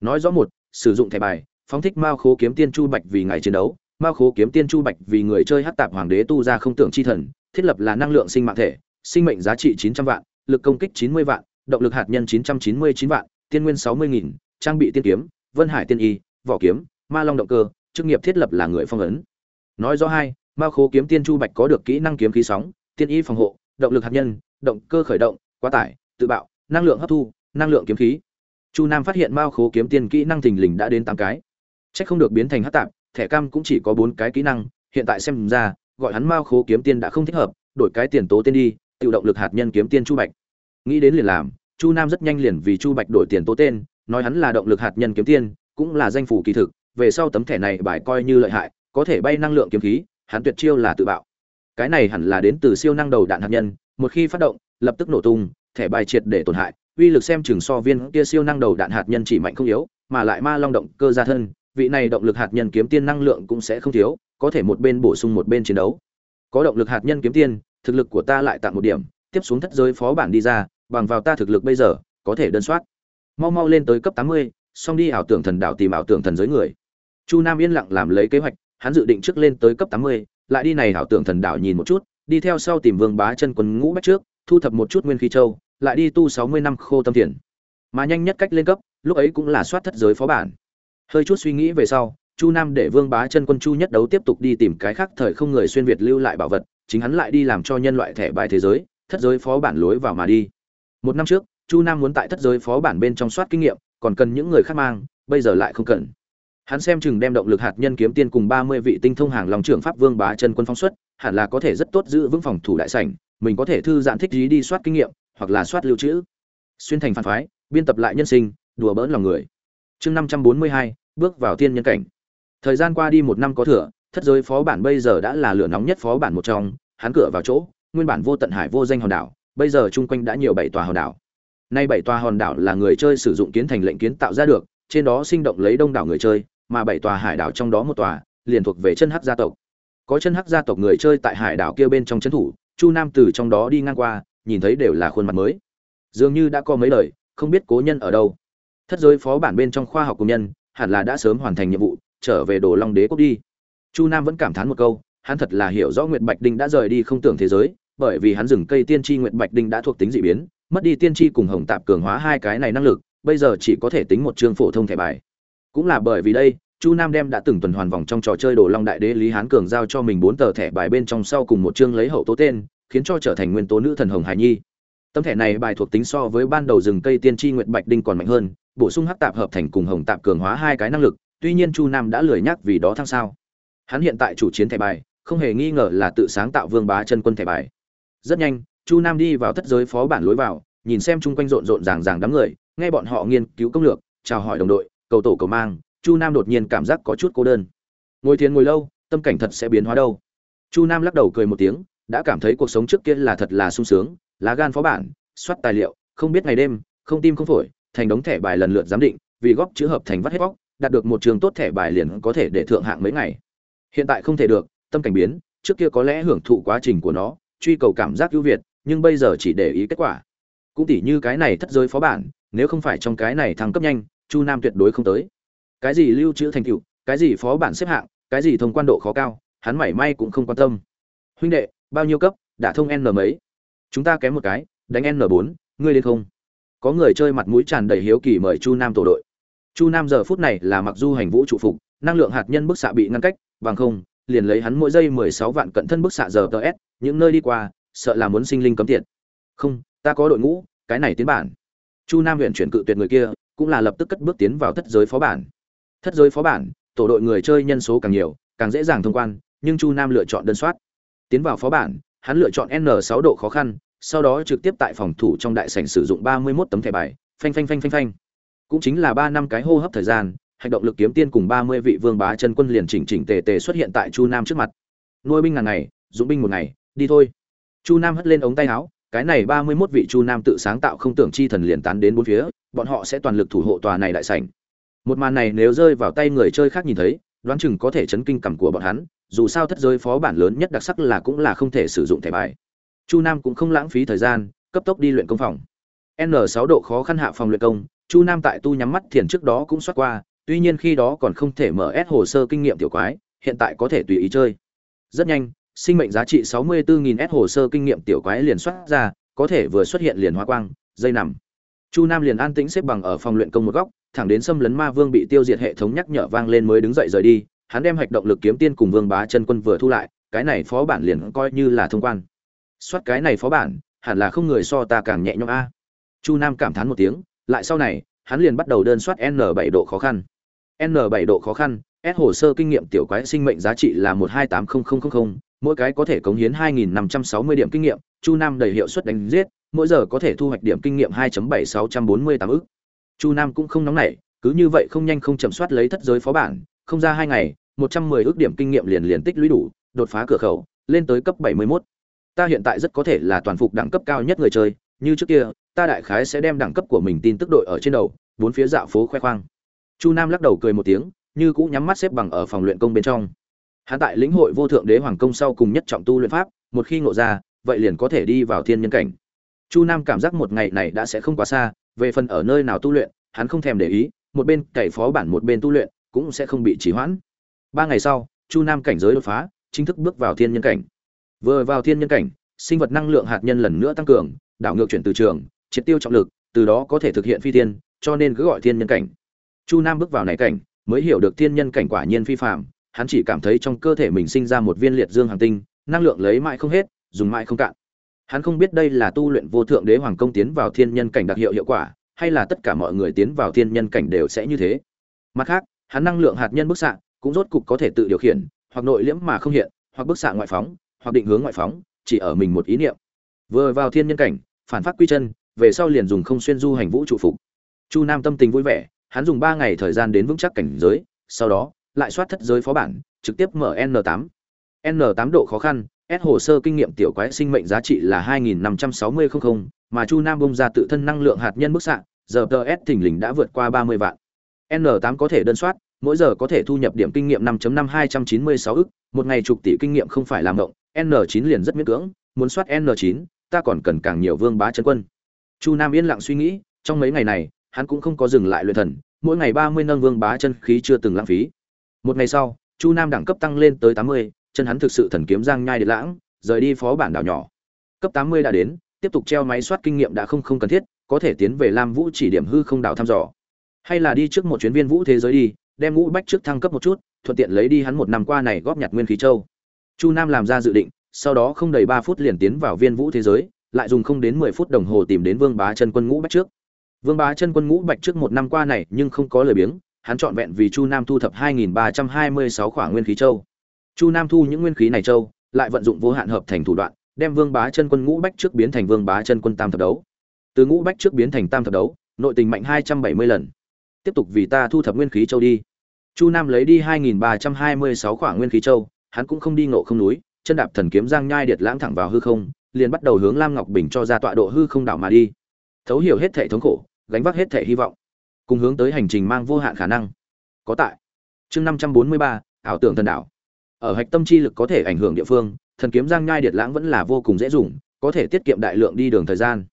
Nói rõ một, sử dụng thẻ bài, phóng thích mao khố kiếm tiên chu bạch vì ngày chiến đấu. Mao khố kiếm tiên chu bạch vì người chơi hát tạp hoàng đế tu ra không tưởng chi thần, thiết lập là năng lượng sinh mạng thể, sinh mệnh giá trị chín trăm vạn, lực công kích chín mươi vạn, động lực hạt nhân chín trăm chín mươi chín vạn, tiên nguyên sáu mươi nghìn, trang bị tiên kiếm, vân hải tiên y, vỏ kiếm, ma long động cơ, chức nghiệp thiết lập là người phong ấn. Nói rõ hai mao khố kiếm tiên chu bạch có được kỹ năng kiếm khí sóng, tiên y phòng hộ, động lực hạt nhân, động cơ khởi động, quá tải tự bạo, năng lượng hấp thu, năng lượng kiếm khí. Chu nam phát hiện mao khố kiếm tiên kỹ năng thình lình đã đến tám cái. C h ắ c không được biến thành hát tạp, thẻ cam cũng chỉ có bốn cái kỹ năng, hiện tại xem ra, gọi hắn mao khố kiếm tiên đã không thích hợp, đổi cái tiền tố tên đi, tự động lực hạt nhân kiếm tiên chu bạch. Nghĩ đến liền làm, chu nam rất nhanh liền vì chu bạch đổi tiền tố tên, nói hắn là động lực hạt nhân kiếm tiên, cũng là danh phủ kỳ thực, về sau tấm thẻ này bài coi như lợi hại, có thể bay năng lượng kiếm khí, hắn tuyệt chiêu là tự bạo. Cái này hẳn là đến từ siêu năng đầu đạn hạt nhân, một khi phát động, lập tức nổ tung thẻ bài triệt để tổn hại, uy lực xem chừng so viên kia siêu năng đầu đạn hạt nhân chỉ mạnh không yếu, mà lại ma long động cơ ra thân, vị này động lực hạt nhân kiếm tiên năng lượng cũng sẽ không thiếu, có thể một bên bổ sung một bên chiến đấu. Có động lực hạt nhân kiếm tiên, thực lực của ta lại tặng một điểm, tiếp xuống thất giới phó bản đi ra, bằng vào ta thực lực bây giờ, có thể đơn soát. Mau mau lên tới cấp tám mươi, xong đi ảo tưởng thần đạo tìm ảo tưởng thần giới người. Chu nam yên lặng làm lấy kế hoạch, hắn dự định trước lên tới cấp tám mươi, lại đi này ảo tưởng thần đạo nhìn một chút, đi theo sau tìm vương bá chân quân ngũ bách trước, thu thập một chút nguyên khí châu lại đi tu sáu mươi năm khô tâm thiền. Mà nhanh nhất cách lên cấp, lúc ấy cũng là soát thất giới phó bản. Hơi chút suy nghĩ về sau, chu nam để vương bá chân quân chu nhất đấu tiếp tục đi tìm cái khác thời không người xuyên việt lưu lại bảo vật, chính hắn lại đi làm cho nhân loại thẻ bài thế giới, thất giới phó bản lối vào mà đi. Một năm trước, chu nam muốn tại thất giới phó bản bên trong soát kinh nghiệm, còn cần những người khác mang, bây giờ lại không cần. Hắn xem chừng đem động lực hạt nhân kiếm tiên cùng ba mươi vị tinh thông hàng lòng trưởng pháp vương bá chân quân phong xuất, hẳn là có thể rất tốt giữ vững phòng thủ đại sảnh, mình có thể thư giãn thích trí đi soát kinh nghiệm hoặc là soát lưu trữ. Xuyên thành phản phái, biên tập lại nhân sinh, đùa bỡn lòng người. Chương năm trăm bốn mươi hai, bước vào thiên nhân cảnh. Thời gian qua đi một năm có thừa, thất giới phó bản bây giờ đã là lửa nóng nhất phó bản một trong, hắn cửa vào chỗ, nguyên bản vô tận hải vô danh hòn đảo, bây giờ chung quanh đã nhiều bảy tòa hòn đảo. Nay bảy tòa hòn đảo là người chơi sử dụng kiến thành lệnh kiến tạo ra được, trên đó sinh động lấy đông đảo người chơi, mà bảy tòa hải đảo trong đó một tòa, liền thuộc về chân hắc gia tộc. Có chân hắc gia tộc người chơi tại hải đảo kia bên trong trấn thủ, chu nam từ trong đó đi ngang qua nhìn thấy đều là khuôn mặt mới. Dường như đã có mấy lời, không biết cố nhân ở đâu. Thất giới phó bản bên trong khoa học công nhân, hẳn là đã sớm hoàn thành nhiệm vụ, trở về đồ long đế quốc đi. Chu nam vẫn cảm thán một câu, hắn thật là hiểu rõ nguyệt bạch đinh đã rời đi không tưởng thế giới, bởi vì hắn dừng cây tiên tri nguyệt bạch đinh đã thuộc tính dị biến, mất đi tiên tri cùng hồng tạp cường hóa hai cái này năng lực, bây giờ chỉ có thể tính một chương phổ thông thẻ bài. Cũng là bởi vì đây, chu nam đem đã từng tuần hoàn vòng trong trò chơi đồ long đại đế lý hán cường giao cho mình bốn tờ thẻ bài bên trong sau cùng một chương lấy hậu tố tên khiến cho trở thành nguyên tố nữ thần hồng hải nhi. Tấm thẻ này bài thuộc tính so với ban đầu rừng cây tiên tri nguyện bạch đinh còn mạnh hơn, bổ sung hắc tạp hợp thành cùng hồng tạp cường hóa hai cái năng lực, tuy nhiên chu nam đã lười nhắc vì đó thăng sao. Hắn hiện tại chủ chiến thẻ bài, không hề nghi ngờ là tự sáng tạo vương bá chân quân thẻ bài. Rất nhanh, chu nam đi vào thất giới phó bản lối vào, nhìn xem chung quanh rộn rộn ràng ràng đám người, nghe bọn họ nghiên cứu công lược, chào hỏi đồng đội, cầu tổ cầu mang, chu nam đột nhiên cảm giác có chút cô đơn. Ngồi thiền ngồi lâu, tâm cảnh thật sẽ biến hóa đâu. Chu nam lắc đầu cười một tiếng đã cảm thấy cuộc sống trước kia là thật là sung sướng, lá gan phó bản, soát tài liệu, không biết ngày đêm, không tim không phổi, thành đống thẻ bài lần lượt giám định, vì góp chữ hợp thành vắt hết bóc, đạt được một trường tốt thẻ bài liền có thể để thượng hạng mấy ngày. Hiện tại không thể được, tâm cảnh biến, trước kia có lẽ hưởng thụ quá trình của nó, truy cầu cảm giác ưu việt, nhưng bây giờ chỉ để ý kết quả. Cũng tỉ như cái này thất giới phó bản, nếu không phải trong cái này thăng cấp nhanh, chu nam tuyệt đối không tới. Cái gì lưu trữ thành tựu, cái gì phó bản xếp hạng, cái gì thông quan độ khó cao, hắn mảy may cũng không quan tâm. Huynh đệ bao nhiêu cấp, đã thông n mấy? Chúng ta kém một cái, đánh n bốn, ngươi đến không? Có người chơi mặt mũi tràn đầy hiếu kỳ mời chu nam tổ đội. Chu nam giờ phút này là mặc du hành vũ trụ phục, năng lượng hạt nhân bức xạ bị ngăn cách, bằng không, liền lấy hắn mỗi giây mười sáu vạn cận thân bức xạ giờ ts những nơi đi qua, sợ là muốn sinh linh cấm tiệt. Không, ta có đội ngũ, cái này tiến bản. Chu nam huyện chuyển cự tuyệt người kia, cũng là lập tức cất bước tiến vào thất giới phó bản. Thất giới phó bản, tổ đội người chơi nhân số càng nhiều, càng dễ dàng thông quan, nhưng chu nam lựa chọn đơn soát tiến vào phó bản, hắn lựa chọn n 6 độ khó khăn, sau đó trực tiếp tại phòng thủ trong đại sảnh sử dụng 31 tấm thẻ bài, phanh phanh phanh phanh phanh. Cũng chính là ba năm cái hô hấp thời gian hành động lực kiếm tiên cùng 30 vị vương bá chân quân liền chỉnh chỉnh tề tề xuất hiện tại chu nam trước mặt. Nuôi binh ngàn ngày, dụng binh một ngày, đi thôi. Chu nam hất lên ống tay áo, cái này 31 vị chu nam tự sáng tạo không tưởng chi thần liền tán đến bốn phía, bọn họ sẽ toàn lực thủ hộ tòa này đại sảnh. Một màn này nếu rơi vào tay người chơi khác nhìn thấy, đoán chừng có thể chấn kinh cảm của bọn hắn dù sao thất giới phó bản lớn nhất đặc sắc là cũng là không thể sử dụng thẻ bài. Chu nam cũng không lãng phí thời gian, cấp tốc đi luyện công phòng. N 6 độ khó khăn hạ phòng luyện công, chu nam tại tu nhắm mắt thiền trước đó cũng soát qua, tuy nhiên khi đó còn không thể mở ép hồ sơ kinh nghiệm tiểu quái, hiện tại có thể tùy ý chơi. Rất nhanh, sinh mệnh giá trị 64.000 s hồ sơ kinh nghiệm tiểu quái liền soát ra, có thể vừa xuất hiện liền hóa quang, dây nằm. Chu nam liền an tĩnh xếp bằng ở phòng luyện công một góc, thẳng đến xâm lấn ma vương bị tiêu diệt hệ thống nhắc nhở vang lên mới đứng dậy rời đi hắn đem hạch động lực kiếm tiên cùng vương bá chân quân vừa thu lại, cái này phó bản liền coi như là thông quan. Soát cái này phó bản, hẳn là không người so ta càng nhẹ nhõm a. Chu nam cảm thán một tiếng, lại sau này, hắn liền bắt đầu đơn soát n 7 độ khó khăn. N 7 độ khó khăn, s hồ sơ kinh nghiệm tiểu quái sinh mệnh giá trị là một hai tám mỗi cái có thể cống hiến 2.560 điểm kinh nghiệm, chu nam đầy hiệu suất đánh giết, mỗi giờ có thể thu hoạch điểm kinh nghiệm 2.7648 ức. Chu nam cũng không nóng nảy, cứ như vậy không nhanh không chậm soát lấy thất giới phó bản, không ra hai ngày 110 ước điểm kinh nghiệm liền liền tích lũy đủ, đột phá cửa khẩu, lên tới cấp 71. ta hiện tại rất có thể là toàn phục đẳng cấp cao nhất người chơi, như trước kia, ta đại khái sẽ đem đẳng cấp của mình tin tức đội ở trên đầu, bốn phía dạo phố khoe khoang. Chu nam lắc đầu cười một tiếng, như cũng nhắm mắt xếp bằng ở phòng luyện công bên trong. Hắn tại lĩnh hội vô thượng đế hoàng công sau cùng nhất trọng tu luyện pháp, một khi ngộ ra, vậy liền có thể đi vào thiên nhân cảnh. Chu nam cảm giác một ngày này đã sẽ không quá xa, về phần ở nơi nào tu luyện, hắn không thèm để ý, một bên cày phó bản một bên tu luyện, cũng sẽ không bị trì hoãn ba ngày sau, chu nam cảnh giới đột phá, chính thức bước vào thiên nhân cảnh. Vừa vào thiên nhân cảnh, sinh vật năng lượng hạt nhân lần nữa tăng cường, đảo ngược chuyển từ trường, triệt tiêu trọng lực, từ đó có thể thực hiện phi tiên cho nên cứ gọi thiên nhân cảnh. Chu nam bước vào này cảnh, mới hiểu được thiên nhân cảnh quả nhiên phi phạm hắn chỉ cảm thấy trong cơ thể mình sinh ra một viên liệt dương hàng tinh, năng lượng lấy mãi không hết, dùng mãi không cạn. Hắn không biết đây là tu luyện vô thượng đế hoàng công tiến vào thiên nhân cảnh đặc hiệu hiệu quả, hay là tất cả mọi người tiến vào thiên nhân cảnh đều sẽ như thế. Mặt khác, hắn năng lượng hạt nhân bức xạ cũng rốt cục có thể tự điều khiển hoặc nội liễm mà không hiện hoặc bức xạ ngoại phóng hoặc định hướng ngoại phóng chỉ ở mình một ý niệm. Vừa vào thiên nhân cảnh phản phát quy chân về sau liền dùng không xuyên du hành vũ trụ phục. Chu nam tâm tình vui vẻ hắn dùng ba ngày thời gian đến vững chắc cảnh giới sau đó lại soát thất giới phó bản trực tiếp mở n 8 n 8 độ khó khăn S hồ sơ kinh nghiệm tiểu quái sinh mệnh giá trị là 2560 00, mà Chu Nam bung ra tự thân năng lượng hạt nhân bức xạ, giờ TS thỉnh lình đã vượt qua 30 vạn. N8 có thể đơn soát, mỗi giờ có thể thu nhập điểm kinh nghiệm 5.5296 ức, một ngày chục tỷ kinh nghiệm không phải làm động, N9 liền rất miễn cưỡng, muốn soát N9, ta còn cần càng nhiều vương bá chân quân. Chu Nam yên lặng suy nghĩ, trong mấy ngày này, hắn cũng không có dừng lại luyện thần, mỗi ngày 30 nâng vương bá chân khí chưa từng lãng phí. Một ngày sau, Chu Nam đẳng cấp tăng lên tới 80, chân hắn thực sự thần kiếm giang nhai đi lãng, rời đi phó bản đảo nhỏ. Cấp 80 đã đến, tiếp tục treo máy soát kinh nghiệm đã không không cần thiết, có thể tiến về Lam Vũ chỉ điểm hư không đảo thăm dò. Hay là đi trước một chuyến viên vũ thế giới đi, đem ngũ bách trước thăng cấp một chút, thuận tiện lấy đi hắn một năm qua này góp nhặt nguyên khí châu. Chu Nam làm ra dự định, sau đó không đầy ba phút liền tiến vào viên vũ thế giới, lại dùng không đến 10 phút đồng hồ tìm đến Vương Bá Chân Quân Ngũ Bách trước. Vương Bá Chân Quân Ngũ Bạch trước một năm qua này nhưng không có lời biếng, hắn chọn vẹn vì Chu Nam thu thập 2326 khỏa nguyên khí châu. Chu Nam thu những nguyên khí này châu, lại vận dụng vô hạn hợp thành thủ đoạn, đem Vương Bá Chân Quân Ngũ Bách trước biến thành Vương Bá Chân Quân Tam thập đấu. Từ Ngũ Bách trước biến thành Tam thập đấu, nội tình mạnh 270 lần. Tiếp tục vì ta thu thập nguyên khí châu đi. Chu Nam lấy đi 2326 khoảng nguyên khí châu, hắn cũng không đi ngộ không núi, chân đạp thần kiếm giang nhai điệt lãng thẳng vào hư không, liền bắt đầu hướng Lam Ngọc Bình cho ra tọa độ hư không đảo mà đi. Thấu hiểu hết thể thống khổ, gánh vác hết thể hy vọng, cùng hướng tới hành trình mang vô hạn khả năng. Có tại. Chương 543, ảo tưởng thần đảo. Ở hạch tâm chi lực có thể ảnh hưởng địa phương, thần kiếm giang nhai điệt lãng vẫn là vô cùng dễ dùng, có thể tiết kiệm đại lượng đi đường thời gian.